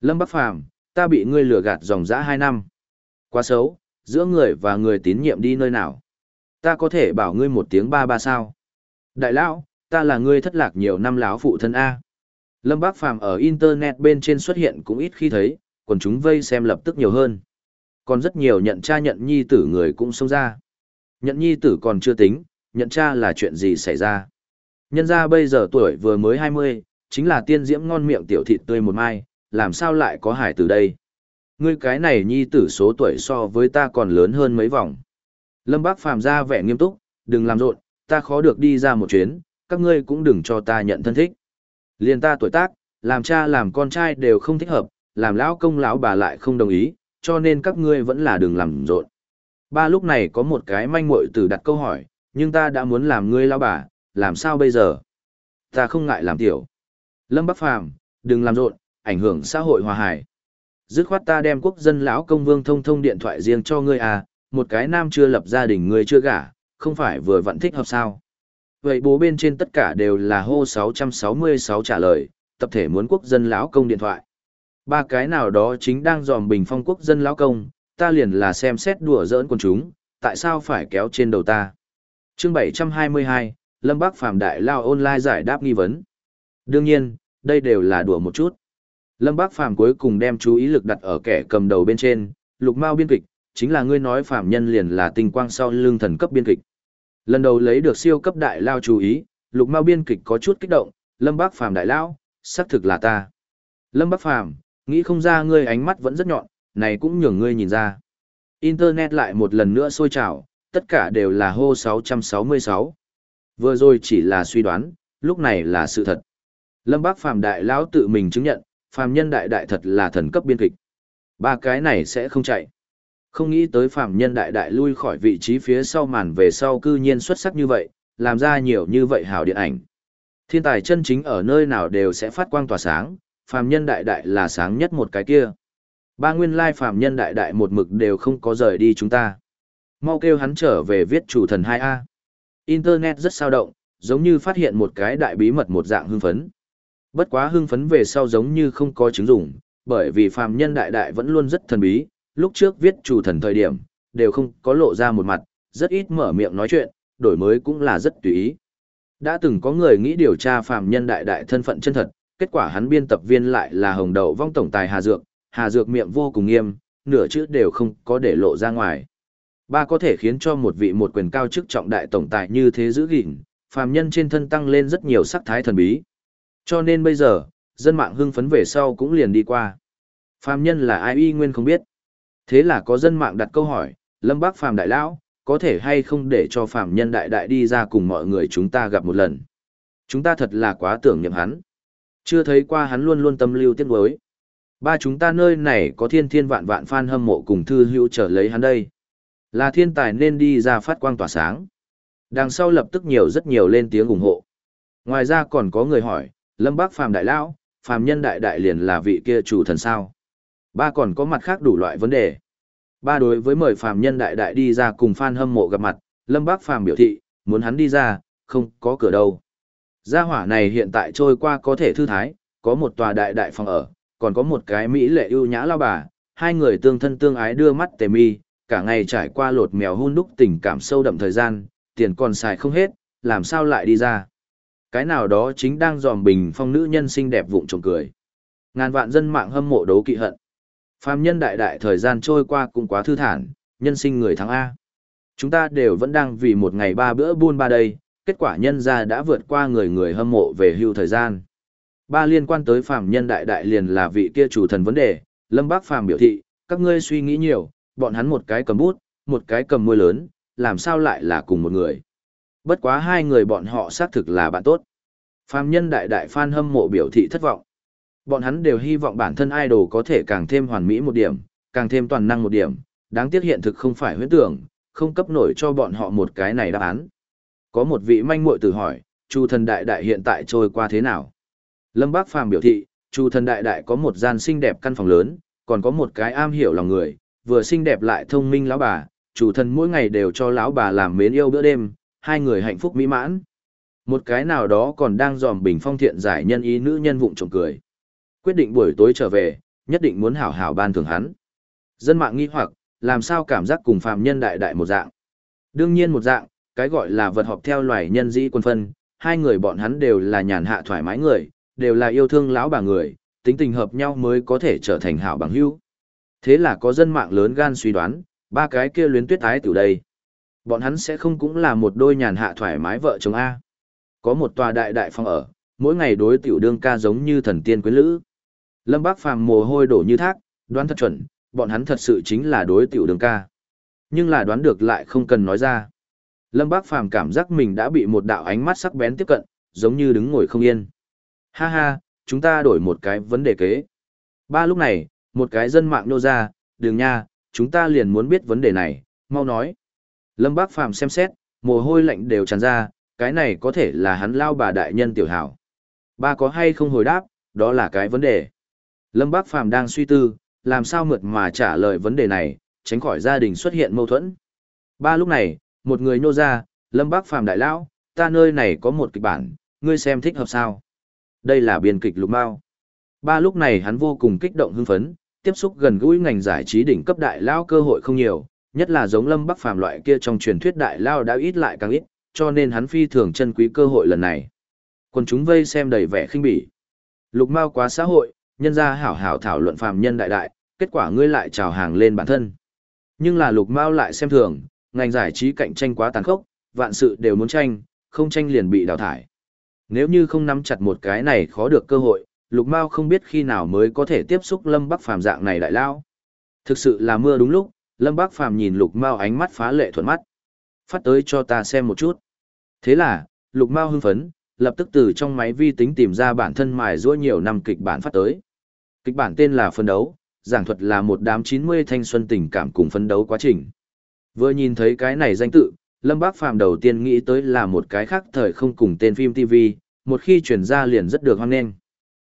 Lâm Bắc Phàm ta bị ngươi lừa gạt dòng dã hai năm. Quá xấu, giữa người và người tín nhiệm đi nơi nào. Ta có thể bảo ngươi một tiếng ba ba sao. Đại Lão, ta là ngươi thất lạc nhiều năm láo phụ thân A. Lâm Bác Phàm ở Internet bên trên xuất hiện cũng ít khi thấy, còn chúng vây xem lập tức nhiều hơn. Còn rất nhiều nhận cha nhận nhi tử người cũng xông ra. Nhận nhi tử còn chưa tính, nhận cha là chuyện gì xảy ra. Nhân ra bây giờ tuổi vừa mới 20, chính là tiên diễm ngon miệng tiểu thịt tươi một mai, làm sao lại có hải tử đây. Ngươi cái này nhi tử số tuổi so với ta còn lớn hơn mấy vòng. Lâm Bác Phàm ra vẻ nghiêm túc, đừng làm rộn, ta khó được đi ra một chuyến, các ngươi cũng đừng cho ta nhận thân thích. Liên ta tuổi tác, làm cha làm con trai đều không thích hợp, làm lão công lão bà lại không đồng ý, cho nên các ngươi vẫn là đừng làm rộn. Ba lúc này có một cái manh muội từ đặt câu hỏi, nhưng ta đã muốn làm ngươi lao bà, làm sao bây giờ? Ta không ngại làm tiểu. Lâm Bắc Phàm, đừng làm rộn, ảnh hưởng xã hội hòa hải. Dứt khoát ta đem quốc dân lão công vương thông thông điện thoại riêng cho ngươi à, một cái nam chưa lập gia đình ngươi chưa gả, không phải vừa vẫn thích hợp sao? Vậy bố bên trên tất cả đều là hô 666 trả lời, tập thể muốn quốc dân lão công điện thoại. Ba cái nào đó chính đang dòm bình phong quốc dân lão công, ta liền là xem xét đùa giỡn con chúng, tại sao phải kéo trên đầu ta. chương 722, Lâm Bắc Phạm Đại Lao online giải đáp nghi vấn. Đương nhiên, đây đều là đùa một chút. Lâm Bác Phàm cuối cùng đem chú ý lực đặt ở kẻ cầm đầu bên trên, Lục Mao biên kịch, chính là ngươi nói Phạm Nhân liền là tinh quang sau lưng thần cấp biên kịch. Lần đầu lấy được siêu cấp đại lao chú ý, Lục Mao biên kịch có chút kích động, Lâm Bác Phàm đại lao, xác thực là ta. Lâm Bác Phàm, nghĩ không ra ngươi ánh mắt vẫn rất nhọn, này cũng nhường ngươi nhìn ra. Internet lại một lần nữa sôi trào, tất cả đều là hô 666. Vừa rồi chỉ là suy đoán, lúc này là sự thật. Lâm Bác Phàm đại lão tự mình chứng nhận, phàm nhân đại đại thật là thần cấp biên kịch. Ba cái này sẽ không chạy. Không nghĩ tới phàm nhân đại đại lui khỏi vị trí phía sau màn về sau cư nhiên xuất sắc như vậy, làm ra nhiều như vậy hào điện ảnh. Thiên tài chân chính ở nơi nào đều sẽ phát quang tỏa sáng, phàm nhân đại đại là sáng nhất một cái kia. Ba nguyên lai phàm nhân đại đại một mực đều không có rời đi chúng ta. Mau kêu hắn trở về viết chủ thần 2A. Internet rất sao động, giống như phát hiện một cái đại bí mật một dạng hưng phấn. Bất quá hưng phấn về sau giống như không có chứng dụng, bởi vì phàm nhân đại đại vẫn luôn rất thần bí, lúc trước viết chủ thần thời điểm, đều không có lộ ra một mặt, rất ít mở miệng nói chuyện, đổi mới cũng là rất tùy ý. Đã từng có người nghĩ điều tra phàm nhân đại đại thân phận chân thật, kết quả hắn biên tập viên lại là hồng đậu vong tổng tài Hà Dược, Hà Dược miệng vô cùng nghiêm, nửa chữ đều không có để lộ ra ngoài. Ba có thể khiến cho một vị một quyền cao chức trọng đại tổng tài như thế giữ gìn, phàm nhân trên thân tăng lên rất nhiều sắc thái thần bí. Cho nên bây giờ, dân mạng hưng phấn về sau cũng liền đi qua. Phàm nhân là ai y nguyên không biết. Thế là có dân mạng đặt câu hỏi, Lâm Bác Phàm Đại Lão, có thể hay không để cho Phàm nhân đại đại đi ra cùng mọi người chúng ta gặp một lần. Chúng ta thật là quá tưởng niệm hắn. Chưa thấy qua hắn luôn luôn tâm lưu tiếc nuối. Ba chúng ta nơi này có thiên thiên vạn vạn fan hâm mộ cùng thư hữu trở lấy hắn đây. Là thiên tài nên đi ra phát quang tỏa sáng. Đằng sau lập tức nhiều rất nhiều lên tiếng ủng hộ. Ngoài ra còn có người hỏi, Lâm Bác Phàm Đại Lão, Phàm Nhân Đại Đại liền là vị kia chủ thần sao. Ba còn có mặt khác đủ loại vấn đề. Ba đối với mời Phàm Nhân Đại Đại đi ra cùng fan hâm mộ gặp mặt, Lâm Bác Phàm biểu thị, muốn hắn đi ra, không có cửa đâu. Gia hỏa này hiện tại trôi qua có thể thư thái, có một tòa đại đại phòng ở, còn có một cái mỹ lệ ưu nhã lao bà, hai người tương thân tương ái đưa mắt tề mi, cả ngày trải qua lột mèo hun đúc tình cảm sâu đậm thời gian, tiền còn xài không hết, làm sao lại đi ra. Cái nào đó chính đang dòm bình phong nữ nhân xinh đẹp vụng trộm cười. Ngàn vạn dân mạng hâm mộ đấu kỵ hận. Phàm nhân đại đại thời gian trôi qua cũng quá thư thản, nhân sinh người thắng A. Chúng ta đều vẫn đang vì một ngày ba bữa buôn ba đây, kết quả nhân ra đã vượt qua người người hâm mộ về hưu thời gian. Ba liên quan tới phàm nhân đại đại liền là vị kia chủ thần vấn đề, Lâm Bác Phàm biểu thị, các ngươi suy nghĩ nhiều, bọn hắn một cái cầm bút, một cái cầm môi lớn, làm sao lại là cùng một người. Bất quá hai người bọn họ xác thực là bạn tốt. Phàm nhân đại đại fan hâm mộ biểu thị thất vọng. Bọn hắn đều hy vọng bản thân idol có thể càng thêm hoàn mỹ một điểm, càng thêm toàn năng một điểm, đáng tiếc hiện thực không phải huyễn tưởng, không cấp nổi cho bọn họ một cái này đáp án. Có một vị manh muội tử hỏi, Chu thần đại đại hiện tại trôi qua thế nào? Lâm Bác Phàm biểu thị, Chu thần đại đại có một gian xinh đẹp căn phòng lớn, còn có một cái am hiểu lòng người, vừa xinh đẹp lại thông minh lão bà, chủ thần mỗi ngày đều cho lão bà làm mến yêu bữa đêm, hai người hạnh phúc mỹ mãn. Một cái nào đó còn đang dòm bình phong thiện giải nhân ý nữ nhân vụng trộm cười. Quyết định buổi tối trở về, nhất định muốn hảo hảo ban thưởng hắn. Dân mạng nghi hoặc, làm sao cảm giác cùng phàm nhân đại đại một dạng. Đương nhiên một dạng, cái gọi là vật họp theo loài nhân dĩ quân phân, hai người bọn hắn đều là nhàn hạ thoải mái người, đều là yêu thương lão bà người, tính tình hợp nhau mới có thể trở thành hảo bằng hữu. Thế là có dân mạng lớn gan suy đoán, ba cái kia luyến tuyết ái từ đây. Bọn hắn sẽ không cũng là một đôi nhàn hạ thoải mái vợ chồng A. Có một tòa đại đại phòng ở, mỗi ngày đối tiểu đương ca giống như thần tiên quyến lữ. Lâm Bác Phàm mồ hôi đổ như thác, đoán thật chuẩn, bọn hắn thật sự chính là đối tiểu đương ca. Nhưng là đoán được lại không cần nói ra. Lâm Bác Phàm cảm giác mình đã bị một đạo ánh mắt sắc bén tiếp cận, giống như đứng ngồi không yên. Ha ha, chúng ta đổi một cái vấn đề kế. Ba lúc này, một cái dân mạng nô ra, đường nha, chúng ta liền muốn biết vấn đề này, mau nói. Lâm Bác Phàm xem xét, mồ hôi lạnh đều tràn ra, cái này có thể là hắn lao bà đại nhân tiểu hảo. Ba có hay không hồi đáp, đó là cái vấn đề. Lâm Bác Phàm đang suy tư, làm sao mượt mà trả lời vấn đề này, tránh khỏi gia đình xuất hiện mâu thuẫn. Ba lúc này, một người nô ra, Lâm Bác Phàm đại lão, ta nơi này có một kịch bản, ngươi xem thích hợp sao. Đây là biên kịch lục mao. Ba lúc này hắn vô cùng kích động hưng phấn, tiếp xúc gần gũi ngành giải trí đỉnh cấp đại lao cơ hội không nhiều, nhất là giống Lâm Bắc Phàm loại kia trong truyền thuyết đại lao đã ít lại càng ít, cho nên hắn phi thường chân quý cơ hội lần này. Còn chúng vây xem đầy vẻ khinh bỉ. Lục Mao quá xã hội, nhân ra hảo hảo thảo luận phàm nhân đại đại, kết quả ngươi lại trào hàng lên bản thân. Nhưng là Lục Mao lại xem thường, ngành giải trí cạnh tranh quá tàn khốc, vạn sự đều muốn tranh, không tranh liền bị đào thải. Nếu như không nắm chặt một cái này khó được cơ hội, Lục Mao không biết khi nào mới có thể tiếp xúc Lâm Bắc Phàm dạng này đại lao. Thực sự là mưa đúng lúc, Lâm Bắc Phàm nhìn Lục Mao ánh mắt phá lệ thuận mắt. Phát tới cho ta xem một chút. Thế là, Lục Mao hưng phấn, lập tức từ trong máy vi tính tìm ra bản thân mài giũa nhiều năm kịch bản phát tới. Kịch bản tên là Phân đấu, giảng thuật là một đám 90 thanh xuân tình cảm cùng phân đấu quá trình. Vừa nhìn thấy cái này danh tự, Lâm Bác Phàm đầu tiên nghĩ tới là một cái khác thời không cùng tên phim TV, một khi chuyển ra liền rất được hoan nghênh.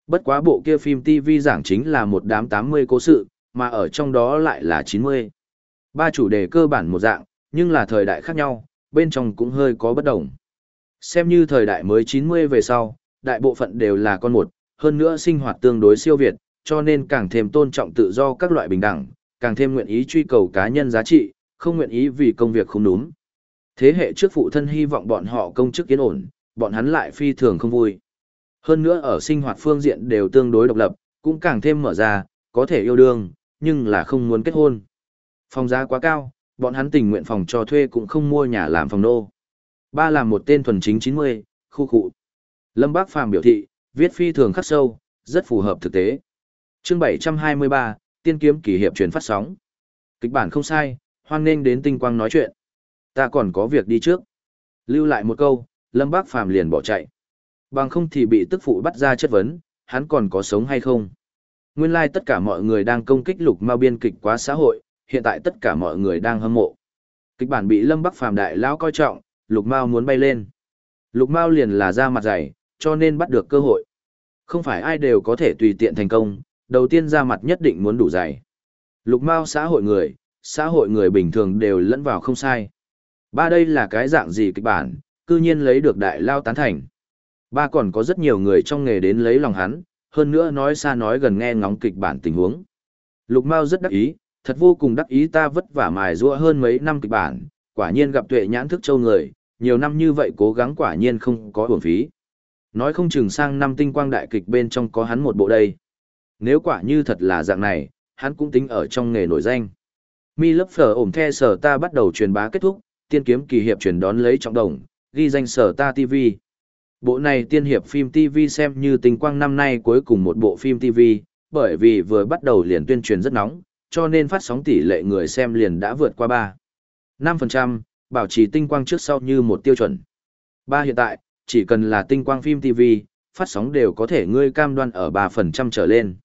Bất quá bộ kia phim TV giảng chính là một đám 80 cố sự, mà ở trong đó lại là 90. Ba chủ đề cơ bản một dạng, nhưng là thời đại khác nhau, bên trong cũng hơi có bất đồng. Xem như thời đại mới 90 về sau, đại bộ phận đều là con một, hơn nữa sinh hoạt tương đối siêu việt, cho nên càng thêm tôn trọng tự do các loại bình đẳng, càng thêm nguyện ý truy cầu cá nhân giá trị, không nguyện ý vì công việc không đúng. Thế hệ trước phụ thân hy vọng bọn họ công chức yên ổn, bọn hắn lại phi thường không vui. Hơn nữa ở sinh hoạt phương diện đều tương đối độc lập, cũng càng thêm mở ra, có thể yêu đương, nhưng là không muốn kết hôn. Phòng giá quá cao, bọn hắn tình nguyện phòng cho thuê cũng không mua nhà làm phòng nô. Ba là một tên thuần chính 90, khu cụ. Lâm Bác Phàm biểu thị, viết phi thường khắc sâu, rất phù hợp thực tế. chương 723, tiên kiếm kỷ hiệp truyền phát sóng. Kịch bản không sai, hoan nghênh đến tinh quang nói chuyện. Ta còn có việc đi trước. Lưu lại một câu, Lâm Bác Phàm liền bỏ chạy. Bằng không thì bị tức phụ bắt ra chất vấn, hắn còn có sống hay không? Nguyên lai like tất cả mọi người đang công kích lục mao biên kịch quá xã hội, hiện tại tất cả mọi người đang hâm mộ. Kịch bản bị Lâm Bắc Phàm đại lão coi trọng, lục mao muốn bay lên. Lục mao liền là ra mặt dày, cho nên bắt được cơ hội. Không phải ai đều có thể tùy tiện thành công, đầu tiên ra mặt nhất định muốn đủ dày. Lục mao xã hội người, xã hội người bình thường đều lẫn vào không sai. Ba đây là cái dạng gì kịch bản, cư nhiên lấy được đại lao tán thành. Ba còn có rất nhiều người trong nghề đến lấy lòng hắn, hơn nữa nói xa nói gần nghe ngóng kịch bản tình huống. Lục Mao rất đắc ý, thật vô cùng đắc ý ta vất vả mài giũa hơn mấy năm kịch bản, quả nhiên gặp tuệ nhãn thức châu người, nhiều năm như vậy cố gắng quả nhiên không có uổng phí. Nói không chừng sang năm tinh quang đại kịch bên trong có hắn một bộ đây. Nếu quả như thật là dạng này, hắn cũng tính ở trong nghề nổi danh. Mi lớp phở ổm the sở ta bắt đầu truyền bá kết thúc, tiên kiếm kỳ hiệp truyền đón lấy trọng đồng, ghi danh sở ta TV. Bộ này tiên hiệp phim TV xem như tình quang năm nay cuối cùng một bộ phim TV, bởi vì vừa bắt đầu liền tuyên truyền rất nóng, cho nên phát sóng tỷ lệ người xem liền đã vượt qua 3. 5%, bảo trì tinh quang trước sau như một tiêu chuẩn. Ba hiện tại, chỉ cần là tinh quang phim TV, phát sóng đều có thể ngươi cam đoan ở 3% trở lên.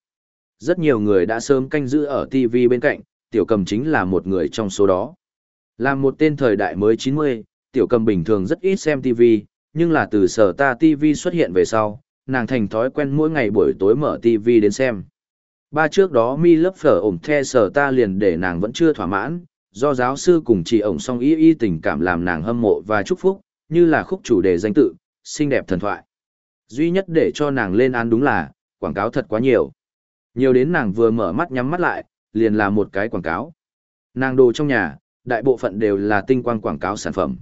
Rất nhiều người đã sớm canh giữ ở TV bên cạnh, tiểu cầm chính là một người trong số đó. Là một tên thời đại mới 90, tiểu cầm bình thường rất ít xem TV, nhưng là từ sở ta TV xuất hiện về sau, nàng thành thói quen mỗi ngày buổi tối mở TV đến xem. Ba trước đó mi lớp phở ổng the sở ta liền để nàng vẫn chưa thỏa mãn, do giáo sư cùng chị ổng song y y tình cảm làm nàng hâm mộ và chúc phúc, như là khúc chủ đề danh tự, xinh đẹp thần thoại. Duy nhất để cho nàng lên án đúng là, quảng cáo thật quá nhiều. Nhiều đến nàng vừa mở mắt nhắm mắt lại, liền là một cái quảng cáo. Nàng đồ trong nhà, đại bộ phận đều là tinh quang quảng cáo sản phẩm.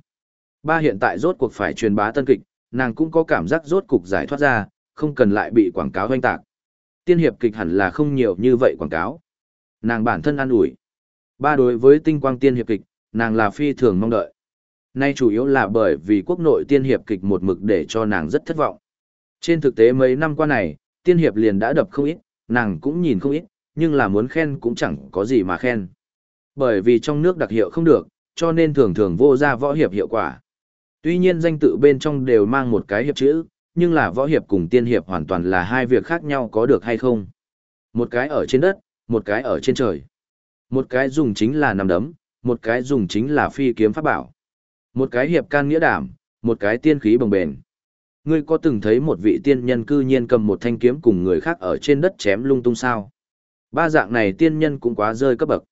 Ba hiện tại rốt cuộc phải truyền bá tân kịch, nàng cũng có cảm giác rốt cục giải thoát ra, không cần lại bị quảng cáo hoanh tạc. Tiên hiệp kịch hẳn là không nhiều như vậy quảng cáo. Nàng bản thân an ủi. Ba đối với tinh quang tiên hiệp kịch, nàng là phi thường mong đợi. Nay chủ yếu là bởi vì quốc nội tiên hiệp kịch một mực để cho nàng rất thất vọng. Trên thực tế mấy năm qua này, tiên hiệp liền đã đập không ít, nàng cũng nhìn không ít, nhưng là muốn khen cũng chẳng có gì mà khen. Bởi vì trong nước đặc hiệu không được, cho nên thường thường vô ra võ hiệp hiệu quả. Tuy nhiên danh tự bên trong đều mang một cái hiệp chữ, nhưng là võ hiệp cùng tiên hiệp hoàn toàn là hai việc khác nhau có được hay không. Một cái ở trên đất, một cái ở trên trời. Một cái dùng chính là nằm đấm, một cái dùng chính là phi kiếm pháp bảo. Một cái hiệp can nghĩa đảm, một cái tiên khí bồng bền. Ngươi có từng thấy một vị tiên nhân cư nhiên cầm một thanh kiếm cùng người khác ở trên đất chém lung tung sao? Ba dạng này tiên nhân cũng quá rơi cấp bậc.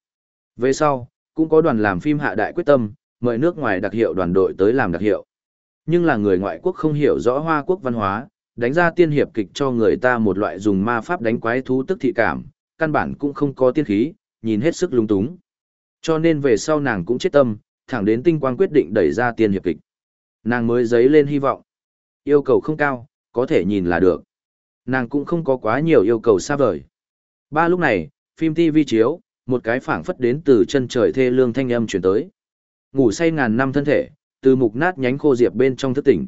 Về sau, cũng có đoàn làm phim hạ đại quyết tâm, mời nước ngoài đặc hiệu đoàn đội tới làm đặc hiệu. Nhưng là người ngoại quốc không hiểu rõ Hoa quốc văn hóa, đánh ra tiên hiệp kịch cho người ta một loại dùng ma pháp đánh quái thú tức thị cảm, căn bản cũng không có tiên khí, nhìn hết sức lung túng. Cho nên về sau nàng cũng chết tâm, thẳng đến tinh quang quyết định đẩy ra tiên hiệp kịch. Nàng mới giấy lên hy vọng. Yêu cầu không cao, có thể nhìn là được. Nàng cũng không có quá nhiều yêu cầu xa vời. Ba lúc này, phim TV chiếu, một cái phảng phất đến từ chân trời thê lương thanh âm truyền tới. Ngủ say ngàn năm thân thể, từ mục nát nhánh khô diệp bên trong thức tỉnh.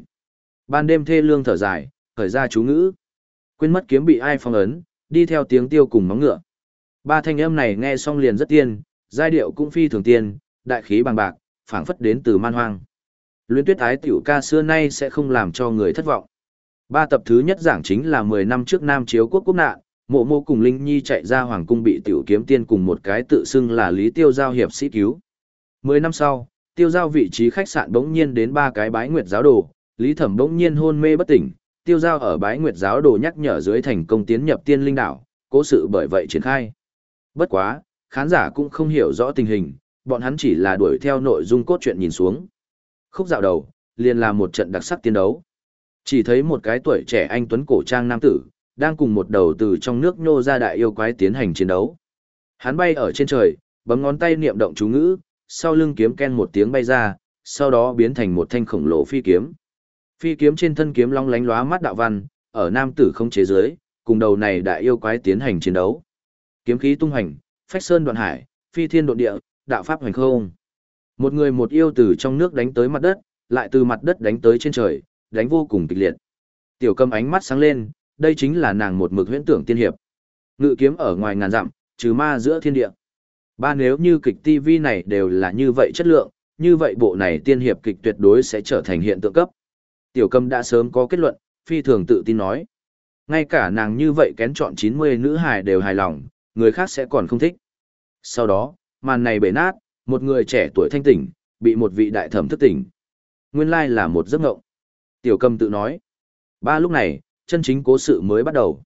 Ban đêm thê lương thở dài, khởi ra chú ngữ. Quên mất kiếm bị ai phong ấn, đi theo tiếng tiêu cùng móng ngựa. Ba thanh âm này nghe xong liền rất tiên, giai điệu cũng phi thường tiên, đại khí bằng bạc, phảng phất đến từ man hoang. Luyến tuyết ái tiểu ca xưa nay sẽ không làm cho người thất vọng. Ba tập thứ nhất giảng chính là 10 năm trước Nam Chiếu quốc quốc nạn, mộ mộ cùng Linh Nhi chạy ra hoàng cung bị tiểu kiếm tiên cùng một cái tự xưng là Lý Tiêu Giao hiệp sĩ cứu. 10 năm sau, Tiêu Giao vị trí khách sạn bỗng nhiên đến ba cái bái nguyệt giáo đồ, Lý Thẩm bỗng nhiên hôn mê bất tỉnh, Tiêu Giao ở bái nguyệt giáo đồ nhắc nhở dưới thành công tiến nhập tiên linh đảo, cố sự bởi vậy triển khai. Bất quá, khán giả cũng không hiểu rõ tình hình, bọn hắn chỉ là đuổi theo nội dung cốt truyện nhìn xuống. Khúc dạo đầu, liền là một trận đặc sắc tiên đấu. Chỉ thấy một cái tuổi trẻ anh tuấn cổ trang nam tử, đang cùng một đầu từ trong nước nhô ra đại yêu quái tiến hành chiến đấu. Hắn bay ở trên trời, bấm ngón tay niệm động chú ngữ, sau lưng kiếm ken một tiếng bay ra, sau đó biến thành một thanh khổng lồ phi kiếm. Phi kiếm trên thân kiếm long lánh lóa mắt đạo văn, ở nam tử không chế giới, cùng đầu này đại yêu quái tiến hành chiến đấu. Kiếm khí tung hành, phách sơn đoạn hải, phi thiên độ địa, đạo pháp hoành không. Một người một yêu từ trong nước đánh tới mặt đất, lại từ mặt đất đánh tới trên trời, đánh vô cùng kịch liệt. Tiểu cầm ánh mắt sáng lên, đây chính là nàng một mực huyễn tưởng tiên hiệp. Ngự kiếm ở ngoài ngàn dặm, trừ ma giữa thiên địa. Ba nếu như kịch TV này đều là như vậy chất lượng, như vậy bộ này tiên hiệp kịch tuyệt đối sẽ trở thành hiện tượng cấp. Tiểu cầm đã sớm có kết luận, phi thường tự tin nói. Ngay cả nàng như vậy kén chọn 90 nữ hài đều hài lòng, người khác sẽ còn không thích. Sau đó, màn này bể nát, một người trẻ tuổi thanh tỉnh, bị một vị đại thẩm thức tỉnh. Nguyên lai là một giấc ngộng. Tiểu cầm tự nói. Ba lúc này, chân chính cố sự mới bắt đầu.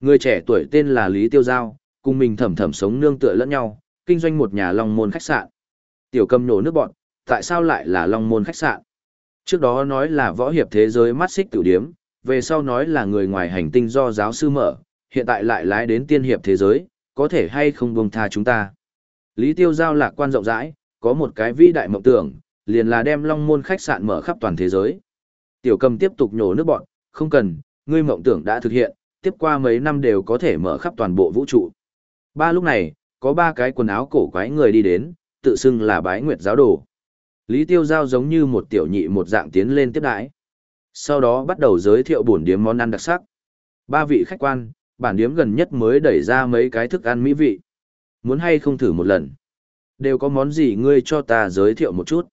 Người trẻ tuổi tên là Lý Tiêu Giao, cùng mình thầm thầm sống nương tựa lẫn nhau, kinh doanh một nhà long môn khách sạn. Tiểu cầm nổ nước bọn, tại sao lại là long môn khách sạn? Trước đó nói là võ hiệp thế giới mắt xích tử điếm, về sau nói là người ngoài hành tinh do giáo sư mở, hiện tại lại lái đến tiên hiệp thế giới, có thể hay không buông tha chúng ta. Lý Tiêu Giao lạc quan rộng rãi, có một cái vĩ đại mộng tưởng, liền là đem long môn khách sạn mở khắp toàn thế giới. Tiểu cầm tiếp tục nhổ nước bọn, không cần, ngươi mộng tưởng đã thực hiện, tiếp qua mấy năm đều có thể mở khắp toàn bộ vũ trụ. Ba lúc này, có ba cái quần áo cổ quái người đi đến, tự xưng là bái nguyệt giáo đồ. Lý Tiêu Giao giống như một tiểu nhị một dạng tiến lên tiếp đãi. Sau đó bắt đầu giới thiệu bổn điếm món ăn đặc sắc. Ba vị khách quan, bản điếm gần nhất mới đẩy ra mấy cái thức ăn mỹ vị. Muốn hay không thử một lần? Đều có món gì ngươi cho ta giới thiệu một chút?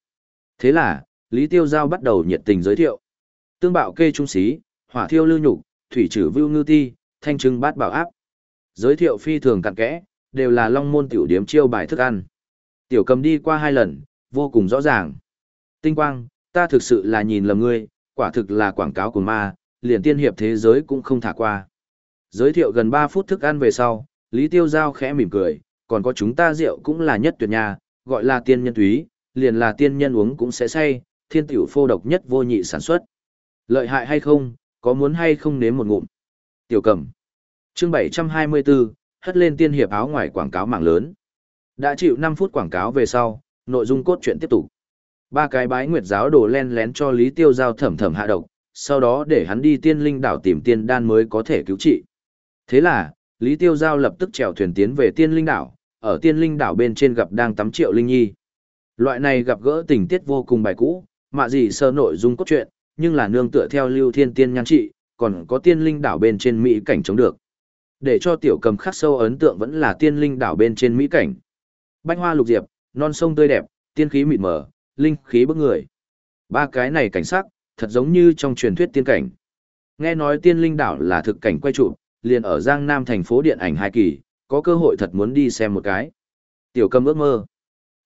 Thế là, Lý Tiêu Giao bắt đầu nhiệt tình giới thiệu. Tương bạo kê trung xí, hỏa thiêu lưu nhục, thủy trừ vưu ngư ti, thanh trưng bát bảo áp. Giới thiệu phi thường cặn kẽ, đều là long môn tiểu điếm chiêu bài thức ăn. Tiểu cầm đi qua hai lần, vô cùng rõ ràng. Tinh quang, ta thực sự là nhìn lầm ngươi, quả thực là quảng cáo của ma, liền tiên hiệp thế giới cũng không thả qua. Giới thiệu gần 3 phút thức ăn về sau, Lý Tiêu Giao khẽ mỉm cười, còn có chúng ta rượu cũng là nhất tuyệt nhà, gọi là tiên nhân túy, liền là tiên nhân uống cũng sẽ say, thiên tiểu phô độc nhất vô nhị sản xuất. Lợi hại hay không, có muốn hay không nếm một ngụm. Tiểu cầm. Chương 724, hất lên tiên hiệp áo ngoài quảng cáo mạng lớn. Đã chịu 5 phút quảng cáo về sau, nội dung cốt truyện tiếp tục. Ba cái bái nguyệt giáo đồ len lén cho Lý Tiêu Giao thẩm thẩm hạ độc, sau đó để hắn đi tiên linh đảo tìm tiên đan mới có thể cứu trị. Thế là, Lý Tiêu Giao lập tức chèo thuyền tiến về tiên linh đảo, ở tiên linh đảo bên trên gặp đang tắm triệu linh nhi. Loại này gặp gỡ tình tiết vô cùng bài cũ, mạ gì sơ nội dung cốt truyện, nhưng là nương tựa theo lưu thiên tiên nhan trị, còn có tiên linh đảo bên trên Mỹ cảnh chống được. Để cho tiểu cầm khắc sâu ấn tượng vẫn là tiên linh đảo bên trên Mỹ cảnh. Bách hoa lục diệp, non sông tươi đẹp, tiên khí mịt mờ, linh khí bức người. Ba cái này cảnh sắc, thật giống như trong truyền thuyết tiên cảnh. Nghe nói tiên linh đảo là thực cảnh quay trụ, liền ở Giang Nam thành phố điện ảnh hai kỳ, có cơ hội thật muốn đi xem một cái. Tiểu cầm ước mơ.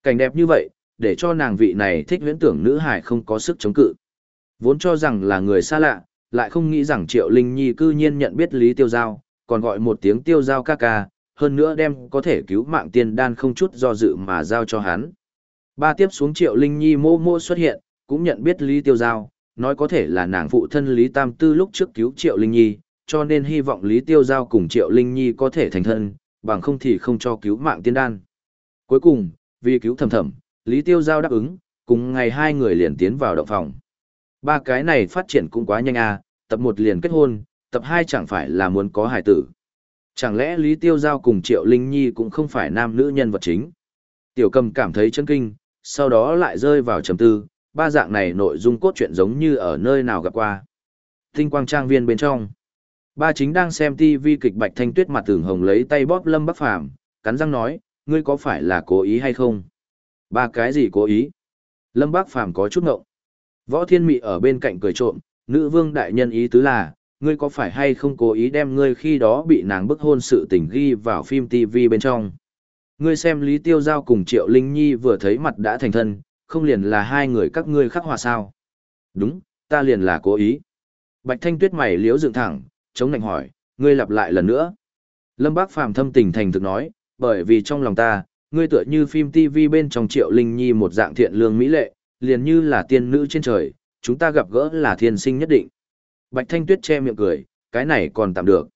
Cảnh đẹp như vậy, để cho nàng vị này thích huyễn tưởng nữ hải không có sức chống cự. Vốn cho rằng là người xa lạ, lại không nghĩ rằng Triệu Linh Nhi cư nhiên nhận biết Lý Tiêu Giao, còn gọi một tiếng Tiêu Giao ca ca, hơn nữa đem có thể cứu mạng tiên đan không chút do dự mà giao cho hắn. Ba tiếp xuống Triệu Linh Nhi mô mô xuất hiện, cũng nhận biết Lý Tiêu Giao, nói có thể là nàng phụ thân Lý Tam Tư lúc trước cứu Triệu Linh Nhi, cho nên hy vọng Lý Tiêu Giao cùng Triệu Linh Nhi có thể thành thân, bằng không thì không cho cứu mạng tiên đan. Cuối cùng, vì cứu thầm thầm, Lý Tiêu Giao đáp ứng, cùng ngày hai người liền tiến vào động phòng. Ba cái này phát triển cũng quá nhanh à, tập một liền kết hôn, tập hai chẳng phải là muốn có hài tử. Chẳng lẽ Lý Tiêu Giao cùng Triệu Linh Nhi cũng không phải nam nữ nhân vật chính? Tiểu cầm cảm thấy chân kinh, sau đó lại rơi vào trầm tư, ba dạng này nội dung cốt truyện giống như ở nơi nào gặp qua. Tinh quang trang viên bên trong. Ba chính đang xem TV kịch Bạch Thanh Tuyết mặt tưởng hồng lấy tay bóp Lâm Bắc Phàm cắn răng nói, ngươi có phải là cố ý hay không? Ba cái gì cố ý? Lâm Bắc Phàm có chút ngộng. Võ Thiên Mị ở bên cạnh cười trộm, nữ vương đại nhân ý tứ là, ngươi có phải hay không cố ý đem ngươi khi đó bị nàng bức hôn sự tình ghi vào phim TV bên trong. Ngươi xem Lý Tiêu Giao cùng Triệu Linh Nhi vừa thấy mặt đã thành thân, không liền là hai người các ngươi khắc hòa sao. Đúng, ta liền là cố ý. Bạch Thanh Tuyết mày liếu dựng thẳng, chống nạnh hỏi, ngươi lặp lại lần nữa. Lâm Bác Phàm thâm tình thành thực nói, bởi vì trong lòng ta, ngươi tựa như phim TV bên trong Triệu Linh Nhi một dạng thiện lương mỹ lệ, liền như là tiên nữ trên trời, chúng ta gặp gỡ là thiên sinh nhất định. Bạch Thanh Tuyết che miệng cười, cái này còn tạm được.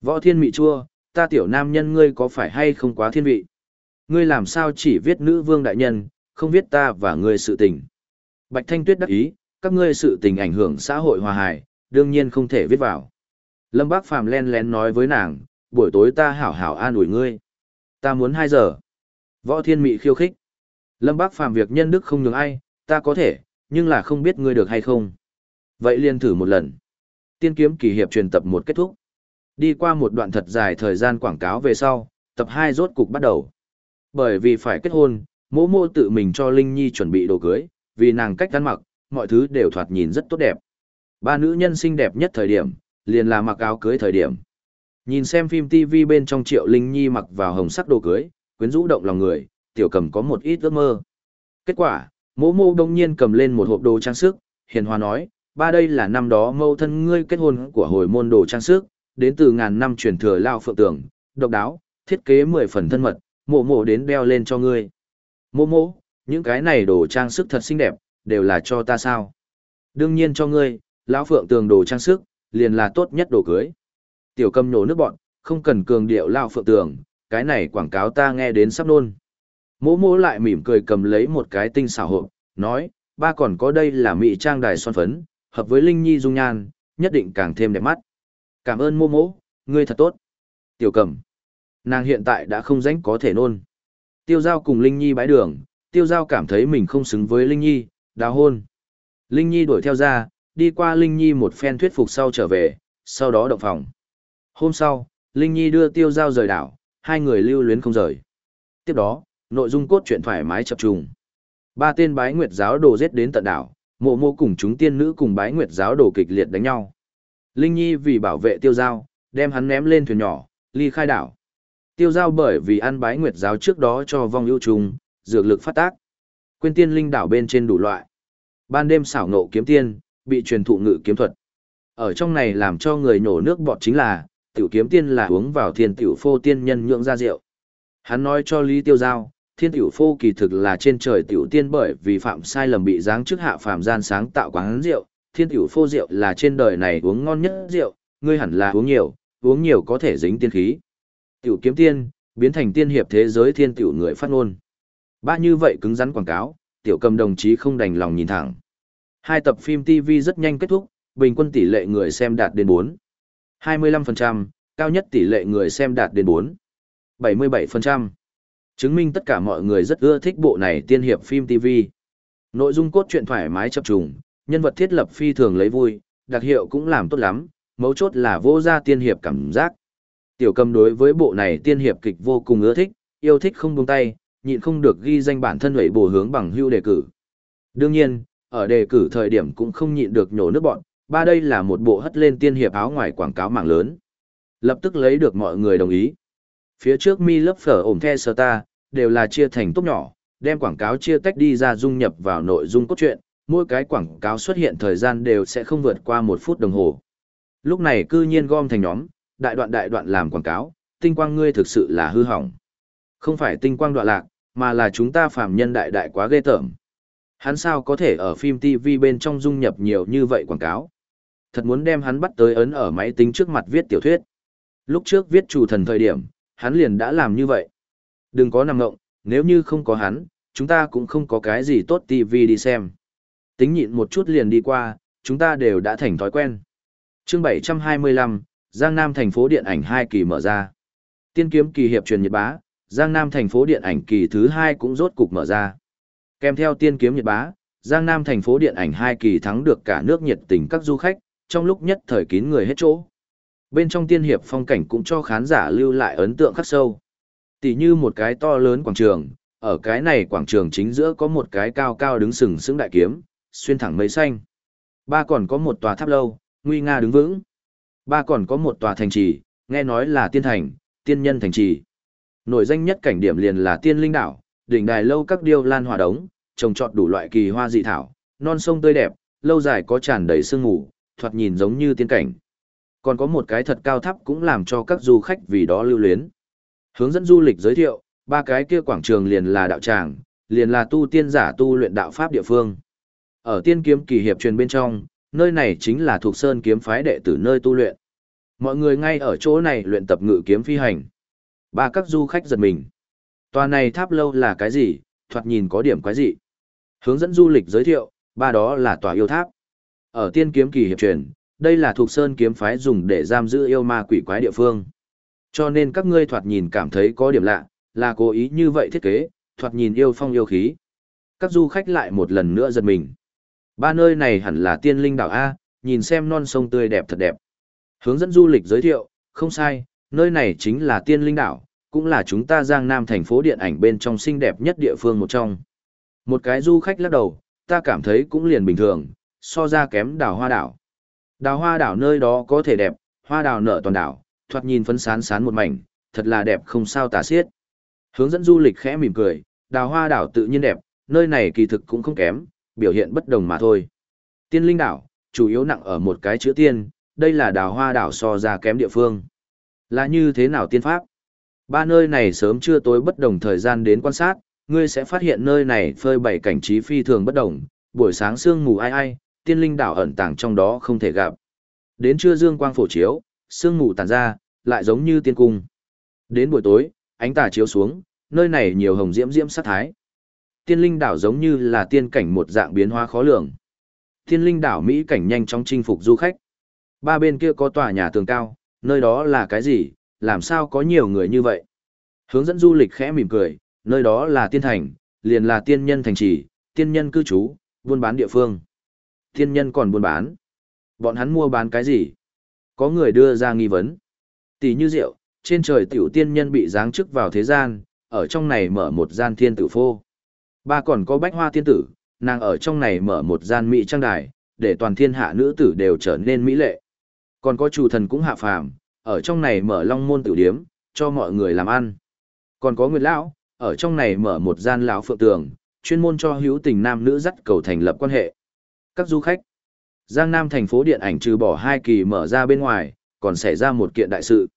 Võ thiên mị chua, ta tiểu nam nhân ngươi có phải hay không quá thiên vị? Ngươi làm sao chỉ viết nữ vương đại nhân, không viết ta và ngươi sự tình. Bạch Thanh Tuyết đắc ý, các ngươi sự tình ảnh hưởng xã hội hòa hài, đương nhiên không thể viết vào. Lâm Bác Phàm len lén nói với nàng, buổi tối ta hảo hảo an ủi ngươi. Ta muốn 2 giờ. Võ Thiên Mị khiêu khích. Lâm Bác Phàm việc nhân đức không nhường ai, ta có thể, nhưng là không biết ngươi được hay không. Vậy liền thử một lần. Tiên kiếm kỳ hiệp truyền tập một kết thúc. Đi qua một đoạn thật dài thời gian quảng cáo về sau, tập 2 rốt cục bắt đầu. Bởi vì phải kết hôn, mỗ mô tự mình cho Linh Nhi chuẩn bị đồ cưới, vì nàng cách ăn mặc, mọi thứ đều thoạt nhìn rất tốt đẹp. Ba nữ nhân xinh đẹp nhất thời điểm, liền là mặc áo cưới thời điểm. Nhìn xem phim TV bên trong Triệu Linh Nhi mặc vào hồng sắc đồ cưới, quyến rũ động lòng người, tiểu cầm có một ít ước mơ. Kết quả, mỗ mô đông nhiên cầm lên một hộp đồ trang sức, hiền hòa nói, ba đây là năm đó mâu thân ngươi kết hôn của hồi môn đồ trang sức, đến từ ngàn năm truyền thừa lao phượng tưởng, độc đáo, thiết kế mười phần thân mật, mộ mộ đến đeo lên cho ngươi. Mộ mộ, những cái này đồ trang sức thật xinh đẹp, đều là cho ta sao? Đương nhiên cho ngươi, lão phượng tường đồ trang sức, liền là tốt nhất đồ cưới. Tiểu cầm nổ nước bọn, không cần cường điệu lão phượng tường, cái này quảng cáo ta nghe đến sắp nôn. Mỗ mỗ lại mỉm cười cầm lấy một cái tinh xảo hộp, nói, ba còn có đây là mỹ trang đài son phấn, hợp với Linh Nhi dung nhan, nhất định càng thêm đẹp mắt. Cảm ơn mỗ mỗ, ngươi thật tốt. Tiểu cầm. Nàng hiện tại đã không rảnh có thể nôn. Tiêu giao cùng Linh Nhi bãi đường, tiêu giao cảm thấy mình không xứng với Linh Nhi, đào hôn. Linh Nhi đuổi theo ra, đi qua Linh Nhi một phen thuyết phục sau trở về, sau đó động phòng. Hôm sau, Linh Nhi đưa tiêu giao rời đảo, hai người lưu luyến không rời. Tiếp đó, nội dung cốt truyện thoải mái chập trùng. Ba tên bái nguyệt giáo đồ giết đến tận đảo, mộ mộ cùng chúng tiên nữ cùng bái nguyệt giáo đồ kịch liệt đánh nhau. Linh Nhi vì bảo vệ tiêu giao, đem hắn ném lên thuyền nhỏ, ly khai đảo. Tiêu giao bởi vì ăn bái nguyệt giáo trước đó cho vong ưu trùng, dược lực phát tác. Quên tiên linh đảo bên trên đủ loại. Ban đêm xảo ngộ kiếm tiên, bị truyền thụ ngự kiếm thuật. Ở trong này làm cho người nổ nước bọt chính là, tiểu kiếm tiên là uống vào thiên tiểu phô tiên nhân nhượng ra rượu. Hắn nói cho Lý Tiêu Giao, thiên tiểu phô kỳ thực là trên trời tiểu tiên bởi vì phạm sai lầm bị giáng chức hạ phàm gian sáng tạo quán rượu, thiên tiểu phô rượu là trên đời này uống ngon nhất rượu, ngươi hẳn là uống nhiều, uống nhiều có thể dính tiên khí. Tiểu kiếm tiên, biến thành tiên hiệp thế giới thiên tiểu người phát ngôn. Ba như vậy cứng rắn quảng cáo, tiểu cầm đồng chí không đành lòng nhìn thẳng. Hai tập phim TV rất nhanh kết thúc, bình quân tỷ lệ người xem đạt đến 4. 25%, cao nhất tỷ lệ người xem đạt đến 4. 77%. Chứng minh tất cả mọi người rất ưa thích bộ này tiên hiệp phim TV. Nội dung cốt truyện thoải mái chập trùng, nhân vật thiết lập phi thường lấy vui, đặc hiệu cũng làm tốt lắm, mấu chốt là vô gia tiên hiệp cảm giác. Tiểu cầm đối với bộ này tiên hiệp kịch vô cùng ưa thích, yêu thích không buông tay, nhịn không được ghi danh bản thân hủy bổ hướng bằng hưu đề cử. Đương nhiên, ở đề cử thời điểm cũng không nhịn được nhổ nước bọn, ba đây là một bộ hất lên tiên hiệp áo ngoài quảng cáo mạng lớn. Lập tức lấy được mọi người đồng ý. Phía trước mi lớp phở ổn the sơ ta, đều là chia thành tốt nhỏ, đem quảng cáo chia tách đi ra dung nhập vào nội dung cốt truyện, mỗi cái quảng cáo xuất hiện thời gian đều sẽ không vượt qua một phút đồng hồ. Lúc này cư nhiên gom thành nhóm, đại đoạn đại đoạn làm quảng cáo, tinh quang ngươi thực sự là hư hỏng. Không phải tinh quang đoạn lạc, mà là chúng ta phàm nhân đại đại quá ghê tởm. Hắn sao có thể ở phim TV bên trong dung nhập nhiều như vậy quảng cáo. Thật muốn đem hắn bắt tới ấn ở máy tính trước mặt viết tiểu thuyết. Lúc trước viết chủ thần thời điểm, hắn liền đã làm như vậy. Đừng có nằm ngộng, nếu như không có hắn, chúng ta cũng không có cái gì tốt TV đi xem. Tính nhịn một chút liền đi qua, chúng ta đều đã thành thói quen. chương 725, Giang Nam thành phố điện ảnh 2 kỳ mở ra. Tiên kiếm kỳ hiệp truyền Nhật Bá, Giang Nam thành phố điện ảnh kỳ thứ 2 cũng rốt cục mở ra. Kèm theo tiên kiếm Nhật Bá, Giang Nam thành phố điện ảnh 2 kỳ thắng được cả nước nhiệt tình các du khách, trong lúc nhất thời kín người hết chỗ. Bên trong tiên hiệp phong cảnh cũng cho khán giả lưu lại ấn tượng khắc sâu. Tỷ như một cái to lớn quảng trường, ở cái này quảng trường chính giữa có một cái cao cao đứng sừng sững đại kiếm, xuyên thẳng mây xanh. Ba còn có một tòa tháp lâu, nguy nga đứng vững. Ba còn có một tòa thành trì, nghe nói là tiên thành, tiên nhân thành trì. Nổi danh nhất cảnh điểm liền là tiên linh đảo, đỉnh đài lâu các điêu lan hòa đống, trồng trọt đủ loại kỳ hoa dị thảo, non sông tươi đẹp, lâu dài có tràn đầy sương ngủ, thoạt nhìn giống như tiên cảnh. Còn có một cái thật cao tháp cũng làm cho các du khách vì đó lưu luyến. Hướng dẫn du lịch giới thiệu, ba cái kia quảng trường liền là đạo tràng, liền là tu tiên giả tu luyện đạo pháp địa phương. Ở tiên kiếm kỳ hiệp truyền bên trong, nơi này chính là thuộc sơn kiếm phái đệ tử nơi tu luyện. Mọi người ngay ở chỗ này luyện tập ngự kiếm phi hành. Ba các du khách giật mình. Tòa này tháp lâu là cái gì, thoạt nhìn có điểm quái gì. Hướng dẫn du lịch giới thiệu, ba đó là tòa yêu tháp. Ở tiên kiếm kỳ hiệp truyền, đây là thuộc sơn kiếm phái dùng để giam giữ yêu ma quỷ quái địa phương. Cho nên các ngươi thoạt nhìn cảm thấy có điểm lạ, là cố ý như vậy thiết kế, thoạt nhìn yêu phong yêu khí. Các du khách lại một lần nữa giật mình. Ba nơi này hẳn là tiên linh đảo A, nhìn xem non sông tươi đẹp thật đẹp. Hướng dẫn du lịch giới thiệu, không sai, nơi này chính là tiên linh đảo, cũng là chúng ta giang nam thành phố điện ảnh bên trong xinh đẹp nhất địa phương một trong. Một cái du khách lắc đầu, ta cảm thấy cũng liền bình thường, so ra kém đảo hoa đảo. Đào hoa đảo nơi đó có thể đẹp, hoa đào nở toàn đảo, thoạt nhìn phấn sán sán một mảnh, thật là đẹp không sao tả xiết. Hướng dẫn du lịch khẽ mỉm cười, đào hoa đảo tự nhiên đẹp, nơi này kỳ thực cũng không kém, biểu hiện bất đồng mà thôi. Tiên linh đảo, chủ yếu nặng ở một cái chữ tiên, đây là đào hoa đảo so ra kém địa phương. Là như thế nào tiên pháp? Ba nơi này sớm chưa tối bất đồng thời gian đến quan sát, ngươi sẽ phát hiện nơi này phơi bày cảnh trí phi thường bất đồng, buổi sáng sương mù ai ai, tiên linh đảo ẩn tàng trong đó không thể gặp. Đến trưa dương quang phổ chiếu, sương mù tàn ra, lại giống như tiên cung. Đến buổi tối, ánh tà chiếu xuống, nơi này nhiều hồng diễm diễm sát thái. Tiên linh đảo giống như là tiên cảnh một dạng biến hóa khó lường. Tiên linh đảo Mỹ cảnh nhanh chóng chinh phục du khách. Ba bên kia có tòa nhà tường cao, nơi đó là cái gì, làm sao có nhiều người như vậy? Hướng dẫn du lịch khẽ mỉm cười, nơi đó là tiên thành, liền là tiên nhân thành trì, tiên nhân cư trú, buôn bán địa phương. Tiên nhân còn buôn bán. Bọn hắn mua bán cái gì? Có người đưa ra nghi vấn. Tỷ như rượu, trên trời tiểu tiên nhân bị giáng chức vào thế gian, ở trong này mở một gian thiên tử phô. Ba còn có bách hoa tiên tử, nàng ở trong này mở một gian mỹ trang đài, để toàn thiên hạ nữ tử đều trở nên mỹ lệ. Còn có chủ thần cũng hạ phàm, ở trong này mở long môn tử điếm, cho mọi người làm ăn. Còn có nguyệt lão, ở trong này mở một gian lão phượng tường, chuyên môn cho hữu tình nam nữ dắt cầu thành lập quan hệ. Các du khách, Giang Nam thành phố điện ảnh trừ bỏ hai kỳ mở ra bên ngoài, còn xảy ra một kiện đại sự.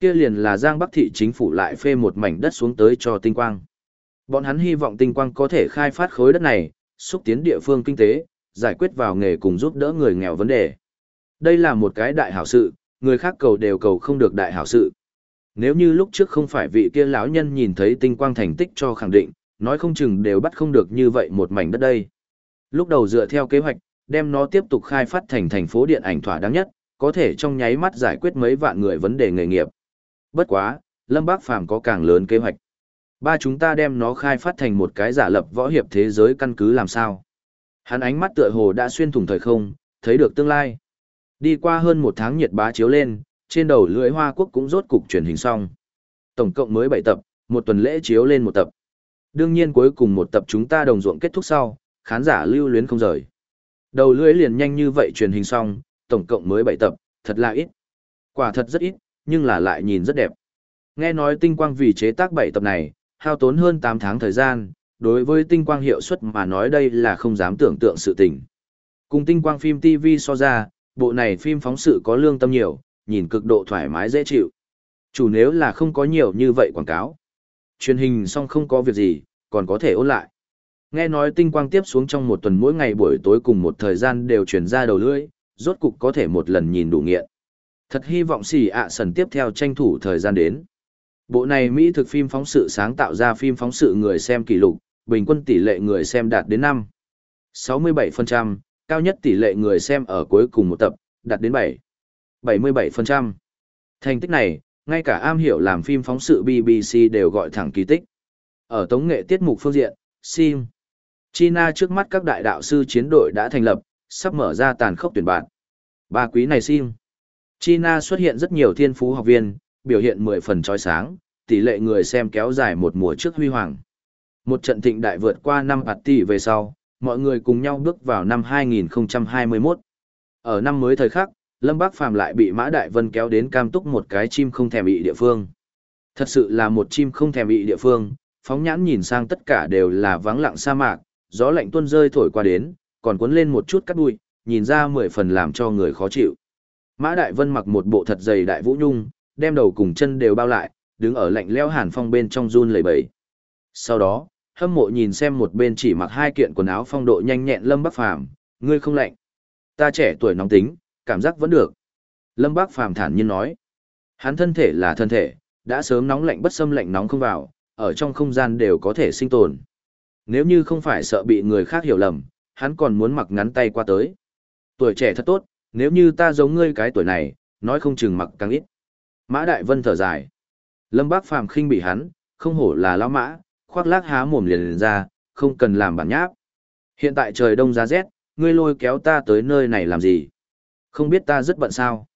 Kia liền là Giang Bắc thị chính phủ lại phê một mảnh đất xuống tới cho tinh quang. Bọn hắn hy vọng tinh quang có thể khai phát khối đất này, xúc tiến địa phương kinh tế, giải quyết vào nghề cùng giúp đỡ người nghèo vấn đề. Đây là một cái đại hảo sự, người khác cầu đều cầu không được đại hảo sự. Nếu như lúc trước không phải vị kia lão nhân nhìn thấy tinh quang thành tích cho khẳng định, nói không chừng đều bắt không được như vậy một mảnh đất đây. Lúc đầu dựa theo kế hoạch, đem nó tiếp tục khai phát thành thành phố điện ảnh thỏa đáng nhất, có thể trong nháy mắt giải quyết mấy vạn người vấn đề nghề nghiệp. Bất quá, Lâm Bác Phàm có càng lớn kế hoạch. Ba chúng ta đem nó khai phát thành một cái giả lập võ hiệp thế giới căn cứ làm sao. Hắn ánh mắt tựa hồ đã xuyên thủng thời không, thấy được tương lai. Đi qua hơn một tháng nhiệt bá chiếu lên, trên đầu lưỡi hoa quốc cũng rốt cục truyền hình xong. Tổng cộng mới 7 tập, một tuần lễ chiếu lên một tập. Đương nhiên cuối cùng một tập chúng ta đồng ruộng kết thúc sau, khán giả lưu luyến không rời. Đầu lưỡi liền nhanh như vậy truyền hình xong, tổng cộng mới 7 tập, thật là ít. Quả thật rất ít, nhưng là lại nhìn rất đẹp. Nghe nói tinh quang vì chế tác 7 tập này, hao tốn hơn 8 tháng thời gian, đối với tinh quang hiệu suất mà nói đây là không dám tưởng tượng sự tình. Cùng tinh quang phim TV so ra, bộ này phim phóng sự có lương tâm nhiều, nhìn cực độ thoải mái dễ chịu. Chủ nếu là không có nhiều như vậy quảng cáo. Truyền hình xong không có việc gì, còn có thể ôn lại. Nghe nói tinh quang tiếp xuống trong một tuần mỗi ngày buổi tối cùng một thời gian đều truyền ra đầu lưỡi, rốt cục có thể một lần nhìn đủ nghiện. Thật hy vọng xì ạ sần tiếp theo tranh thủ thời gian đến. Bộ này Mỹ thực phim phóng sự sáng tạo ra phim phóng sự người xem kỷ lục, bình quân tỷ lệ người xem đạt đến 5. 67%, cao nhất tỷ lệ người xem ở cuối cùng một tập, đạt đến 7. 77%. Thành tích này, ngay cả am hiểu làm phim phóng sự BBC đều gọi thẳng kỳ tích. Ở tống nghệ tiết mục phương diện, Sim. China trước mắt các đại đạo sư chiến đội đã thành lập, sắp mở ra tàn khốc tuyển bạn. Ba quý này Sim. China xuất hiện rất nhiều thiên phú học viên, biểu hiện 10 phần trói sáng, tỷ lệ người xem kéo dài một mùa trước huy hoàng. Một trận thịnh đại vượt qua năm hạt tỷ về sau, mọi người cùng nhau bước vào năm 2021. Ở năm mới thời khắc, Lâm Bác Phàm lại bị Mã Đại Vân kéo đến cam túc một cái chim không thèm bị địa phương. Thật sự là một chim không thèm bị địa phương, phóng nhãn nhìn sang tất cả đều là vắng lặng sa mạc, gió lạnh tuôn rơi thổi qua đến, còn cuốn lên một chút cát bụi, nhìn ra mười phần làm cho người khó chịu. Mã Đại Vân mặc một bộ thật dày đại vũ nhung, đem đầu cùng chân đều bao lại, đứng ở lạnh leo hàn phong bên trong run lẩy bẩy. Sau đó, hâm mộ nhìn xem một bên chỉ mặc hai kiện quần áo phong độ nhanh nhẹn Lâm Bắc Phàm, ngươi không lạnh. Ta trẻ tuổi nóng tính, cảm giác vẫn được. Lâm Bắc Phàm thản nhiên nói, hắn thân thể là thân thể, đã sớm nóng lạnh bất xâm lạnh nóng không vào, ở trong không gian đều có thể sinh tồn. Nếu như không phải sợ bị người khác hiểu lầm, hắn còn muốn mặc ngắn tay qua tới. Tuổi trẻ thật tốt, nếu như ta giống ngươi cái tuổi này, nói không chừng mặc càng ít. Mã Đại Vân thở dài. Lâm Bác Phàm khinh bị hắn, không hổ là lão mã, khoác lác há mồm liền, liền ra, không cần làm bản nháp. Hiện tại trời đông giá rét, ngươi lôi kéo ta tới nơi này làm gì? Không biết ta rất bận sao?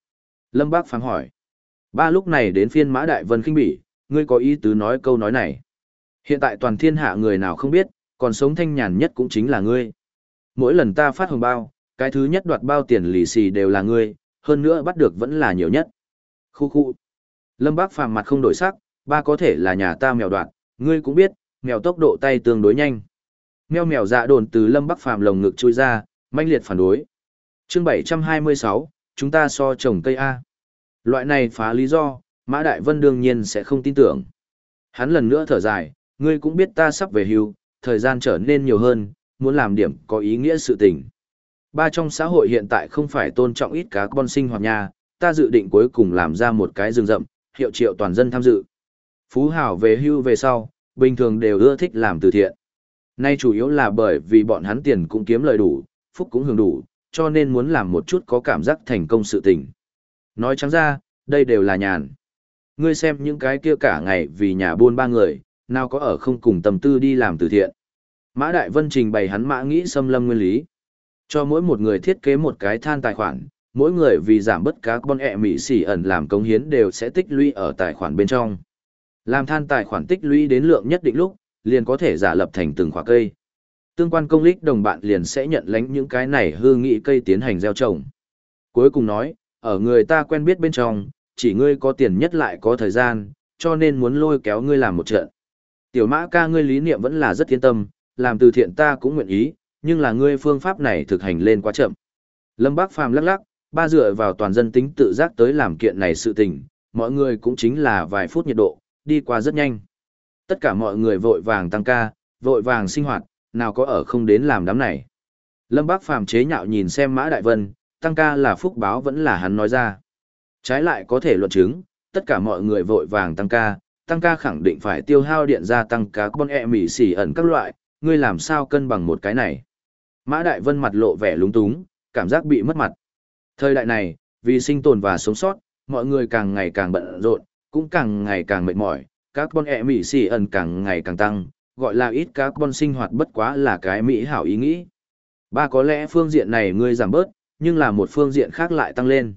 Lâm Bác Phàm hỏi. Ba lúc này đến phiên Mã Đại Vân khinh bỉ, ngươi có ý tứ nói câu nói này. Hiện tại toàn thiên hạ người nào không biết, còn sống thanh nhàn nhất cũng chính là ngươi. Mỗi lần ta phát hồng bao, cái thứ nhất đoạt bao tiền lì xì đều là ngươi, hơn nữa bắt được vẫn là nhiều nhất. Khu khu. Lâm Bác phàm mặt không đổi sắc, ba có thể là nhà ta mèo đoạt, ngươi cũng biết, mèo tốc độ tay tương đối nhanh. Mèo mèo dạ đồn từ Lâm Bắc phàm lồng ngực chui ra, manh liệt phản đối. Chương 726, chúng ta so trồng cây A. Loại này phá lý do, Mã Đại Vân đương nhiên sẽ không tin tưởng. Hắn lần nữa thở dài, ngươi cũng biết ta sắp về hưu, thời gian trở nên nhiều hơn, muốn làm điểm có ý nghĩa sự tình. Ba trong xã hội hiện tại không phải tôn trọng ít cá con sinh hoạt nhà, ta dự định cuối cùng làm ra một cái rừng rậm, hiệu triệu toàn dân tham dự. Phú Hảo về hưu về sau, bình thường đều ưa thích làm từ thiện. Nay chủ yếu là bởi vì bọn hắn tiền cũng kiếm lời đủ, phúc cũng hưởng đủ, cho nên muốn làm một chút có cảm giác thành công sự tình. Nói trắng ra, đây đều là nhàn. Ngươi xem những cái kia cả ngày vì nhà buôn ba người, nào có ở không cùng tâm tư đi làm từ thiện. Mã Đại Vân trình bày hắn mã nghĩ xâm lâm nguyên lý. Cho mỗi một người thiết kế một cái than tài khoản, mỗi người vì giảm bất các bon ẹ e mỹ xỉ ẩn làm công hiến đều sẽ tích lũy ở tài khoản bên trong. Làm than tài khoản tích lũy đến lượng nhất định lúc, liền có thể giả lập thành từng khóa cây. Tương quan công lích đồng bạn liền sẽ nhận lãnh những cái này hư nghị cây tiến hành gieo trồng. Cuối cùng nói, ở người ta quen biết bên trong, chỉ ngươi có tiền nhất lại có thời gian, cho nên muốn lôi kéo ngươi làm một trận. Tiểu mã ca ngươi lý niệm vẫn là rất yên tâm, làm từ thiện ta cũng nguyện ý, nhưng là ngươi phương pháp này thực hành lên quá chậm. Lâm Bác Phàm lắc lắc, ba dựa vào toàn dân tính tự giác tới làm kiện này sự tình, mọi người cũng chính là vài phút nhiệt độ, đi qua rất nhanh. Tất cả mọi người vội vàng tăng ca, vội vàng sinh hoạt, nào có ở không đến làm đám này. Lâm Bác Phàm chế nhạo nhìn xem Mã Đại Vân, tăng ca là phúc báo vẫn là hắn nói ra. Trái lại có thể luận chứng, tất cả mọi người vội vàng tăng ca, tăng ca khẳng định phải tiêu hao điện gia tăng carbon e mỉ xỉ ẩn các loại, ngươi làm sao cân bằng một cái này. Mã Đại Vân mặt lộ vẻ lúng túng, cảm giác bị mất mặt. Thời đại này, vì sinh tồn và sống sót, mọi người càng ngày càng bận rộn, cũng càng ngày càng mệt mỏi, các con e mỉ xỉ ẩn càng ngày càng tăng, gọi là ít carbon sinh hoạt bất quá là cái mỹ hảo ý nghĩ. Ba có lẽ phương diện này ngươi giảm bớt, nhưng là một phương diện khác lại tăng lên.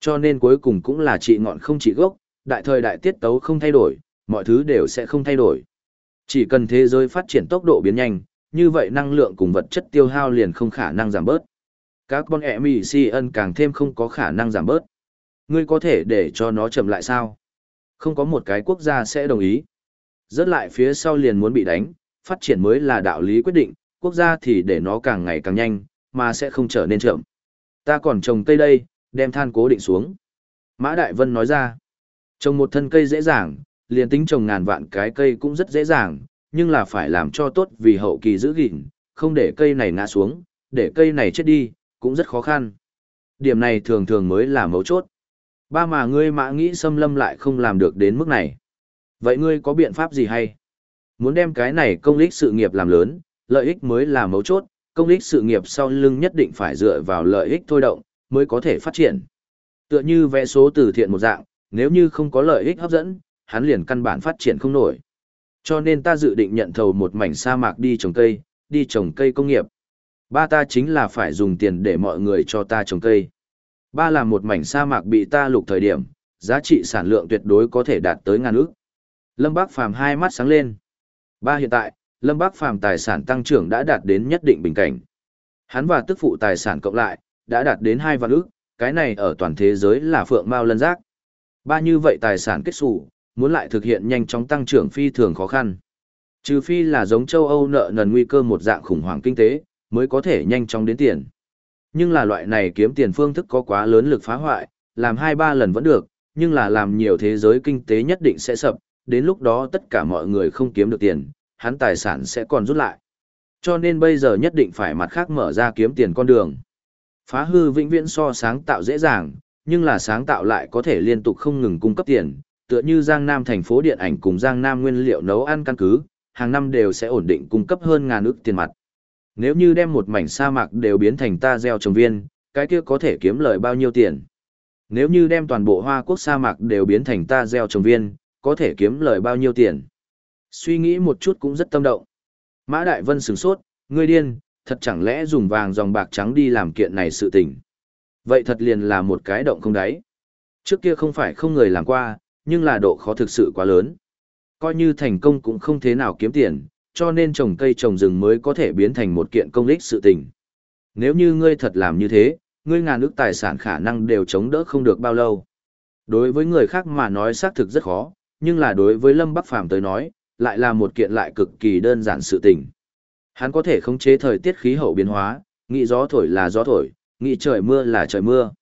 Cho nên cuối cùng cũng là trị ngọn không trị gốc, đại thời đại tiết tấu không thay đổi, mọi thứ đều sẽ không thay đổi. Chỉ cần thế giới phát triển tốc độ biến nhanh, như vậy năng lượng cùng vật chất tiêu hao liền không khả năng giảm bớt. Carbon emission càng thêm không có khả năng giảm bớt. Ngươi có thể để cho nó chậm lại sao? Không có một cái quốc gia sẽ đồng ý. Rớt lại phía sau liền muốn bị đánh, phát triển mới là đạo lý quyết định, quốc gia thì để nó càng ngày càng nhanh, mà sẽ không trở nên chậm. Ta còn trồng cây đây, đem than cố định xuống. Mã Đại Vân nói ra, trồng một thân cây dễ dàng, liền tính trồng ngàn vạn cái cây cũng rất dễ dàng, nhưng là phải làm cho tốt vì hậu kỳ giữ gìn, không để cây này ngã xuống, để cây này chết đi, cũng rất khó khăn. Điểm này thường thường mới là mấu chốt. Ba mà ngươi mã nghĩ xâm lâm lại không làm được đến mức này. Vậy ngươi có biện pháp gì hay? Muốn đem cái này công lích sự nghiệp làm lớn, lợi ích mới là mấu chốt, công lích sự nghiệp sau lưng nhất định phải dựa vào lợi ích thôi động, mới có thể phát triển. Tựa như vẽ số từ thiện một dạng, nếu như không có lợi ích hấp dẫn, hắn liền căn bản phát triển không nổi. Cho nên ta dự định nhận thầu một mảnh sa mạc đi trồng cây, đi trồng cây công nghiệp. Ba ta chính là phải dùng tiền để mọi người cho ta trồng cây. Ba là một mảnh sa mạc bị ta lục thời điểm, giá trị sản lượng tuyệt đối có thể đạt tới ngàn ước. Lâm Bác Phàm hai mắt sáng lên. Ba hiện tại, Lâm Bác Phàm tài sản tăng trưởng đã đạt đến nhất định bình cảnh. Hắn và tức phụ tài sản cộng lại, đã đạt đến hai vạn ước, cái này ở toàn thế giới là phượng mao lân giác. Ba như vậy tài sản kết sủ, muốn lại thực hiện nhanh chóng tăng trưởng phi thường khó khăn. Trừ phi là giống châu Âu nợ nần nguy cơ một dạng khủng hoảng kinh tế, mới có thể nhanh chóng đến tiền. Nhưng là loại này kiếm tiền phương thức có quá lớn lực phá hoại, làm hai ba lần vẫn được, nhưng là làm nhiều thế giới kinh tế nhất định sẽ sập, đến lúc đó tất cả mọi người không kiếm được tiền, hắn tài sản sẽ còn rút lại. Cho nên bây giờ nhất định phải mặt khác mở ra kiếm tiền con đường. Phá hư vĩnh viễn so sáng tạo dễ dàng, nhưng là sáng tạo lại có thể liên tục không ngừng cung cấp tiền, tựa như Giang Nam thành phố điện ảnh cùng Giang Nam nguyên liệu nấu ăn căn cứ, hàng năm đều sẽ ổn định cung cấp hơn ngàn ức tiền mặt. Nếu như đem một mảnh sa mạc đều biến thành ta gieo trồng viên, cái kia có thể kiếm lời bao nhiêu tiền? Nếu như đem toàn bộ Hoa Quốc sa mạc đều biến thành ta gieo trồng viên, có thể kiếm lời bao nhiêu tiền? Suy nghĩ một chút cũng rất tâm động. Mã Đại Vân sửng sốt, ngươi điên, thật chẳng lẽ dùng vàng dòng bạc trắng đi làm kiện này sự tình. Vậy thật liền là một cái động không đáy. Trước kia không phải không người làm qua, nhưng là độ khó thực sự quá lớn. Coi như thành công cũng không thế nào kiếm tiền, cho nên trồng cây trồng rừng mới có thể biến thành một kiện công lích sự tình. Nếu như ngươi thật làm như thế, ngươi ngàn ước tài sản khả năng đều chống đỡ không được bao lâu. Đối với người khác mà nói xác thực rất khó, nhưng là đối với Lâm Bắc Phàm tới nói, lại là một kiện lại cực kỳ đơn giản sự tình. Hắn có thể khống chế thời tiết khí hậu biến hóa, nghĩ gió thổi là gió thổi, nghĩ trời mưa là trời mưa.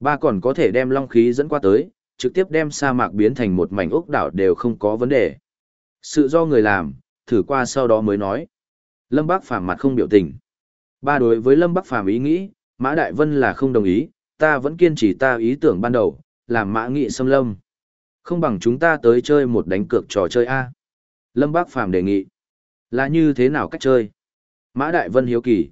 Ba còn có thể đem long khí dẫn qua tới, trực tiếp đem sa mạc biến thành một mảnh ốc đảo đều không có vấn đề. Sự do người làm, thử qua sau đó mới nói. Lâm Bác Phàm mặt không biểu tình. Ba đối với Lâm bác Phàm ý nghĩ, Mã Đại Vân là không đồng ý, ta vẫn kiên trì ta ý tưởng ban đầu, làm mã nghị xâm lâm. Không bằng chúng ta tới chơi một đánh cược trò chơi A. Lâm Bác Phàm đề nghị. Là như thế nào cách chơi? Mã Đại Vân hiếu kỳ.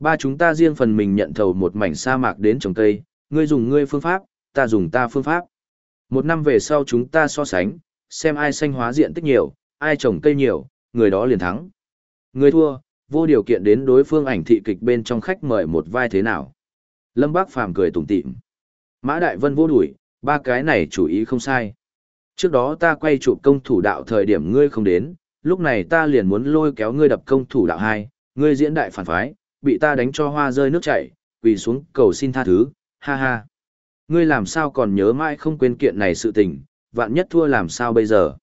Ba chúng ta riêng phần mình nhận thầu một mảnh sa mạc đến trồng cây, ngươi dùng ngươi phương pháp, ta dùng ta phương pháp. Một năm về sau chúng ta so sánh, xem ai xanh hóa diện tích nhiều, ai trồng cây nhiều, người đó liền thắng. Người thua, vô điều kiện đến đối phương ảnh thị kịch bên trong khách mời một vai thế nào. Lâm Bác Phàm cười tủm tỉm. Mã Đại Vân vô đuổi, ba cái này chủ ý không sai. Trước đó ta quay chụp công thủ đạo thời điểm ngươi không đến, lúc này ta liền muốn lôi kéo ngươi đập công thủ đạo hai, ngươi diễn đại phản phái, bị ta đánh cho hoa rơi nước chảy, quỳ xuống cầu xin tha thứ, ha ha. Ngươi làm sao còn nhớ mãi không quên kiện này sự tình, vạn nhất thua làm sao bây giờ.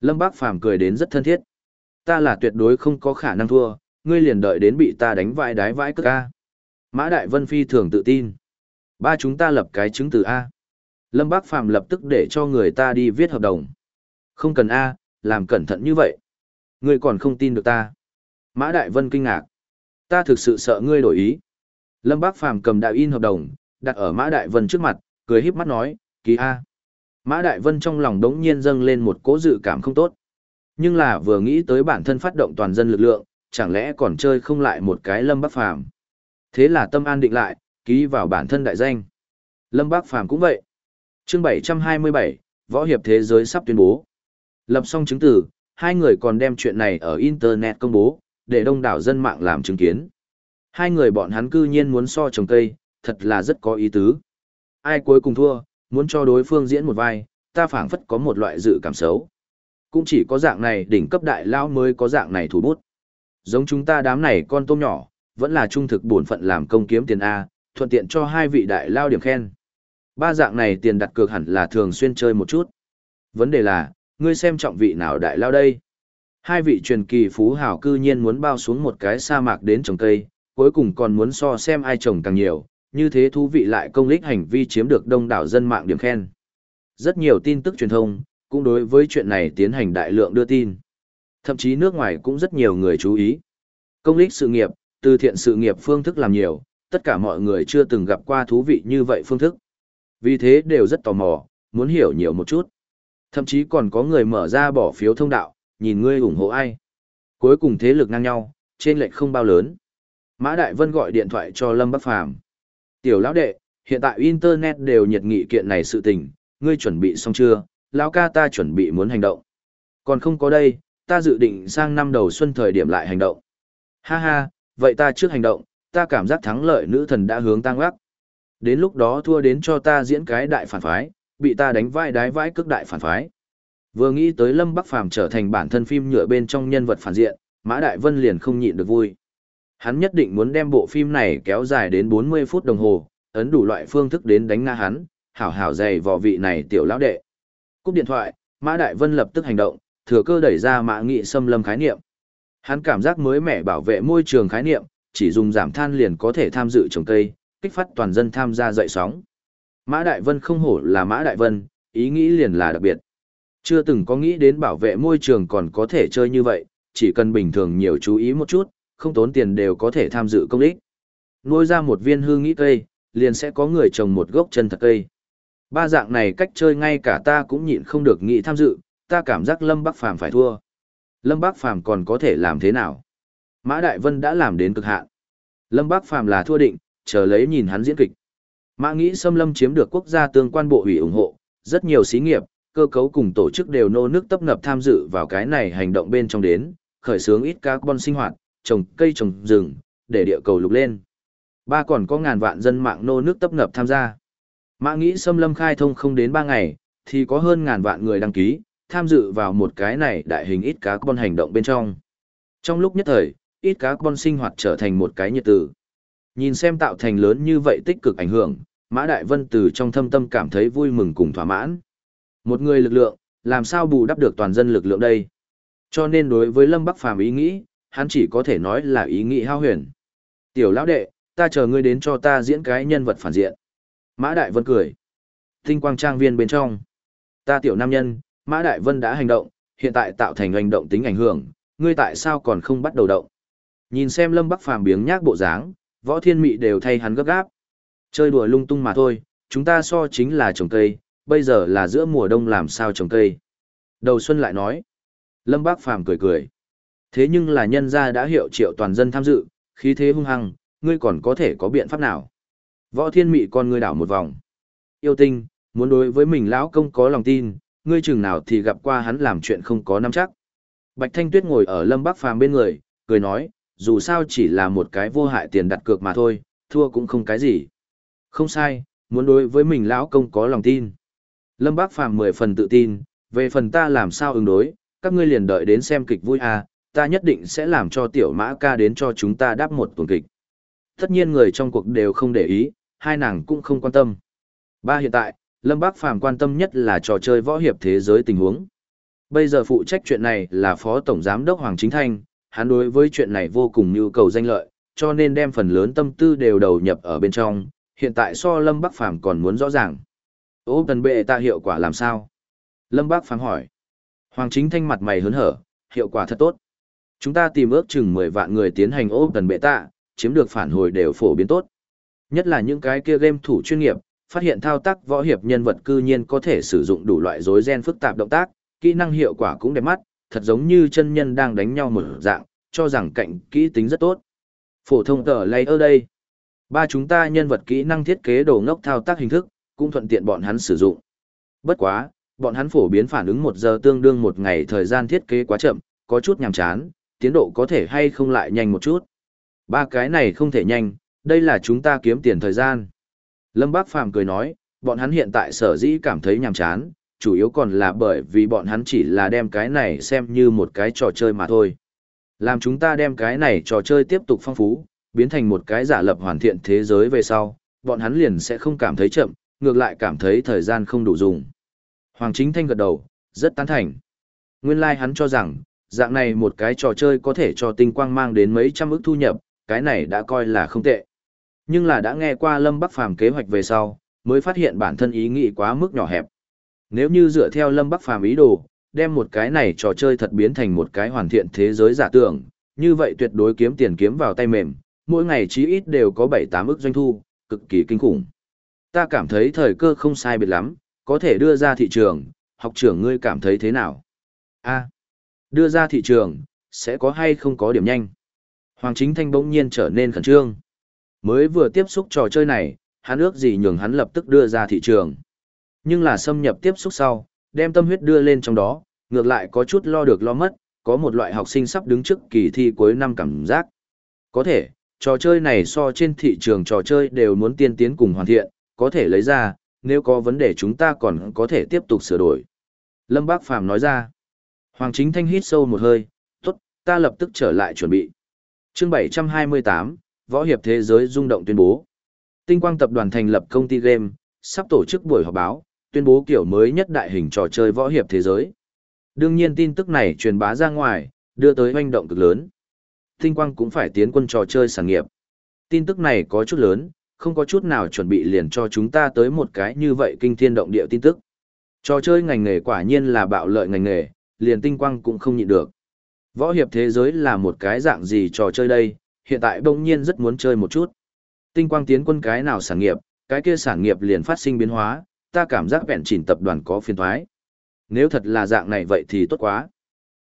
Lâm Bác Phàm cười đến rất thân thiết. Ta là tuyệt đối không có khả năng thua, ngươi liền đợi đến bị ta đánh vãi đái vãi cất ca. Mã Đại Vân Phi thường tự tin. Ba chúng ta lập cái chứng từ A. Lâm Bác Phàm lập tức để cho người ta đi viết hợp đồng. Không cần A, làm cẩn thận như vậy. Ngươi còn không tin được ta. Mã Đại Vân kinh ngạc. Ta thực sự sợ ngươi đổi ý. Lâm Bác Phàm cầm đạo in hợp đồng, đặt ở Mã Đại Vân trước mặt, cười híp mắt nói, ký A. Mã Đại Vân trong lòng đống nhiên dâng lên một cố dự cảm không tốt. Nhưng là vừa nghĩ tới bản thân phát động toàn dân lực lượng, chẳng lẽ còn chơi không lại một cái Lâm Bác Phàm Thế là tâm an định lại, ký vào bản thân đại danh. Lâm Bác Phàm cũng vậy. chương 727, Võ Hiệp Thế Giới sắp tuyên bố. Lập xong chứng từ, hai người còn đem chuyện này ở Internet công bố, để đông đảo dân mạng làm chứng kiến. Hai người bọn hắn cư nhiên muốn so trồng cây, thật là rất có ý tứ. Ai cuối cùng thua, muốn cho đối phương diễn một vai, ta phảng phất có một loại dự cảm xấu. Cũng chỉ có dạng này đỉnh cấp đại lao mới có dạng này thủ bút. Giống chúng ta đám này con tôm nhỏ, vẫn là trung thực bổn phận làm công kiếm tiền A, thuận tiện cho hai vị đại lao điểm khen. Ba dạng này tiền đặt cược hẳn là thường xuyên chơi một chút. Vấn đề là, ngươi xem trọng vị nào đại lao đây? Hai vị truyền kỳ phú hảo cư nhiên muốn bao xuống một cái sa mạc đến trồng cây, cuối cùng còn muốn so xem ai trồng càng nhiều, như thế thú vị lại công lích hành vi chiếm được đông đảo dân mạng điểm khen. Rất nhiều tin tức truyền thông, cũng đối với chuyện này tiến hành đại lượng đưa tin. Thậm chí nước ngoài cũng rất nhiều người chú ý. Công lích sự nghiệp, từ thiện sự nghiệp phương thức làm nhiều, tất cả mọi người chưa từng gặp qua thú vị như vậy phương thức. Vì thế đều rất tò mò, muốn hiểu nhiều một chút. Thậm chí còn có người mở ra bỏ phiếu thông đạo, nhìn ngươi ủng hộ ai. Cuối cùng thế lực ngang nhau, trên lệch không bao lớn. Mã Đại Vân gọi điện thoại cho Lâm Bắc Phàm Tiểu lão đệ, hiện tại Internet đều nhiệt nghị kiện này sự tình, ngươi chuẩn bị xong chưa, lão ca ta chuẩn bị muốn hành động. Còn không có đây, ta dự định sang năm đầu xuân thời điểm lại hành động. Ha ha, vậy ta trước hành động, ta cảm giác thắng lợi nữ thần đã hướng tăng gác Đến lúc đó thua đến cho ta diễn cái đại phản phái, bị ta đánh vai đái vai cước đại phản phái. Vừa nghĩ tới Lâm Bắc Phàm trở thành bản thân phim nhựa bên trong nhân vật phản diện, Mã Đại Vân liền không nhịn được vui. Hắn nhất định muốn đem bộ phim này kéo dài đến 40 phút đồng hồ, ấn đủ loại phương thức đến đánh nga hắn, hảo hảo dày vò vị này tiểu lão đệ. Cúp điện thoại, Mã Đại Vân lập tức hành động, thừa cơ đẩy ra Mã Nghị xâm lâm khái niệm. Hắn cảm giác mới mẻ bảo vệ môi trường khái niệm, chỉ dùng giảm than liền có thể tham dự trồng cây, kích phát toàn dân tham gia dậy sóng. Mã Đại Vân không hổ là Mã Đại Vân, ý nghĩ liền là đặc biệt. Chưa từng có nghĩ đến bảo vệ môi trường còn có thể chơi như vậy, chỉ cần bình thường nhiều chú ý một chút, không tốn tiền đều có thể tham dự công ích. Nuôi ra một viên hương nghĩ cây, liền sẽ có người trồng một gốc chân thật cây. Ba dạng này cách chơi ngay cả ta cũng nhịn không được nghĩ tham dự, ta cảm giác Lâm Bắc Phàm phải thua. Lâm Bắc Phàm còn có thể làm thế nào? Mã Đại Vân đã làm đến cực hạn. Lâm Bắc Phàm là thua định, chờ lấy nhìn hắn diễn kịch. Mã nghĩ xâm lâm chiếm được quốc gia tương quan bộ ủy ủng hộ, rất nhiều xí nghiệp, cơ cấu cùng tổ chức đều nô nước tấp nập tham dự vào cái này hành động bên trong đến, khởi xướng ít carbon sinh hoạt, trồng cây trồng rừng, để địa cầu lục lên. Ba còn có ngàn vạn dân mạng nô nước tấp nập tham gia. Mã nghĩ xâm lâm khai thông không đến ba ngày, thì có hơn ngàn vạn người đăng ký, tham dự vào một cái này đại hình ít carbon hành động bên trong. Trong lúc nhất thời, ít carbon sinh hoạt trở thành một cái nhiệt tử. Nhìn xem tạo thành lớn như vậy tích cực ảnh hưởng, Mã Đại Vân từ trong thâm tâm cảm thấy vui mừng cùng thỏa mãn. Một người lực lượng, làm sao bù đắp được toàn dân lực lượng đây? Cho nên đối với Lâm Bắc Phàm ý nghĩ, hắn chỉ có thể nói là ý nghĩ hao huyền. Tiểu lão đệ, ta chờ ngươi đến cho ta diễn cái nhân vật phản diện. Mã Đại Vân cười. Tinh quang trang viên bên trong. Ta tiểu nam nhân, Mã Đại Vân đã hành động, hiện tại tạo thành hành động tính ảnh hưởng, ngươi tại sao còn không bắt đầu động? Nhìn xem Lâm Bắc Phàm biếng nhác bộ dáng, võ thiên mị đều thay hắn gấp gáp. Chơi đùa lung tung mà thôi, chúng ta so chính là trồng cây, bây giờ là giữa mùa đông làm sao trồng cây. Đầu xuân lại nói. Lâm Bác Phàm cười cười. Thế nhưng là nhân gia đã hiệu triệu toàn dân tham dự, khí thế hung hăng, ngươi còn có thể có biện pháp nào? Võ thiên mị con ngươi đảo một vòng. Yêu tinh, muốn đối với mình lão công có lòng tin, ngươi chừng nào thì gặp qua hắn làm chuyện không có nắm chắc. Bạch Thanh Tuyết ngồi ở Lâm Bác Phàm bên người, cười nói, dù sao chỉ là một cái vô hại tiền đặt cược mà thôi, thua cũng không cái gì. Không sai, muốn đối với mình lão công có lòng tin. Lâm Bác Phàm mười phần tự tin, về phần ta làm sao ứng đối, các ngươi liền đợi đến xem kịch vui à, ta nhất định sẽ làm cho tiểu mã ca đến cho chúng ta đáp một tuần kịch. Tất nhiên người trong cuộc đều không để ý, hai nàng cũng không quan tâm. Ba hiện tại, Lâm Bác Phàm quan tâm nhất là trò chơi võ hiệp thế giới tình huống. Bây giờ phụ trách chuyện này là Phó Tổng Giám đốc Hoàng Chính Thanh, hắn đối với chuyện này vô cùng nhu cầu danh lợi, cho nên đem phần lớn tâm tư đều đầu nhập ở bên trong, hiện tại so Lâm Bắc Phàm còn muốn rõ ràng. Ô tần bệ ta hiệu quả làm sao? Lâm Bác phán hỏi. Hoàng chính thanh mặt mày hớn hở, hiệu quả thật tốt. Chúng ta tìm ước chừng 10 vạn người tiến hành ô tần bệ tạ, chiếm được phản hồi đều phổ biến tốt. Nhất là những cái kia game thủ chuyên nghiệp, phát hiện thao tác võ hiệp nhân vật cư nhiên có thể sử dụng đủ loại rối gen phức tạp động tác, kỹ năng hiệu quả cũng đẹp mắt, thật giống như chân nhân đang đánh nhau một dạng, cho rằng cạnh kỹ tính rất tốt. Phổ thông tờ layer đây. Ba chúng ta nhân vật kỹ năng thiết kế đồ ngốc thao tác hình thức, cũng thuận tiện bọn hắn sử dụng. Bất quá, bọn hắn phổ biến phản ứng một giờ tương đương một ngày thời gian thiết kế quá chậm, có chút nhàm chán, tiến độ có thể hay không lại nhanh một chút. Ba cái này không thể nhanh, đây là chúng ta kiếm tiền thời gian. Lâm Bác Phàm cười nói, bọn hắn hiện tại sở dĩ cảm thấy nhàm chán, chủ yếu còn là bởi vì bọn hắn chỉ là đem cái này xem như một cái trò chơi mà thôi. Làm chúng ta đem cái này trò chơi tiếp tục phong phú, biến thành một cái giả lập hoàn thiện thế giới về sau, bọn hắn liền sẽ không cảm thấy chậm, ngược lại cảm thấy thời gian không đủ dùng. Hoàng Chính Thanh gật đầu, rất tán thành. Nguyên lai like hắn cho rằng, dạng này một cái trò chơi có thể cho tinh quang mang đến mấy trăm ức thu nhập, cái này đã coi là không tệ. Nhưng là đã nghe qua Lâm Bắc Phàm kế hoạch về sau, mới phát hiện bản thân ý nghĩ quá mức nhỏ hẹp. Nếu như dựa theo Lâm Bắc Phàm ý đồ, đem một cái này trò chơi thật biến thành một cái hoàn thiện thế giới giả tưởng, như vậy tuyệt đối kiếm tiền kiếm vào tay mềm, mỗi ngày chí ít đều có 7-8 ức doanh thu, cực kỳ kinh khủng. Ta cảm thấy thời cơ không sai biệt lắm, có thể đưa ra thị trường, học trưởng ngươi cảm thấy thế nào? A, đưa ra thị trường, sẽ có hay không có điểm nhanh? Hoàng Chính Thanh bỗng nhiên trở nên khẩn trương. Mới vừa tiếp xúc trò chơi này, hắn ước gì nhường hắn lập tức đưa ra thị trường. Nhưng là xâm nhập tiếp xúc sau, đem tâm huyết đưa lên trong đó, ngược lại có chút lo được lo mất, có một loại học sinh sắp đứng trước kỳ thi cuối năm cảm giác. Có thể, trò chơi này so trên thị trường trò chơi đều muốn tiên tiến cùng hoàn thiện, có thể lấy ra, nếu có vấn đề chúng ta còn có thể tiếp tục sửa đổi. Lâm Bác Phàm nói ra. Hoàng Chính Thanh hít sâu một hơi, tốt, ta lập tức trở lại chuẩn bị. chương 728, Võ Hiệp Thế Giới rung động tuyên bố. Tinh quang tập đoàn thành lập công ty game, sắp tổ chức buổi họp báo, tuyên bố kiểu mới nhất đại hình trò chơi võ hiệp thế giới. Đương nhiên tin tức này truyền bá ra ngoài, đưa tới hoành động cực lớn. Tinh quang cũng phải tiến quân trò chơi sản nghiệp. Tin tức này có chút lớn, không có chút nào chuẩn bị liền cho chúng ta tới một cái như vậy kinh thiên động địa tin tức. Trò chơi ngành nghề quả nhiên là bạo lợi ngành nghề, liền tinh quang cũng không nhịn được. Võ hiệp thế giới là một cái dạng gì trò chơi đây, hiện tại bỗng nhiên rất muốn chơi một chút. Tinh quang tiến quân cái nào sản nghiệp, cái kia sản nghiệp liền phát sinh biến hóa, ta cảm giác vẹn chỉnh tập đoàn có phiên thoái. Nếu thật là dạng này vậy thì tốt quá.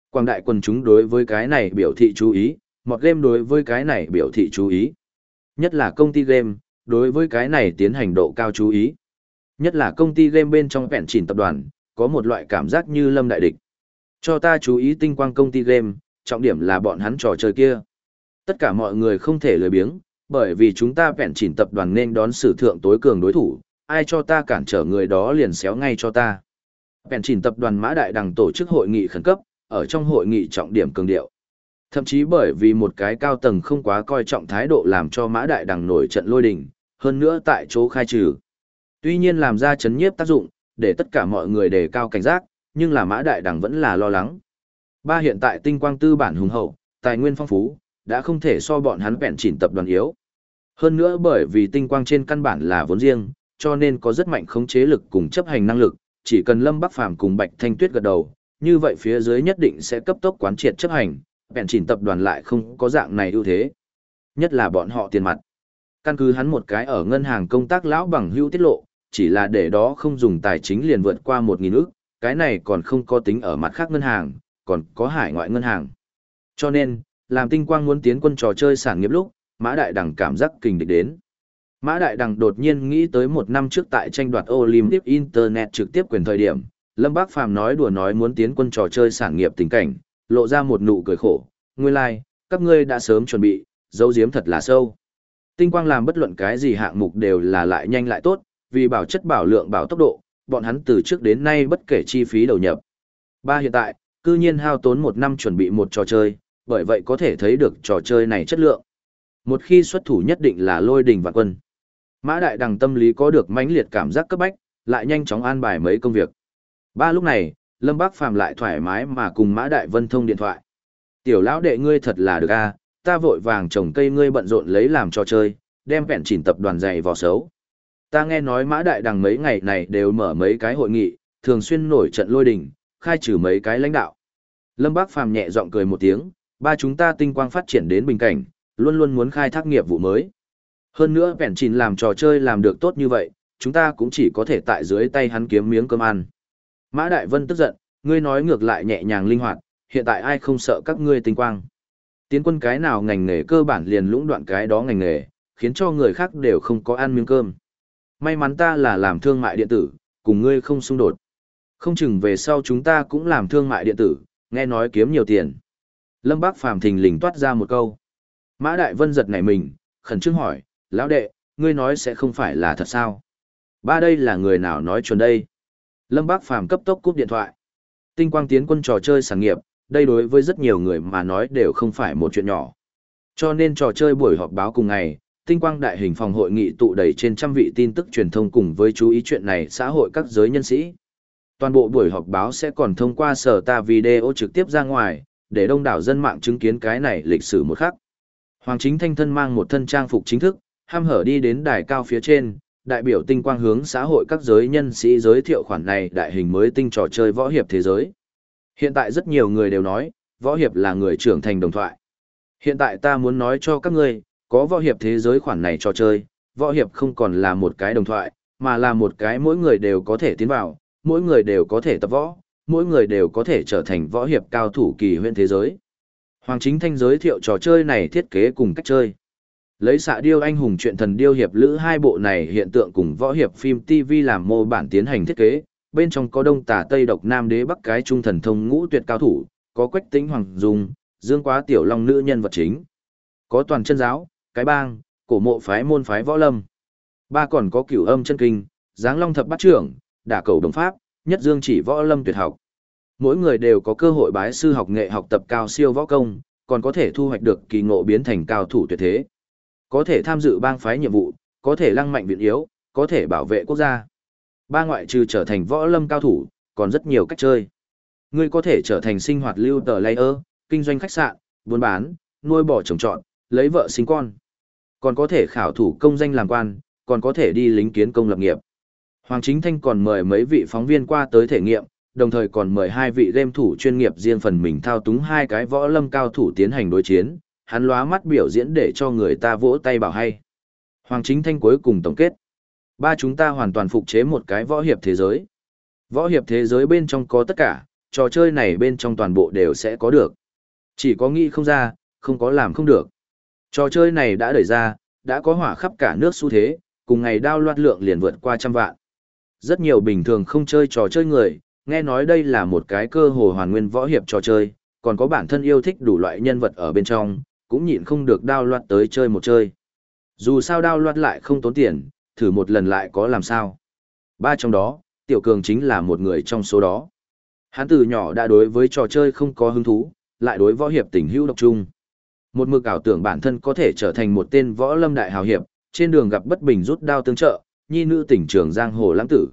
Quang đại quần chúng đối với cái này biểu thị chú ý, một game đối với cái này biểu thị chú ý. Nhất là công ty game, đối với cái này tiến hành độ cao chú ý. Nhất là công ty game bên trong vẹn chỉnh tập đoàn, có một loại cảm giác như lâm đại địch. Cho ta chú ý tinh quang công ty game, trọng điểm là bọn hắn trò chơi kia. Tất cả mọi người không thể lười biếng, bởi vì chúng ta vẹn chỉnh tập đoàn nên đón sử thượng tối cường đối thủ, ai cho ta cản trở người đó liền xéo ngay cho ta. Vẹn chỉnh tập đoàn Mã Đại Đằng tổ chức hội nghị khẩn cấp, ở trong hội nghị trọng điểm cường điệu. Thậm chí bởi vì một cái cao tầng không quá coi trọng thái độ làm cho Mã Đại Đằng nổi trận lôi đình, hơn nữa tại chỗ khai trừ. Tuy nhiên làm ra chấn nhiếp tác dụng, để tất cả mọi người đề cao cảnh giác, nhưng là Mã Đại đẳng vẫn là lo lắng. Ba hiện tại tinh quang tư bản hùng hậu, tài nguyên phong phú, đã không thể so bọn hắn bẹn chỉnh tập đoàn yếu. Hơn nữa bởi vì tinh quang trên căn bản là vốn riêng, cho nên có rất mạnh khống chế lực cùng chấp hành năng lực, chỉ cần Lâm Bắc Phàm cùng Bạch Thanh Tuyết gật đầu, như vậy phía dưới nhất định sẽ cấp tốc quán triệt chấp hành, bẹn chỉnh tập đoàn lại không có dạng này ưu thế. Nhất là bọn họ tiền mặt. Căn cứ hắn một cái ở ngân hàng công tác lão bằng hữu tiết lộ, chỉ là để đó không dùng tài chính liền vượt qua một nghìn ức, cái này còn không có tính ở mặt khác ngân hàng, còn có hải ngoại ngân hàng. Cho nên, làm tinh quang muốn tiến quân trò chơi sản nghiệp lúc, Mã Đại Đằng cảm giác kình địch đến. Mã Đại Đằng đột nhiên nghĩ tới một năm trước tại tranh đoạt Olympic Internet trực tiếp quyền thời điểm, Lâm Bác Phàm nói đùa nói muốn tiến quân trò chơi sản nghiệp tình cảnh, lộ ra một nụ cười khổ, nguyên lai, like, các ngươi đã sớm chuẩn bị, dấu diếm thật là sâu. Tinh quang làm bất luận cái gì hạng mục đều là lại nhanh lại tốt, vì bảo chất bảo lượng bảo tốc độ, bọn hắn từ trước đến nay bất kể chi phí đầu nhập. Ba hiện tại, cư nhiên hao tốn một năm chuẩn bị một trò chơi, bởi vậy có thể thấy được trò chơi này chất lượng. Một khi xuất thủ nhất định là lôi đình và quân. Mã Đại Đằng tâm lý có được mãnh liệt cảm giác cấp bách, lại nhanh chóng an bài mấy công việc. Ba lúc này, Lâm Bác Phàm lại thoải mái mà cùng Mã Đại Vân thông điện thoại. Tiểu lão đệ ngươi thật là được a, ta vội vàng trồng cây ngươi bận rộn lấy làm cho chơi, đem vẹn chỉnh tập đoàn dày vò xấu. Ta nghe nói Mã Đại Đằng mấy ngày này đều mở mấy cái hội nghị, thường xuyên nổi trận lôi đình, khai trừ mấy cái lãnh đạo. Lâm Bác Phàm nhẹ giọng cười một tiếng, ba chúng ta tinh quang phát triển đến bình cảnh, luôn luôn muốn khai thác nghiệp vụ mới. Hơn nữa vẹn chỉnh làm trò chơi làm được tốt như vậy, chúng ta cũng chỉ có thể tại dưới tay hắn kiếm miếng cơm ăn. Mã Đại Vân tức giận, ngươi nói ngược lại nhẹ nhàng linh hoạt, hiện tại ai không sợ các ngươi tinh quang. Tiến quân cái nào ngành nghề cơ bản liền lũng đoạn cái đó ngành nghề, khiến cho người khác đều không có ăn miếng cơm. May mắn ta là làm thương mại điện tử, cùng ngươi không xung đột. Không chừng về sau chúng ta cũng làm thương mại điện tử, nghe nói kiếm nhiều tiền. Lâm Bác Phàm thình lình toát ra một câu. Mã Đại Vân giật nảy mình, khẩn trương hỏi, lão đệ, ngươi nói sẽ không phải là thật sao? Ba đây là người nào nói chuẩn đây? Lâm Bác Phàm cấp tốc cúp điện thoại. Tinh quang tiến quân trò chơi sản nghiệp, đây đối với rất nhiều người mà nói đều không phải một chuyện nhỏ. Cho nên trò chơi buổi họp báo cùng ngày, tinh quang đại hình phòng hội nghị tụ đầy trên trăm vị tin tức truyền thông cùng với chú ý chuyện này xã hội các giới nhân sĩ. Toàn bộ buổi họp báo sẽ còn thông qua sở ta video trực tiếp ra ngoài, để đông đảo dân mạng chứng kiến cái này lịch sử một khắc. Hoàng chính thanh thân mang một thân trang phục chính thức, ham hở đi đến đài cao phía trên, đại biểu tinh quang hướng xã hội các giới nhân sĩ giới thiệu khoản này đại hình mới tinh trò chơi võ hiệp thế giới. Hiện tại rất nhiều người đều nói, võ hiệp là người trưởng thành đồng thoại. Hiện tại ta muốn nói cho các ngươi, có võ hiệp thế giới khoản này trò chơi, võ hiệp không còn là một cái đồng thoại, mà là một cái mỗi người đều có thể tiến vào, mỗi người đều có thể tập võ, mỗi người đều có thể trở thành võ hiệp cao thủ kỳ huyện thế giới. Hoàng Chính Thanh giới thiệu trò chơi này thiết kế cùng cách chơi. Lấy xạ điêu anh hùng chuyện thần điêu hiệp lữ hai bộ này hiện tượng cùng võ hiệp phim TV làm mô bản tiến hành thiết kế, bên trong có đông tả tây độc nam đế bắc cái trung thần thông ngũ tuyệt cao thủ, có quách tính hoàng dung, dương quá tiểu long nữ nhân vật chính. Có toàn chân giáo, cái bang, cổ mộ phái môn phái võ lâm. Ba còn có cửu âm chân kinh, giáng long thập bát trưởng, đả cầu đồng pháp, nhất dương chỉ võ lâm tuyệt học. Mỗi người đều có cơ hội bái sư học nghệ học tập cao siêu võ công, còn có thể thu hoạch được kỳ ngộ biến thành cao thủ tuyệt thế. Có thể tham dự bang phái nhiệm vụ, có thể lăng mạnh viện yếu, có thể bảo vệ quốc gia. Ba ngoại trừ trở thành võ lâm cao thủ, còn rất nhiều cách chơi. Ngươi có thể trở thành sinh hoạt lưu tờ layer, kinh doanh khách sạn, buôn bán, nuôi bò trồng trọt, lấy vợ sinh con. Còn có thể khảo thủ công danh làm quan, còn có thể đi lính kiến công lập nghiệp. Hoàng Chính Thanh còn mời mấy vị phóng viên qua tới thể nghiệm, đồng thời còn mời hai vị game thủ chuyên nghiệp riêng phần mình thao túng hai cái võ lâm cao thủ tiến hành đối chiến, hắn lóa mắt biểu diễn để cho người ta vỗ tay bảo hay. Hoàng Chính Thanh cuối cùng tổng kết. Ba chúng ta hoàn toàn phục chế một cái võ hiệp thế giới. Võ hiệp thế giới bên trong có tất cả, trò chơi này bên trong toàn bộ đều sẽ có được. Chỉ có nghĩ không ra, không có làm không được. Trò chơi này đã đẩy ra, đã có hỏa khắp cả nước xu thế, cùng ngày đao loạt lượng liền vượt qua trăm vạn. Rất nhiều bình thường không chơi trò chơi người, nghe nói đây là một cái cơ hồ hoàn nguyên võ hiệp trò chơi, còn có bản thân yêu thích đủ loại nhân vật ở bên trong, cũng nhịn không được đao loạt tới chơi một chơi. Dù sao đao loạt lại không tốn tiền, thử một lần lại có làm sao. Ba trong đó, Tiểu Cường chính là một người trong số đó. Hắn từ nhỏ đã đối với trò chơi không có hứng thú, lại đối võ hiệp tình hữu độc trung. Một mực ảo tưởng bản thân có thể trở thành một tên võ lâm đại hào hiệp, trên đường gặp bất bình rút đao tương trợ, nhi nữ tỉnh trường giang hồ lãng tử.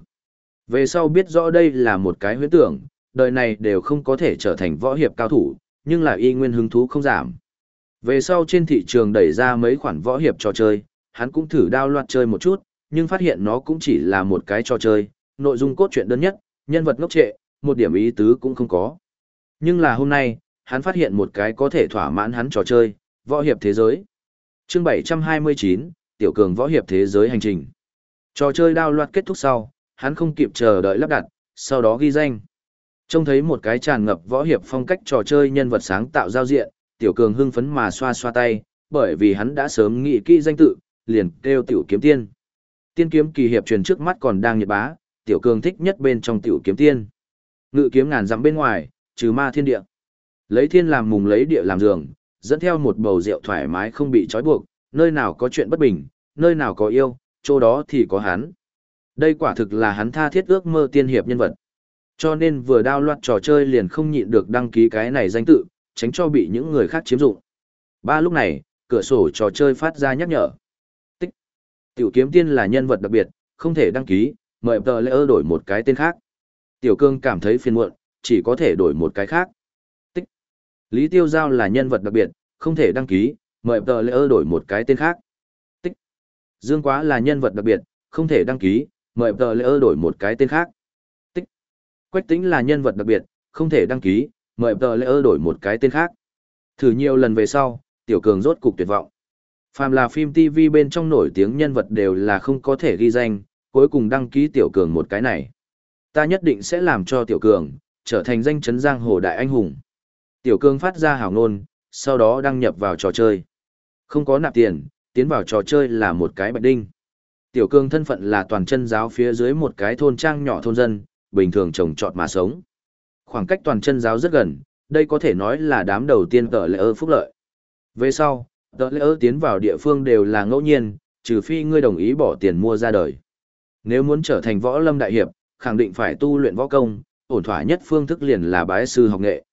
Về sau biết rõ đây là một cái huyễn tưởng, đời này đều không có thể trở thành võ hiệp cao thủ, nhưng là y nguyên hứng thú không giảm. Về sau trên thị trường đẩy ra mấy khoản võ hiệp trò chơi, hắn cũng thử đao loạt chơi một chút, nhưng phát hiện nó cũng chỉ là một cái trò chơi, nội dung cốt truyện đơn nhất, nhân vật ngốc trệ, một điểm ý tứ cũng không có. Nhưng là hôm nay, hắn phát hiện một cái có thể thỏa mãn hắn trò chơi, võ hiệp thế giới. Chương 729, Tiểu Cường võ hiệp thế giới hành trình. Trò chơi đao loạt kết thúc sau, hắn không kịp chờ đợi lắp đặt, sau đó ghi danh. Trông thấy một cái tràn ngập võ hiệp phong cách trò chơi nhân vật sáng tạo giao diện, Tiểu Cường hưng phấn mà xoa xoa tay, bởi vì hắn đã sớm nghĩ kỹ danh tự, liền kêu Tiểu Kiếm Tiên. Tiên kiếm kỳ hiệp truyền trước mắt còn đang nhiệt bá, Tiểu Cường thích nhất bên trong Tiểu Kiếm Tiên. Ngự kiếm ngàn dặm bên ngoài, trừ ma thiên địa. Lấy thiên làm mùng lấy địa làm giường, dẫn theo một bầu rượu thoải mái không bị trói buộc, nơi nào có chuyện bất bình, nơi nào có yêu, chỗ đó thì có hắn. Đây quả thực là hắn tha thiết ước mơ tiên hiệp nhân vật. Cho nên vừa đao loạt trò chơi liền không nhịn được đăng ký cái này danh tự, tránh cho bị những người khác chiếm dụng. Ba lúc này, cửa sổ trò chơi phát ra nhắc nhở. Tiểu kiếm tiên là nhân vật đặc biệt, không thể đăng ký, mời tờ lễ đổi một cái tên khác. Tiểu cương cảm thấy phiền muộn, chỉ có thể đổi một cái khác. Tích. Lý Tiêu Giao là nhân vật đặc biệt, không thể đăng ký, mời tờ lễ đổi một cái tên khác. Tích. Dương Quá là nhân vật đặc biệt, không thể đăng ký, mời tờ lễ đổi một cái tên khác. Tích. Quách tính là nhân vật đặc biệt, không thể đăng ký, mời tờ lễ đổi một cái tên khác. Thử nhiều lần về sau, Tiểu Cường rốt cục tuyệt vọng. Phàm là phim TV bên trong nổi tiếng nhân vật đều là không có thể ghi danh, cuối cùng đăng ký Tiểu Cường một cái này. Ta nhất định sẽ làm cho Tiểu Cường, trở thành danh chấn giang hồ đại anh hùng. Tiểu Cường phát ra hào ngôn, sau đó đăng nhập vào trò chơi. Không có nạp tiền, tiến vào trò chơi là một cái bạch đinh. Tiểu Cường thân phận là toàn chân giáo phía dưới một cái thôn trang nhỏ thôn dân, bình thường trồng trọt mà sống. Khoảng cách toàn chân giáo rất gần, đây có thể nói là đám đầu tiên tờ lệ ơ phúc lợi. Về sau, tờ lễ tiến vào địa phương đều là ngẫu nhiên, trừ phi ngươi đồng ý bỏ tiền mua ra đời. Nếu muốn trở thành võ lâm đại hiệp, khẳng định phải tu luyện võ công, ổn thỏa nhất phương thức liền là bái sư học nghệ.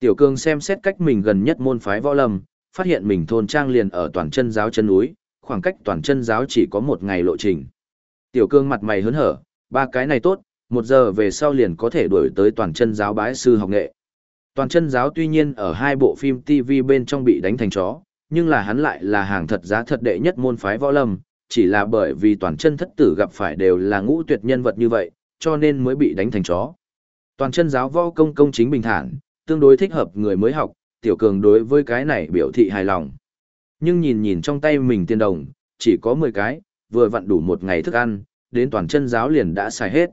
Tiểu Cương xem xét cách mình gần nhất môn phái võ lâm, phát hiện mình thôn trang liền ở toàn chân giáo chân núi, khoảng cách toàn chân giáo chỉ có một ngày lộ trình. Tiểu Cương mặt mày hớn hở, ba cái này tốt, một giờ về sau liền có thể đuổi tới toàn chân giáo bái sư học nghệ. Toàn chân giáo tuy nhiên ở hai bộ phim TV bên trong bị đánh thành chó, nhưng là hắn lại là hàng thật giá thật đệ nhất môn phái võ lâm, chỉ là bởi vì toàn chân thất tử gặp phải đều là ngũ tuyệt nhân vật như vậy, cho nên mới bị đánh thành chó. Toàn chân giáo võ công công chính bình thản, tương đối thích hợp người mới học, tiểu cường đối với cái này biểu thị hài lòng. Nhưng nhìn nhìn trong tay mình tiền đồng, chỉ có 10 cái, vừa vặn đủ một ngày thức ăn, đến toàn chân giáo liền đã xài hết.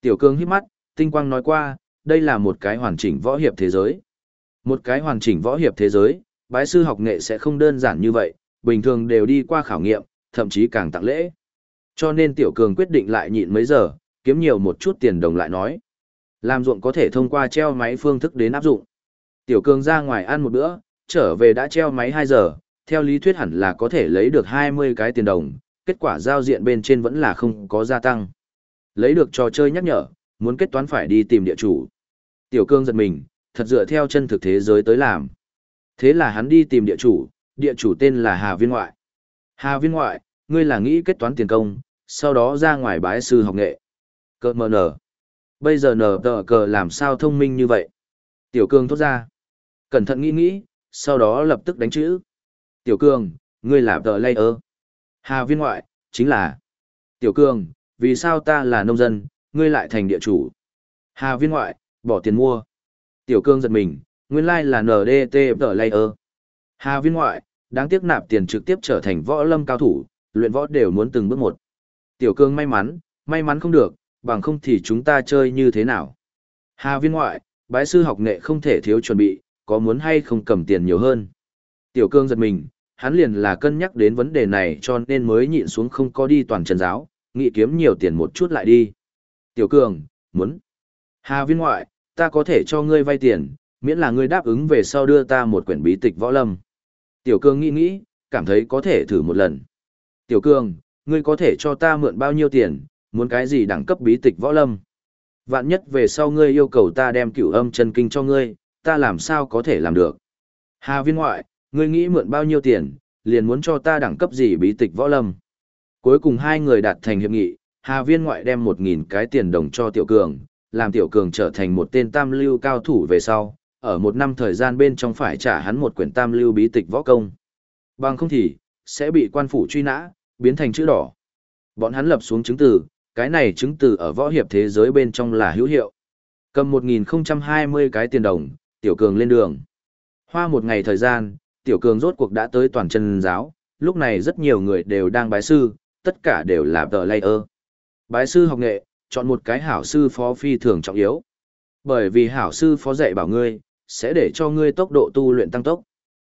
Tiểu cường hít mắt, tinh quang nói qua, đây là một cái hoàn chỉnh võ hiệp thế giới. Một cái hoàn chỉnh võ hiệp thế giới, bái sư học nghệ sẽ không đơn giản như vậy, bình thường đều đi qua khảo nghiệm, thậm chí càng tặng lễ. Cho nên tiểu cường quyết định lại nhịn mấy giờ, kiếm nhiều một chút tiền đồng lại nói. Làm ruộng có thể thông qua treo máy phương thức đến áp dụng. Tiểu cường ra ngoài ăn một bữa, trở về đã treo máy 2 giờ, theo lý thuyết hẳn là có thể lấy được 20 cái tiền đồng, kết quả giao diện bên trên vẫn là không có gia tăng. Lấy được trò chơi nhắc nhở, muốn kết toán phải đi tìm địa chủ. Tiểu cương giật mình, thật dựa theo chân thực thế giới tới làm. Thế là hắn đi tìm địa chủ, địa chủ tên là Hà Viên Ngoại. Hà Viên Ngoại, ngươi là nghĩ kết toán tiền công, sau đó ra ngoài bái sư học nghệ. Cơ mờ nở. Bây giờ nở tờ cờ làm sao thông minh như vậy? Tiểu Cương thốt ra. Cẩn thận nghĩ nghĩ, sau đó lập tức đánh chữ. Tiểu Cương, ngươi là tờ ơ. Hà viên ngoại, chính là. Tiểu Cương, vì sao ta là nông dân, ngươi lại thành địa chủ? Hà viên ngoại, bỏ tiền mua. Tiểu Cương giật mình, nguyên lai là NDT tờ layer. Hà viên ngoại, đáng tiếc nạp tiền trực tiếp trở thành võ lâm cao thủ, luyện võ đều muốn từng bước một. Tiểu Cương may mắn, may mắn không được, bằng không thì chúng ta chơi như thế nào. Hà viên ngoại, bái sư học nghệ không thể thiếu chuẩn bị, có muốn hay không cầm tiền nhiều hơn. Tiểu cương giật mình, hắn liền là cân nhắc đến vấn đề này cho nên mới nhịn xuống không có đi toàn trần giáo, nghĩ kiếm nhiều tiền một chút lại đi. Tiểu cường, muốn. Hà viên ngoại, ta có thể cho ngươi vay tiền, miễn là ngươi đáp ứng về sau đưa ta một quyển bí tịch võ lâm. Tiểu cường nghĩ nghĩ, cảm thấy có thể thử một lần. Tiểu cường, ngươi có thể cho ta mượn bao nhiêu tiền, muốn cái gì đẳng cấp bí tịch võ lâm. Vạn nhất về sau ngươi yêu cầu ta đem cửu âm chân kinh cho ngươi, ta làm sao có thể làm được. Hà viên ngoại, ngươi nghĩ mượn bao nhiêu tiền, liền muốn cho ta đẳng cấp gì bí tịch võ lâm. Cuối cùng hai người đạt thành hiệp nghị, Hà viên ngoại đem một nghìn cái tiền đồng cho Tiểu Cường, làm Tiểu Cường trở thành một tên tam lưu cao thủ về sau, ở một năm thời gian bên trong phải trả hắn một quyển tam lưu bí tịch võ công. Bằng không thì, sẽ bị quan phủ truy nã, biến thành chữ đỏ. Bọn hắn lập xuống chứng từ, cái này chứng từ ở võ hiệp thế giới bên trong là hữu hiệu. Cầm 1020 cái tiền đồng, Tiểu Cường lên đường. Hoa một ngày thời gian, Tiểu Cường rốt cuộc đã tới toàn chân giáo, lúc này rất nhiều người đều đang bái sư, tất cả đều là tờ layer. Bái sư học nghệ, chọn một cái hảo sư phó phi thường trọng yếu. Bởi vì hảo sư phó dạy bảo ngươi, sẽ để cho ngươi tốc độ tu luyện tăng tốc.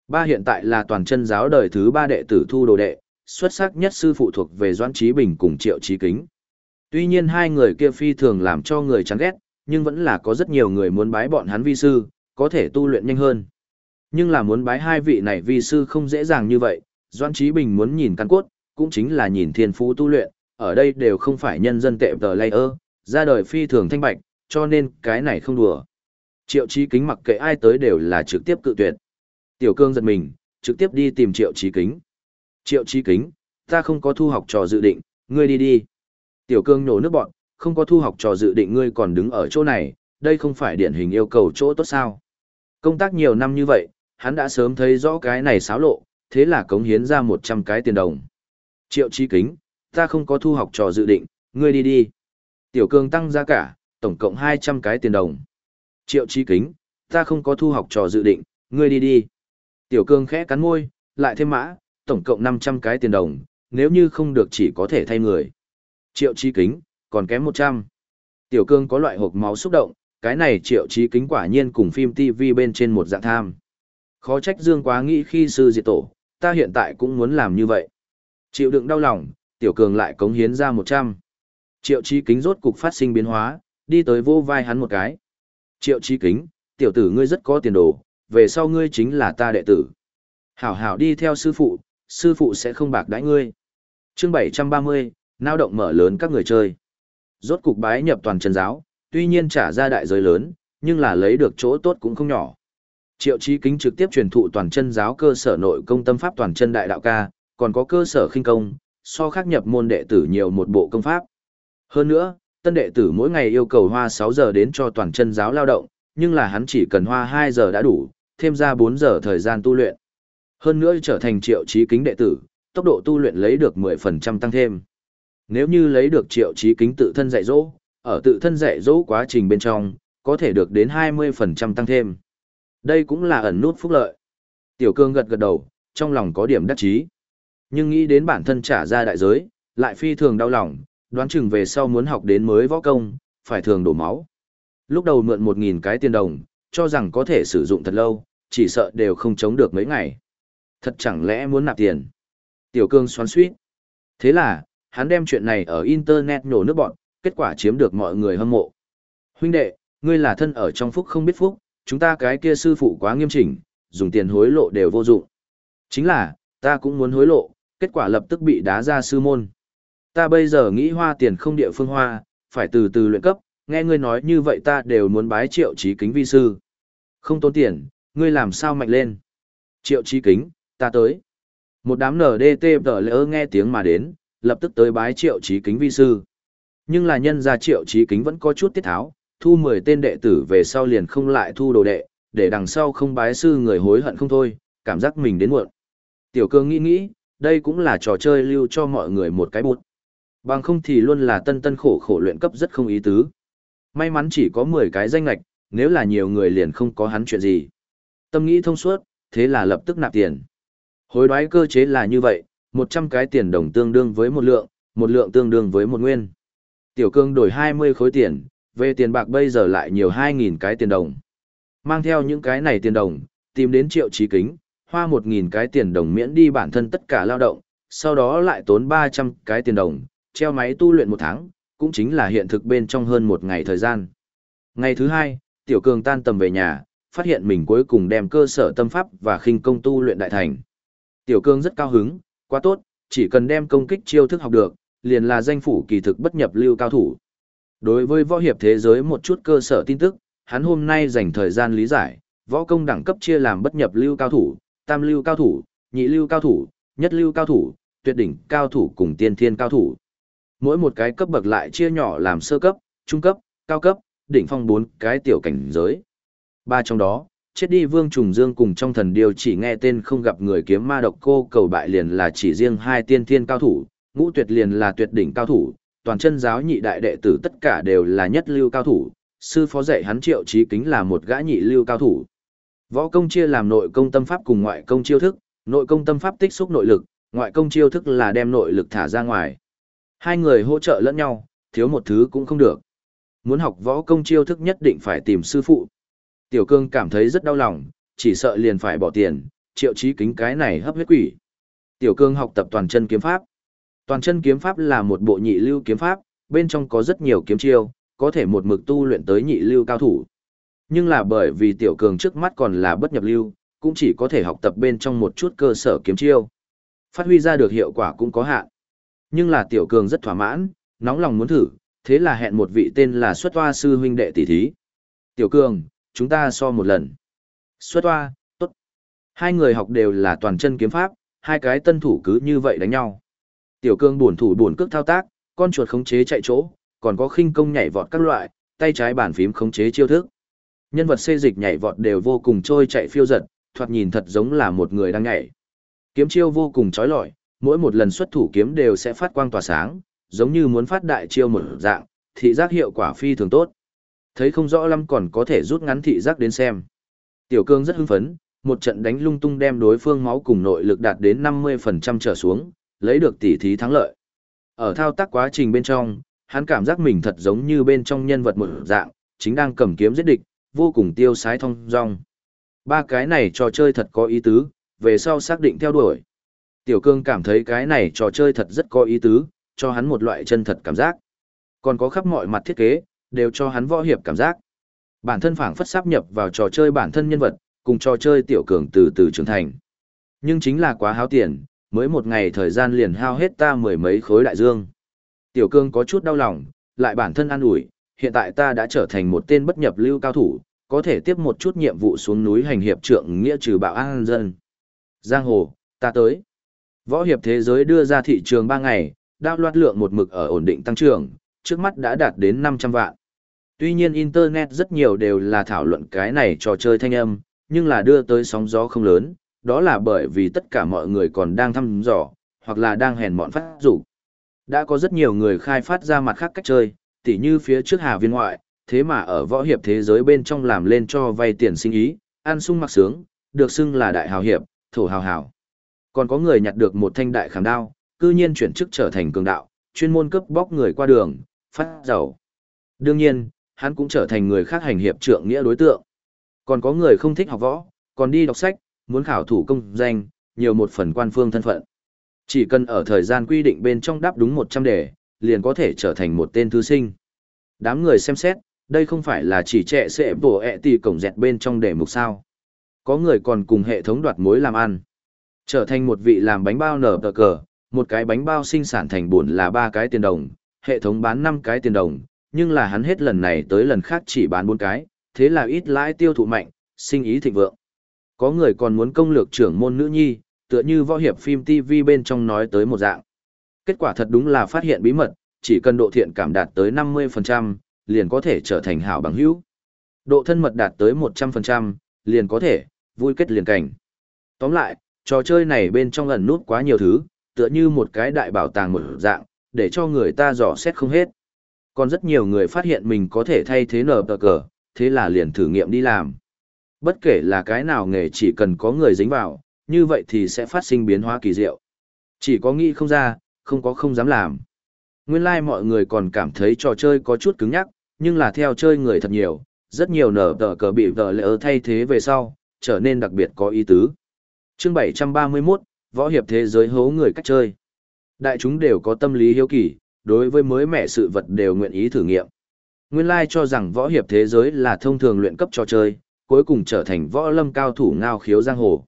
Ba hiện tại là toàn chân giáo đời thứ ba đệ tử thu đồ đệ, xuất sắc nhất sư phụ thuộc về Doãn Trí Bình cùng Triệu Trí Kính. Tuy nhiên hai người kia phi thường làm cho người chán ghét, nhưng vẫn là có rất nhiều người muốn bái bọn hắn vi sư, có thể tu luyện nhanh hơn. Nhưng là muốn bái hai vị này vi sư không dễ dàng như vậy, Doan Trí Bình muốn nhìn căn cốt, cũng chính là nhìn thiên phú tu luyện, ở đây đều không phải nhân dân tệ tờ layer, ra đời phi thường thanh bạch, cho nên cái này không đùa. Triệu Trí Kính mặc kệ ai tới đều là trực tiếp cự tuyệt. Tiểu Cương giật mình, trực tiếp đi tìm Triệu Trí Kính. Triệu Trí Kính, ta không có thu học trò dự định, ngươi đi đi. Tiểu Cương nổ nước bọn, không có thu học trò dự định ngươi còn đứng ở chỗ này, đây không phải điển hình yêu cầu chỗ tốt sao. Công tác nhiều năm như vậy, hắn đã sớm thấy rõ cái này xáo lộ, thế là cống hiến ra 100 cái tiền đồng. Triệu Chi Kính, ta không có thu học trò dự định, ngươi đi đi. Tiểu Cương tăng giá cả, tổng cộng 200 cái tiền đồng. Triệu Chi Kính, ta không có thu học trò dự định, ngươi đi đi. Tiểu Cương khẽ cắn môi, lại thêm mã, tổng cộng 500 cái tiền đồng, nếu như không được chỉ có thể thay người. Triệu Chi Kính, còn kém 100. Tiểu Cương có loại hộp máu xúc động, cái này Triệu Chi Kính quả nhiên cùng phim TV bên trên một dạng tham. Khó trách Dương quá nghĩ khi sư diệt tổ, ta hiện tại cũng muốn làm như vậy. Chịu đựng đau lòng, Tiểu Cường lại cống hiến ra 100. Triệu Chi Kính rốt cục phát sinh biến hóa, đi tới vô vai hắn một cái. Triệu Chi Kính, tiểu tử ngươi rất có tiền đồ, về sau ngươi chính là ta đệ tử. Hảo hảo đi theo sư phụ, sư phụ sẽ không bạc đãi ngươi. Chương 730, nao động mở lớn các người chơi. Rốt cục bái nhập toàn chân giáo, tuy nhiên trả ra đại giới lớn, nhưng là lấy được chỗ tốt cũng không nhỏ. Triệu Chí Kính trực tiếp truyền thụ toàn chân giáo cơ sở nội công tâm pháp toàn chân đại đạo ca, còn có cơ sở khinh công, so khác nhập môn đệ tử nhiều một bộ công pháp. Hơn nữa, tân đệ tử mỗi ngày yêu cầu hoa 6 giờ đến cho toàn chân giáo lao động, nhưng là hắn chỉ cần hoa 2 giờ đã đủ, thêm ra 4 giờ thời gian tu luyện. Hơn nữa trở thành triệu Chí kính đệ tử, tốc độ tu luyện lấy được 10% tăng thêm. Nếu như lấy được triệu trí kính tự thân dạy dỗ, ở tự thân dạy dỗ quá trình bên trong, có thể được đến 20% tăng thêm. Đây cũng là ẩn nút phúc lợi. Tiểu cương gật gật đầu, trong lòng có điểm đắc chí. Nhưng nghĩ đến bản thân trả ra đại giới, lại phi thường đau lòng, đoán chừng về sau muốn học đến mới võ công, phải thường đổ máu. Lúc đầu mượn 1.000 cái tiền đồng, cho rằng có thể sử dụng thật lâu, chỉ sợ đều không chống được mấy ngày. Thật chẳng lẽ muốn nạp tiền. Tiểu cương xoắn suýt. Thế là, hắn đem chuyện này ở internet nổ nước bọn, kết quả chiếm được mọi người hâm mộ. Huynh đệ, ngươi là thân ở trong phúc không biết phúc, chúng ta cái kia sư phụ quá nghiêm chỉnh, dùng tiền hối lộ đều vô dụng. Chính là, ta cũng muốn hối lộ, kết quả lập tức bị đá ra sư môn. Ta bây giờ nghĩ hoa tiền không địa phương hoa, phải từ từ luyện cấp, nghe ngươi nói như vậy ta đều muốn bái triệu trí kính vi sư. Không tốn tiền, ngươi làm sao mạnh lên. Triệu trí kính, ta tới. Một đám NDT tờ lỡ nghe tiếng mà đến, lập tức tới bái triệu trí kính vi sư. Nhưng là nhân gia triệu trí kính vẫn có chút tiết tháo, thu 10 tên đệ tử về sau liền không lại thu đồ đệ, để đằng sau không bái sư người hối hận không thôi, cảm giác mình đến muộn. Tiểu cương nghĩ nghĩ, đây cũng là trò chơi lưu cho mọi người một cái bút. Bằng không thì luôn là tân tân khổ khổ luyện cấp rất không ý tứ. May mắn chỉ có 10 cái danh lạch, nếu là nhiều người liền không có hắn chuyện gì. Tâm nghĩ thông suốt, thế là lập tức nạp tiền. Hối đoái cơ chế là như vậy, 100 cái tiền đồng tương đương với một lượng, một lượng tương đương với một nguyên. Tiểu cương đổi 20 khối tiền, về tiền bạc bây giờ lại nhiều 2.000 cái tiền đồng. Mang theo những cái này tiền đồng, tìm đến triệu trí kính, hoa 1.000 cái tiền đồng miễn đi bản thân tất cả lao động, sau đó lại tốn 300 cái tiền đồng, treo máy tu luyện một tháng, cũng chính là hiện thực bên trong hơn một ngày thời gian. Ngày thứ hai, Tiểu Cường tan tầm về nhà, phát hiện mình cuối cùng đem cơ sở tâm pháp và khinh công tu luyện đại thành. Tiểu Cường rất cao hứng, quá tốt, chỉ cần đem công kích chiêu thức học được, liền là danh phủ kỳ thực bất nhập lưu cao thủ. Đối với võ hiệp thế giới một chút cơ sở tin tức, hắn hôm nay dành thời gian lý giải, võ công đẳng cấp chia làm bất nhập lưu cao thủ, tam lưu cao thủ, nhị lưu cao thủ, nhất lưu cao thủ, tuyệt đỉnh cao thủ cùng tiên thiên cao thủ. Mỗi một cái cấp bậc lại chia nhỏ làm sơ cấp, trung cấp, cao cấp, đỉnh phong bốn cái tiểu cảnh giới. Ba trong đó, chết đi Vương Trùng Dương cùng trong thần điều chỉ nghe tên không gặp người kiếm ma độc cô cầu bại liền là chỉ riêng hai tiên thiên cao thủ, ngũ tuyệt liền là tuyệt đỉnh cao thủ, toàn chân giáo nhị đại đệ tử tất cả đều là nhất lưu cao thủ, sư phó dạy hắn triệu trí kính là một gã nhị lưu cao thủ. Võ công chia làm nội công tâm pháp cùng ngoại công chiêu thức, nội công tâm pháp tích xúc nội lực, ngoại công chiêu thức là đem nội lực thả ra ngoài. Hai người hỗ trợ lẫn nhau, thiếu một thứ cũng không được. Muốn học võ công chiêu thức nhất định phải tìm sư phụ. Tiểu cương cảm thấy rất đau lòng, chỉ sợ liền phải bỏ tiền, triệu chí kính cái này hấp huyết quỷ. Tiểu cương học tập toàn chân kiếm pháp. Toàn chân kiếm pháp là một bộ nhị lưu kiếm pháp, bên trong có rất nhiều kiếm chiêu, có thể một mực tu luyện tới nhị lưu cao thủ. Nhưng là bởi vì tiểu cường trước mắt còn là bất nhập lưu, cũng chỉ có thể học tập bên trong một chút cơ sở kiếm chiêu. Phát huy ra được hiệu quả cũng có hạn. Nhưng là tiểu cường rất thỏa mãn, nóng lòng muốn thử, thế là hẹn một vị tên là xuất toa sư huynh đệ tỷ thí. Tiểu cường, chúng ta so một lần. Xuất toa, tốt. Hai người học đều là toàn chân kiếm pháp, hai cái tân thủ cứ như vậy đánh nhau. Tiểu cường buồn thủ buồn cước thao tác, con chuột khống chế chạy chỗ, còn có khinh công nhảy vọt các loại, tay trái bàn phím khống chế chiêu thức. Nhân vật xê dịch nhảy vọt đều vô cùng trôi chạy phiêu giật, thoạt nhìn thật giống là một người đang nhảy. Kiếm chiêu vô cùng chói lọi, mỗi một lần xuất thủ kiếm đều sẽ phát quang tỏa sáng, giống như muốn phát đại chiêu một dạng, thị giác hiệu quả phi thường tốt. Thấy không rõ lắm còn có thể rút ngắn thị giác đến xem. Tiểu cương rất hưng phấn, một trận đánh lung tung đem đối phương máu cùng nội lực đạt đến 50% trở xuống, lấy được tỷ thí thắng lợi. Ở thao tác quá trình bên trong, hắn cảm giác mình thật giống như bên trong nhân vật một dạng, chính đang cầm kiếm giết địch, vô cùng tiêu sái thong dong. Ba cái này trò chơi thật có ý tứ, về sau xác định theo đuổi. Tiểu cương cảm thấy cái này trò chơi thật rất có ý tứ, cho hắn một loại chân thật cảm giác. Còn có khắp mọi mặt thiết kế, đều cho hắn võ hiệp cảm giác. Bản thân phảng phất sắp nhập vào trò chơi bản thân nhân vật, cùng trò chơi tiểu cường từ từ trưởng thành. Nhưng chính là quá háo tiền, mới một ngày thời gian liền hao hết ta mười mấy khối đại dương. Tiểu cương có chút đau lòng, lại bản thân an ủi, hiện tại ta đã trở thành một tên bất nhập lưu cao thủ, có thể tiếp một chút nhiệm vụ xuống núi hành hiệp trượng nghĩa trừ bạo an dân. Giang hồ, ta tới. Võ hiệp thế giới đưa ra thị trường 3 ngày, đao loạt lượng một mực ở ổn định tăng trưởng, trước mắt đã đạt đến 500 vạn. Tuy nhiên Internet rất nhiều đều là thảo luận cái này trò chơi thanh âm, nhưng là đưa tới sóng gió không lớn, đó là bởi vì tất cả mọi người còn đang thăm dò, hoặc là đang hèn mọn phát rủ. Đã có rất nhiều người khai phát ra mặt khác cách chơi, tỉ như phía trước Hà Viên ngoại, thế mà ở võ hiệp thế giới bên trong làm lên cho vay tiền sinh ý, ăn sung mặc sướng, được xưng là đại hào hiệp, thổ hào hào. Còn có người nhặt được một thanh đại khảm đao, cư nhiên chuyển chức trở thành cường đạo, chuyên môn cấp bóc người qua đường, phát giàu. Đương nhiên, hắn cũng trở thành người khác hành hiệp trượng nghĩa đối tượng. Còn có người không thích học võ, còn đi đọc sách, muốn khảo thủ công danh, nhiều một phần quan phương thân phận. Chỉ cần ở thời gian quy định bên trong đáp đúng 100 đề, liền có thể trở thành một tên thư sinh. Đám người xem xét, đây không phải là chỉ trẻ sẽ bổ ẹ tì cổng dẹt bên trong đề mục sao. Có người còn cùng hệ thống đoạt mối làm ăn. Trở thành một vị làm bánh bao nở tờ cờ, một cái bánh bao sinh sản thành buồn là ba cái tiền đồng, hệ thống bán năm cái tiền đồng, nhưng là hắn hết lần này tới lần khác chỉ bán bốn cái, thế là ít lãi tiêu thụ mạnh, sinh ý thịnh vượng. Có người còn muốn công lược trưởng môn nữ nhi, tựa như võ hiệp phim TV bên trong nói tới một dạng. Kết quả thật đúng là phát hiện bí mật, chỉ cần độ thiện cảm đạt tới 50%, liền có thể trở thành hảo bằng hữu. Độ thân mật đạt tới 100%, liền có thể, vui kết liền cảnh. Tóm lại, trò chơi này bên trong ẩn nút quá nhiều thứ, tựa như một cái đại bảo tàng một dạng, để cho người ta dò xét không hết. Còn rất nhiều người phát hiện mình có thể thay thế nở tờ cờ, thế là liền thử nghiệm đi làm. Bất kể là cái nào nghề chỉ cần có người dính vào, như vậy thì sẽ phát sinh biến hóa kỳ diệu. Chỉ có nghĩ không ra, không có không dám làm. Nguyên lai like mọi người còn cảm thấy trò chơi có chút cứng nhắc, nhưng là theo chơi người thật nhiều, rất nhiều nở tờ cờ bị vợ lỡ thay thế về sau, trở nên đặc biệt có ý tứ. Chương 731, Võ hiệp thế giới hố người cách chơi. Đại chúng đều có tâm lý hiếu kỳ, đối với mới mẻ sự vật đều nguyện ý thử nghiệm. Nguyên lai cho rằng võ hiệp thế giới là thông thường luyện cấp trò chơi, cuối cùng trở thành võ lâm cao thủ ngao khiếu giang hồ.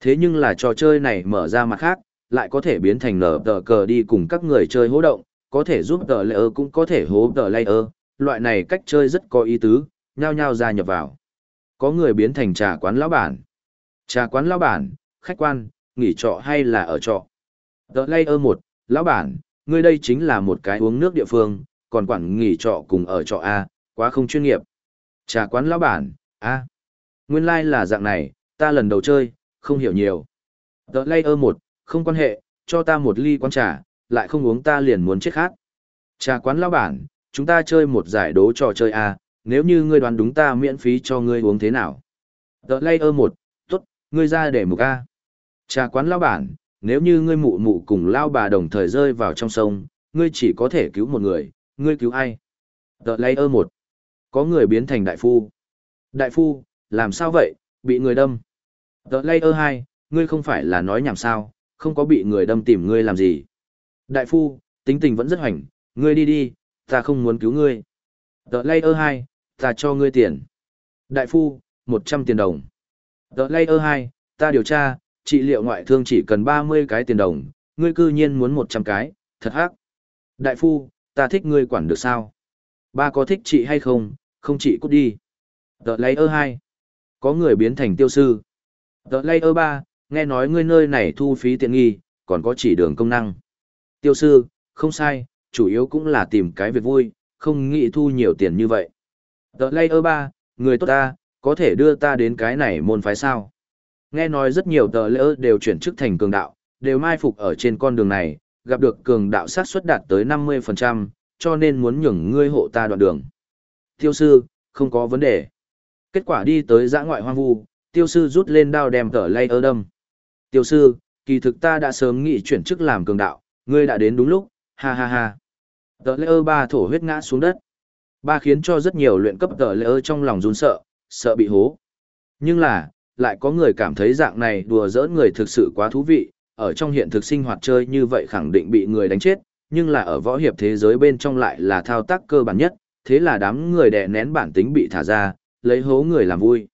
Thế nhưng là trò chơi này mở ra mặt khác, lại có thể biến thành nở tờ cờ đi cùng các người chơi hố động, có thể giúp tờ layer cũng có thể hố tờ layer, loại này cách chơi rất có ý tứ, nhao nhao gia nhập vào. Có người biến thành trà quán lão bản. Trà quán lão bản, khách quan, nghỉ trọ hay là ở trọ. Tờ layer một, lão bản, ngươi đây chính là một cái uống nước địa phương, còn quản nghỉ trọ cùng ở trọ A, quá không chuyên nghiệp. Trà quán lão bản, A. Nguyên lai like là dạng này, ta lần đầu chơi, không hiểu nhiều. Tờ layer một, không quan hệ, cho ta một ly quán trà, lại không uống ta liền muốn chết khát. Trà quán lão bản, chúng ta chơi một giải đố trò chơi A, nếu như ngươi đoán đúng ta miễn phí cho ngươi uống thế nào. Tờ layer một ngươi ra để một A. Trà quán lao bản, nếu như ngươi mụ mụ cùng lao bà đồng thời rơi vào trong sông, ngươi chỉ có thể cứu một người, ngươi cứu ai? Tờ layer một, Có người biến thành đại phu. Đại phu, làm sao vậy, bị người đâm. Tờ layer hai, ngươi không phải là nói nhảm sao, không có bị người đâm tìm ngươi làm gì. Đại phu, tính tình vẫn rất hoành, ngươi đi đi, ta không muốn cứu ngươi. Tờ layer hai, ta cho ngươi tiền. Đại phu, 100 tiền đồng. The layer 2, ta điều tra, trị liệu ngoại thương chỉ cần 30 cái tiền đồng, ngươi cư nhiên muốn 100 cái, thật hắc. Đại phu, ta thích ngươi quản được sao? Ba có thích chị hay không, không chị cút đi. The layer 2. Có người biến thành tiêu sư. The layer 3, nghe nói ngươi nơi này thu phí tiện nghi, còn có chỉ đường công năng. Tiêu sư, không sai, chủ yếu cũng là tìm cái việc vui, không nghĩ thu nhiều tiền như vậy. The layer 3, người tốt ta, có thể đưa ta đến cái này môn phái sao? Nghe nói rất nhiều tờ layer đều chuyển chức thành cường đạo, đều mai phục ở trên con đường này, gặp được cường đạo sát suất đạt tới 50%, cho nên muốn nhường ngươi hộ ta đoạn đường. Tiêu sư, không có vấn đề. Kết quả đi tới giã ngoại hoang vu, tiêu sư rút lên đao đem tờ lay ơ đâm. Tiêu sư, kỳ thực ta đã sớm nghĩ chuyển chức làm cường đạo, ngươi đã đến đúng lúc, ha ha ha. Tờ lay ơ ba thổ huyết ngã xuống đất. Ba khiến cho rất nhiều luyện cấp tờ lay ơ trong lòng run sợ, sợ bị hố. Nhưng là, lại có người cảm thấy dạng này đùa giỡn người thực sự quá thú vị, ở trong hiện thực sinh hoạt chơi như vậy khẳng định bị người đánh chết, nhưng là ở võ hiệp thế giới bên trong lại là thao tác cơ bản nhất, thế là đám người đè nén bản tính bị thả ra, lấy hố người làm vui.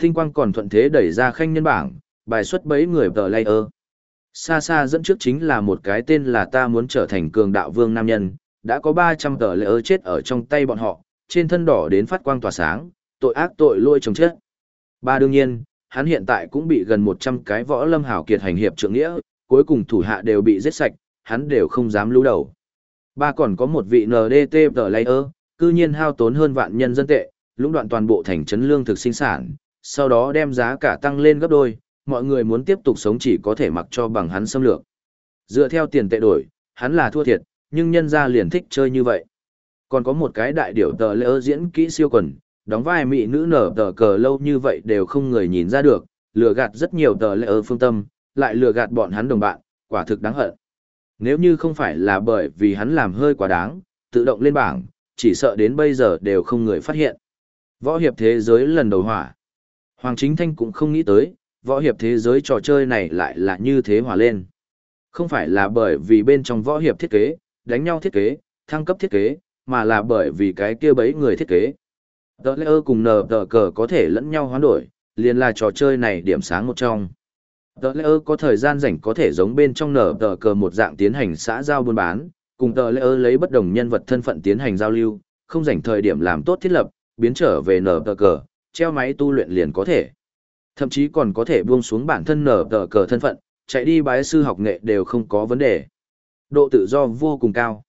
Tinh quang còn thuận thế đẩy ra khanh nhân bảng, bài xuất bấy người tờ layer. Xa xa dẫn trước chính là một cái tên là ta muốn trở thành cường đạo vương nam nhân, đã có 300 tờ layer chết ở trong tay bọn họ, trên thân đỏ đến phát quang tỏa sáng, tội ác tội lôi chồng chết. Ba đương nhiên, hắn hiện tại cũng bị gần 100 cái võ lâm hảo kiệt hành hiệp trượng nghĩa, cuối cùng thủ hạ đều bị giết sạch, hắn đều không dám lưu đầu. Ba còn có một vị NDT tờ layer cư nhiên hao tốn hơn vạn nhân dân tệ, lũng đoạn toàn bộ thành trấn lương thực sinh sản, sau đó đem giá cả tăng lên gấp đôi, mọi người muốn tiếp tục sống chỉ có thể mặc cho bằng hắn xâm lược. Dựa theo tiền tệ đổi, hắn là thua thiệt, nhưng nhân gia liền thích chơi như vậy. Còn có một cái đại điểu tờ layer diễn kỹ siêu quần, đóng vai mỹ nữ nở tờ cờ lâu như vậy đều không người nhìn ra được, lừa gạt rất nhiều tờ lệ ở phương tâm, lại lừa gạt bọn hắn đồng bạn, quả thực đáng hận. Nếu như không phải là bởi vì hắn làm hơi quá đáng, tự động lên bảng, chỉ sợ đến bây giờ đều không người phát hiện. Võ hiệp thế giới lần đầu hỏa. Hoàng Chính Thanh cũng không nghĩ tới, võ hiệp thế giới trò chơi này lại là như thế hỏa lên. Không phải là bởi vì bên trong võ hiệp thiết kế, đánh nhau thiết kế, thăng cấp thiết kế, mà là bởi vì cái kia bấy người thiết kế. Tờ ơ cùng nờ tờ cờ có thể lẫn nhau hoán đổi, liền là trò chơi này điểm sáng một trong. Tờ ơ có thời gian rảnh có thể giống bên trong nở tờ cờ một dạng tiến hành xã giao buôn bán, cùng tờ ơ lấy bất đồng nhân vật thân phận tiến hành giao lưu, không rảnh thời điểm làm tốt thiết lập, biến trở về nở tờ cờ, treo máy tu luyện liền có thể. Thậm chí còn có thể buông xuống bản thân nở tờ cờ thân phận, chạy đi bái sư học nghệ đều không có vấn đề. Độ tự do vô cùng cao.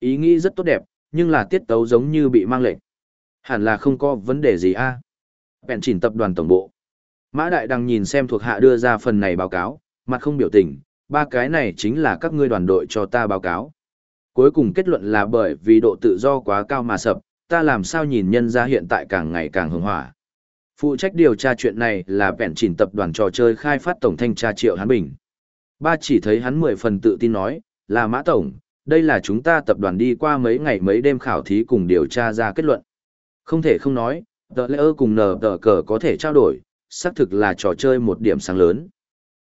Ý nghĩ rất tốt đẹp, nhưng là tiết tấu giống như bị mang lệnh. Hẳn là không có vấn đề gì a. À? Bèn chỉnh tập đoàn tổng bộ. Mã Đại Đăng nhìn xem thuộc hạ đưa ra phần này báo cáo, mặt không biểu tình, ba cái này chính là các ngươi đoàn đội cho ta báo cáo. Cuối cùng kết luận là bởi vì độ tự do quá cao mà sập, ta làm sao nhìn nhân ra hiện tại càng ngày càng hứng hỏa. Phụ trách điều tra chuyện này là bèn chỉnh tập đoàn trò chơi khai phát tổng thanh tra Triệu Hán Bình. Ba chỉ thấy hắn mười phần tự tin nói, là Mã Tổng, đây là chúng ta tập đoàn đi qua mấy ngày mấy đêm khảo thí cùng điều tra ra kết luận. Không thể không nói, tờ lễ ơ cùng nờ tờ cờ có thể trao đổi, xác thực là trò chơi một điểm sáng lớn.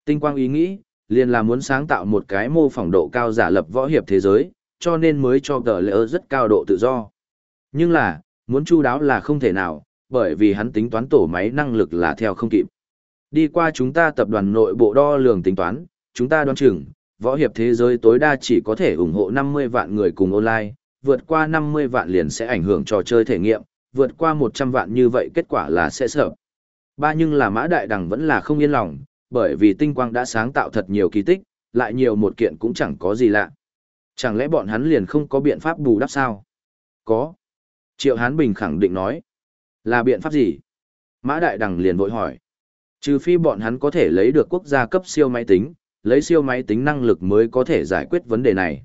Tinh quang ý nghĩ, liền là muốn sáng tạo một cái mô phỏng độ cao giả lập võ hiệp thế giới, cho nên mới cho tờ lễ ơ rất cao độ tự do. Nhưng là, muốn chu đáo là không thể nào, bởi vì hắn tính toán tổ máy năng lực là theo không kịp. Đi qua chúng ta tập đoàn nội bộ đo lường tính toán, chúng ta đoán chừng, võ hiệp thế giới tối đa chỉ có thể ủng hộ 50 vạn người cùng online, vượt qua 50 vạn liền sẽ ảnh hưởng trò chơi thể nghiệm, vượt qua 100 vạn như vậy kết quả là sẽ sợ. Ba nhưng là mã đại đằng vẫn là không yên lòng, bởi vì tinh quang đã sáng tạo thật nhiều kỳ tích, lại nhiều một kiện cũng chẳng có gì lạ. Chẳng lẽ bọn hắn liền không có biện pháp bù đắp sao? Có. Triệu Hán Bình khẳng định nói. Là biện pháp gì? Mã Đại Đằng liền vội hỏi. Trừ phi bọn hắn có thể lấy được quốc gia cấp siêu máy tính, lấy siêu máy tính năng lực mới có thể giải quyết vấn đề này.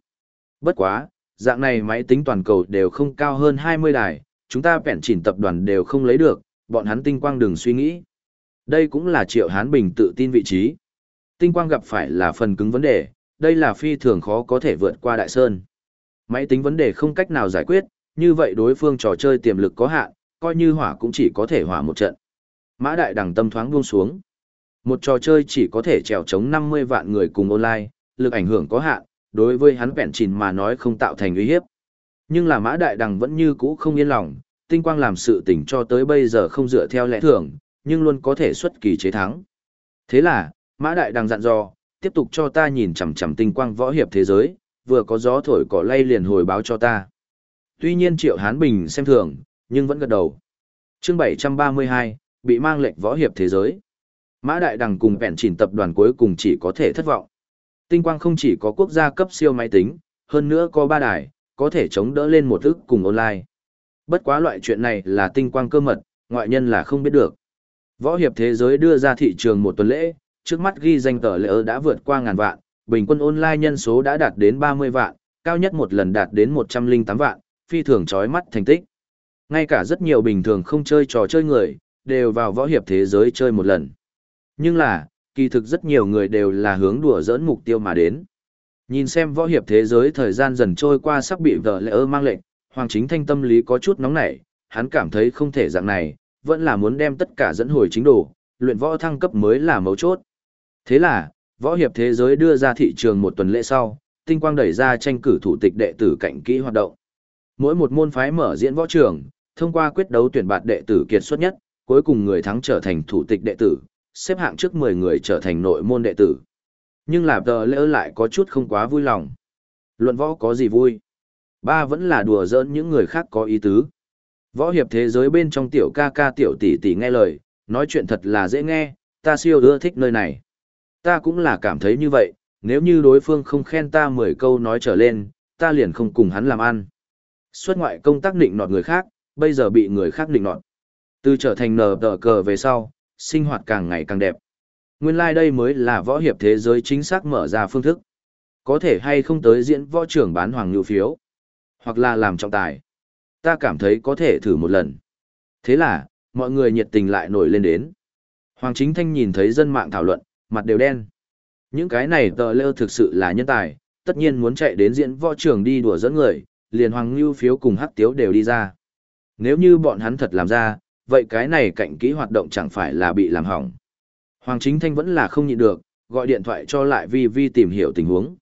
Bất quá, dạng này máy tính toàn cầu đều không cao hơn 20 đài, chúng ta bẹn chỉnh tập đoàn đều không lấy được, bọn hắn tinh quang đừng suy nghĩ. Đây cũng là Triệu Hán Bình tự tin vị trí. Tinh quang gặp phải là phần cứng vấn đề, đây là phi thường khó có thể vượt qua đại sơn. Máy tính vấn đề không cách nào giải quyết, như vậy đối phương trò chơi tiềm lực có hạn, coi như hỏa cũng chỉ có thể hỏa một trận. Mã đại đẳng tâm thoáng buông xuống. Một trò chơi chỉ có thể trèo chống 50 vạn người cùng online, lực ảnh hưởng có hạn, đối với hắn vẹn chìn mà nói không tạo thành uy hiếp. Nhưng là mã đại đằng vẫn như cũ không yên lòng, tinh quang làm sự tình cho tới bây giờ không dựa theo lẽ thường, nhưng luôn có thể xuất kỳ chế thắng. Thế là, mã đại đằng dặn dò, tiếp tục cho ta nhìn chằm chằm tinh quang võ hiệp thế giới, vừa có gió thổi cỏ lay liền hồi báo cho ta. Tuy nhiên Triệu Hán Bình xem thường, nhưng vẫn gật đầu. Chương 732, bị mang lệnh võ hiệp thế giới. Mã Đại Đằng cùng vẹn chỉnh tập đoàn cuối cùng chỉ có thể thất vọng. Tinh quang không chỉ có quốc gia cấp siêu máy tính, hơn nữa có ba đài, có thể chống đỡ lên một ức cùng online. Bất quá loại chuyện này là tinh quang cơ mật, ngoại nhân là không biết được. Võ hiệp thế giới đưa ra thị trường một tuần lễ, trước mắt ghi danh tờ lễ đã vượt qua ngàn vạn, bình quân online nhân số đã đạt đến 30 vạn, cao nhất một lần đạt đến 108 vạn, phi thường chói mắt thành tích. Ngay cả rất nhiều bình thường không chơi trò chơi người, đều vào võ hiệp thế giới chơi một lần. Nhưng là, kỳ thực rất nhiều người đều là hướng đùa dỡn mục tiêu mà đến. Nhìn xem võ hiệp thế giới thời gian dần trôi qua sắp bị vợ lẽ ơ mang lệnh, Hoàng Chính Thanh tâm lý có chút nóng nảy, hắn cảm thấy không thể dạng này, vẫn là muốn đem tất cả dẫn hồi chính đồ, luyện võ thăng cấp mới là mấu chốt. Thế là, võ hiệp thế giới đưa ra thị trường một tuần lễ sau, tinh quang đẩy ra tranh cử thủ tịch đệ tử cạnh kỹ hoạt động. Mỗi một môn phái mở diễn võ trường, thông qua quyết đấu tuyển bạt đệ tử kiệt xuất nhất, cuối cùng người thắng trở thành thủ tịch đệ tử, xếp hạng trước 10 người trở thành nội môn đệ tử. Nhưng làm tờ lỡ lại có chút không quá vui lòng. Luận võ có gì vui? Ba vẫn là đùa giỡn những người khác có ý tứ. Võ hiệp thế giới bên trong tiểu ca ca tiểu tỷ tỷ nghe lời, nói chuyện thật là dễ nghe, ta siêu ưa thích nơi này. Ta cũng là cảm thấy như vậy, nếu như đối phương không khen ta 10 câu nói trở lên, ta liền không cùng hắn làm ăn. Xuất ngoại công tác định nọt người khác, bây giờ bị người khác định nọt. Từ trở thành nờ tờ cờ về sau, sinh hoạt càng ngày càng đẹp. Nguyên lai like đây mới là võ hiệp thế giới chính xác mở ra phương thức. Có thể hay không tới diễn võ trưởng bán hoàng ngự phiếu, hoặc là làm trọng tài. Ta cảm thấy có thể thử một lần. Thế là, mọi người nhiệt tình lại nổi lên đến. Hoàng Chính Thanh nhìn thấy dân mạng thảo luận, mặt đều đen. Những cái này tờ lêu thực sự là nhân tài, tất nhiên muốn chạy đến diễn võ trường đi đùa dẫn người, liền Hoàng Ngưu phiếu cùng Hắc Tiếu đều đi ra. Nếu như bọn hắn thật làm ra, vậy cái này cạnh kỹ hoạt động chẳng phải là bị làm hỏng. Hoàng Chính Thanh vẫn là không nhịn được, gọi điện thoại cho lại Vi Vi tìm hiểu tình huống.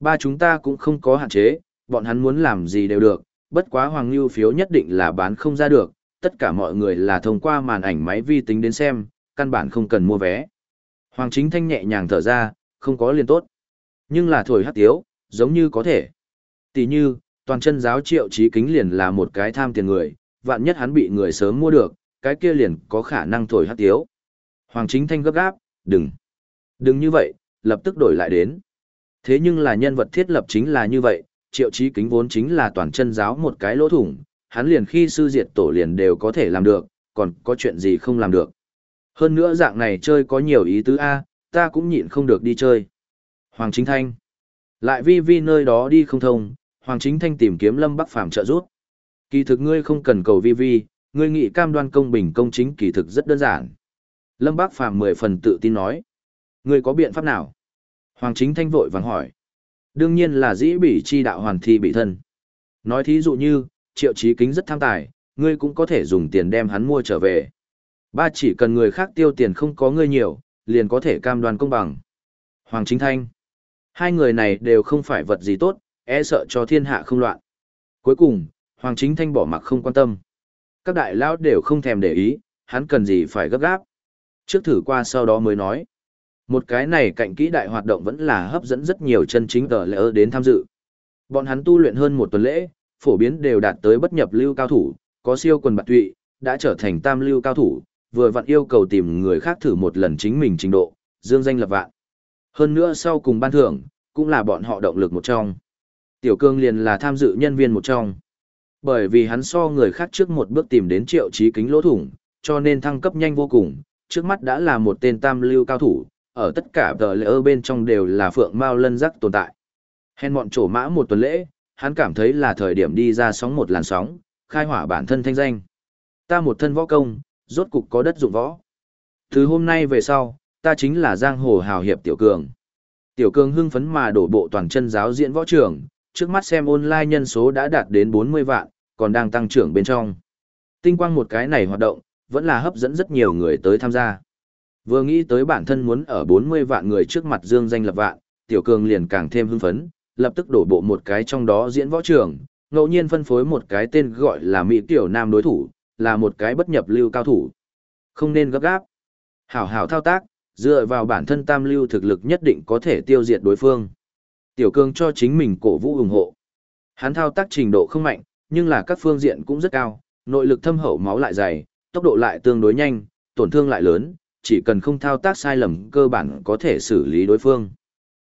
Ba chúng ta cũng không có hạn chế, bọn hắn muốn làm gì đều được, bất quá Hoàng Lưu phiếu nhất định là bán không ra được, tất cả mọi người là thông qua màn ảnh máy vi tính đến xem, căn bản không cần mua vé. Hoàng Chính Thanh nhẹ nhàng thở ra, không có liền tốt. Nhưng là thổi hát tiếu, giống như có thể. Tỷ như, toàn chân giáo triệu trí kính liền là một cái tham tiền người, vạn nhất hắn bị người sớm mua được, cái kia liền có khả năng thổi hát tiếu. Hoàng chính thanh gấp gáp, đừng, đừng như vậy, lập tức đổi lại đến. Thế nhưng là nhân vật thiết lập chính là như vậy, triệu chí kính vốn chính là toàn chân giáo một cái lỗ thủng, hắn liền khi sư diệt tổ liền đều có thể làm được, còn có chuyện gì không làm được. Hơn nữa dạng này chơi có nhiều ý tứ A, ta cũng nhịn không được đi chơi. Hoàng Chính Thanh. Lại vi vi nơi đó đi không thông, Hoàng Chính Thanh tìm kiếm Lâm Bắc Phàm trợ giúp. Kỳ thực ngươi không cần cầu vi vi, ngươi nghĩ cam đoan công bình công chính kỳ thực rất đơn giản. Lâm Bác Phàm mười phần tự tin nói. người có biện pháp nào? Hoàng Chính Thanh vội vàng hỏi. Đương nhiên là dĩ bị chi đạo hoàn thi bị thân. Nói thí dụ như, triệu chí kính rất tham tài, ngươi cũng có thể dùng tiền đem hắn mua trở về. Ba chỉ cần người khác tiêu tiền không có ngươi nhiều, liền có thể cam đoan công bằng. Hoàng Chính Thanh. Hai người này đều không phải vật gì tốt, e sợ cho thiên hạ không loạn. Cuối cùng, Hoàng Chính Thanh bỏ mặc không quan tâm. Các đại lão đều không thèm để ý, hắn cần gì phải gấp gáp. Trước thử qua sau đó mới nói. Một cái này cạnh kỹ đại hoạt động vẫn là hấp dẫn rất nhiều chân chính tờ lễ đến tham dự. Bọn hắn tu luyện hơn một tuần lễ, phổ biến đều đạt tới bất nhập lưu cao thủ, có siêu quần bạc tụy, đã trở thành tam lưu cao thủ, vừa vặn yêu cầu tìm người khác thử một lần chính mình trình độ, dương danh lập vạn. Hơn nữa sau cùng ban thưởng, cũng là bọn họ động lực một trong. Tiểu cương liền là tham dự nhân viên một trong. Bởi vì hắn so người khác trước một bước tìm đến triệu trí kính lỗ thủng, cho nên thăng cấp nhanh vô cùng, trước mắt đã là một tên tam lưu cao thủ, ở tất cả tờ lễ bên trong đều là phượng mao lân rắc tồn tại. Hèn mọn trổ mã một tuần lễ, hắn cảm thấy là thời điểm đi ra sóng một làn sóng, khai hỏa bản thân thanh danh. Ta một thân võ công, rốt cục có đất dụng võ. Từ hôm nay về sau, ta chính là giang hồ hào hiệp tiểu cường. Tiểu cường hưng phấn mà đổ bộ toàn chân giáo diễn võ trường, trước mắt xem online nhân số đã đạt đến 40 vạn, còn đang tăng trưởng bên trong. Tinh quang một cái này hoạt động, vẫn là hấp dẫn rất nhiều người tới tham gia. Vừa nghĩ tới bản thân muốn ở 40 vạn người trước mặt dương danh lập vạn, tiểu cường liền càng thêm hưng phấn, lập tức đổ bộ một cái trong đó diễn võ trường, ngẫu nhiên phân phối một cái tên gọi là Mỹ Tiểu Nam đối thủ, là một cái bất nhập lưu cao thủ. Không nên gấp gáp. Hảo hảo thao tác, dựa vào bản thân tam lưu thực lực nhất định có thể tiêu diệt đối phương. Tiểu cường cho chính mình cổ vũ ủng hộ. Hắn thao tác trình độ không mạnh, nhưng là các phương diện cũng rất cao, nội lực thâm hậu máu lại dày, tốc độ lại tương đối nhanh, tổn thương lại lớn, chỉ cần không thao tác sai lầm cơ bản có thể xử lý đối phương.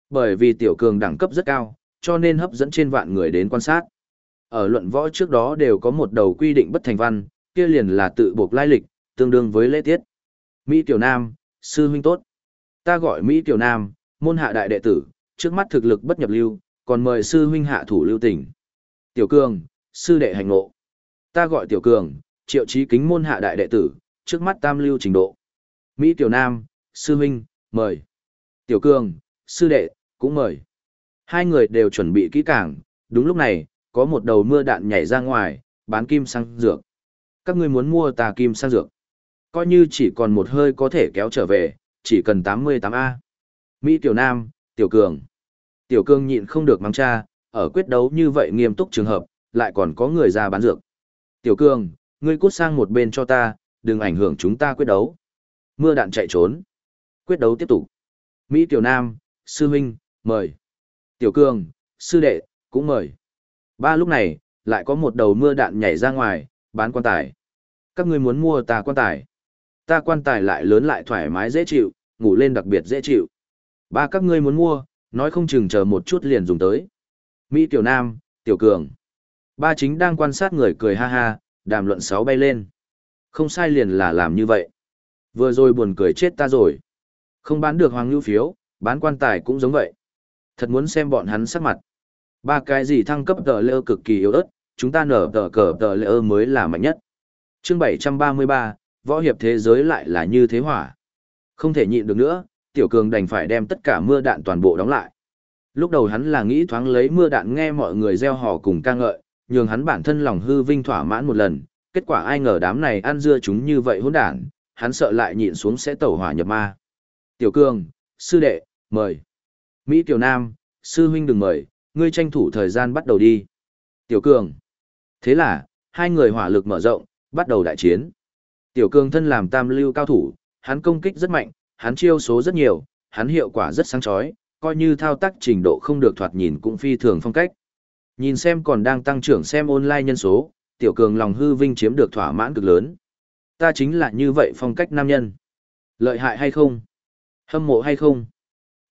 Bởi vì tiểu cường đẳng cấp rất cao, cho nên hấp dẫn trên vạn người đến quan sát. Ở luận võ trước đó đều có một đầu quy định bất thành văn, kia liền là tự buộc lai lịch, tương đương với lễ tiết. Mỹ Tiểu Nam, sư huynh tốt. Ta gọi Mỹ Tiểu Nam, môn hạ đại đệ tử, trước mắt thực lực bất nhập lưu, còn mời sư huynh hạ thủ lưu tình. Tiểu Cường, sư đệ hành ngộ. Ta gọi Tiểu Cường, triệu chí kính môn hạ đại đệ tử, trước mắt tam lưu trình độ. Mỹ Tiểu Nam, sư huynh, mời. Tiểu Cường, sư đệ, cũng mời. Hai người đều chuẩn bị kỹ càng, đúng lúc này, có một đầu mưa đạn nhảy ra ngoài, bán kim sang dược. Các ngươi muốn mua tà kim sang dược. Coi như chỉ còn một hơi có thể kéo trở về, chỉ cần 88A. Mỹ Tiểu Nam, Tiểu Cường. Tiểu Cường nhịn không được mắng cha, ở quyết đấu như vậy nghiêm túc trường hợp, lại còn có người ra bán dược. Tiểu Cường, ngươi cút sang một bên cho ta, đừng ảnh hưởng chúng ta quyết đấu. Mưa đạn chạy trốn. Quyết đấu tiếp tục. Mỹ Tiểu Nam, Sư Minh, mời. Tiểu Cường, Sư Đệ, cũng mời. Ba lúc này, lại có một đầu mưa đạn nhảy ra ngoài, bán quan tài. Các ngươi muốn mua ta quan tài. Ta quan tài lại lớn lại thoải mái dễ chịu, ngủ lên đặc biệt dễ chịu. Ba các ngươi muốn mua, nói không chừng chờ một chút liền dùng tới. Mỹ Tiểu Nam, Tiểu Cường. Ba chính đang quan sát người cười ha ha, đàm luận sáu bay lên. Không sai liền là làm như vậy. Vừa rồi buồn cười chết ta rồi. Không bán được hoàng lưu phiếu, bán quan tài cũng giống vậy. Thật muốn xem bọn hắn sắc mặt. Ba cái gì thăng cấp tờ lơ cực kỳ yếu ớt, chúng ta nở tờ cờ tờ lơ mới là mạnh nhất. chương 733, võ hiệp thế giới lại là như thế hỏa. Không thể nhịn được nữa, tiểu cường đành phải đem tất cả mưa đạn toàn bộ đóng lại. Lúc đầu hắn là nghĩ thoáng lấy mưa đạn nghe mọi người gieo hò cùng ca ngợi, nhường hắn bản thân lòng hư vinh thỏa mãn một lần, kết quả ai ngờ đám này ăn dưa chúng như vậy hỗn đản, hắn sợ lại nhịn xuống sẽ tẩu hỏa nhập ma. Tiểu cường, sư đệ, mời. Mỹ Tiểu Nam, sư huynh đừng mời, ngươi tranh thủ thời gian bắt đầu đi. Tiểu cường. Thế là, hai người hỏa lực mở rộng, bắt đầu đại chiến. Tiểu cường thân làm tam lưu cao thủ, hắn công kích rất mạnh, hắn chiêu số rất nhiều, hắn hiệu quả rất sáng chói, coi như thao tác trình độ không được thoạt nhìn cũng phi thường phong cách. Nhìn xem còn đang tăng trưởng xem online nhân số, tiểu cường lòng hư vinh chiếm được thỏa mãn cực lớn. Ta chính là như vậy phong cách nam nhân. Lợi hại hay không? Hâm mộ hay không?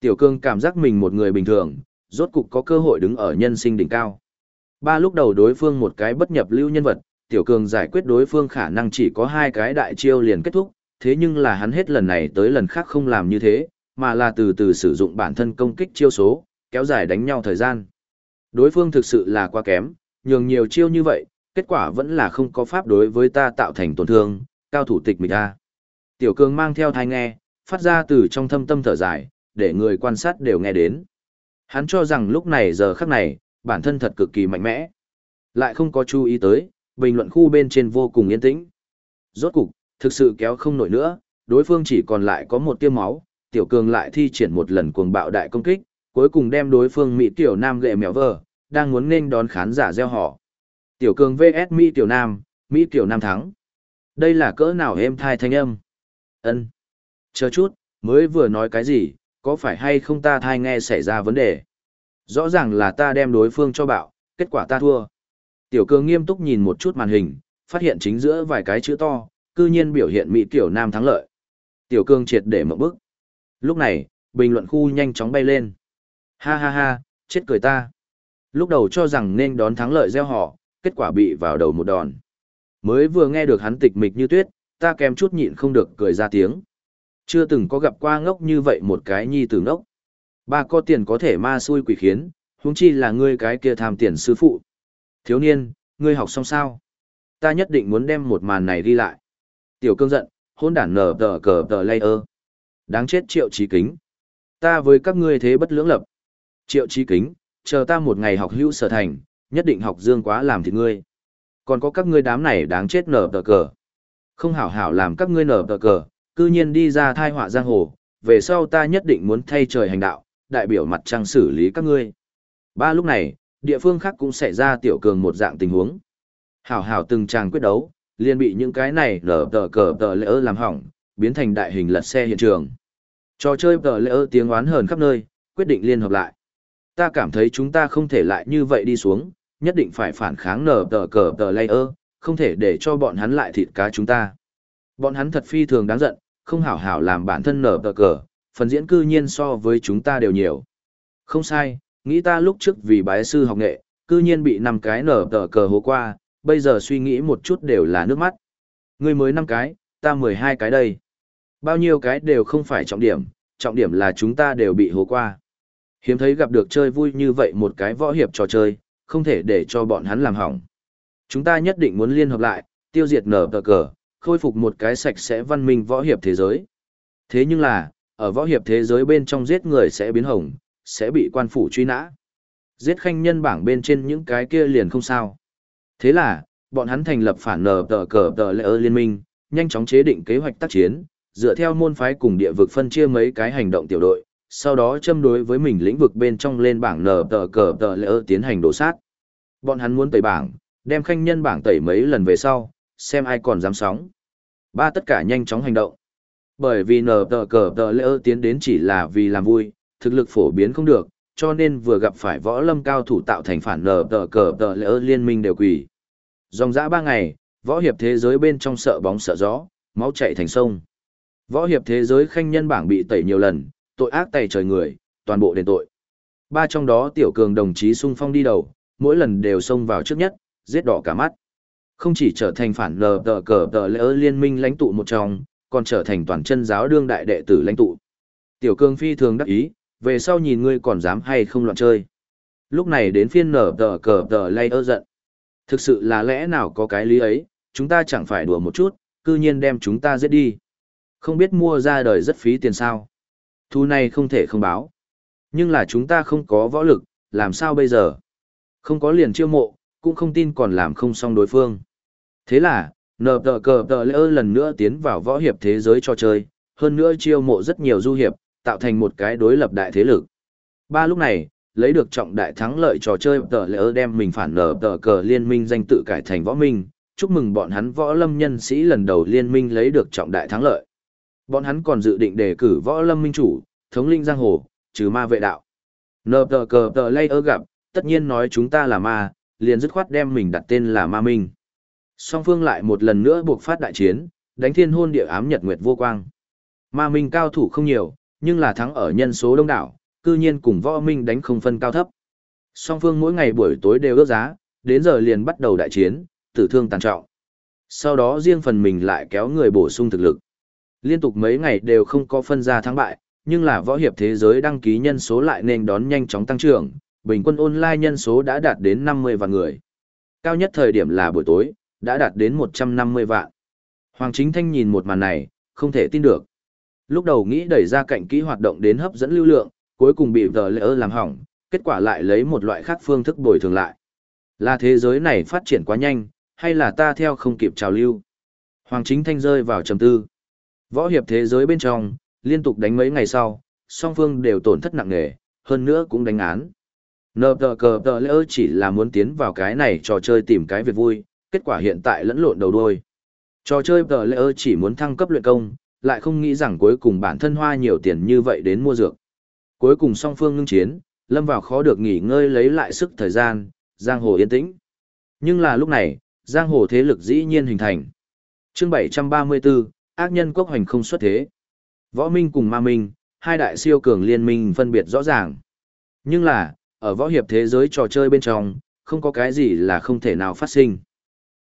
Tiểu cường cảm giác mình một người bình thường, rốt cục có cơ hội đứng ở nhân sinh đỉnh cao. Ba lúc đầu đối phương một cái bất nhập lưu nhân vật, tiểu cường giải quyết đối phương khả năng chỉ có hai cái đại chiêu liền kết thúc, thế nhưng là hắn hết lần này tới lần khác không làm như thế, mà là từ từ sử dụng bản thân công kích chiêu số, kéo dài đánh nhau thời gian. Đối phương thực sự là quá kém, nhường nhiều chiêu như vậy, kết quả vẫn là không có pháp đối với ta tạo thành tổn thương, cao thủ tịch mình ta. Tiểu cường mang theo thai nghe, phát ra từ trong thâm tâm thở dài, để người quan sát đều nghe đến. Hắn cho rằng lúc này giờ khắc này, bản thân thật cực kỳ mạnh mẽ. Lại không có chú ý tới, bình luận khu bên trên vô cùng yên tĩnh. Rốt cục, thực sự kéo không nổi nữa, đối phương chỉ còn lại có một tiêu máu, tiểu cường lại thi triển một lần cuồng bạo đại công kích, cuối cùng đem đối phương Mỹ tiểu nam gệ mèo vờ, đang muốn nên đón khán giả gieo họ. Tiểu cường VS Mỹ tiểu nam, Mỹ tiểu nam thắng. Đây là cỡ nào êm thai thanh âm? ân Chờ chút, mới vừa nói cái gì, có phải hay không ta thai nghe xảy ra vấn đề? Rõ ràng là ta đem đối phương cho bạo, kết quả ta thua. Tiểu cường nghiêm túc nhìn một chút màn hình, phát hiện chính giữa vài cái chữ to, cư nhiên biểu hiện Mỹ tiểu nam thắng lợi. Tiểu cường triệt để mở bức. Lúc này, bình luận khu nhanh chóng bay lên. Ha ha ha, chết cười ta. Lúc đầu cho rằng nên đón thắng lợi gieo họ, kết quả bị vào đầu một đòn. Mới vừa nghe được hắn tịch mịch như tuyết, ta kèm chút nhịn không được cười ra tiếng. Chưa từng có gặp qua ngốc như vậy một cái nhi tử ngốc. Ba có tiền có thể ma xui quỷ khiến, huống chi là ngươi cái kia tham tiền sư phụ. Thiếu niên, ngươi học xong sao? Ta nhất định muốn đem một màn này đi lại. Tiểu cương giận, hôn đản nở tờ cờ tờ layer. Đáng chết triệu trí kính. Ta với các ngươi thế bất lưỡng lập. Triệu trí kính, chờ ta một ngày học hữu sở thành, nhất định học dương quá làm thịt ngươi. Còn có các ngươi đám này đáng chết nở tờ cờ. Không hảo hảo làm các ngươi nở tờ cờ, cư nhiên đi ra thai họa giang hồ, về sau ta nhất định muốn thay trời hành đạo, đại biểu mặt trăng xử lý các ngươi. Ba lúc này, địa phương khác cũng xảy ra tiểu cường một dạng tình huống. Hảo hảo từng tràng quyết đấu, liền bị những cái này nở tờ cờ tờ lỡ làm hỏng, biến thành đại hình lật xe hiện trường. Trò chơi tờ lỡ tiếng oán hờn khắp nơi, quyết định liên hợp lại. Ta cảm thấy chúng ta không thể lại như vậy đi xuống, nhất định phải phản kháng nở tờ cờ tờ layer, không thể để cho bọn hắn lại thịt cá chúng ta. Bọn hắn thật phi thường đáng giận, không hảo hảo làm bản thân nở tờ cờ, phần diễn cư nhiên so với chúng ta đều nhiều. Không sai, nghĩ ta lúc trước vì bái sư học nghệ, cư nhiên bị năm cái nở tờ cờ hố qua, bây giờ suy nghĩ một chút đều là nước mắt. Ngươi mới năm cái, ta mười hai cái đây. Bao nhiêu cái đều không phải trọng điểm, trọng điểm là chúng ta đều bị hố qua. Hiếm thấy gặp được chơi vui như vậy một cái võ hiệp trò chơi, không thể để cho bọn hắn làm hỏng. Chúng ta nhất định muốn liên hợp lại, tiêu diệt nở cờ cờ, khôi phục một cái sạch sẽ văn minh võ hiệp thế giới. Thế nhưng là, ở võ hiệp thế giới bên trong giết người sẽ biến hỏng, sẽ bị quan phủ truy nã. Giết khanh nhân bảng bên trên những cái kia liền không sao. Thế là, bọn hắn thành lập phản nở tờ cờ tờ lệ liên minh, nhanh chóng chế định kế hoạch tác chiến, dựa theo môn phái cùng địa vực phân chia mấy cái hành động tiểu đội, sau đó châm đối với mình lĩnh vực bên trong lên bảng nở tờ cờ tờ lỡ tiến hành đổ sát. Bọn hắn muốn tẩy bảng, đem khanh nhân bảng tẩy mấy lần về sau, xem ai còn dám sóng. Ba tất cả nhanh chóng hành động. Bởi vì nở tờ cờ tờ lỡ tiến đến chỉ là vì làm vui, thực lực phổ biến không được, cho nên vừa gặp phải võ lâm cao thủ tạo thành phản nở tờ cờ tờ lỡ liên minh đều quỳ. Dòng dã ba ngày, võ hiệp thế giới bên trong sợ bóng sợ gió, máu chạy thành sông. Võ hiệp thế giới khanh nhân bảng bị tẩy nhiều lần, tội ác tày trời người, toàn bộ đền tội. Ba trong đó tiểu cường đồng chí sung phong đi đầu, mỗi lần đều xông vào trước nhất, giết đỏ cả mắt. Không chỉ trở thành phản lờ tờ cờ tờ lỡ liên minh lãnh tụ một trong, còn trở thành toàn chân giáo đương đại đệ tử lãnh tụ. Tiểu cường phi thường đắc ý, về sau nhìn ngươi còn dám hay không loạn chơi. Lúc này đến phiên nở tờ cờ tờ lay ơ giận. Thực sự là lẽ nào có cái lý ấy, chúng ta chẳng phải đùa một chút, cư nhiên đem chúng ta giết đi. Không biết mua ra đời rất phí tiền sao. Thu này không thể không báo. Nhưng là chúng ta không có võ lực, làm sao bây giờ? Không có liền chiêu mộ, cũng không tin còn làm không xong đối phương. Thế là, nờ tờ cờ tờ lỡ lần nữa tiến vào võ hiệp thế giới cho chơi, hơn nữa chiêu mộ rất nhiều du hiệp, tạo thành một cái đối lập đại thế lực. Ba lúc này, lấy được trọng đại thắng lợi trò chơi tờ lỡ đem mình phản nở tờ cờ liên minh danh tự cải thành võ minh, chúc mừng bọn hắn võ lâm nhân sĩ lần đầu liên minh lấy được trọng đại thắng lợi. Bọn hắn còn dự định đề cử võ lâm minh chủ, thống linh giang hồ, trừ ma vệ đạo. Nờ tờ cờ tờ lay ơ gặp, tất nhiên nói chúng ta là ma, liền dứt khoát đem mình đặt tên là ma minh. Song phương lại một lần nữa buộc phát đại chiến, đánh thiên hôn địa ám nhật nguyệt vô quang. Ma minh cao thủ không nhiều, nhưng là thắng ở nhân số đông đảo, cư nhiên cùng võ minh đánh không phân cao thấp. Song phương mỗi ngày buổi tối đều ước giá, đến giờ liền bắt đầu đại chiến, tử thương tàn trọng. Sau đó riêng phần mình lại kéo người bổ sung thực lực. Liên tục mấy ngày đều không có phân ra thắng bại, nhưng là võ hiệp thế giới đăng ký nhân số lại nên đón nhanh chóng tăng trưởng, bình quân online nhân số đã đạt đến 50 vạn người. Cao nhất thời điểm là buổi tối, đã đạt đến 150 vạn. Hoàng Chính Thanh nhìn một màn này, không thể tin được. Lúc đầu nghĩ đẩy ra cạnh kỹ hoạt động đến hấp dẫn lưu lượng, cuối cùng bị vợ lỡ làm hỏng, kết quả lại lấy một loại khác phương thức bồi thường lại. Là thế giới này phát triển quá nhanh, hay là ta theo không kịp trào lưu? Hoàng Chính Thanh rơi vào trầm tư. Võ hiệp thế giới bên trong, liên tục đánh mấy ngày sau, song phương đều tổn thất nặng nề, hơn nữa cũng đánh án. Nờ tờ cờ tờ lỡ chỉ là muốn tiến vào cái này trò chơi tìm cái việc vui, kết quả hiện tại lẫn lộn đầu đuôi. Trò chơi tờ lỡ chỉ muốn thăng cấp luyện công, lại không nghĩ rằng cuối cùng bản thân hoa nhiều tiền như vậy đến mua dược. Cuối cùng song phương ngưng chiến, lâm vào khó được nghỉ ngơi lấy lại sức thời gian, giang hồ yên tĩnh. Nhưng là lúc này, giang hồ thế lực dĩ nhiên hình thành. Chương 734, ác nhân quốc hoành không xuất thế. Võ Minh cùng Ma Minh, hai đại siêu cường liên minh phân biệt rõ ràng. Nhưng là, ở võ hiệp thế giới trò chơi bên trong, không có cái gì là không thể nào phát sinh.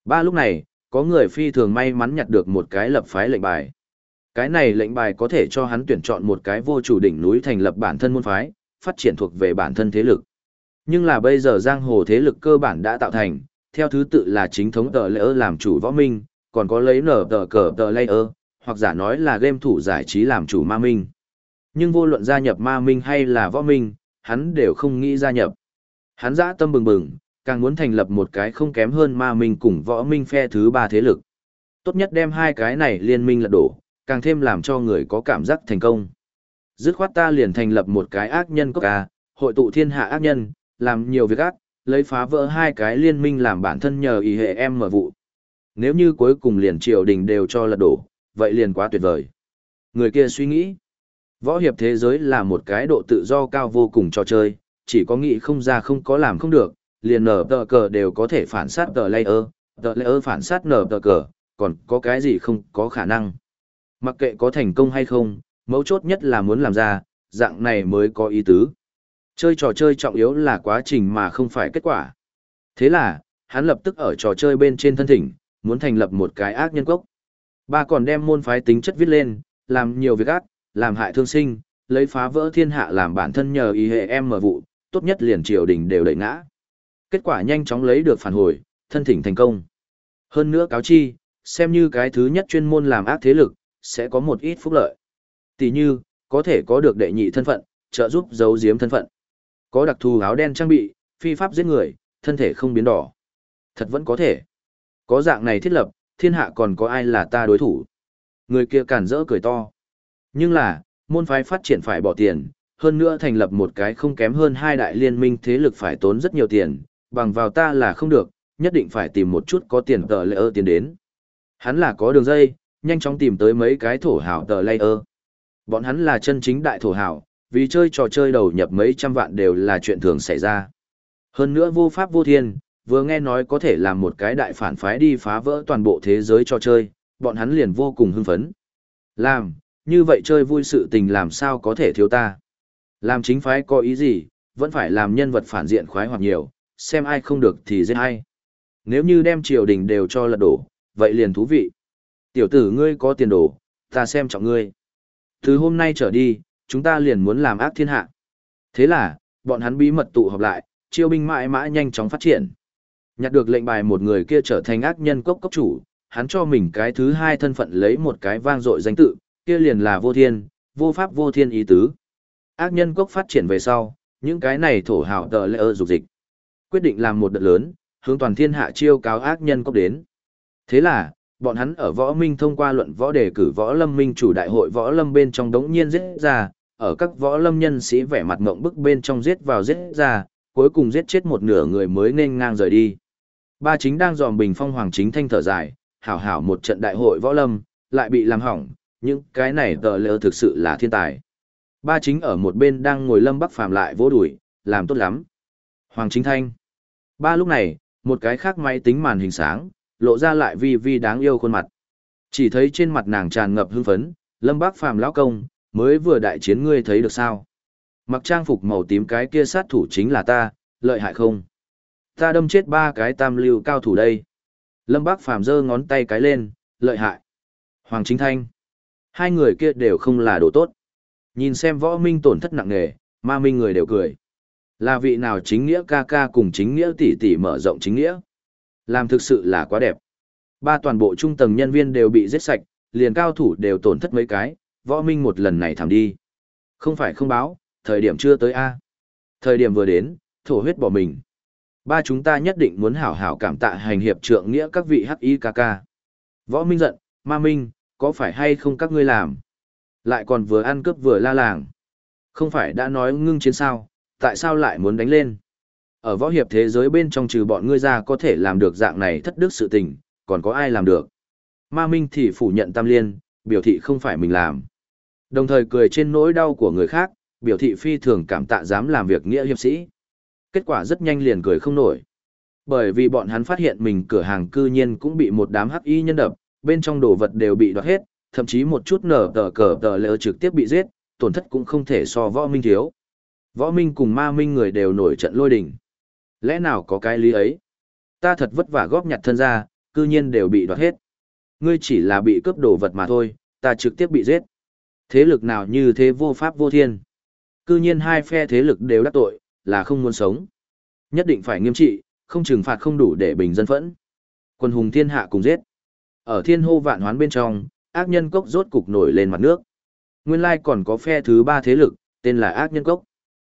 Ba lúc này, có người phi thường may mắn nhặt được một cái lập phái lệnh bài. Cái này lệnh bài có thể cho hắn tuyển chọn một cái vô chủ đỉnh núi thành lập bản thân môn phái, phát triển thuộc về bản thân thế lực. Nhưng là bây giờ giang hồ thế lực cơ bản đã tạo thành, theo thứ tự là chính thống tờ lễ làm chủ võ minh, còn có lấy nở tờ cờ tờ layer, hoặc giả nói là game thủ giải trí làm chủ ma minh. Nhưng vô luận gia nhập ma minh hay là võ minh, hắn đều không nghĩ gia nhập. Hắn dã tâm bừng bừng, càng muốn thành lập một cái không kém hơn ma minh cùng võ minh phe thứ ba thế lực. Tốt nhất đem hai cái này liên minh lật đổ, càng thêm làm cho người có cảm giác thành công. Dứt khoát ta liền thành lập một cái ác nhân cốc ca, hội tụ thiên hạ ác nhân, làm nhiều việc ác, lấy phá vỡ hai cái liên minh làm bản thân nhờ ý hệ em mở vụ. Nếu như cuối cùng liền triều đình đều cho lật đổ, vậy liền quá tuyệt vời. Người kia suy nghĩ, võ hiệp thế giới là một cái độ tự do cao vô cùng trò chơi, chỉ có nghĩ không ra không có làm không được, liền nở tờ cờ đều có thể phản sát tờ layer, tờ layer phản sát nở tờ cờ, còn có cái gì không có khả năng. Mặc kệ có thành công hay không, mấu chốt nhất là muốn làm ra, dạng này mới có ý tứ. Chơi trò chơi trọng yếu là quá trình mà không phải kết quả. Thế là, hắn lập tức ở trò chơi bên trên thân thỉnh, muốn thành lập một cái ác nhân cốc. Ba còn đem môn phái tính chất viết lên, làm nhiều việc ác, làm hại thương sinh, lấy phá vỡ thiên hạ làm bản thân nhờ ý hệ em mở vụ, tốt nhất liền triều đình đều đẩy ngã. Kết quả nhanh chóng lấy được phản hồi, thân thỉnh thành công. Hơn nữa cáo chi, xem như cái thứ nhất chuyên môn làm ác thế lực, sẽ có một ít phúc lợi. Tỷ như, có thể có được đệ nhị thân phận, trợ giúp giấu giếm thân phận. Có đặc thù áo đen trang bị, phi pháp giết người, thân thể không biến đỏ. Thật vẫn có thể. Có dạng này thiết lập, thiên hạ còn có ai là ta đối thủ. Người kia cản rỡ cười to. Nhưng là, môn phái phát triển phải bỏ tiền, hơn nữa thành lập một cái không kém hơn hai đại liên minh thế lực phải tốn rất nhiều tiền, bằng vào ta là không được, nhất định phải tìm một chút có tiền tờ lệ ơ tiền đến. Hắn là có đường dây, nhanh chóng tìm tới mấy cái thổ hảo tờ lệ ơ. Bọn hắn là chân chính đại thổ hảo, vì chơi trò chơi đầu nhập mấy trăm vạn đều là chuyện thường xảy ra. Hơn nữa vô pháp vô thiên, vừa nghe nói có thể làm một cái đại phản phái đi phá vỡ toàn bộ thế giới cho chơi, bọn hắn liền vô cùng hưng phấn. Làm, như vậy chơi vui sự tình làm sao có thể thiếu ta. Làm chính phái có ý gì, vẫn phải làm nhân vật phản diện khoái hoặc nhiều, xem ai không được thì giết ai. Nếu như đem triều đình đều cho lật đổ, vậy liền thú vị. Tiểu tử ngươi có tiền đồ, ta xem trọng ngươi. Từ hôm nay trở đi, chúng ta liền muốn làm ác thiên hạ. Thế là, bọn hắn bí mật tụ họp lại, chiêu binh mãi mãi nhanh chóng phát triển. Nhặt được lệnh bài một người kia trở thành ác nhân cốc cốc chủ, hắn cho mình cái thứ hai thân phận lấy một cái vang dội danh tự, kia liền là vô thiên, vô pháp vô thiên ý tứ. Ác nhân cốc phát triển về sau, những cái này thổ hào tờ lệ ơ dục dịch. Quyết định làm một đợt lớn, hướng toàn thiên hạ chiêu cáo ác nhân cốc đến. Thế là, bọn hắn ở võ minh thông qua luận võ đề cử võ lâm minh chủ đại hội võ lâm bên trong đống nhiên giết ra, ở các võ lâm nhân sĩ vẻ mặt ngộng bức bên trong giết vào giết ra, cuối cùng giết chết một nửa người mới nên ngang rời đi. Ba chính đang dòm bình phong hoàng chính thanh thở dài, hảo hảo một trận đại hội võ lâm, lại bị làm hỏng, những cái này tờ lỡ thực sự là thiên tài. Ba chính ở một bên đang ngồi lâm bắc phàm lại vỗ đuổi, làm tốt lắm. Hoàng chính thanh. Ba lúc này, một cái khác máy tính màn hình sáng, lộ ra lại vi vi đáng yêu khuôn mặt. Chỉ thấy trên mặt nàng tràn ngập hưng phấn, lâm bắc phàm lão công, mới vừa đại chiến ngươi thấy được sao? Mặc trang phục màu tím cái kia sát thủ chính là ta, lợi hại không? Ta đâm chết ba cái tam lưu cao thủ đây. Lâm Bác Phàm giơ ngón tay cái lên, lợi hại. Hoàng Chính Thanh. Hai người kia đều không là đồ tốt. Nhìn xem võ minh tổn thất nặng nề, ma minh người đều cười. Là vị nào chính nghĩa ca ca cùng chính nghĩa tỷ tỷ mở rộng chính nghĩa. Làm thực sự là quá đẹp. Ba toàn bộ trung tầng nhân viên đều bị giết sạch, liền cao thủ đều tổn thất mấy cái, võ minh một lần này thảm đi. Không phải không báo, thời điểm chưa tới A. Thời điểm vừa đến, thổ huyết bỏ mình. Ba chúng ta nhất định muốn hảo hảo cảm tạ hành hiệp trượng nghĩa các vị HIKK. Võ Minh giận, ma Minh, có phải hay không các ngươi làm? Lại còn vừa ăn cướp vừa la làng. Không phải đã nói ngưng chiến sao, tại sao lại muốn đánh lên? Ở võ hiệp thế giới bên trong trừ bọn ngươi ra có thể làm được dạng này thất đức sự tình, còn có ai làm được? Ma Minh thì phủ nhận tam liên, biểu thị không phải mình làm. Đồng thời cười trên nỗi đau của người khác, biểu thị phi thường cảm tạ dám làm việc nghĩa hiệp sĩ. Kết quả rất nhanh liền cười không nổi. Bởi vì bọn hắn phát hiện mình cửa hàng cư nhiên cũng bị một đám hắc y nhân đập, bên trong đồ vật đều bị đoạt hết, thậm chí một chút nở tờ cờ tờ lỡ trực tiếp bị giết, tổn thất cũng không thể so võ minh thiếu. Võ minh cùng ma minh người đều nổi trận lôi đình. Lẽ nào có cái lý ấy? Ta thật vất vả góp nhặt thân ra, cư nhiên đều bị đoạt hết. Ngươi chỉ là bị cướp đồ vật mà thôi, ta trực tiếp bị giết. Thế lực nào như thế vô pháp vô thiên. Cư nhiên hai phe thế lực đều đắc tội, là không muốn sống. Nhất định phải nghiêm trị, không trừng phạt không đủ để bình dân phẫn. Quân hùng thiên hạ cùng giết. Ở thiên hô vạn hoán bên trong, ác nhân cốc rốt cục nổi lên mặt nước. Nguyên lai còn có phe thứ ba thế lực, tên là ác nhân cốc.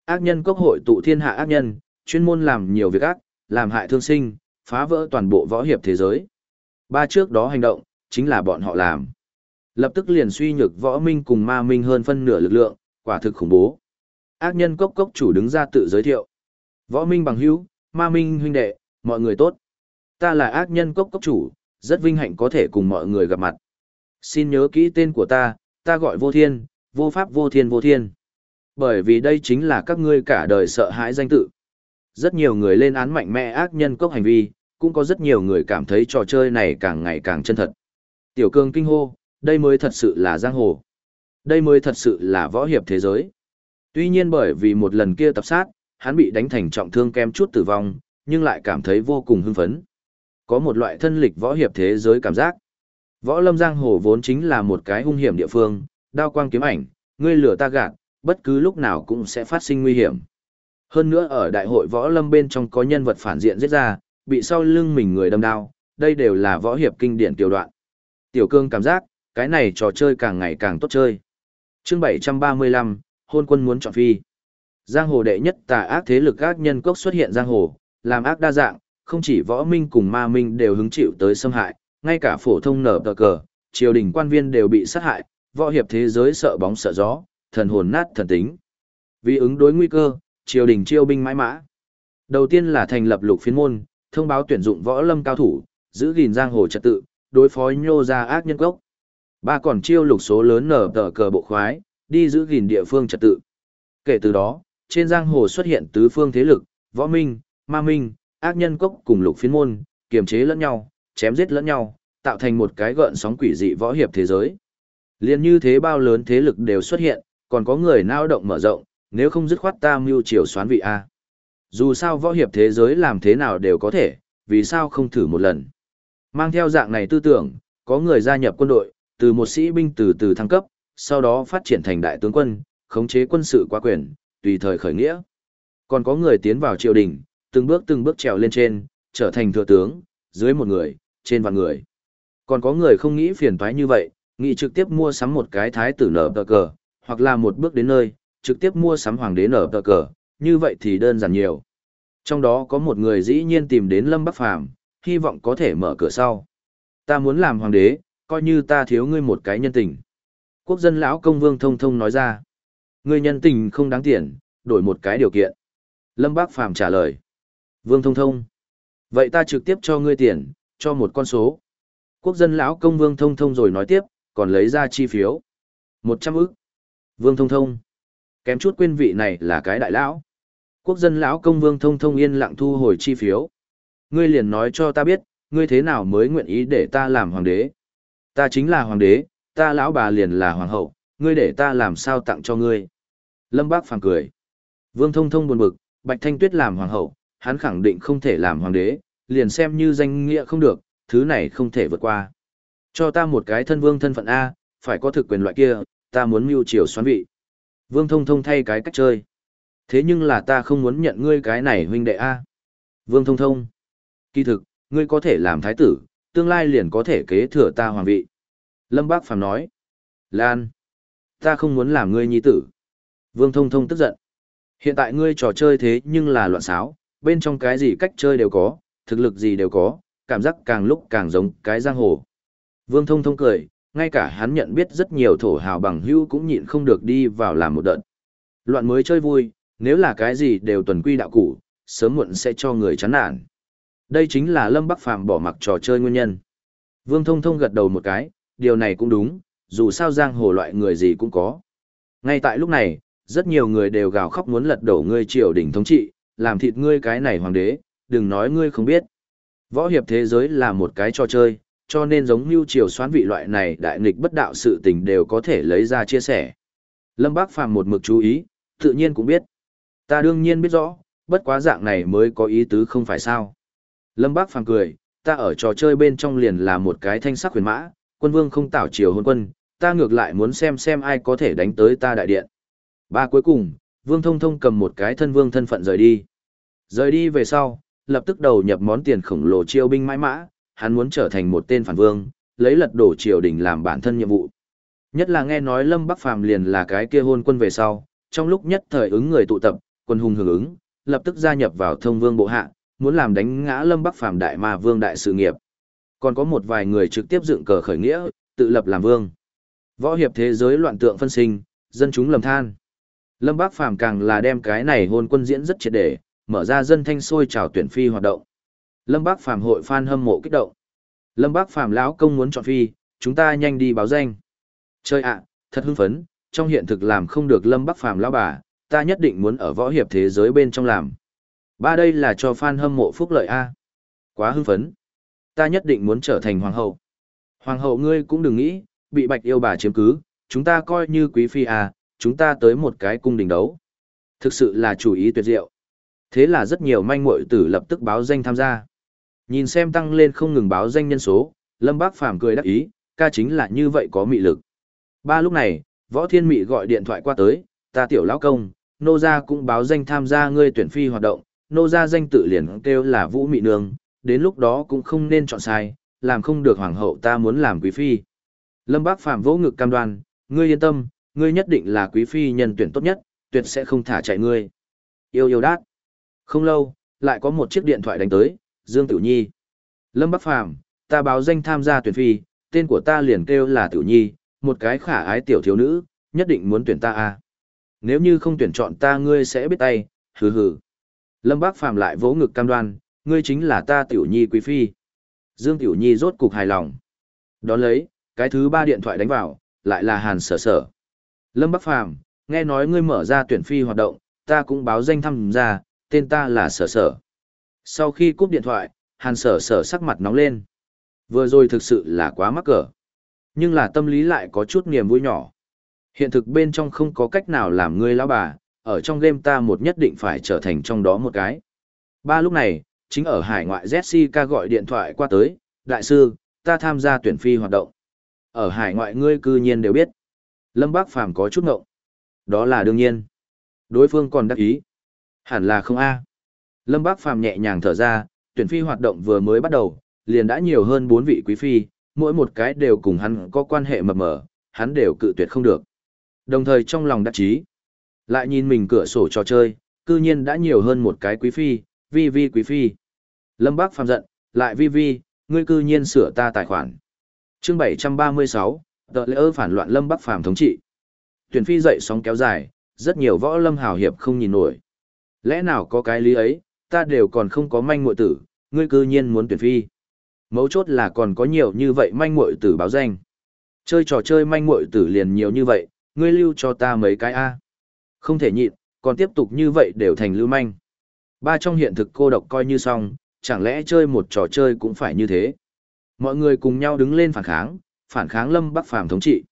Ác nhân cốc hội tụ thiên hạ ác nhân, chuyên môn làm nhiều việc ác, làm hại thương sinh, phá vỡ toàn bộ võ hiệp thế giới. Ba trước đó hành động, chính là bọn họ làm. Lập tức liền suy nhược võ minh cùng ma minh hơn phân nửa lực lượng, quả thực khủng bố. Ác nhân cốc cốc chủ đứng ra tự giới thiệu. Võ minh bằng hữu, ma minh huynh đệ, mọi người tốt. Ta là ác nhân cốc cốc chủ, rất vinh hạnh có thể cùng mọi người gặp mặt. Xin nhớ kỹ tên của ta, ta gọi vô thiên, vô pháp vô thiên vô thiên. Bởi vì đây chính là các ngươi cả đời sợ hãi danh tự. Rất nhiều người lên án mạnh mẽ ác nhân cốc hành vi, cũng có rất nhiều người cảm thấy trò chơi này càng ngày càng chân thật. Tiểu cương kinh hô, đây mới thật sự là giang hồ. Đây mới thật sự là võ hiệp thế giới. Tuy nhiên bởi vì một lần kia tập sát, hắn bị đánh thành trọng thương kem chút tử vong, nhưng lại cảm thấy vô cùng hưng phấn. Có một loại thân lịch võ hiệp thế giới cảm giác. Võ lâm giang hồ vốn chính là một cái hung hiểm địa phương, đao quang kiếm ảnh, ngươi lửa ta gạt, bất cứ lúc nào cũng sẽ phát sinh nguy hiểm. Hơn nữa ở đại hội võ lâm bên trong có nhân vật phản diện giết ra, bị sau lưng mình người đâm đao, đây đều là võ hiệp kinh điển tiểu đoạn. Tiểu cương cảm giác, cái này trò chơi càng ngày càng tốt chơi. chương 735, hôn quân muốn chọn phi. Giang hồ đệ nhất tà ác thế lực ác nhân cốc xuất hiện giang hồ, làm ác đa dạng, không chỉ võ minh cùng ma minh đều hứng chịu tới xâm hại, ngay cả phổ thông nở tờ cờ, triều đình quan viên đều bị sát hại, võ hiệp thế giới sợ bóng sợ gió, thần hồn nát thần tính. Vì ứng đối nguy cơ, triều đình chiêu binh mãi mã. Đầu tiên là thành lập lục phiên môn, thông báo tuyển dụng võ lâm cao thủ, giữ gìn giang hồ trật tự, đối phó nhô ra ác nhân cốc. Ba còn chiêu lục số lớn nở tờ cờ bộ khoái, đi giữ gìn địa phương trật tự. Kể từ đó, trên giang hồ xuất hiện tứ phương thế lực, võ minh, ma minh, ác nhân cốc cùng lục phiến môn, kiềm chế lẫn nhau, chém giết lẫn nhau, tạo thành một cái gợn sóng quỷ dị võ hiệp thế giới. Liên như thế bao lớn thế lực đều xuất hiện, còn có người nao động mở rộng, nếu không dứt khoát ta mưu triều xoán vị A. Dù sao võ hiệp thế giới làm thế nào đều có thể, vì sao không thử một lần. Mang theo dạng này tư tưởng, có người gia nhập quân đội, từ một sĩ binh từ từ thăng cấp, sau đó phát triển thành đại tướng quân, khống chế quân sự quá quyền, tùy thời khởi nghĩa. Còn có người tiến vào triều đình, từng bước từng bước trèo lên trên, trở thành thừa tướng, dưới một người, trên vạn người. Còn có người không nghĩ phiền toái như vậy, nghĩ trực tiếp mua sắm một cái thái tử nở tờ cờ, hoặc là một bước đến nơi, trực tiếp mua sắm hoàng đế nở tờ cờ, như vậy thì đơn giản nhiều. Trong đó có một người dĩ nhiên tìm đến Lâm Bắc Phàm hy vọng có thể mở cửa sau. Ta muốn làm hoàng đế, coi như ta thiếu ngươi một cái nhân tình. Quốc dân lão công vương thông thông nói ra. Ngươi nhân tình không đáng tiền, đổi một cái điều kiện. Lâm Bác Phàm trả lời. Vương thông thông. Vậy ta trực tiếp cho ngươi tiền, cho một con số. Quốc dân lão công vương thông thông rồi nói tiếp, còn lấy ra chi phiếu. Một trăm ức. Vương thông thông. Kém chút quên vị này là cái đại lão. Quốc dân lão công vương thông thông yên lặng thu hồi chi phiếu. Ngươi liền nói cho ta biết, ngươi thế nào mới nguyện ý để ta làm hoàng đế. Ta chính là hoàng đế, ta lão bà liền là hoàng hậu, ngươi để ta làm sao tặng cho ngươi. Lâm Bác Phàm cười. Vương Thông Thông buồn bực, Bạch Thanh Tuyết làm hoàng hậu, hắn khẳng định không thể làm hoàng đế, liền xem như danh nghĩa không được, thứ này không thể vượt qua. Cho ta một cái thân vương thân phận A, phải có thực quyền loại kia, ta muốn mưu triều xoán vị. Vương Thông Thông thay cái cách chơi. Thế nhưng là ta không muốn nhận ngươi cái này huynh đệ A. Vương Thông Thông. Kỳ thực, ngươi có thể làm thái tử, tương lai liền có thể kế thừa ta hoàng vị. Lâm Bác Phàm nói. Lan. Ta không muốn làm ngươi nhi tử. Vương Thông Thông tức giận. Hiện tại ngươi trò chơi thế nhưng là loạn xáo, bên trong cái gì cách chơi đều có, thực lực gì đều có, cảm giác càng lúc càng giống cái giang hồ. Vương Thông Thông cười, ngay cả hắn nhận biết rất nhiều thổ hào bằng hữu cũng nhịn không được đi vào làm một đợt. Loạn mới chơi vui, nếu là cái gì đều tuần quy đạo cũ, sớm muộn sẽ cho người chán nản. Đây chính là Lâm Bắc Phàm bỏ mặc trò chơi nguyên nhân. Vương Thông Thông gật đầu một cái, điều này cũng đúng, dù sao giang hồ loại người gì cũng có. Ngay tại lúc này, rất nhiều người đều gào khóc muốn lật đổ ngươi triều đình thống trị, làm thịt ngươi cái này hoàng đế, đừng nói ngươi không biết. Võ hiệp thế giới là một cái trò chơi, cho nên giống như triều xoán vị loại này đại nghịch bất đạo sự tình đều có thể lấy ra chia sẻ. Lâm Bác Phàm một mực chú ý, tự nhiên cũng biết. Ta đương nhiên biết rõ, bất quá dạng này mới có ý tứ không phải sao. Lâm Bác Phàm cười, ta ở trò chơi bên trong liền là một cái thanh sắc huyền mã, quân vương không tảo triều hôn quân, ta ngược lại muốn xem xem ai có thể đánh tới ta đại điện. Ba cuối cùng, Vương Thông Thông cầm một cái thân vương thân phận rời đi. Rời đi về sau, lập tức đầu nhập món tiền khổng lồ chiêu binh mãi mã, hắn muốn trở thành một tên phản vương, lấy lật đổ triều đình làm bản thân nhiệm vụ. Nhất là nghe nói Lâm Bắc Phàm liền là cái kia hôn quân về sau, trong lúc nhất thời ứng người tụ tập, quân hùng hưởng ứng, lập tức gia nhập vào thông vương bộ hạ, muốn làm đánh ngã Lâm Bắc Phàm đại ma vương đại sự nghiệp. Còn có một vài người trực tiếp dựng cờ khởi nghĩa, tự lập làm vương. Võ hiệp thế giới loạn tượng phân sinh, dân chúng lầm than. Lâm Bác Phàm càng là đem cái này hôn quân diễn rất triệt để, mở ra dân thanh sôi trào tuyển phi hoạt động. Lâm Bác Phàm hội fan hâm mộ kích động. Lâm Bác Phàm lão công muốn chọn phi, chúng ta nhanh đi báo danh. Chơi ạ, thật hưng phấn, trong hiện thực làm không được Lâm Bác Phàm lão bà, ta nhất định muốn ở võ hiệp thế giới bên trong làm. Ba đây là cho fan hâm mộ phúc lợi a. Quá hưng phấn. Ta nhất định muốn trở thành hoàng hậu. Hoàng hậu ngươi cũng đừng nghĩ, bị Bạch yêu bà chiếm cứ, chúng ta coi như quý phi à, chúng ta tới một cái cung đình đấu. Thực sự là chủ ý tuyệt diệu. Thế là rất nhiều manh muội tử lập tức báo danh tham gia. Nhìn xem tăng lên không ngừng báo danh nhân số, Lâm Bác Phàm cười đắc ý, ca chính là như vậy có mị lực. Ba lúc này, Võ Thiên Mị gọi điện thoại qua tới, ta tiểu lão công, nô gia cũng báo danh tham gia ngươi tuyển phi hoạt động, nô gia danh tự liền kêu là Vũ Mị Nương, đến lúc đó cũng không nên chọn sai, làm không được hoàng hậu ta muốn làm quý phi. Lâm Bác Phàm vỗ ngực cam đoan, ngươi yên tâm, ngươi nhất định là quý phi nhân tuyển tốt nhất, tuyệt sẽ không thả chạy ngươi. Yêu yêu đát. Không lâu, lại có một chiếc điện thoại đánh tới, Dương Tiểu Nhi. Lâm Bắc Phàm, ta báo danh tham gia tuyển phi, tên của ta liền kêu là Tiểu Nhi, một cái khả ái tiểu thiếu nữ, nhất định muốn tuyển ta à. Nếu như không tuyển chọn ta ngươi sẽ biết tay, hừ hừ. Lâm Bác Phàm lại vỗ ngực cam đoan, ngươi chính là ta Tiểu Nhi quý phi. Dương Tiểu Nhi rốt cục hài lòng. Đón lấy, cái thứ ba điện thoại đánh vào, lại là Hàn Sở Sở. Lâm Bắc Phàm, nghe nói ngươi mở ra tuyển phi hoạt động, ta cũng báo danh thăm ra, tên ta là Sở Sở. Sau khi cúp điện thoại, Hàn Sở Sở sắc mặt nóng lên. Vừa rồi thực sự là quá mắc cỡ. Nhưng là tâm lý lại có chút niềm vui nhỏ. Hiện thực bên trong không có cách nào làm ngươi lão bà, ở trong game ta một nhất định phải trở thành trong đó một cái. Ba lúc này, chính ở hải ngoại Jessica gọi điện thoại qua tới, đại sư, ta tham gia tuyển phi hoạt động. Ở hải ngoại ngươi cư nhiên đều biết. Lâm Bác Phàm có chút ngộng. Đó là đương nhiên. Đối phương còn đắc ý. Hẳn là không a. Lâm Bác Phàm nhẹ nhàng thở ra, tuyển phi hoạt động vừa mới bắt đầu, liền đã nhiều hơn bốn vị quý phi, mỗi một cái đều cùng hắn có quan hệ mập mờ, hắn đều cự tuyệt không được. Đồng thời trong lòng đắc chí, lại nhìn mình cửa sổ trò chơi, cư nhiên đã nhiều hơn một cái quý phi, vi vi quý phi. Lâm Bác Phàm giận, lại vi vi, ngươi cư nhiên sửa ta tài khoản. Chương 736, tờ lễ ơ phản loạn Lâm Bắc Phàm thống trị. Tuyển phi dậy sóng kéo dài, rất nhiều võ lâm hào hiệp không nhìn nổi. Lẽ nào có cái lý ấy, ta đều còn không có manh muội tử, ngươi cư nhiên muốn tuyển phi. Mấu chốt là còn có nhiều như vậy manh muội tử báo danh. Chơi trò chơi manh muội tử liền nhiều như vậy, ngươi lưu cho ta mấy cái A. Không thể nhịn, còn tiếp tục như vậy đều thành lưu manh. Ba trong hiện thực cô độc coi như xong, chẳng lẽ chơi một trò chơi cũng phải như thế. Mọi người cùng nhau đứng lên phản kháng, phản kháng Lâm Bắc Phàm thống trị.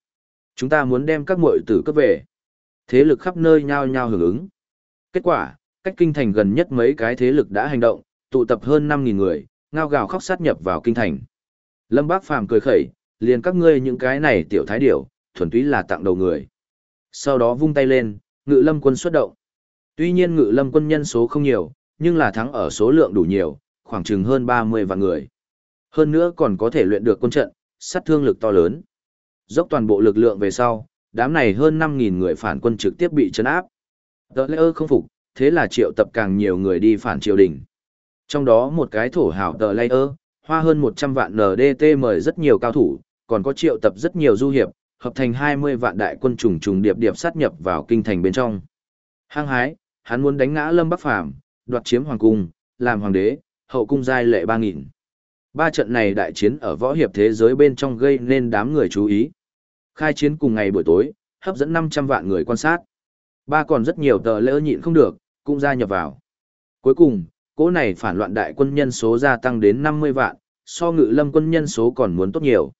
Chúng ta muốn đem các muội tử cấp về. Thế lực khắp nơi nhao nhao hưởng ứng. Kết quả, cách kinh thành gần nhất mấy cái thế lực đã hành động, tụ tập hơn 5.000 người, ngao gào khóc sát nhập vào kinh thành. Lâm Bác Phàm cười khẩy, liền các ngươi những cái này tiểu thái điểu, thuần túy là tặng đầu người. Sau đó vung tay lên, ngự lâm quân xuất động. Tuy nhiên ngự lâm quân nhân số không nhiều, nhưng là thắng ở số lượng đủ nhiều, khoảng chừng hơn 30 vạn người. Hơn nữa còn có thể luyện được quân trận, sát thương lực to lớn. Dốc toàn bộ lực lượng về sau, đám này hơn 5.000 người phản quân trực tiếp bị chấn áp. Đỡ lễ ơ không phục, thế là triệu tập càng nhiều người đi phản triều đình. Trong đó một cái thổ hào tờ lây ơ, hoa hơn 100 vạn NDT mời rất nhiều cao thủ, còn có triệu tập rất nhiều du hiệp, hợp thành 20 vạn đại quân trùng trùng điệp điệp sát nhập vào kinh thành bên trong. Hăng hái, hắn muốn đánh ngã Lâm Bắc Phàm, đoạt chiếm hoàng cung, làm hoàng đế, hậu cung giai lệ 3000. Ba trận này đại chiến ở võ hiệp thế giới bên trong gây nên đám người chú ý. Khai chiến cùng ngày buổi tối, hấp dẫn 500 vạn người quan sát. Ba còn rất nhiều tờ lỡ nhịn không được, cũng gia nhập vào. Cuối cùng, cỗ này phản loạn đại quân nhân số gia tăng đến 50 vạn, so ngự lâm quân nhân số còn muốn tốt nhiều.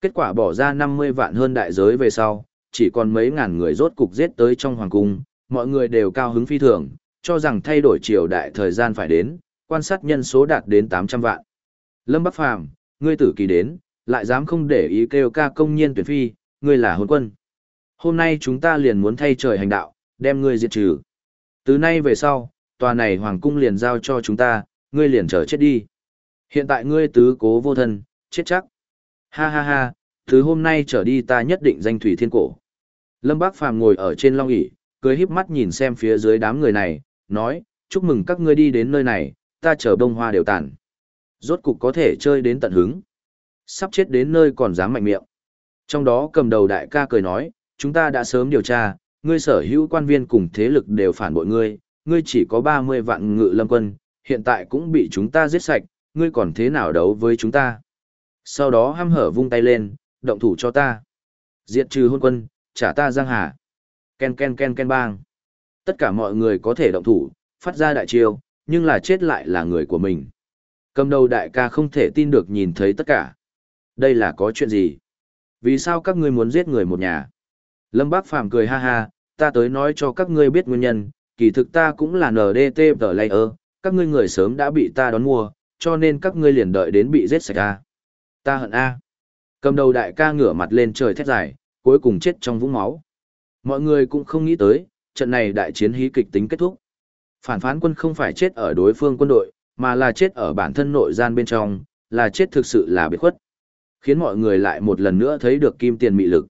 Kết quả bỏ ra 50 vạn hơn đại giới về sau, chỉ còn mấy ngàn người rốt cục giết tới trong hoàng cung, mọi người đều cao hứng phi thường, cho rằng thay đổi triều đại thời gian phải đến, quan sát nhân số đạt đến 800 vạn. Lâm Bắc Phàm, ngươi tử kỳ đến, lại dám không để ý kêu ca công nhiên tuyển phi, ngươi là hôn quân. Hôm nay chúng ta liền muốn thay trời hành đạo, đem ngươi diệt trừ. Từ nay về sau, tòa này hoàng cung liền giao cho chúng ta, ngươi liền trở chết đi. Hiện tại ngươi tứ cố vô thân, chết chắc. Ha ha ha, từ hôm nay trở đi ta nhất định danh thủy thiên cổ. Lâm Bác Phàm ngồi ở trên long ỷ cười híp mắt nhìn xem phía dưới đám người này, nói, chúc mừng các ngươi đi đến nơi này, ta chờ bông hoa đều tàn. Rốt cục có thể chơi đến tận hứng. Sắp chết đến nơi còn dám mạnh miệng. Trong đó cầm đầu đại ca cười nói, chúng ta đã sớm điều tra, ngươi sở hữu quan viên cùng thế lực đều phản bội ngươi, ngươi chỉ có 30 vạn ngự lâm quân, hiện tại cũng bị chúng ta giết sạch, ngươi còn thế nào đấu với chúng ta. Sau đó hăm hở vung tay lên, động thủ cho ta. Diệt trừ hôn quân, trả ta giang hà. Ken ken ken ken bang. Tất cả mọi người có thể động thủ, phát ra đại chiêu, nhưng là chết lại là người của mình. Cầm đầu đại ca không thể tin được nhìn thấy tất cả. Đây là có chuyện gì? Vì sao các ngươi muốn giết người một nhà? Lâm Bác Phàm cười ha ha, ta tới nói cho các ngươi biết nguyên nhân, kỳ thực ta cũng là NDT tờ layer, các ngươi người sớm đã bị ta đón mua, cho nên các ngươi liền đợi đến bị giết sạch a. Ta hận a. Cầm đầu đại ca ngửa mặt lên trời thét dài, cuối cùng chết trong vũng máu. Mọi người cũng không nghĩ tới, trận này đại chiến hí kịch tính kết thúc. Phản phán quân không phải chết ở đối phương quân đội, mà là chết ở bản thân nội gian bên trong, là chết thực sự là biệt khuất. Khiến mọi người lại một lần nữa thấy được kim tiền mị lực.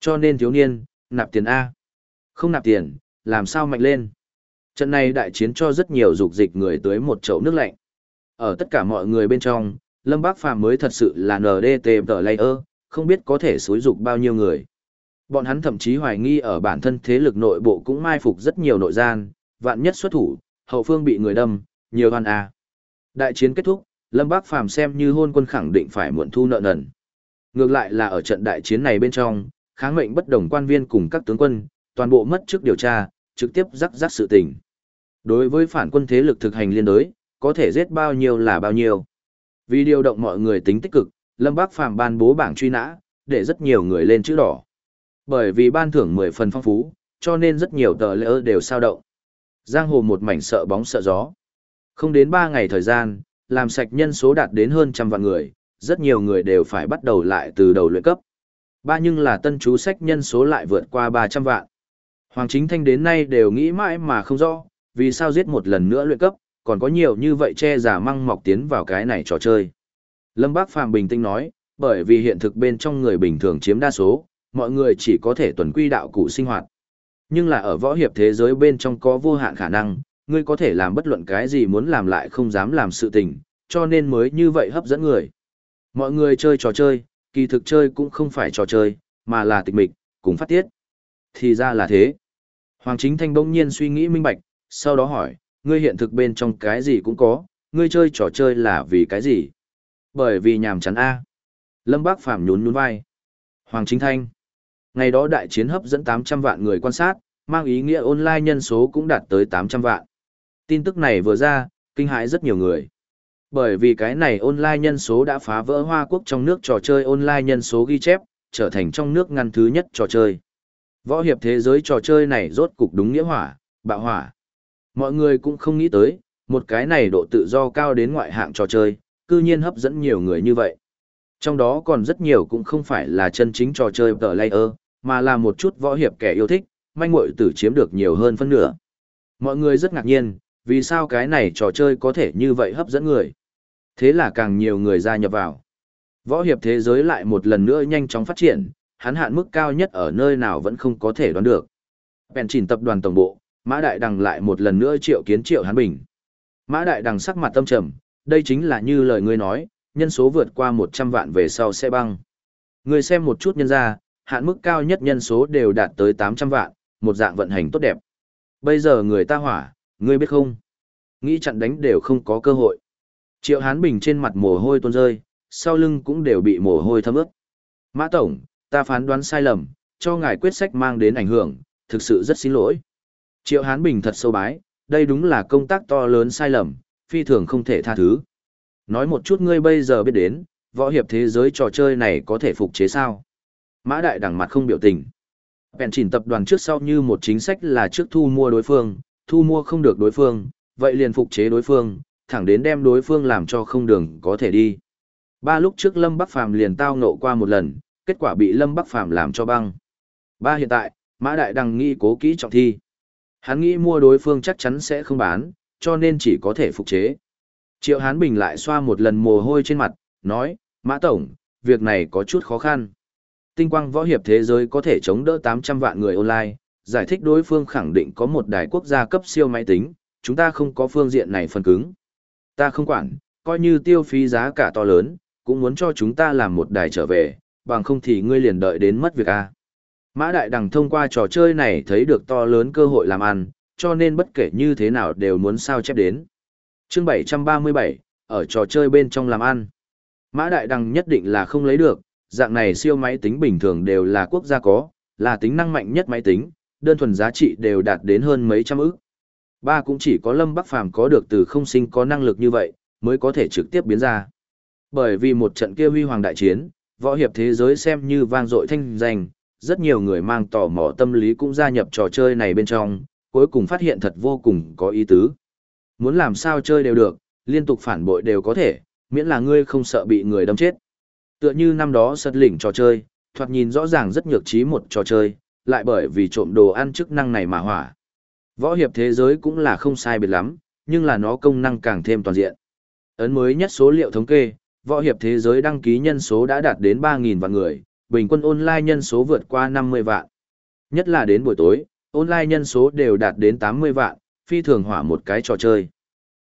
Cho nên thiếu niên, nạp tiền A. Không nạp tiền, làm sao mạnh lên. Trận này đại chiến cho rất nhiều dục dịch người tới một chậu nước lạnh. Ở tất cả mọi người bên trong, Lâm Bác Phàm mới thật sự là NDT tờ layer, không biết có thể xối dục bao nhiêu người. Bọn hắn thậm chí hoài nghi ở bản thân thế lực nội bộ cũng mai phục rất nhiều nội gian, vạn nhất xuất thủ, hậu phương bị người đâm, nhiều hoàn à Đại chiến kết thúc, Lâm Bác Phàm xem như hôn quân khẳng định phải muộn thu nợ nần. Ngược lại là ở trận đại chiến này bên trong, kháng mệnh bất đồng quan viên cùng các tướng quân, toàn bộ mất trước điều tra, trực tiếp rắc rắc sự tình. Đối với phản quân thế lực thực hành liên đối, có thể giết bao nhiêu là bao nhiêu. Vì điều động mọi người tính tích cực, Lâm Bác Phàm ban bố bảng truy nã, để rất nhiều người lên chữ đỏ. Bởi vì ban thưởng 10 phần phong phú, cho nên rất nhiều tờ lỡ đều sao động. Giang hồ một mảnh sợ bóng sợ gió. Không đến 3 ngày thời gian, làm sạch nhân số đạt đến hơn trăm vạn người, rất nhiều người đều phải bắt đầu lại từ đầu luyện cấp. Ba nhưng là tân chú sách nhân số lại vượt qua 300 vạn. Hoàng Chính Thanh đến nay đều nghĩ mãi mà không rõ, vì sao giết một lần nữa luyện cấp, còn có nhiều như vậy che giả măng mọc tiến vào cái này trò chơi. Lâm Bác Phàm bình tĩnh nói, bởi vì hiện thực bên trong người bình thường chiếm đa số, mọi người chỉ có thể tuần quy đạo cụ sinh hoạt. Nhưng là ở võ hiệp thế giới bên trong có vô hạn khả năng, ngươi có thể làm bất luận cái gì muốn làm lại không dám làm sự tình, cho nên mới như vậy hấp dẫn người. Mọi người chơi trò chơi, kỳ thực chơi cũng không phải trò chơi, mà là tịch mịch, cùng phát tiết. Thì ra là thế. Hoàng Chính Thanh bỗng nhiên suy nghĩ minh bạch, sau đó hỏi, ngươi hiện thực bên trong cái gì cũng có, ngươi chơi trò chơi là vì cái gì? Bởi vì nhàm chán A. Lâm Bác Phàm nhún nhún vai. Hoàng Chính Thanh. Ngày đó đại chiến hấp dẫn 800 vạn người quan sát, mang ý nghĩa online nhân số cũng đạt tới 800 vạn. Tin tức này vừa ra, kinh hãi rất nhiều người. Bởi vì cái này online nhân số đã phá vỡ Hoa Quốc trong nước trò chơi online nhân số ghi chép, trở thành trong nước ngăn thứ nhất trò chơi. Võ hiệp thế giới trò chơi này rốt cục đúng nghĩa hỏa, bạo hỏa. Mọi người cũng không nghĩ tới, một cái này độ tự do cao đến ngoại hạng trò chơi, cư nhiên hấp dẫn nhiều người như vậy. Trong đó còn rất nhiều cũng không phải là chân chính trò chơi tờ layer, mà là một chút võ hiệp kẻ yêu thích, manh muội tử chiếm được nhiều hơn phân nửa. Mọi người rất ngạc nhiên, vì sao cái này trò chơi có thể như vậy hấp dẫn người. Thế là càng nhiều người gia nhập vào. Võ hiệp thế giới lại một lần nữa nhanh chóng phát triển, hắn hạn mức cao nhất ở nơi nào vẫn không có thể đoán được. Bèn chỉnh tập đoàn tổng bộ, Mã Đại Đằng lại một lần nữa triệu kiến triệu hắn Bình. Mã Đại Đằng sắc mặt tâm trầm, đây chính là như lời ngươi nói, nhân số vượt qua 100 vạn về sau sẽ băng. Người xem một chút nhân ra, hạn mức cao nhất nhân số đều đạt tới 800 vạn, một dạng vận hành tốt đẹp. Bây giờ người ta hỏa, ngươi biết không? Nghĩ chặn đánh đều không có cơ hội. Triệu Hán Bình trên mặt mồ hôi tuôn rơi, sau lưng cũng đều bị mồ hôi thấm ướt. Mã Tổng, ta phán đoán sai lầm, cho ngài quyết sách mang đến ảnh hưởng, thực sự rất xin lỗi. Triệu Hán Bình thật sâu bái, đây đúng là công tác to lớn sai lầm, phi thường không thể tha thứ. Nói một chút ngươi bây giờ biết đến, võ hiệp thế giới trò chơi này có thể phục chế sao? Mã Đại đẳng mặt không biểu tình. Bèn chỉnh tập đoàn trước sau như một chính sách là trước thu mua đối phương, thu mua không được đối phương, vậy liền phục chế đối phương, thẳng đến đem đối phương làm cho không đường có thể đi. Ba lúc trước Lâm Bắc Phàm liền tao nộ qua một lần, kết quả bị Lâm Bắc Phàm làm cho băng. Ba hiện tại, Mã Đại đằng nghĩ cố kỹ trọng thi. Hắn nghĩ mua đối phương chắc chắn sẽ không bán, cho nên chỉ có thể phục chế. Triệu Hán Bình lại xoa một lần mồ hôi trên mặt, nói, Mã Tổng, việc này có chút khó khăn. Tinh quang võ hiệp thế giới có thể chống đỡ 800 vạn người online, giải thích đối phương khẳng định có một đài quốc gia cấp siêu máy tính, chúng ta không có phương diện này phần cứng. Ta không quản, coi như tiêu phí giá cả to lớn, cũng muốn cho chúng ta làm một đài trở về, bằng không thì ngươi liền đợi đến mất việc a. Mã Đại Đằng thông qua trò chơi này thấy được to lớn cơ hội làm ăn, cho nên bất kể như thế nào đều muốn sao chép đến. Chương 737, ở trò chơi bên trong làm ăn. Mã Đại Đằng nhất định là không lấy được, dạng này siêu máy tính bình thường đều là quốc gia có, là tính năng mạnh nhất máy tính, đơn thuần giá trị đều đạt đến hơn mấy trăm ức. Ba cũng chỉ có Lâm Bắc Phàm có được từ không sinh có năng lực như vậy, mới có thể trực tiếp biến ra. Bởi vì một trận kia huy hoàng đại chiến, võ hiệp thế giới xem như vang dội thanh danh, rất nhiều người mang tò mò tâm lý cũng gia nhập trò chơi này bên trong, cuối cùng phát hiện thật vô cùng có ý tứ. Muốn làm sao chơi đều được, liên tục phản bội đều có thể, miễn là ngươi không sợ bị người đâm chết. Tựa như năm đó sật lỉnh trò chơi, thoạt nhìn rõ ràng rất nhược trí một trò chơi, lại bởi vì trộm đồ ăn chức năng này mà hỏa. Võ hiệp thế giới cũng là không sai biệt lắm, nhưng là nó công năng càng thêm toàn diện. Ấn mới nhất số liệu thống kê, võ hiệp thế giới đăng ký nhân số đã đạt đến 3.000 vạn người, bình quân online nhân số vượt qua 50 vạn. Nhất là đến buổi tối, online nhân số đều đạt đến 80 vạn, phi thường hỏa một cái trò chơi.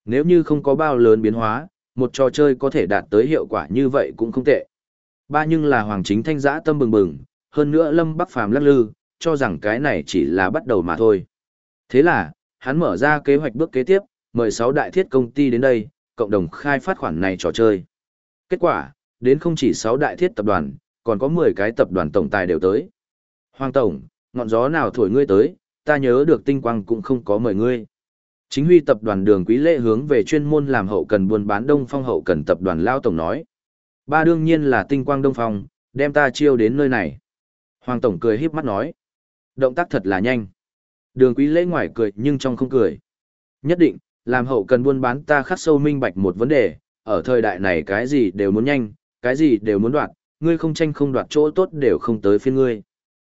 Nếu như không có bao lớn biến hóa, một trò chơi có thể đạt tới hiệu quả như vậy cũng không tệ. Ba nhưng là Hoàng Chính Thanh giã tâm bừng bừng, hơn nữa Lâm Bắc Phàm lắc lư, cho rằng cái này chỉ là bắt đầu mà thôi. Thế là, hắn mở ra kế hoạch bước kế tiếp, mời 6 đại thiết công ty đến đây, cộng đồng khai phát khoản này trò chơi. Kết quả, đến không chỉ 6 đại thiết tập đoàn, còn có 10 cái tập đoàn tổng tài đều tới. Hoàng Tổng, ngọn gió nào thổi ngươi tới, ta nhớ được tinh quang cũng không có mời ngươi. Chính huy tập đoàn đường quý Lễ hướng về chuyên môn làm hậu cần buôn bán đông phong hậu cần tập đoàn Lao Tổng nói. Ba đương nhiên là tinh quang đông phong, đem ta chiêu đến nơi này. Hoàng Tổng cười híp mắt nói. Động tác thật là nhanh. Đường quý lễ ngoài cười nhưng trong không cười. Nhất định, làm hậu cần buôn bán ta khắc sâu minh bạch một vấn đề, ở thời đại này cái gì đều muốn nhanh, cái gì đều muốn đoạt, ngươi không tranh không đoạt chỗ tốt đều không tới phiên ngươi.